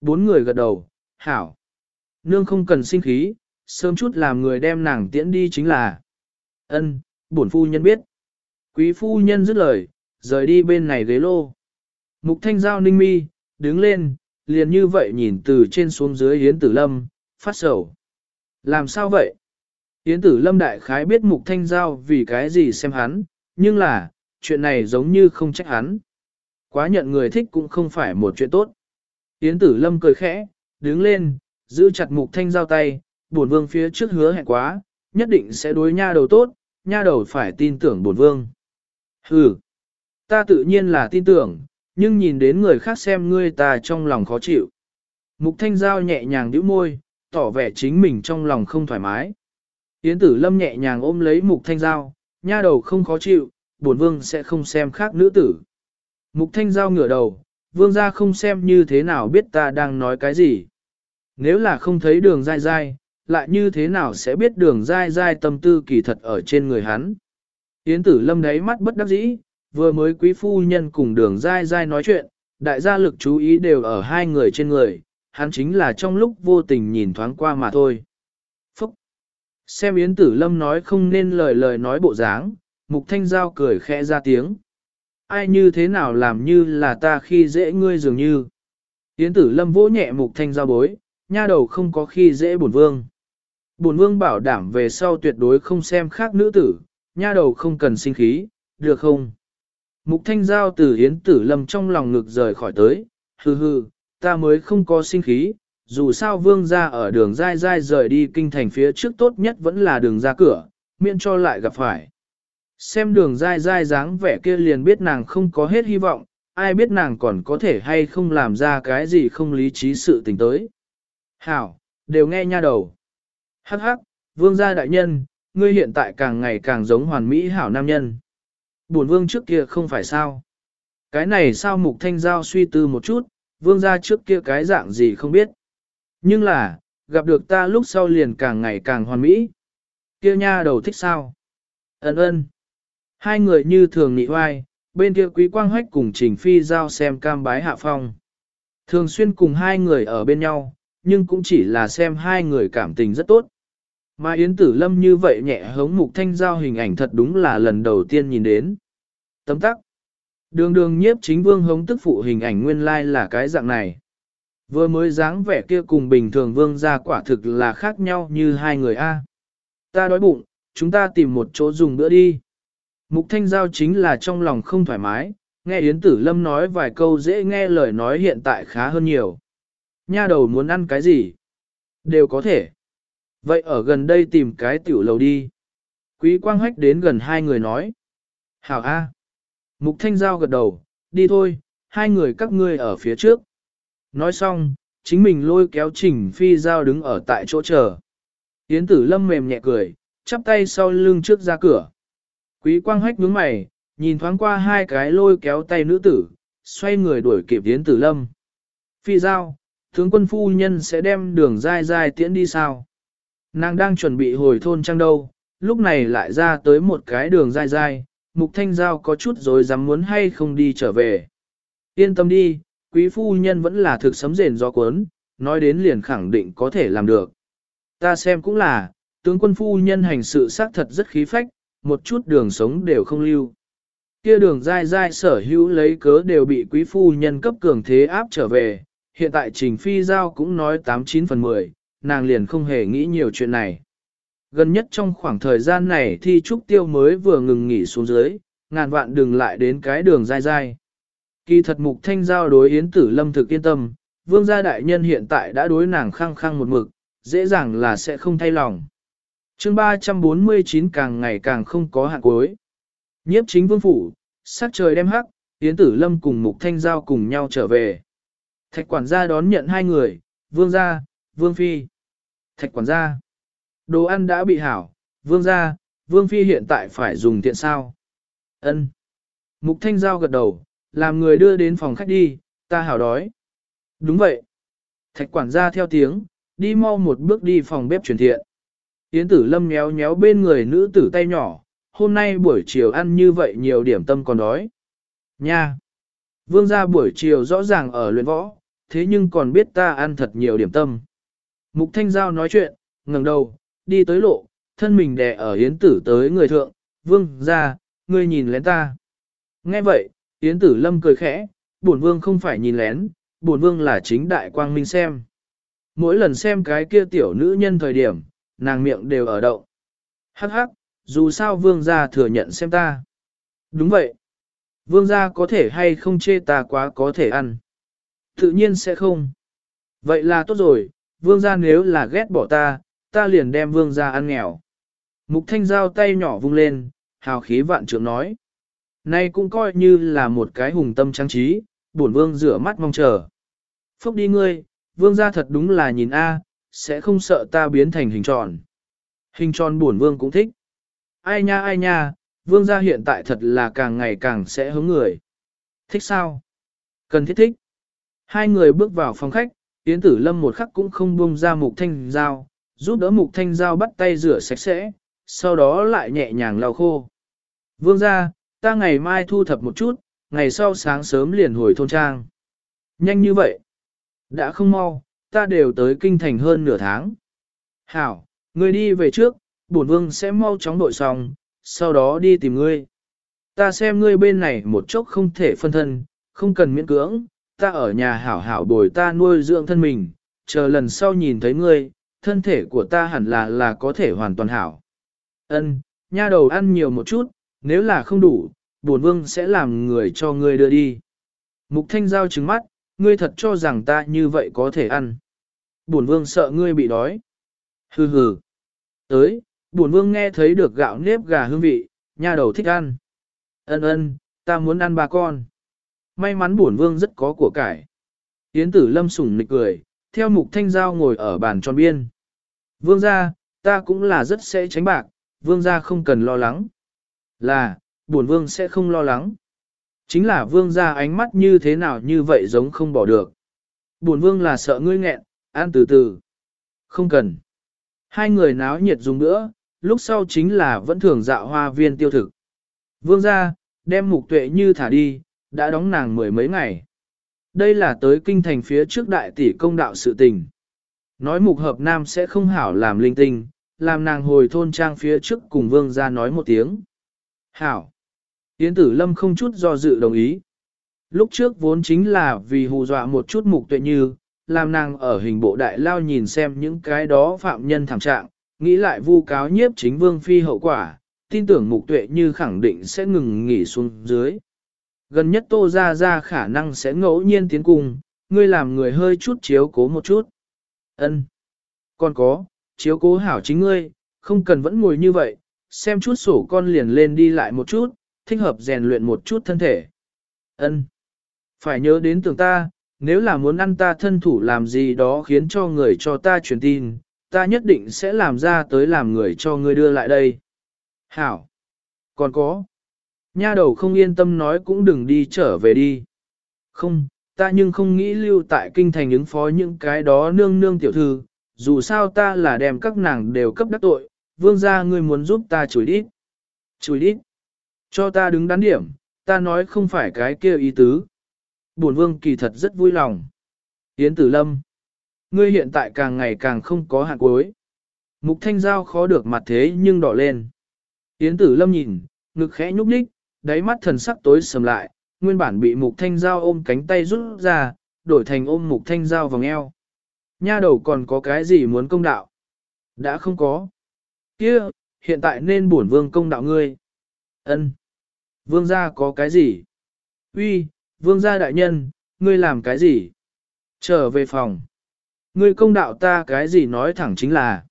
Bốn người gật đầu, hảo. Nương không cần sinh khí, sớm chút làm người đem nàng tiễn đi chính là. ân bổn phu nhân biết. Quý phu nhân dứt lời, rời đi bên này ghế lô. Mục thanh giao ninh mi, đứng lên, liền như vậy nhìn từ trên xuống dưới Yến Tử Lâm, phát sầu. Làm sao vậy? Yến Tử Lâm đại khái biết Mục Thanh Giao vì cái gì xem hắn, nhưng là, chuyện này giống như không trách hắn. Quá nhận người thích cũng không phải một chuyện tốt. Yến Tử Lâm cười khẽ, đứng lên, giữ chặt Mục Thanh Giao tay, bổn vương phía trước hứa hẹn quá, nhất định sẽ đối nha đầu tốt, nha đầu phải tin tưởng bổn vương. Hừ, ta tự nhiên là tin tưởng, nhưng nhìn đến người khác xem ngươi ta trong lòng khó chịu. Mục thanh giao nhẹ nhàng nhíu môi, tỏ vẻ chính mình trong lòng không thoải mái. Yến tử lâm nhẹ nhàng ôm lấy mục thanh giao, nha đầu không khó chịu, bổn vương sẽ không xem khác nữ tử. Mục thanh giao ngửa đầu, vương gia không xem như thế nào biết ta đang nói cái gì. Nếu là không thấy đường dai dai, lại như thế nào sẽ biết đường dai dai tâm tư kỳ thật ở trên người hắn. Yến tử lâm đáy mắt bất đắc dĩ, vừa mới quý phu nhân cùng đường dai dai nói chuyện, đại gia lực chú ý đều ở hai người trên người, hắn chính là trong lúc vô tình nhìn thoáng qua mà thôi. Phúc! Xem Yến Tử Lâm nói không nên lời lời nói bộ dáng, Mục Thanh Giao cười khẽ ra tiếng. Ai như thế nào làm như là ta khi dễ ngươi dường như. Yến Tử Lâm vỗ nhẹ Mục Thanh Giao bối, nha đầu không có khi dễ bổn vương. Bổn vương bảo đảm về sau tuyệt đối không xem khác nữ tử, nha đầu không cần sinh khí, được không? Mục thanh giao từ Yến Tử Lâm trong lòng ngực rời khỏi tới, hừ hừ, ta mới không có sinh khí, dù sao vương ra ở đường dai dai rời đi kinh thành phía trước tốt nhất vẫn là đường ra cửa, miễn cho lại gặp phải. Xem đường dai dai dáng vẻ kia liền biết nàng không có hết hy vọng, ai biết nàng còn có thể hay không làm ra cái gì không lý trí sự tình tới. Hảo, đều nghe nha đầu. Hắc hắc, vương gia đại nhân, ngươi hiện tại càng ngày càng giống hoàn mỹ hảo nam nhân bổn vương trước kia không phải sao. Cái này sao mục thanh giao suy tư một chút, vương gia trước kia cái dạng gì không biết. Nhưng là, gặp được ta lúc sau liền càng ngày càng hoàn mỹ. Kia nha đầu thích sao? Ấn ơn. Hai người như thường nị hoai, bên kia quý quang hách cùng trình phi giao xem cam bái hạ phong. Thường xuyên cùng hai người ở bên nhau, nhưng cũng chỉ là xem hai người cảm tình rất tốt. Mà Yến Tử Lâm như vậy nhẹ hống mục thanh giao hình ảnh thật đúng là lần đầu tiên nhìn đến. Tấm tắc. Đường đường nhiếp chính vương hống tức phụ hình ảnh nguyên lai like là cái dạng này. Vừa mới dáng vẻ kia cùng bình thường vương ra quả thực là khác nhau như hai người A. Ta đói bụng, chúng ta tìm một chỗ dùng bữa đi. Mục thanh giao chính là trong lòng không thoải mái, nghe Yến Tử Lâm nói vài câu dễ nghe lời nói hiện tại khá hơn nhiều. Nha đầu muốn ăn cái gì? Đều có thể. Vậy ở gần đây tìm cái tiểu lầu đi. Quý quang hách đến gần hai người nói. Hảo A. Mục thanh giao gật đầu, đi thôi, hai người các ngươi ở phía trước. Nói xong, chính mình lôi kéo trình phi giao đứng ở tại chỗ chờ. Yến tử lâm mềm nhẹ cười, chắp tay sau lưng trước ra cửa. Quý quang hách nhướng mày, nhìn thoáng qua hai cái lôi kéo tay nữ tử, xoay người đuổi kịp tiến tử lâm. Phi giao, tướng quân phu nhân sẽ đem đường dai dai tiễn đi sao? Nàng đang chuẩn bị hồi thôn trang đâu, lúc này lại ra tới một cái đường dai dai, mục thanh giao có chút rồi dám muốn hay không đi trở về. Yên tâm đi, quý phu nhân vẫn là thực sấm rền do cuốn, nói đến liền khẳng định có thể làm được. Ta xem cũng là, tướng quân phu nhân hành sự xác thật rất khí phách, một chút đường sống đều không lưu. Kia đường dai dai sở hữu lấy cớ đều bị quý phu nhân cấp cường thế áp trở về, hiện tại trình phi giao cũng nói 89 phần 10, nàng liền không hề nghĩ nhiều chuyện này. Gần nhất trong khoảng thời gian này thì trúc tiêu mới vừa ngừng nghỉ xuống dưới, ngàn vạn đừng lại đến cái đường dai dai. Kỳ thật mục thanh giao đối yến tử lâm thực yên tâm, vương gia đại nhân hiện tại đã đối nàng khăng khăng một mực, dễ dàng là sẽ không thay lòng chương 349 càng ngày càng không có hạn cuối. Nhiếp chính vương phủ, sát trời đem hắc, yến tử lâm cùng mục thanh giao cùng nhau trở về. Thạch quản gia đón nhận hai người, vương gia, vương phi. Thạch quản gia. Đồ ăn đã bị hảo, vương gia, vương phi hiện tại phải dùng tiện sao. ân Mục thanh giao gật đầu, làm người đưa đến phòng khách đi, ta hảo đói. Đúng vậy. Thạch quản gia theo tiếng, đi mau một bước đi phòng bếp truyền thiện. Yến tử lâm nhéo nhéo bên người nữ tử tay nhỏ, hôm nay buổi chiều ăn như vậy nhiều điểm tâm còn đói. Nha! Vương gia buổi chiều rõ ràng ở luyện võ, thế nhưng còn biết ta ăn thật nhiều điểm tâm. Mục Thanh Giao nói chuyện, ngẩng đầu, đi tới lộ, thân mình đè ở Yến Tử tới người thượng, vương gia, ngươi nhìn lén ta. Nghe vậy, Yến Tử Lâm cười khẽ, bổn vương không phải nhìn lén, bổn vương là chính đại quang minh xem. Mỗi lần xem cái kia tiểu nữ nhân thời điểm, nàng miệng đều ở động. Hắc hắc, dù sao vương gia thừa nhận xem ta. Đúng vậy. Vương gia có thể hay không chê ta quá có thể ăn. Tự nhiên sẽ không. Vậy là tốt rồi, vương gia nếu là ghét bỏ ta, ta liền đem vương gia ăn nghèo. Mục thanh giao tay nhỏ vung lên, hào khí vạn trưởng nói. Nay cũng coi như là một cái hùng tâm trang trí, bổn vương rửa mắt mong chờ. Phúc đi ngươi, vương gia thật đúng là nhìn A, sẽ không sợ ta biến thành hình tròn. Hình tròn bổn vương cũng thích. Ai nha ai nha, vương gia hiện tại thật là càng ngày càng sẽ hướng người. Thích sao? Cần thiết thích. Hai người bước vào phòng khách, Yến Tử Lâm một khắc cũng không buông ra mục thanh dao, giúp đỡ mục thanh dao bắt tay rửa sạch sẽ, sau đó lại nhẹ nhàng lau khô. Vương gia, ta ngày mai thu thập một chút, ngày sau sáng sớm liền hồi thôn trang. Nhanh như vậy. Đã không mau, ta đều tới kinh thành hơn nửa tháng. Hảo, ngươi đi về trước, bổn vương sẽ mau chóng đội xong, sau đó đi tìm ngươi. Ta xem ngươi bên này một chốc không thể phân thân, không cần miễn cưỡng, ta ở nhà hảo hảo bồi ta nuôi dưỡng thân mình, chờ lần sau nhìn thấy ngươi, thân thể của ta hẳn là là có thể hoàn toàn hảo. Ân, nha đầu ăn nhiều một chút, nếu là không đủ, bổn vương sẽ làm người cho ngươi đưa đi. Mục thanh giao trừng mắt, ngươi thật cho rằng ta như vậy có thể ăn. Bổn vương sợ ngươi bị đói. Hừ hừ. Tới, bổn vương nghe thấy được gạo nếp gà hương vị, nha đầu thích ăn. Ân ân, ta muốn ăn ba con. May mắn bổn vương rất có của cải. Yến tử lâm sủng nịch cười, theo mục thanh giao ngồi ở bàn tròn biên. Vương gia, ta cũng là rất sẽ tránh bạc, vương gia không cần lo lắng. Là, bổn vương sẽ không lo lắng. Chính là vương gia ánh mắt như thế nào như vậy giống không bỏ được. buồn vương là sợ ngươi nghẹn, ăn từ từ. Không cần. Hai người náo nhiệt dùng nữa, lúc sau chính là vẫn thường dạo hoa viên tiêu thực. Vương gia, đem mục tuệ như thả đi, đã đóng nàng mười mấy ngày. Đây là tới kinh thành phía trước đại tỷ công đạo sự tình. Nói mục hợp nam sẽ không hảo làm linh tinh, làm nàng hồi thôn trang phía trước cùng vương ra nói một tiếng. Hảo. Yến tử lâm không chút do dự đồng ý. Lúc trước vốn chính là vì hù dọa một chút mục tuệ như, làm nàng ở hình bộ đại lao nhìn xem những cái đó phạm nhân thảm trạng, nghĩ lại vu cáo nhiếp chính vương phi hậu quả, tin tưởng mục tuệ như khẳng định sẽ ngừng nghỉ xuống dưới. Gần nhất tô ra ra khả năng sẽ ngẫu nhiên tiến cùng, ngươi làm người hơi chút chiếu cố một chút. ân Còn có, chiếu cố hảo chính ngươi, không cần vẫn ngồi như vậy, xem chút sổ con liền lên đi lại một chút, thích hợp rèn luyện một chút thân thể. ân Phải nhớ đến tưởng ta, nếu là muốn ăn ta thân thủ làm gì đó khiến cho người cho ta truyền tin, ta nhất định sẽ làm ra tới làm người cho ngươi đưa lại đây. Hảo! Còn có! Nha đầu không yên tâm nói cũng đừng đi trở về đi. Không, ta nhưng không nghĩ lưu tại kinh thành ứng phó những cái đó nương nương tiểu thư, dù sao ta là đem các nàng đều cấp đắc tội, vương gia ngươi muốn giúp ta chửi đít. Chửi đít. Cho ta đứng đắn điểm, ta nói không phải cái kia ý tứ. Bổn vương kỳ thật rất vui lòng. Yến Tử Lâm. Ngươi hiện tại càng ngày càng không có hạn cuối. Mục thanh giao khó được mặt thế nhưng đỏ lên. Yến Tử Lâm nhìn, ngực khẽ nhúc nhích, đáy mắt thần sắc tối sầm lại, nguyên bản bị mục thanh giao ôm cánh tay rút ra, đổi thành ôm mục thanh giao vòng eo. Nha đầu còn có cái gì muốn công đạo? Đã không có. Kia, hiện tại nên bổn vương công đạo ngươi. Ân. Vương gia có cái gì? Uy, vương gia đại nhân, ngươi làm cái gì? Trở về phòng. Ngươi công đạo ta cái gì nói thẳng chính là.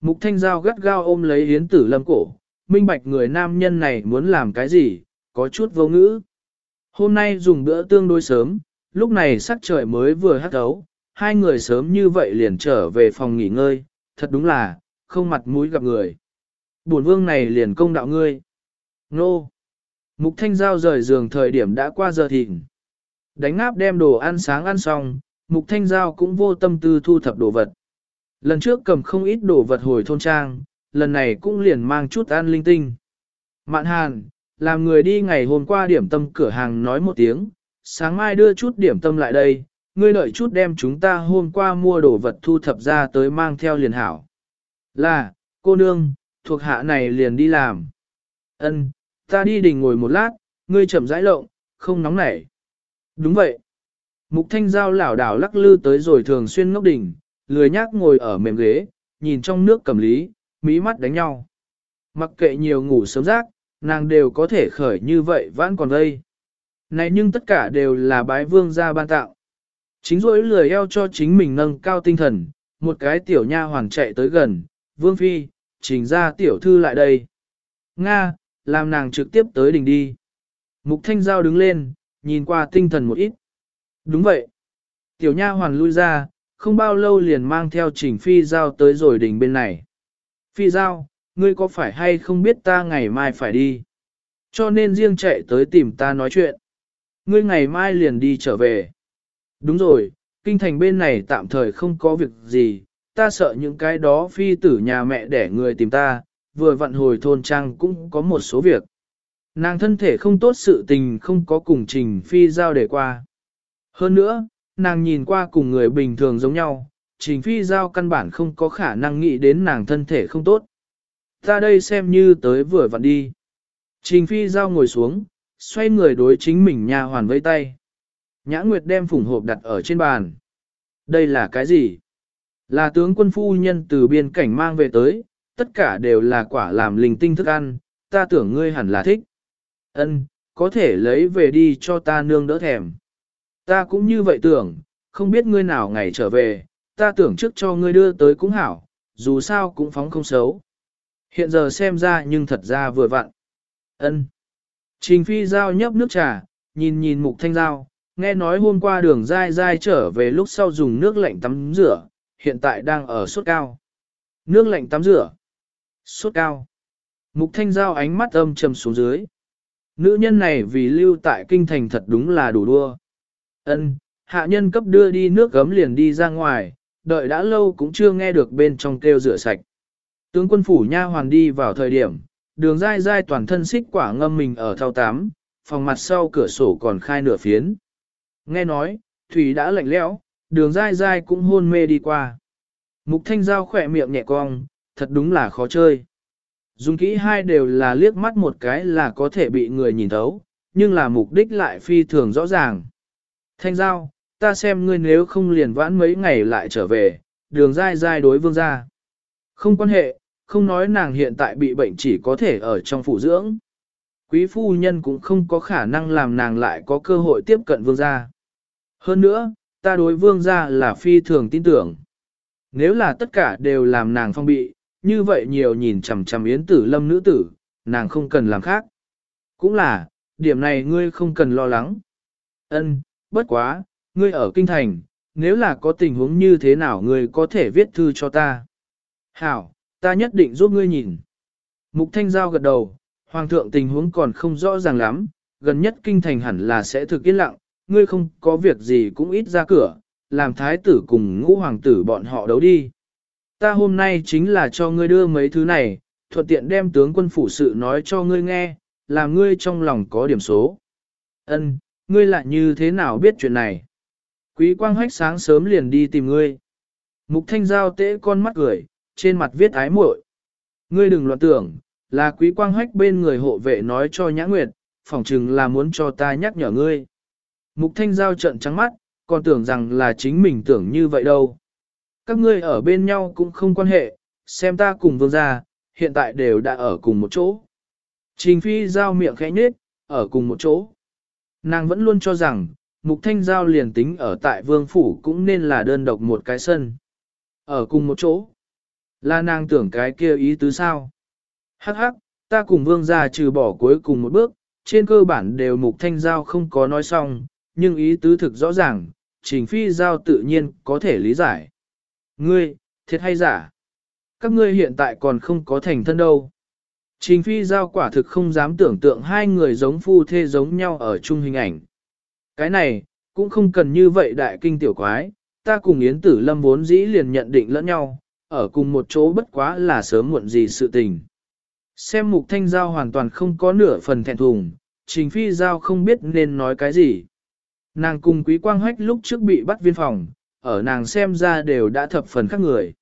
Mục thanh giao gắt gao ôm lấy hiến tử lâm cổ, minh bạch người nam nhân này muốn làm cái gì, có chút vô ngữ. Hôm nay dùng bữa tương đối sớm, lúc này sắc trời mới vừa hắt ấu, hai người sớm như vậy liền trở về phòng nghỉ ngơi, thật đúng là, không mặt mũi gặp người. Bổn vương này liền công đạo ngươi. Nô! Mục thanh giao rời giường thời điểm đã qua giờ thịnh. Đánh áp đem đồ ăn sáng ăn xong, mục thanh giao cũng vô tâm tư thu thập đồ vật. Lần trước cầm không ít đồ vật hồi thôn trang, lần này cũng liền mang chút ăn linh tinh. Mạn hàn, làm người đi ngày hôm qua điểm tâm cửa hàng nói một tiếng, sáng mai đưa chút điểm tâm lại đây, ngươi đợi chút đem chúng ta hôm qua mua đồ vật thu thập ra tới mang theo liền hảo. Là, cô nương, thuộc hạ này liền đi làm. Ân, ta đi đình ngồi một lát, ngươi chậm rãi lộng, không nóng nảy. Đúng vậy. Mục thanh giao lảo đảo lắc lư tới rồi thường xuyên ngốc đỉnh, lười nhác ngồi ở mềm ghế, nhìn trong nước cầm lý, mí mắt đánh nhau. Mặc kệ nhiều ngủ sớm rác, nàng đều có thể khởi như vậy vẫn còn đây. Này nhưng tất cả đều là bái vương gia ban tạo. Chính rỗi lười eo cho chính mình nâng cao tinh thần, một cái tiểu nha hoàng chạy tới gần, vương phi, trình ra tiểu thư lại đây. Nga, làm nàng trực tiếp tới đỉnh đi. Mục thanh giao đứng lên, nhìn qua tinh thần một ít. Đúng vậy. Tiểu nha hoàn lui ra, không bao lâu liền mang theo trình phi giao tới rồi đỉnh bên này. Phi giao, ngươi có phải hay không biết ta ngày mai phải đi? Cho nên riêng chạy tới tìm ta nói chuyện. Ngươi ngày mai liền đi trở về. Đúng rồi, kinh thành bên này tạm thời không có việc gì, ta sợ những cái đó phi tử nhà mẹ để người tìm ta, vừa vặn hồi thôn trang cũng có một số việc. Nàng thân thể không tốt sự tình không có cùng trình phi giao để qua. Hơn nữa, nàng nhìn qua cùng người bình thường giống nhau, trình phi giao căn bản không có khả năng nghĩ đến nàng thân thể không tốt. Ta đây xem như tới vừa vặn đi. Trình phi giao ngồi xuống, xoay người đối chính mình nhà hoàn vây tay. Nhã Nguyệt đem phủng hộp đặt ở trên bàn. Đây là cái gì? Là tướng quân phu nhân từ biên cảnh mang về tới, tất cả đều là quả làm linh tinh thức ăn, ta tưởng ngươi hẳn là thích. Ân, có thể lấy về đi cho ta nương đỡ thèm. Ta cũng như vậy tưởng, không biết ngươi nào ngày trở về, ta tưởng trước cho ngươi đưa tới cũng hảo, dù sao cũng phóng không xấu. Hiện giờ xem ra nhưng thật ra vừa vặn. Ân. Trình phi giao nhấp nước trà, nhìn nhìn mục thanh giao, nghe nói hôm qua đường dai dai trở về lúc sau dùng nước lạnh tắm rửa, hiện tại đang ở suốt cao. Nước lạnh tắm rửa. Sốt cao. Mục thanh giao ánh mắt âm trầm xuống dưới. Nữ nhân này vì lưu tại kinh thành thật đúng là đủ đua. Ân, hạ nhân cấp đưa đi nước gấm liền đi ra ngoài, đợi đã lâu cũng chưa nghe được bên trong kêu rửa sạch. Tướng quân phủ nha hoàn đi vào thời điểm, đường dai dai toàn thân xích quả ngâm mình ở thao tám, phòng mặt sau cửa sổ còn khai nửa phiến. Nghe nói, thủy đã lạnh lẽo, đường dai dai cũng hôn mê đi qua. Mục thanh giao khỏe miệng nhẹ cong, thật đúng là khó chơi. Dùng kỹ hai đều là liếc mắt một cái là có thể bị người nhìn thấu, nhưng là mục đích lại phi thường rõ ràng. Thanh giao, ta xem ngươi nếu không liền vãn mấy ngày lại trở về, đường dai dai đối vương ra. Không quan hệ, không nói nàng hiện tại bị bệnh chỉ có thể ở trong phụ dưỡng. Quý phu nhân cũng không có khả năng làm nàng lại có cơ hội tiếp cận vương gia. Hơn nữa, ta đối vương gia là phi thường tin tưởng. Nếu là tất cả đều làm nàng phong bị, như vậy nhiều nhìn chằm chằm yến tử lâm nữ tử, nàng không cần làm khác. Cũng là, điểm này ngươi không cần lo lắng. Ân, bất quá, ngươi ở kinh thành, nếu là có tình huống như thế nào ngươi có thể viết thư cho ta. Hảo, ta nhất định giúp ngươi nhìn. Mục Thanh Giao gật đầu, Hoàng thượng tình huống còn không rõ ràng lắm, gần nhất kinh thành hẳn là sẽ thực yên lặng, ngươi không có việc gì cũng ít ra cửa, làm thái tử cùng ngũ hoàng tử bọn họ đấu đi. Ta hôm nay chính là cho ngươi đưa mấy thứ này, thuận tiện đem tướng quân phủ sự nói cho ngươi nghe, làm ngươi trong lòng có điểm số. Ân, ngươi lại như thế nào biết chuyện này? Quý quang hách sáng sớm liền đi tìm ngươi. Mục thanh giao tễ con mắt cười, trên mặt viết ái muội. Ngươi đừng loạn tưởng, là quý quang hách bên người hộ vệ nói cho nhã nguyệt, phỏng chừng là muốn cho ta nhắc nhở ngươi. Mục thanh giao trận trắng mắt, còn tưởng rằng là chính mình tưởng như vậy đâu. Các ngươi ở bên nhau cũng không quan hệ, xem ta cùng vương gia, hiện tại đều đã ở cùng một chỗ. Trình phi giao miệng khẽ nhết, ở cùng một chỗ. Nàng vẫn luôn cho rằng, mục thanh giao liền tính ở tại vương phủ cũng nên là đơn độc một cái sân. Ở cùng một chỗ. Là nàng tưởng cái kia ý tứ sao? Hắc hắc, ta cùng vương gia trừ bỏ cuối cùng một bước, trên cơ bản đều mục thanh giao không có nói xong, nhưng ý tứ thực rõ ràng, trình phi giao tự nhiên có thể lý giải. Ngươi, thiệt hay giả? Các ngươi hiện tại còn không có thành thân đâu. Trình phi giao quả thực không dám tưởng tượng hai người giống phu thê giống nhau ở chung hình ảnh. Cái này, cũng không cần như vậy đại kinh tiểu quái, ta cùng Yến Tử Lâm vốn dĩ liền nhận định lẫn nhau, ở cùng một chỗ bất quá là sớm muộn gì sự tình. Xem mục thanh giao hoàn toàn không có nửa phần thẹn thùng, trình phi giao không biết nên nói cái gì. Nàng cùng quý quang hách lúc trước bị bắt viên phòng, ở nàng xem ra đều đã thập phần khác người.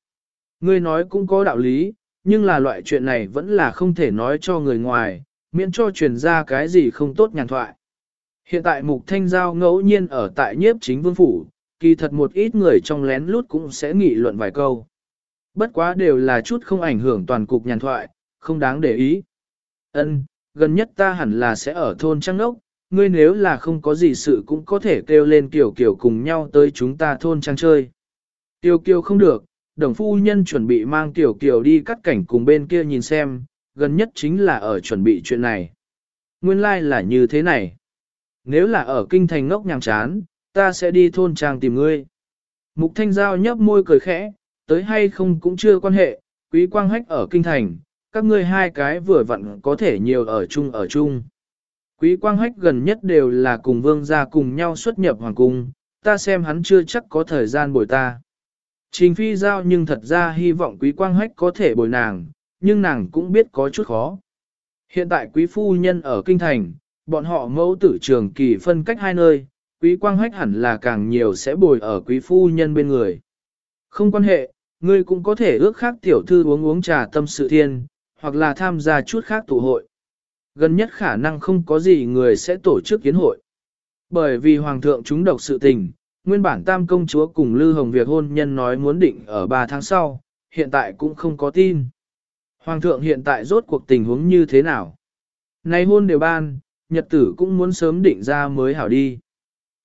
Ngươi nói cũng có đạo lý, nhưng là loại chuyện này vẫn là không thể nói cho người ngoài, miễn cho truyền ra cái gì không tốt nhàn thoại. Hiện tại mục thanh giao ngẫu nhiên ở tại nhiếp chính vương phủ, kỳ thật một ít người trong lén lút cũng sẽ nghị luận vài câu. Bất quá đều là chút không ảnh hưởng toàn cục nhàn thoại, không đáng để ý. Ân, gần nhất ta hẳn là sẽ ở thôn Trăng nốc ngươi nếu là không có gì sự cũng có thể kêu lên Kiều Kiều cùng nhau tới chúng ta thôn trang chơi. Kiều Kiều không được, đồng phu nhân chuẩn bị mang Kiều Kiều đi cắt cảnh cùng bên kia nhìn xem, gần nhất chính là ở chuẩn bị chuyện này. Nguyên lai like là như thế này. Nếu là ở kinh thành ngốc nhàng chán, ta sẽ đi thôn trang tìm ngươi. Mục Thanh Giao nhấp môi cười khẽ, tới hay không cũng chưa quan hệ, quý quang hách ở kinh thành, các ngươi hai cái vừa vặn có thể nhiều ở chung ở chung. Quý quang hách gần nhất đều là cùng vương gia cùng nhau xuất nhập hoàng cung, ta xem hắn chưa chắc có thời gian bồi ta. Trình phi giao nhưng thật ra hy vọng quý quang hách có thể bồi nàng, nhưng nàng cũng biết có chút khó. Hiện tại quý phu nhân ở kinh thành, bọn họ mẫu tử trường kỳ phân cách hai nơi, quý quang hách hẳn là càng nhiều sẽ bồi ở quý phu nhân bên người. Không quan hệ, ngươi cũng có thể ước khác tiểu thư uống uống trà tâm sự thiên, hoặc là tham gia chút khác tụ hội. Gần nhất khả năng không có gì người sẽ tổ chức kiến hội. Bởi vì Hoàng thượng chúng độc sự tình, nguyên bản tam công chúa cùng Lư Hồng việc hôn nhân nói muốn định ở 3 tháng sau, hiện tại cũng không có tin. Hoàng thượng hiện tại rốt cuộc tình huống như thế nào? Nay hôn đều ban, nhật tử cũng muốn sớm định ra mới hảo đi.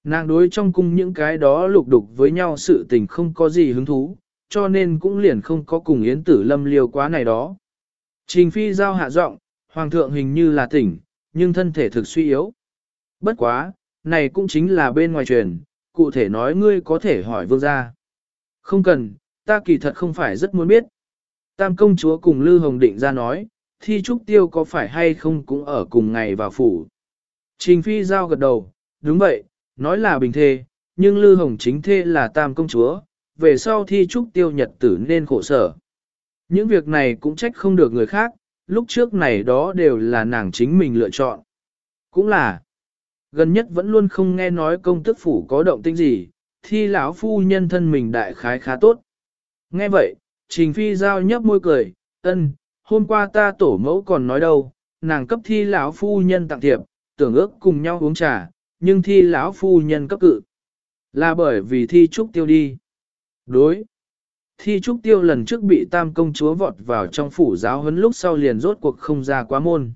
Nàng đối trong cung những cái đó lục đục với nhau sự tình không có gì hứng thú, cho nên cũng liền không có cùng Yến Tử Lâm liều quá này đó. Trình phi giao hạ giọng, hoàng thượng hình như là tỉnh, nhưng thân thể thực suy yếu. Bất quá, này cũng chính là bên ngoài truyền, cụ thể nói ngươi có thể hỏi vương gia. Không cần, ta kỳ thật không phải rất muốn biết. Tam công chúa cùng Lư Hồng Định ra nói, thi trúc tiêu có phải hay không cũng ở cùng ngày vào phủ. Trình phi giao gật đầu, đúng vậy, nói là bình thê, nhưng Lư Hồng chính thê là tam công chúa, về sau thi trúc tiêu nhật tử nên khổ sở. Những việc này cũng trách không được người khác, lúc trước này đó đều là nàng chính mình lựa chọn. Cũng là, gần nhất vẫn luôn không nghe nói công tức phủ có động tĩnh gì, thi lão phu nhân thân mình đại khái khá tốt. Nghe vậy, Trình Phi Giao nhấp môi cười, ân, hôm qua ta tổ mẫu còn nói đâu, nàng cấp thi lão phu nhân tặng thiệp, tưởng ước cùng nhau uống trà, nhưng thi lão phu nhân cấp cự. Là bởi vì thi trúc tiêu đi. Đối. Thi trúc tiêu lần trước bị tam công chúa vọt vào trong phủ giáo huấn lúc sau liền rốt cuộc không ra quá môn.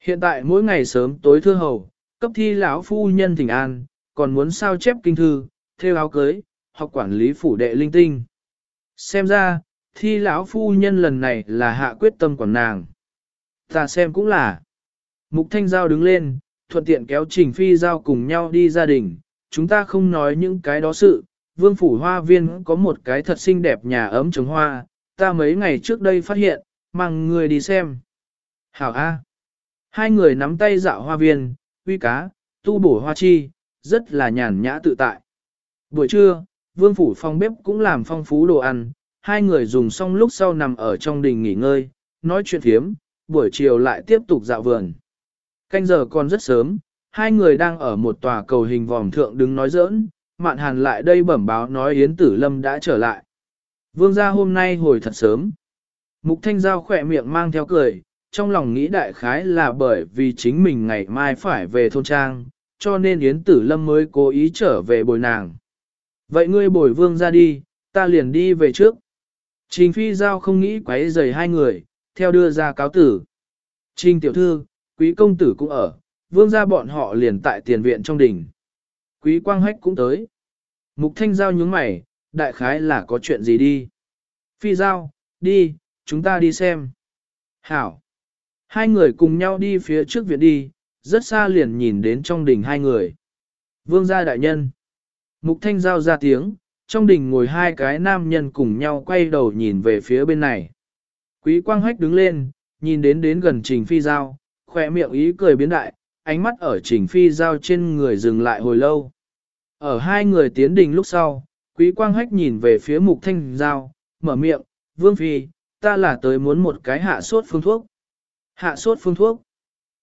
Hiện tại mỗi ngày sớm tối thưa hầu, cấp thi lão phu nhân thỉnh an, còn muốn sao chép kinh thư, theo áo cưới, học quản lý phủ đệ linh tinh. Xem ra, thi lão phu nhân lần này là hạ quyết tâm quản nàng. Ta xem cũng là. Mục Thanh Giao đứng lên, thuận tiện kéo Trình Phi Giao cùng nhau đi gia đình, chúng ta không nói những cái đó sự, vương phủ hoa viên có một cái thật xinh đẹp nhà ấm trồng hoa, ta mấy ngày trước đây phát hiện, mang người đi xem. Hảo A. Hai người nắm tay dạo hoa viên, uy cá, tu bổ hoa chi, rất là nhàn nhã tự tại. Buổi trưa, vương phủ phòng bếp cũng làm phong phú đồ ăn, hai người dùng xong lúc sau nằm ở trong đình nghỉ ngơi, nói chuyện thiếm, buổi chiều lại tiếp tục dạo vườn. Canh giờ còn rất sớm, hai người đang ở một tòa cầu hình vòm thượng đứng nói giỡn, mạn hàn lại đây bẩm báo nói Yến Tử Lâm đã trở lại. Vương gia hôm nay hồi thật sớm. Mục Thanh Giao khỏe miệng mang theo cười, trong lòng nghĩ đại khái là bởi vì chính mình ngày mai phải về thôn trang, cho nên Yến Tử Lâm mới cố ý trở về bồi nàng. Vậy ngươi bồi vương ra đi, ta liền đi về trước. Trình Phi Giao không nghĩ quấy rầy hai người, theo đưa ra cáo tử. Trình tiểu thư, quý công tử cũng ở, vương gia bọn họ liền tại tiền viện trong đình. Quý quang hách cũng tới. Mục thanh giao nhướng mày, đại khái là có chuyện gì đi. Phi giao, đi, chúng ta đi xem. Hảo. Hai người cùng nhau đi phía trước viện đi, rất xa liền nhìn đến trong đỉnh hai người. Vương gia đại nhân. Mục thanh giao ra tiếng, trong đỉnh ngồi hai cái nam nhân cùng nhau quay đầu nhìn về phía bên này. Quý quang hách đứng lên, nhìn đến đến gần trình phi giao, khỏe miệng ý cười biến đại, ánh mắt ở trình phi giao trên người dừng lại hồi lâu. Ở hai người tiến đình lúc sau, quý quang hách nhìn về phía mục thanh giao, mở miệng, vương phi, ta là tới muốn một cái hạ sốt phương thuốc. Hạ sốt phương thuốc.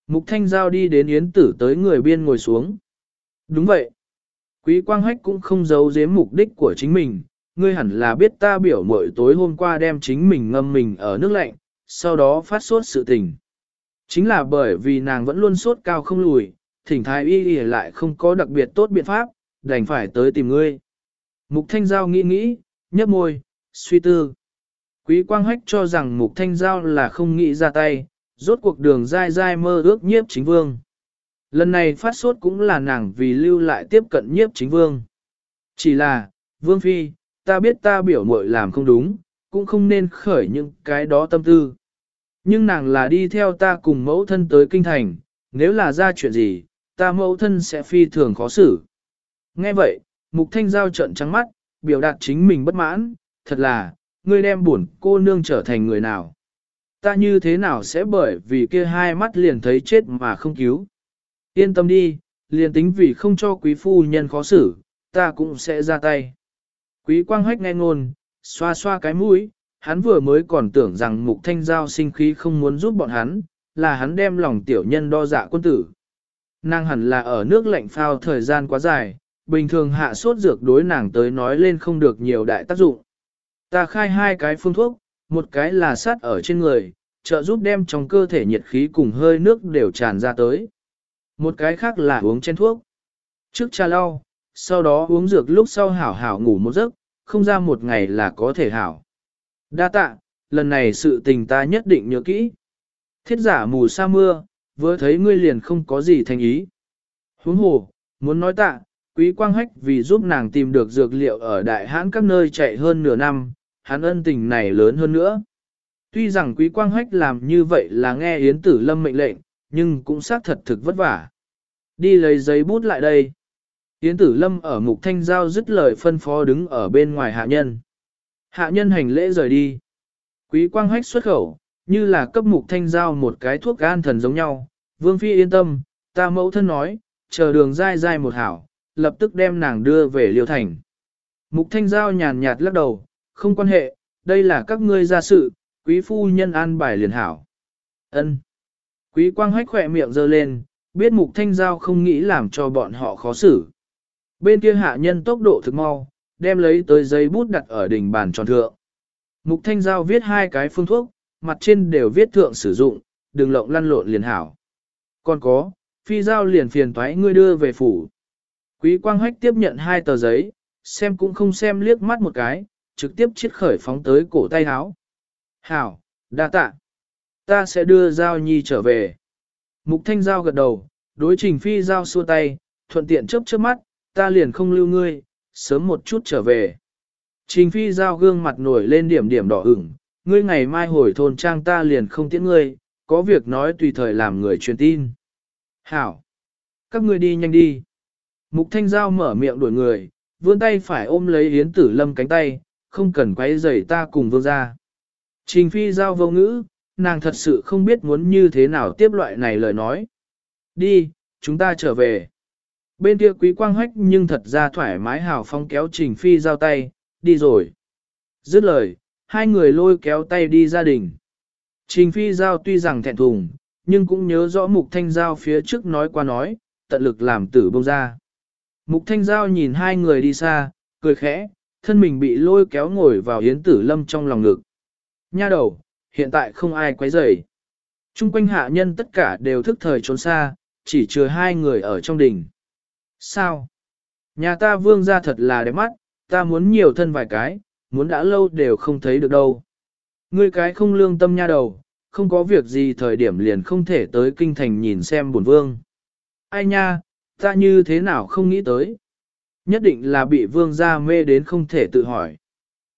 Mục thanh giao đi đến yến tử tới người biên ngồi xuống. Đúng vậy. Quý quang hách cũng không giấu giếm mục đích của chính mình, ngươi hẳn là biết ta biểu mội tối hôm qua đem chính mình ngâm mình ở nước lạnh, sau đó phát sốt sự tình. Chính là bởi vì nàng vẫn luôn sốt cao không lùi, thỉnh thái y y lại không có đặc biệt tốt biện pháp, đành phải tới tìm ngươi. Mục Thanh Giao nghĩ nghĩ, nhấp môi, suy tư. Quý Quang Hách cho rằng Mục Thanh Giao là không nghĩ ra tay, rốt cuộc đường dai dai mơ ước nhiếp chính vương. Lần này phát sốt cũng là nàng vì lưu lại tiếp cận nhiếp chính vương. Chỉ là, Vương Phi, ta biết ta biểu mội làm không đúng, cũng không nên khởi những cái đó tâm tư. Nhưng nàng là đi theo ta cùng mẫu thân tới kinh thành, nếu là ra chuyện gì, ta mẫu thân sẽ phi thường khó xử. Nghe vậy, Mục Thanh Giao trận trắng mắt, biểu đạt chính mình bất mãn, thật là, ngươi đem buồn cô nương trở thành người nào. Ta như thế nào sẽ bởi vì kia hai mắt liền thấy chết mà không cứu. Yên tâm đi, liền tính vì không cho quý phu nhân khó xử, ta cũng sẽ ra tay. Quý quang hách nghe ngôn, xoa xoa cái mũi, hắn vừa mới còn tưởng rằng mục thanh giao sinh khí không muốn giúp bọn hắn, là hắn đem lòng tiểu nhân đo dạ quân tử. Nàng hẳn là ở nước lạnh phao thời gian quá dài, bình thường hạ sốt dược đối nàng tới nói lên không được nhiều đại tác dụng. Ta khai hai cái phương thuốc, một cái là sát ở trên người, trợ giúp đem trong cơ thể nhiệt khí cùng hơi nước đều tràn ra tới. Một cái khác là uống chén thuốc. Trước trà lau, sau đó uống dược lúc sau hảo hảo ngủ một giấc, không ra một ngày là có thể hảo. Đa tạ, lần này sự tình ta nhất định nhớ kỹ. Thiết giả mù sa mưa, vừa thấy ngươi liền không có gì thành ý. Huống hồ, muốn nói tạ, quý quang hách vì giúp nàng tìm được dược liệu ở đại hãn các nơi chạy hơn nửa năm, hắn ân tình này lớn hơn nữa. Tuy rằng quý quang hách làm như vậy là nghe Yến Tử Lâm mệnh lệnh, nhưng cũng xác thật thực vất vả. Đi lấy giấy bút lại đây. Yến Tử Lâm ở mục thanh giao dứt lời phân phó đứng ở bên ngoài hạ nhân. Hạ nhân hành lễ rời đi. Quý quang hách xuất khẩu, như là cấp mục thanh giao một cái thuốc gan thần giống nhau. Vương Phi yên tâm, ta mẫu thân nói, chờ đường dai dai một hảo, lập tức đem nàng đưa về liêu thành. Mục thanh giao nhàn nhạt lắc đầu, không quan hệ, đây là các ngươi gia sự, quý phu nhân an bài liền hảo. Ân. Quý quang hách khỏe miệng giơ lên, biết mục thanh giao không nghĩ làm cho bọn họ khó xử. Bên kia hạ nhân tốc độ thực mau, đem lấy tới giấy bút đặt ở đỉnh bàn tròn thượng. Mục thanh giao viết hai cái phương thuốc, mặt trên đều viết thượng sử dụng, đừng lộng lăn lộn liền hảo. Còn có, phi giao liền phiền toái ngươi đưa về phủ. Quý quang hách tiếp nhận hai tờ giấy, xem cũng không xem liếc mắt một cái, trực tiếp chiết khởi phóng tới cổ tay áo. Hảo, đa tạ. Ta sẽ đưa Giao Nhi trở về. Mục Thanh Giao gật đầu, đối trình phi Giao xua tay, thuận tiện chớp chớp mắt, ta liền không lưu ngươi, sớm một chút trở về. Trình phi Giao gương mặt nổi lên điểm điểm đỏ ửng, ngươi ngày mai hồi thôn trang ta liền không tiễn ngươi, có việc nói tùy thời làm người truyền tin. Hảo! Các ngươi đi nhanh đi. Mục Thanh Giao mở miệng đuổi người, vươn tay phải ôm lấy Yến Tử Lâm cánh tay, không cần quấy rầy ta cùng vương ra. Trình phi giao vô ngữ, nàng thật sự không biết muốn như thế nào tiếp loại này lời nói. Đi, chúng ta trở về. Bên kia quý quang hách nhưng thật ra thoải mái hào phong kéo trình phi giao tay, đi rồi. Dứt lời, hai người lôi kéo tay đi gia đình. Trình phi giao tuy rằng thẹn thùng, nhưng cũng nhớ rõ mục thanh giao phía trước nói qua nói, tận lực làm tử bông ra. Mục thanh giao nhìn hai người đi xa, cười khẽ, thân mình bị lôi kéo ngồi vào yến tử lâm trong lòng ngực. Nha đầu, hiện tại không ai quấy rầy. Trung quanh hạ nhân tất cả đều thức thời trốn xa, chỉ chừa hai người ở trong đình. Sao? Nhà ta vương ra thật là đẹp mắt, ta muốn nhiều thân vài cái, muốn đã lâu đều không thấy được đâu. Ngươi cái không lương tâm nha đầu, không có việc gì thời điểm liền không thể tới kinh thành nhìn xem buồn vương. Ai nha, ta như thế nào không nghĩ tới. Nhất định là bị vương gia mê đến không thể tự hỏi.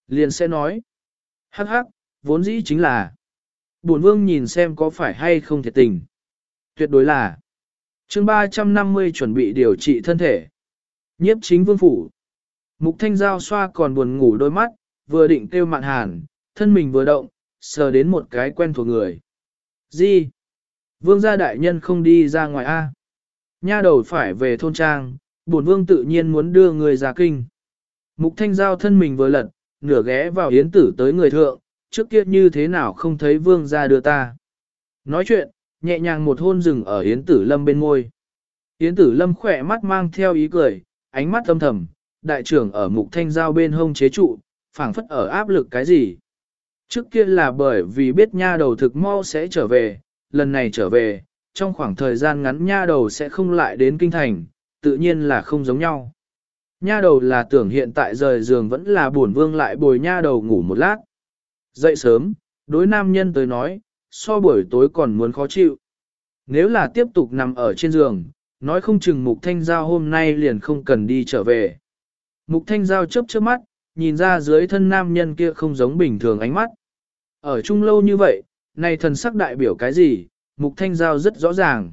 Liền sẽ nói. Hắc hắc, vốn dĩ chính là. Buồn vương nhìn xem có phải hay không thiệt tình. Tuyệt đối là chương 350 chuẩn bị điều trị thân thể. Nhiếp chính vương phủ. Mục thanh giao xoa còn buồn ngủ đôi mắt, vừa định kêu mạn hàn, thân mình vừa động, sờ đến một cái quen thuộc người. Gì? Vương gia đại nhân không đi ra ngoài A. Nha đầu phải về thôn trang, bổn vương tự nhiên muốn đưa người ra kinh. Mục thanh giao thân mình vừa lật, nửa ghé vào yến tử tới người thượng, trước kia như thế nào không thấy vương gia đưa ta. Nói chuyện, nhẹ nhàng một hôn rừng ở yến tử lâm bên môi. Yến tử lâm khỏe mắt mang theo ý cười, ánh mắt âm thầm, đại trưởng ở mục thanh giao bên hông chế trụ, phảng phất ở áp lực cái gì. Trước kia là bởi vì biết nha đầu thực mau sẽ trở về, lần này trở về, trong khoảng thời gian ngắn nha đầu sẽ không lại đến kinh thành, tự nhiên là không giống nhau. Nha đầu là tưởng hiện tại rời giường vẫn là buồn vương lại bồi nha đầu ngủ một lát. Dậy sớm, đối nam nhân tới nói, so buổi tối còn muốn khó chịu. Nếu là tiếp tục nằm ở trên giường, nói không chừng mục thanh giao hôm nay liền không cần đi trở về. Mục thanh giao chớp chớp mắt, nhìn ra dưới thân nam nhân kia không giống bình thường ánh mắt. Ở chung lâu như vậy, này thần sắc đại biểu cái gì, mục thanh giao rất rõ ràng.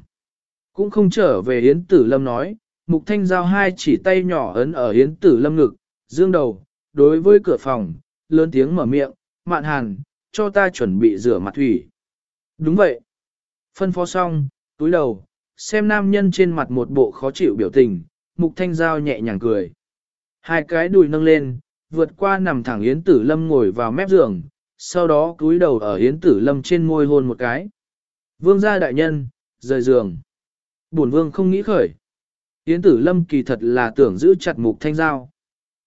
Cũng không trở về Yến Tử Lâm nói, mục thanh giao hai chỉ tay nhỏ ấn ở Yến Tử Lâm ngực, dương đầu, đối với cửa phòng, lớn tiếng mở miệng, mạn hàn, cho ta chuẩn bị rửa mặt thủy. Đúng vậy. Phân phó xong, túi đầu, xem nam nhân trên mặt một bộ khó chịu biểu tình, mục thanh giao nhẹ nhàng cười. Hai cái đùi nâng lên, vượt qua nằm thẳng Yến Tử Lâm ngồi vào mép giường, sau đó cúi đầu ở Yến Tử Lâm trên môi hôn một cái. Vương gia đại nhân, rời giường. Bổn vương không nghĩ khởi. Yến Tử Lâm kỳ thật là tưởng giữ chặt mục thanh giao.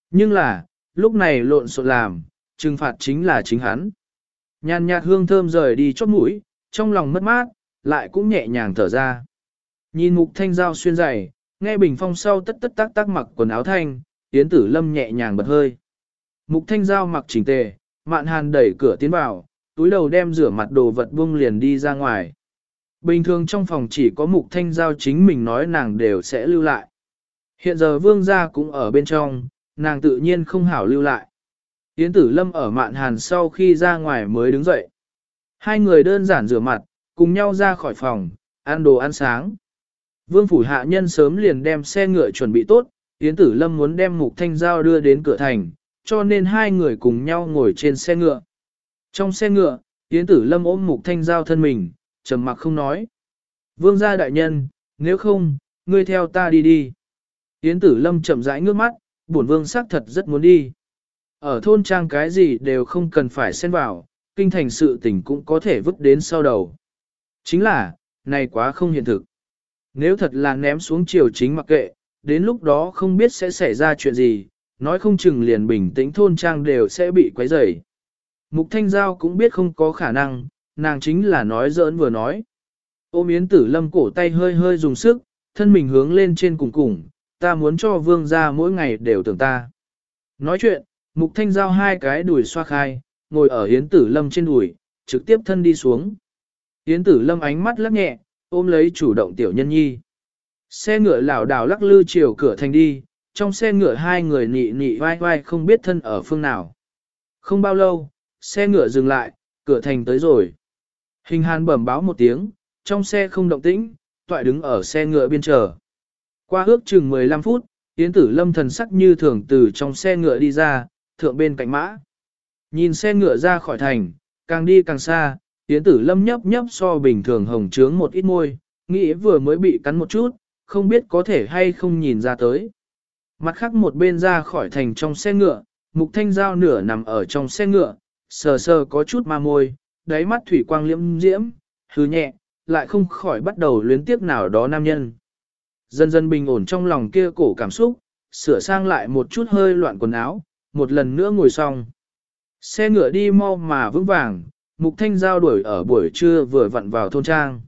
Nhưng là, lúc này lộn xộn làm, trừng phạt chính là chính hắn. Nhàn nhạt hương thơm rời đi chót mũi, trong lòng mất mát, lại cũng nhẹ nhàng thở ra. Nhìn mục thanh giao xuyên dày, nghe bình phong sau tất tất tác tác mặc quần áo thanh, Yến Tử Lâm nhẹ nhàng bật hơi. Mục thanh giao mặc chỉnh tề, mạn hàn đẩy cửa tiến vào, túi đầu đem rửa mặt đồ vật buông liền đi ra ngoài. Bình thường trong phòng chỉ có mục thanh giao chính mình nói nàng đều sẽ lưu lại. Hiện giờ vương gia cũng ở bên trong, nàng tự nhiên không hảo lưu lại. Yến tử lâm ở mạn hàn sau khi ra ngoài mới đứng dậy. Hai người đơn giản rửa mặt, cùng nhau ra khỏi phòng, ăn đồ ăn sáng. Vương phủ hạ nhân sớm liền đem xe ngựa chuẩn bị tốt, Yến tử lâm muốn đem mục thanh giao đưa đến cửa thành, cho nên hai người cùng nhau ngồi trên xe ngựa. Trong xe ngựa, Yến Tử Lâm ôm Mục Thanh Giao thân mình, trầm mặc không nói. Vương gia đại nhân, nếu không, ngươi theo ta đi đi. Yến Tử Lâm chậm rãi ngước mắt, bổn vương xác thật rất muốn đi. Ở thôn trang cái gì đều không cần phải xen vào, kinh thành sự tình cũng có thể vứt đến sau đầu. Chính là, này quá không hiện thực. Nếu thật là ném xuống chiều chính mặc kệ, đến lúc đó không biết sẽ xảy ra chuyện gì, nói không chừng liền bình tĩnh thôn trang đều sẽ bị quấy rầy. Mục Thanh Giao cũng biết không có khả năng, nàng chính là nói giỡn vừa nói. Ôm Yến Tử Lâm cổ tay hơi hơi dùng sức, thân mình hướng lên trên cùng cùng, ta muốn cho vương gia mỗi ngày đều tưởng ta. Nói chuyện, Mục Thanh Giao hai cái đùi xoa khai, ngồi ở Yến Tử Lâm trên đùi, trực tiếp thân đi xuống. Yến Tử Lâm ánh mắt lắc nhẹ, ôm lấy chủ động tiểu nhân nhi. Xe ngựa lảo đảo lắc lư chiều cửa thành đi, trong xe ngựa hai người nị nị vai vai không biết thân ở phương nào. Không bao lâu, xe ngựa dừng lại, cửa thành tới rồi. Hình hàn bẩm báo một tiếng, trong xe không động tĩnh, toại đứng ở xe ngựa biên chờ. Qua ước chừng 15 phút, Yến tử lâm thần sắc như thường từ trong xe ngựa đi ra, thượng bên cạnh mã. Nhìn xe ngựa ra khỏi thành, Càng đi càng xa, Yến tử lâm nhấp nhấp so bình thường hồng trướng một ít môi, nghĩ vừa mới bị cắn một chút, không biết có thể hay không nhìn ra tới. Mặt khác một bên ra khỏi thành trong xe ngựa, mục thanh giao nửa nằm ở trong xe ngựa, sờ sờ có chút ma môi, đáy mắt thủy quang liễm diễm, hứ nhẹ, lại không khỏi bắt đầu luyến tiếc nào đó nam nhân. Dần dần bình ổn trong lòng kia cổ cảm xúc, sửa sang lại một chút hơi loạn quần áo, một lần nữa ngồi xong. Xe ngựa đi mau mà vững vàng, mục thanh giao đuổi ở buổi trưa vừa vặn vào thôn trang.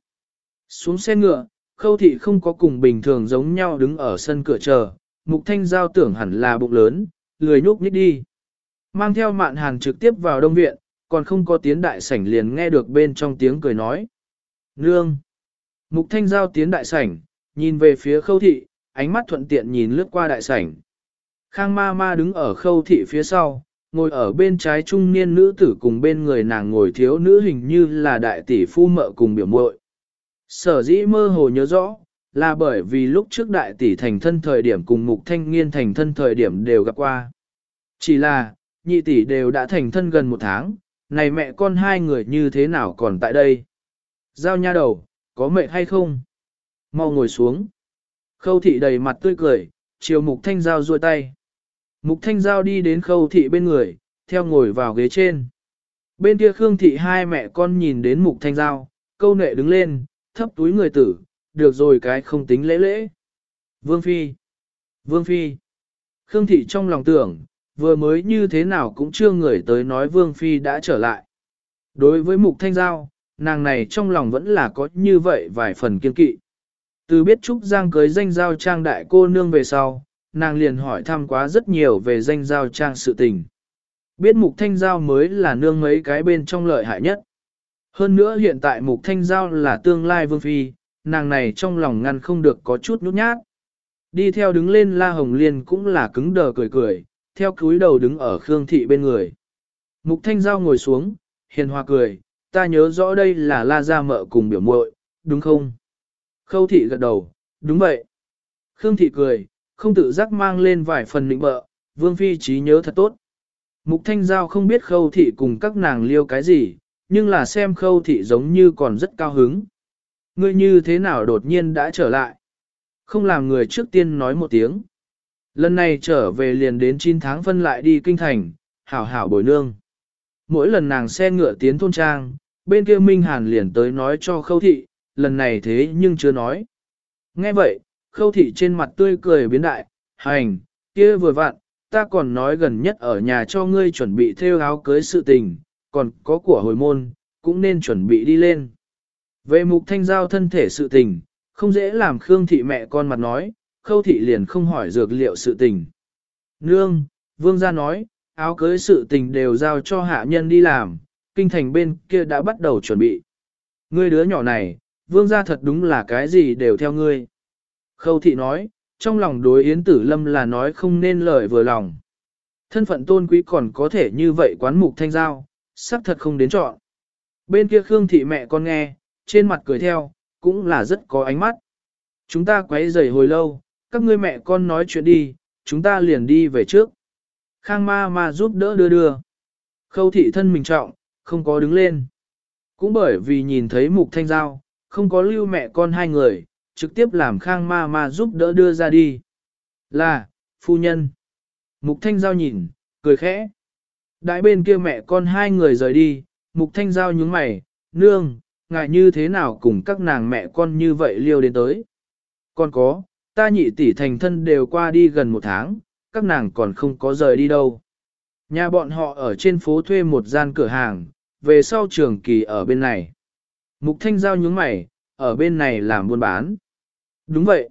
Xuống xe ngựa, khâu thị không có cùng bình thường giống nhau đứng ở sân cửa chờ, mục thanh giao tưởng hẳn là bụng lớn, lười nhúc nhích đi. Mang theo mạn hàng trực tiếp vào đông viện, còn không có tiến đại sảnh liền nghe được bên trong tiếng cười nói. Nương! Mục thanh giao tiến đại sảnh, nhìn về phía khâu thị, ánh mắt thuận tiện nhìn lướt qua đại sảnh. Khang ma ma đứng ở khâu thị phía sau, ngồi ở bên trái trung niên nữ tử cùng bên người nàng ngồi thiếu nữ hình như là đại tỷ phu mợ cùng biểu muội. Sở dĩ mơ hồ nhớ rõ, là bởi vì lúc trước đại tỷ thành thân thời điểm cùng mục thanh niên thành thân thời điểm đều gặp qua. Chỉ là, nhị tỷ đều đã thành thân gần một tháng, này mẹ con hai người như thế nào còn tại đây? Giao nha đầu, có mệt hay không? Mau ngồi xuống. Khâu thị đầy mặt tươi cười, chiều mục thanh giao ruôi tay. Mục thanh giao đi đến khâu thị bên người, theo ngồi vào ghế trên. Bên kia khương thị hai mẹ con nhìn đến mục thanh giao, câu nệ đứng lên, thấp túi người tử, được rồi cái không tính lễ lễ. Vương Phi Vương Phi Khương thị trong lòng tưởng, vừa mới như thế nào cũng chưa người tới nói Vương Phi đã trở lại. Đối với mục thanh giao, nàng này trong lòng vẫn là có như vậy vài phần kiên kỵ. Từ biết Trúc Giang cưới danh giao trang đại cô nương về sau, nàng liền hỏi thăm quá rất nhiều về danh giao trang sự tình. Biết mục thanh giao mới là nương mấy cái bên trong lợi hại nhất. Hơn nữa hiện tại mục thanh giao là tương lai vương phi, nàng này trong lòng ngăn không được có chút nhút nhát. Đi theo đứng lên La Hồng Liên cũng là cứng đờ cười cười, theo cúi đầu đứng ở Khương Thị bên người. Mục thanh giao ngồi xuống, hiền hòa cười, ta nhớ rõ đây là La Gia Mợ cùng biểu muội, đúng không? Khâu Thị gật đầu, đúng vậy. Khương Thị cười, không tự giác mang lên vài phần định bợ, Vương Phi trí nhớ thật tốt. Mục Thanh Giao không biết Khâu Thị cùng các nàng liêu cái gì, nhưng là xem Khâu Thị giống như còn rất cao hứng. Ngươi như thế nào đột nhiên đã trở lại? Không làm người trước tiên nói một tiếng. Lần này trở về liền đến 9 tháng phân lại đi kinh thành, hảo hảo bồi nương. Mỗi lần nàng xe ngựa tiến thôn trang, bên kia Minh Hàn liền tới nói cho Khâu Thị, lần này thế nhưng chưa nói. Nghe vậy, khâu thị trên mặt tươi cười biến đại, hành, kia vừa vặn, ta còn nói gần nhất ở nhà cho ngươi chuẩn bị theo áo cưới sự tình, còn có của hồi môn, cũng nên chuẩn bị đi lên. Về mục thanh giao thân thể sự tình, không dễ làm Khương thị mẹ con mặt nói, khâu thị liền không hỏi dược liệu sự tình. Nương, vương gia nói, áo cưới sự tình đều giao cho hạ nhân đi làm, kinh thành bên kia đã bắt đầu chuẩn bị. Ngươi đứa nhỏ này, vương gia thật đúng là cái gì đều theo ngươi. Khâu thị nói, trong lòng đối Yến Tử Lâm là nói không nên lời vừa lòng. Thân phận tôn quý còn có thể như vậy quán mục thanh giao, sắc thật không đến chọn. Bên kia Khương thị mẹ con nghe, trên mặt cười theo, cũng là rất có ánh mắt. Chúng ta quấy rầy hồi lâu, các ngươi mẹ con nói chuyện đi, chúng ta liền đi về trước. Khang ma ma giúp đỡ đưa đưa. Khâu thị thân mình trọng, không có đứng lên. Cũng bởi vì nhìn thấy mục thanh giao, không có lưu mẹ con hai người, trực tiếp làm khang ma ma giúp đỡ đưa ra đi. Là, phu nhân. Mục Thanh Giao nhìn, cười khẽ. Đại bên kia mẹ con hai người rời đi, Mục Thanh Giao nhướng mày, nương, ngại như thế nào cùng các nàng mẹ con như vậy liêu đến tới. Còn có, ta nhị tỷ thành thân đều qua đi gần một tháng, các nàng còn không có rời đi đâu. Nhà bọn họ ở trên phố thuê một gian cửa hàng, về sau trường kỳ ở bên này. Mục Thanh Giao nhướng mày, ở bên này làm buôn bán. Đúng vậy.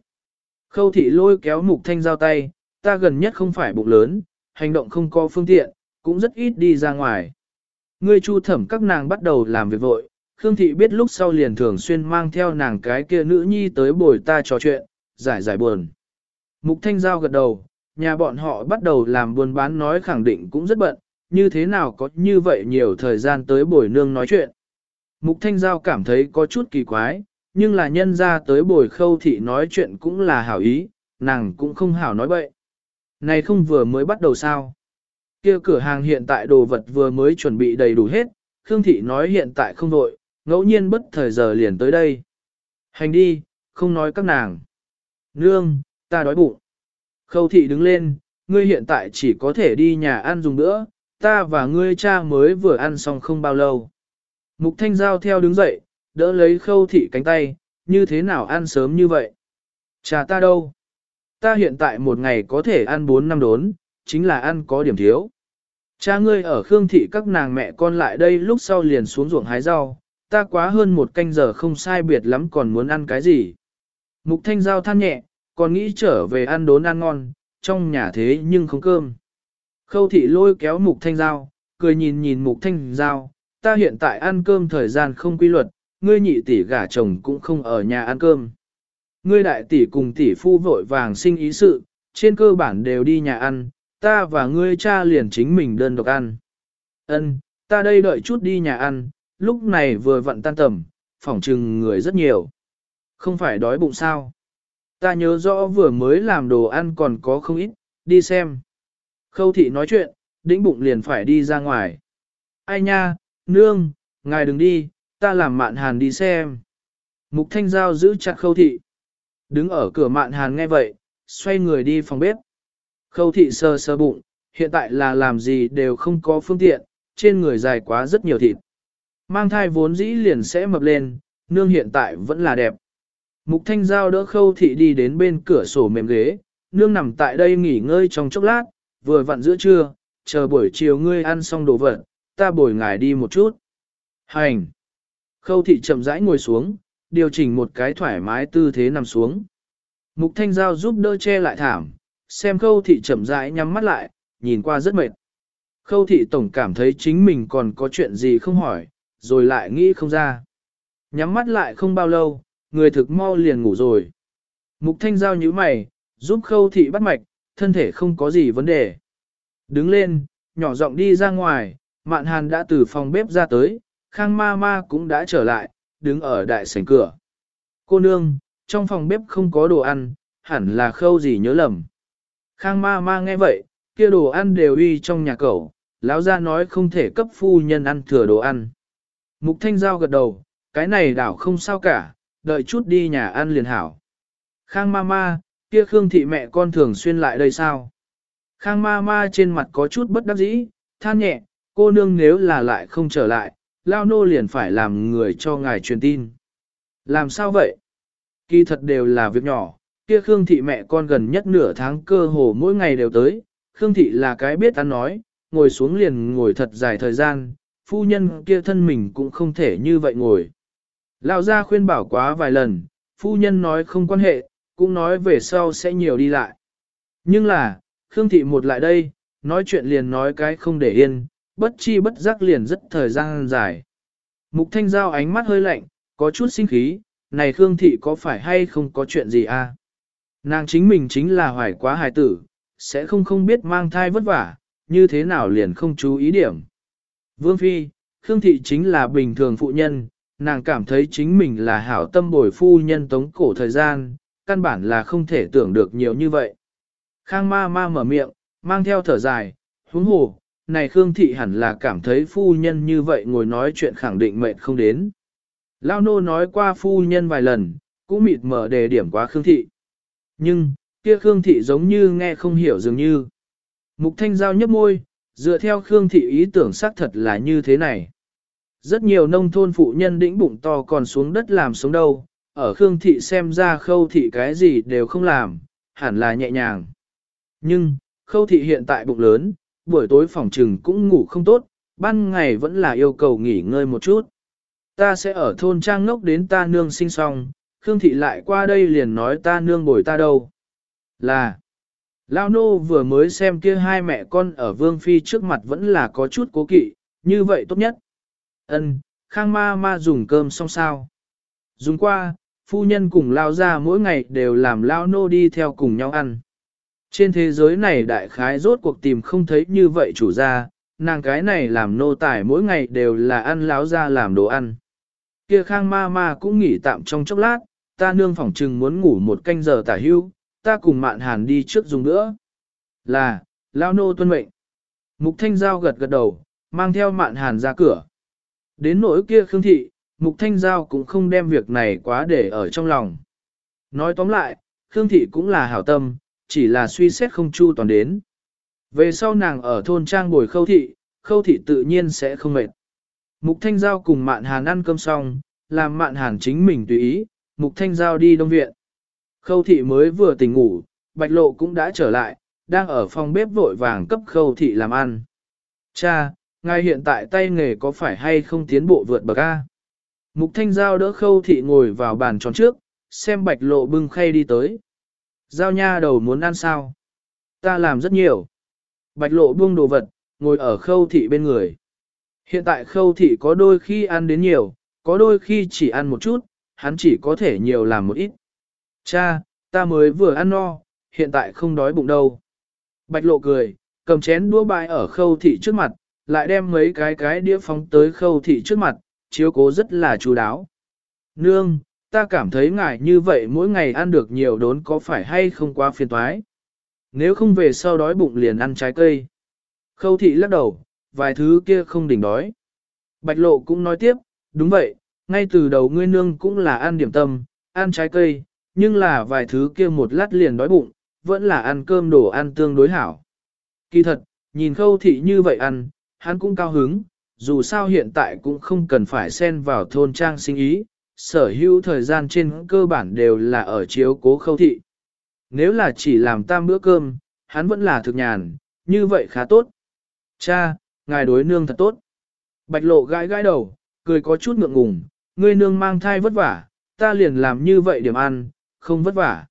Khâu thị lôi kéo mục thanh giao tay, ta gần nhất không phải bụng lớn, hành động không có phương tiện, cũng rất ít đi ra ngoài. Ngươi chu thẩm các nàng bắt đầu làm việc vội, Khương thị biết lúc sau liền thường xuyên mang theo nàng cái kia nữ nhi tới bồi ta trò chuyện, giải giải buồn. Mục thanh giao gật đầu, nhà bọn họ bắt đầu làm buôn bán nói khẳng định cũng rất bận, như thế nào có như vậy nhiều thời gian tới bồi nương nói chuyện. Mục thanh giao cảm thấy có chút kỳ quái, nhưng là nhân ra tới bồi khâu thị nói chuyện cũng là hảo ý, nàng cũng không hảo nói bậy. Này không vừa mới bắt đầu sao? Kia cửa hàng hiện tại đồ vật vừa mới chuẩn bị đầy đủ hết, Khương Thị nói hiện tại không đội, ngẫu nhiên bất thời giờ liền tới đây. Hành đi, không nói các nàng. Nương, ta đói bụng. Khâu Thị đứng lên, ngươi hiện tại chỉ có thể đi nhà ăn dùng nữa, ta và ngươi cha mới vừa ăn xong không bao lâu. Mục Thanh Giao theo đứng dậy, đỡ lấy Khâu Thị cánh tay, như thế nào ăn sớm như vậy? Chà ta đâu? Ta hiện tại một ngày có thể ăn 4 năm đốn, chính là ăn có điểm thiếu. Cha ngươi ở Khương Thị các nàng mẹ con lại đây lúc sau liền xuống ruộng hái rau, ta quá hơn một canh giờ không sai biệt lắm còn muốn ăn cái gì. Mục Thanh Giao than nhẹ, còn nghĩ trở về ăn đốn ăn ngon, trong nhà thế nhưng không cơm. Khâu Thị lôi kéo Mục Thanh Giao, cười nhìn nhìn Mục Thanh Giao, ta hiện tại ăn cơm thời gian không quy luật, ngươi nhị tỷ gả chồng cũng không ở nhà ăn cơm. Ngươi đại tỷ cùng tỷ phu vội vàng sinh ý sự, trên cơ bản đều đi nhà ăn, ta và ngươi cha liền chính mình đơn độc ăn. Ân, ta đây đợi chút đi nhà ăn, lúc này vừa vặn tan tầm, phỏng trừng người rất nhiều. Không phải đói bụng sao? Ta nhớ rõ vừa mới làm đồ ăn còn có không ít, đi xem. Khâu thị nói chuyện, đĩnh bụng liền phải đi ra ngoài. Ai nha, nương, ngài đừng đi, ta làm mạn hàn đi xem. Mục thanh giao giữ chặt khâu thị. Đứng ở cửa mạn hàn nghe vậy, xoay người đi phòng bếp. Khâu thị sơ sơ bụng, hiện tại là làm gì đều không có phương tiện, trên người dài quá rất nhiều thịt. Mang thai vốn dĩ liền sẽ mập lên, nương hiện tại vẫn là đẹp. Mục thanh giao đỡ khâu thị đi đến bên cửa sổ mềm ghế, nương nằm tại đây nghỉ ngơi trong chốc lát, vừa vặn giữa trưa, chờ buổi chiều ngươi ăn xong đồ vật, ta bồi ngài đi một chút. Hành! Khâu thị chậm rãi ngồi xuống, điều chỉnh một cái thoải mái tư thế nằm xuống. Mục thanh giao giúp đỡ che lại thảm, xem khâu thị chậm rãi nhắm mắt lại, nhìn qua rất mệt. Khâu thị tổng cảm thấy chính mình còn có chuyện gì không hỏi, rồi lại nghĩ không ra. Nhắm mắt lại không bao lâu, người thực mau liền ngủ rồi. Mục thanh giao nhíu mày, giúp khâu thị bắt mạch, thân thể không có gì vấn đề. Đứng lên, nhỏ giọng đi ra ngoài, mạn hàn đã từ phòng bếp ra tới, khang ma ma cũng đã trở lại, đứng ở đại sảnh cửa. Cô nương, trong phòng bếp không có đồ ăn, hẳn là khâu gì nhớ lầm. Khang ma ma nghe vậy, kia đồ ăn đều uy trong nhà cậu, lão ra nói không thể cấp phu nhân ăn thừa đồ ăn. Mục thanh giao gật đầu, cái này đảo không sao cả, đợi chút đi nhà ăn liền hảo. Khang ma ma, kia khương thị mẹ con thường xuyên lại đây sao? Khang ma ma trên mặt có chút bất đắc dĩ, than nhẹ, cô nương nếu là lại không trở lại, lao nô liền phải làm người cho ngài truyền tin. Làm sao vậy? Kỳ thật đều là việc nhỏ, kia Khương Thị mẹ con gần nhất nửa tháng cơ hồ mỗi ngày đều tới, Khương Thị là cái biết ăn nói, ngồi xuống liền ngồi thật dài thời gian, phu nhân kia thân mình cũng không thể như vậy ngồi. Lão gia khuyên bảo quá vài lần, phu nhân nói không quan hệ, cũng nói về sau sẽ nhiều đi lại. Nhưng là, Khương Thị một lại đây, nói chuyện liền nói cái không để yên, bất chi bất giác liền rất thời gian dài. Mục Thanh Giao ánh mắt hơi lạnh, có chút sinh khí, này Khương Thị có phải hay không có chuyện gì à? Nàng chính mình chính là hoài quá hài tử, sẽ không không biết mang thai vất vả, như thế nào liền không chú ý điểm. Vương Phi, Khương Thị chính là bình thường phụ nhân, nàng cảm thấy chính mình là hảo tâm bồi phu nhân tống cổ thời gian, căn bản là không thể tưởng được nhiều như vậy. Khang ma ma mở miệng, mang theo thở dài, huống hồ, này Khương Thị hẳn là cảm thấy phu nhân như vậy ngồi nói chuyện khẳng định mệnh không đến. Lao nô nói qua phu nhân vài lần, cũng mịt mở đề điểm quá Khương Thị. Nhưng, kia Khương Thị giống như nghe không hiểu dường như. Mục Thanh Giao nhấp môi, dựa theo Khương Thị ý tưởng xác thật là như thế này. Rất nhiều nông thôn phụ nhân đĩnh bụng to còn xuống đất làm sống đâu, ở Khương Thị xem ra khâu thị cái gì đều không làm, hẳn là nhẹ nhàng. Nhưng, khâu thị hiện tại bụng lớn, buổi tối phòng trừng cũng ngủ không tốt, ban ngày vẫn là yêu cầu nghỉ ngơi một chút. Ta sẽ ở thôn trang ngốc đến ta nương sinh xong, Khương Thị lại qua đây liền nói ta nương bồi ta đâu. Là, Lao Nô vừa mới xem kia hai mẹ con ở Vương Phi trước mặt vẫn là có chút cố kỵ, như vậy tốt nhất. Ân, Khang ma ma dùng cơm xong sao. Dùng qua, phu nhân cùng Lao ra mỗi ngày đều làm Lao Nô đi theo cùng nhau ăn. Trên thế giới này đại khái rốt cuộc tìm không thấy như vậy chủ gia, nàng cái này làm nô tài mỗi ngày đều là ăn láo ra làm đồ ăn. Kia khang ma ma cũng nghỉ tạm trong chốc lát, ta nương phỏng trừng muốn ngủ một canh giờ tả hưu, ta cùng mạn hàn đi trước dùng nữa. Là, lao nô tuân mệnh. Mục thanh giao gật gật đầu, mang theo mạn hàn ra cửa. Đến nỗi kia Khương Thị, Mục Thanh Giao cũng không đem việc này quá để ở trong lòng. Nói tóm lại, Khương Thị cũng là hảo tâm, chỉ là suy xét không chu toàn đến. Về sau nàng ở thôn trang bồi khâu thị, khâu thị tự nhiên sẽ không mệt. Mục Thanh Giao cùng Mạn Hàn ăn cơm xong, làm Mạn Hàn chính mình tùy ý, Mục Thanh Giao đi đông viện. Khâu thị mới vừa tỉnh ngủ, Bạch Lộ cũng đã trở lại, đang ở phòng bếp vội vàng cấp khâu thị làm ăn. Cha, ngài hiện tại tay nghề có phải hay không tiến bộ vượt bậc A? Mục Thanh Giao đỡ khâu thị ngồi vào bàn tròn trước, xem Bạch Lộ bưng khay đi tới. Giao nha đầu muốn ăn sao? Ta làm rất nhiều. Bạch Lộ buông đồ vật, ngồi ở khâu thị bên người. Hiện tại khâu thị có đôi khi ăn đến nhiều, có đôi khi chỉ ăn một chút, hắn chỉ có thể nhiều làm một ít. Cha, ta mới vừa ăn no, hiện tại không đói bụng đâu. Bạch lộ cười, cầm chén đũa bại ở khâu thị trước mặt, lại đem mấy cái cái đĩa phóng tới khâu thị trước mặt, chiếu cố rất là chú đáo. Nương, ta cảm thấy ngài như vậy mỗi ngày ăn được nhiều đốn có phải hay không quá phiền toái. Nếu không về sau đói bụng liền ăn trái cây. Khâu thị lắc đầu, vài thứ kia không đỉnh đói. Bạch lộ cũng nói tiếp, đúng vậy, ngay từ đầu ngươi nương cũng là ăn điểm tâm, ăn trái cây, nhưng là vài thứ kia một lát liền đói bụng, vẫn là ăn cơm đồ ăn tương đối hảo. Kỳ thật, nhìn khâu thị như vậy ăn, hắn cũng cao hứng, dù sao hiện tại cũng không cần phải xen vào thôn trang sinh ý, sở hữu thời gian trên cơ bản đều là ở chiếu cố khâu thị. Nếu là chỉ làm tam bữa cơm, hắn vẫn là thực nhàn, như vậy khá tốt. Cha, ngài đối nương thật tốt. Bạch lộ gãi gãi đầu, cười có chút ngượng ngùng, ngươi nương mang thai vất vả, ta liền làm như vậy điểm ăn, không vất vả.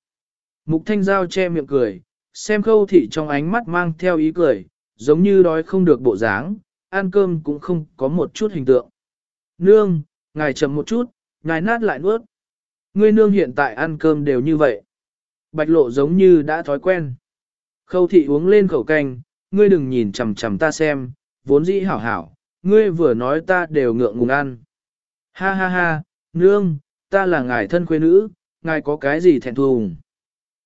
Mục thanh giao che miệng cười, xem khâu thị trong ánh mắt mang theo ý cười, giống như đói không được bộ dáng, ăn cơm cũng không có một chút hình tượng. Nương, ngài chậm một chút, ngài nát lại nuốt. Ngươi nương hiện tại ăn cơm đều như vậy. Bạch lộ giống như đã thói quen. Khâu thị uống lên khẩu canh, ngươi đừng nhìn chằm chằm ta xem, vốn dĩ hảo hảo, ngươi vừa nói ta đều ngượng ngùng ăn. Ha ha ha, nương, ta là ngài thân quê nữ, ngài có cái gì thẹn thùng.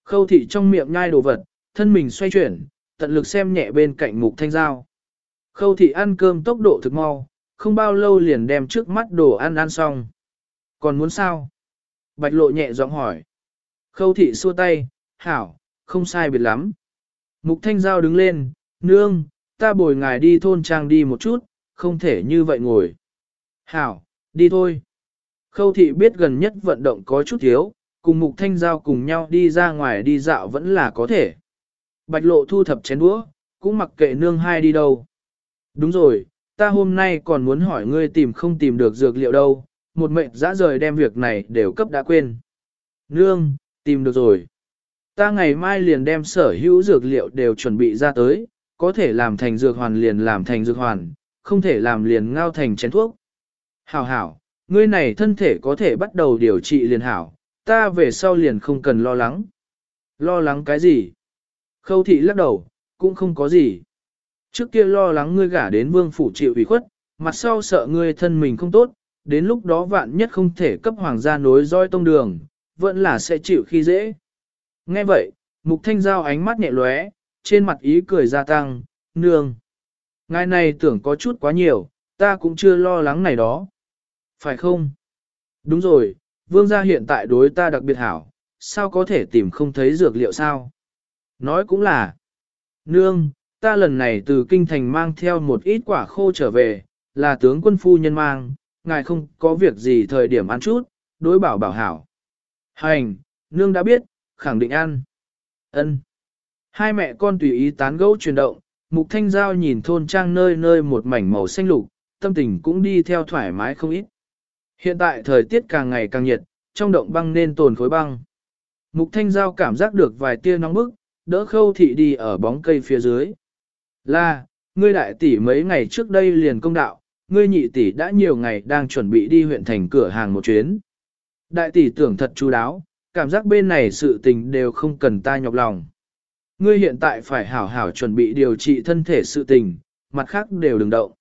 Khâu thị trong miệng nhai đồ vật, thân mình xoay chuyển, tận lực xem nhẹ bên cạnh mục thanh giao. Khâu thị ăn cơm tốc độ thực mau, không bao lâu liền đem trước mắt đồ ăn ăn xong. Còn muốn sao? Bạch lộ nhẹ giọng hỏi. Khâu thị xua tay, hảo, không sai biệt lắm. Mục thanh giao đứng lên, nương, ta bồi ngài đi thôn trang đi một chút, không thể như vậy ngồi. Hảo, đi thôi. Khâu thị biết gần nhất vận động có chút thiếu, cùng mục thanh giao cùng nhau đi ra ngoài đi dạo vẫn là có thể. Bạch lộ thu thập chén đũa, cũng mặc kệ nương hai đi đâu. Đúng rồi, ta hôm nay còn muốn hỏi ngươi tìm không tìm được dược liệu đâu, một mệnh dã rời đem việc này đều cấp đã quên. Nương, tìm được rồi. Ta ngày mai liền đem sở hữu dược liệu đều chuẩn bị ra tới, có thể làm thành dược hoàn liền làm thành dược hoàn, không thể làm liền ngao thành chén thuốc. Hảo hảo, ngươi này thân thể có thể bắt đầu điều trị liền hảo, ta về sau liền không cần lo lắng. Lo lắng cái gì? Khâu thị lắc đầu, cũng không có gì. Trước kia lo lắng ngươi gả đến vương phủ chịu ủy khuất, mặt sau sợ ngươi thân mình không tốt, đến lúc đó vạn nhất không thể cấp hoàng gia nối roi tông đường, vẫn là sẽ chịu khi dễ. Nghe vậy, mục thanh giao ánh mắt nhẹ lóe, trên mặt ý cười gia tăng, nương. Ngài này tưởng có chút quá nhiều, ta cũng chưa lo lắng này đó. Phải không? Đúng rồi, vương gia hiện tại đối ta đặc biệt hảo, sao có thể tìm không thấy dược liệu sao? Nói cũng là, nương, ta lần này từ kinh thành mang theo một ít quả khô trở về, là tướng quân phu nhân mang, ngài không có việc gì thời điểm ăn chút, đối bảo bảo hảo. Hành, nương đã biết, khẳng định ăn. Ân. Hai mẹ con tùy ý tán gẫu chuyển động, Mục Thanh Giao nhìn thôn trang nơi nơi một mảnh màu xanh lục, tâm tình cũng đi theo thoải mái không ít. Hiện tại thời tiết càng ngày càng nhiệt, trong động băng nên tồn khối băng. Mục Thanh Giao cảm giác được vài tia nóng bức, đỡ khâu thị đi ở bóng cây phía dưới. Là, ngươi đại tỷ mấy ngày trước đây liền công đạo, ngươi nhị tỷ đã nhiều ngày đang chuẩn bị đi huyện thành cửa hàng một chuyến. Đại tỷ tưởng thật chú đáo, cảm giác bên này sự tình đều không cần ta nhọc lòng. Ngươi hiện tại phải hảo hảo chuẩn bị điều trị thân thể sự tình, mặt khác đều đừng động.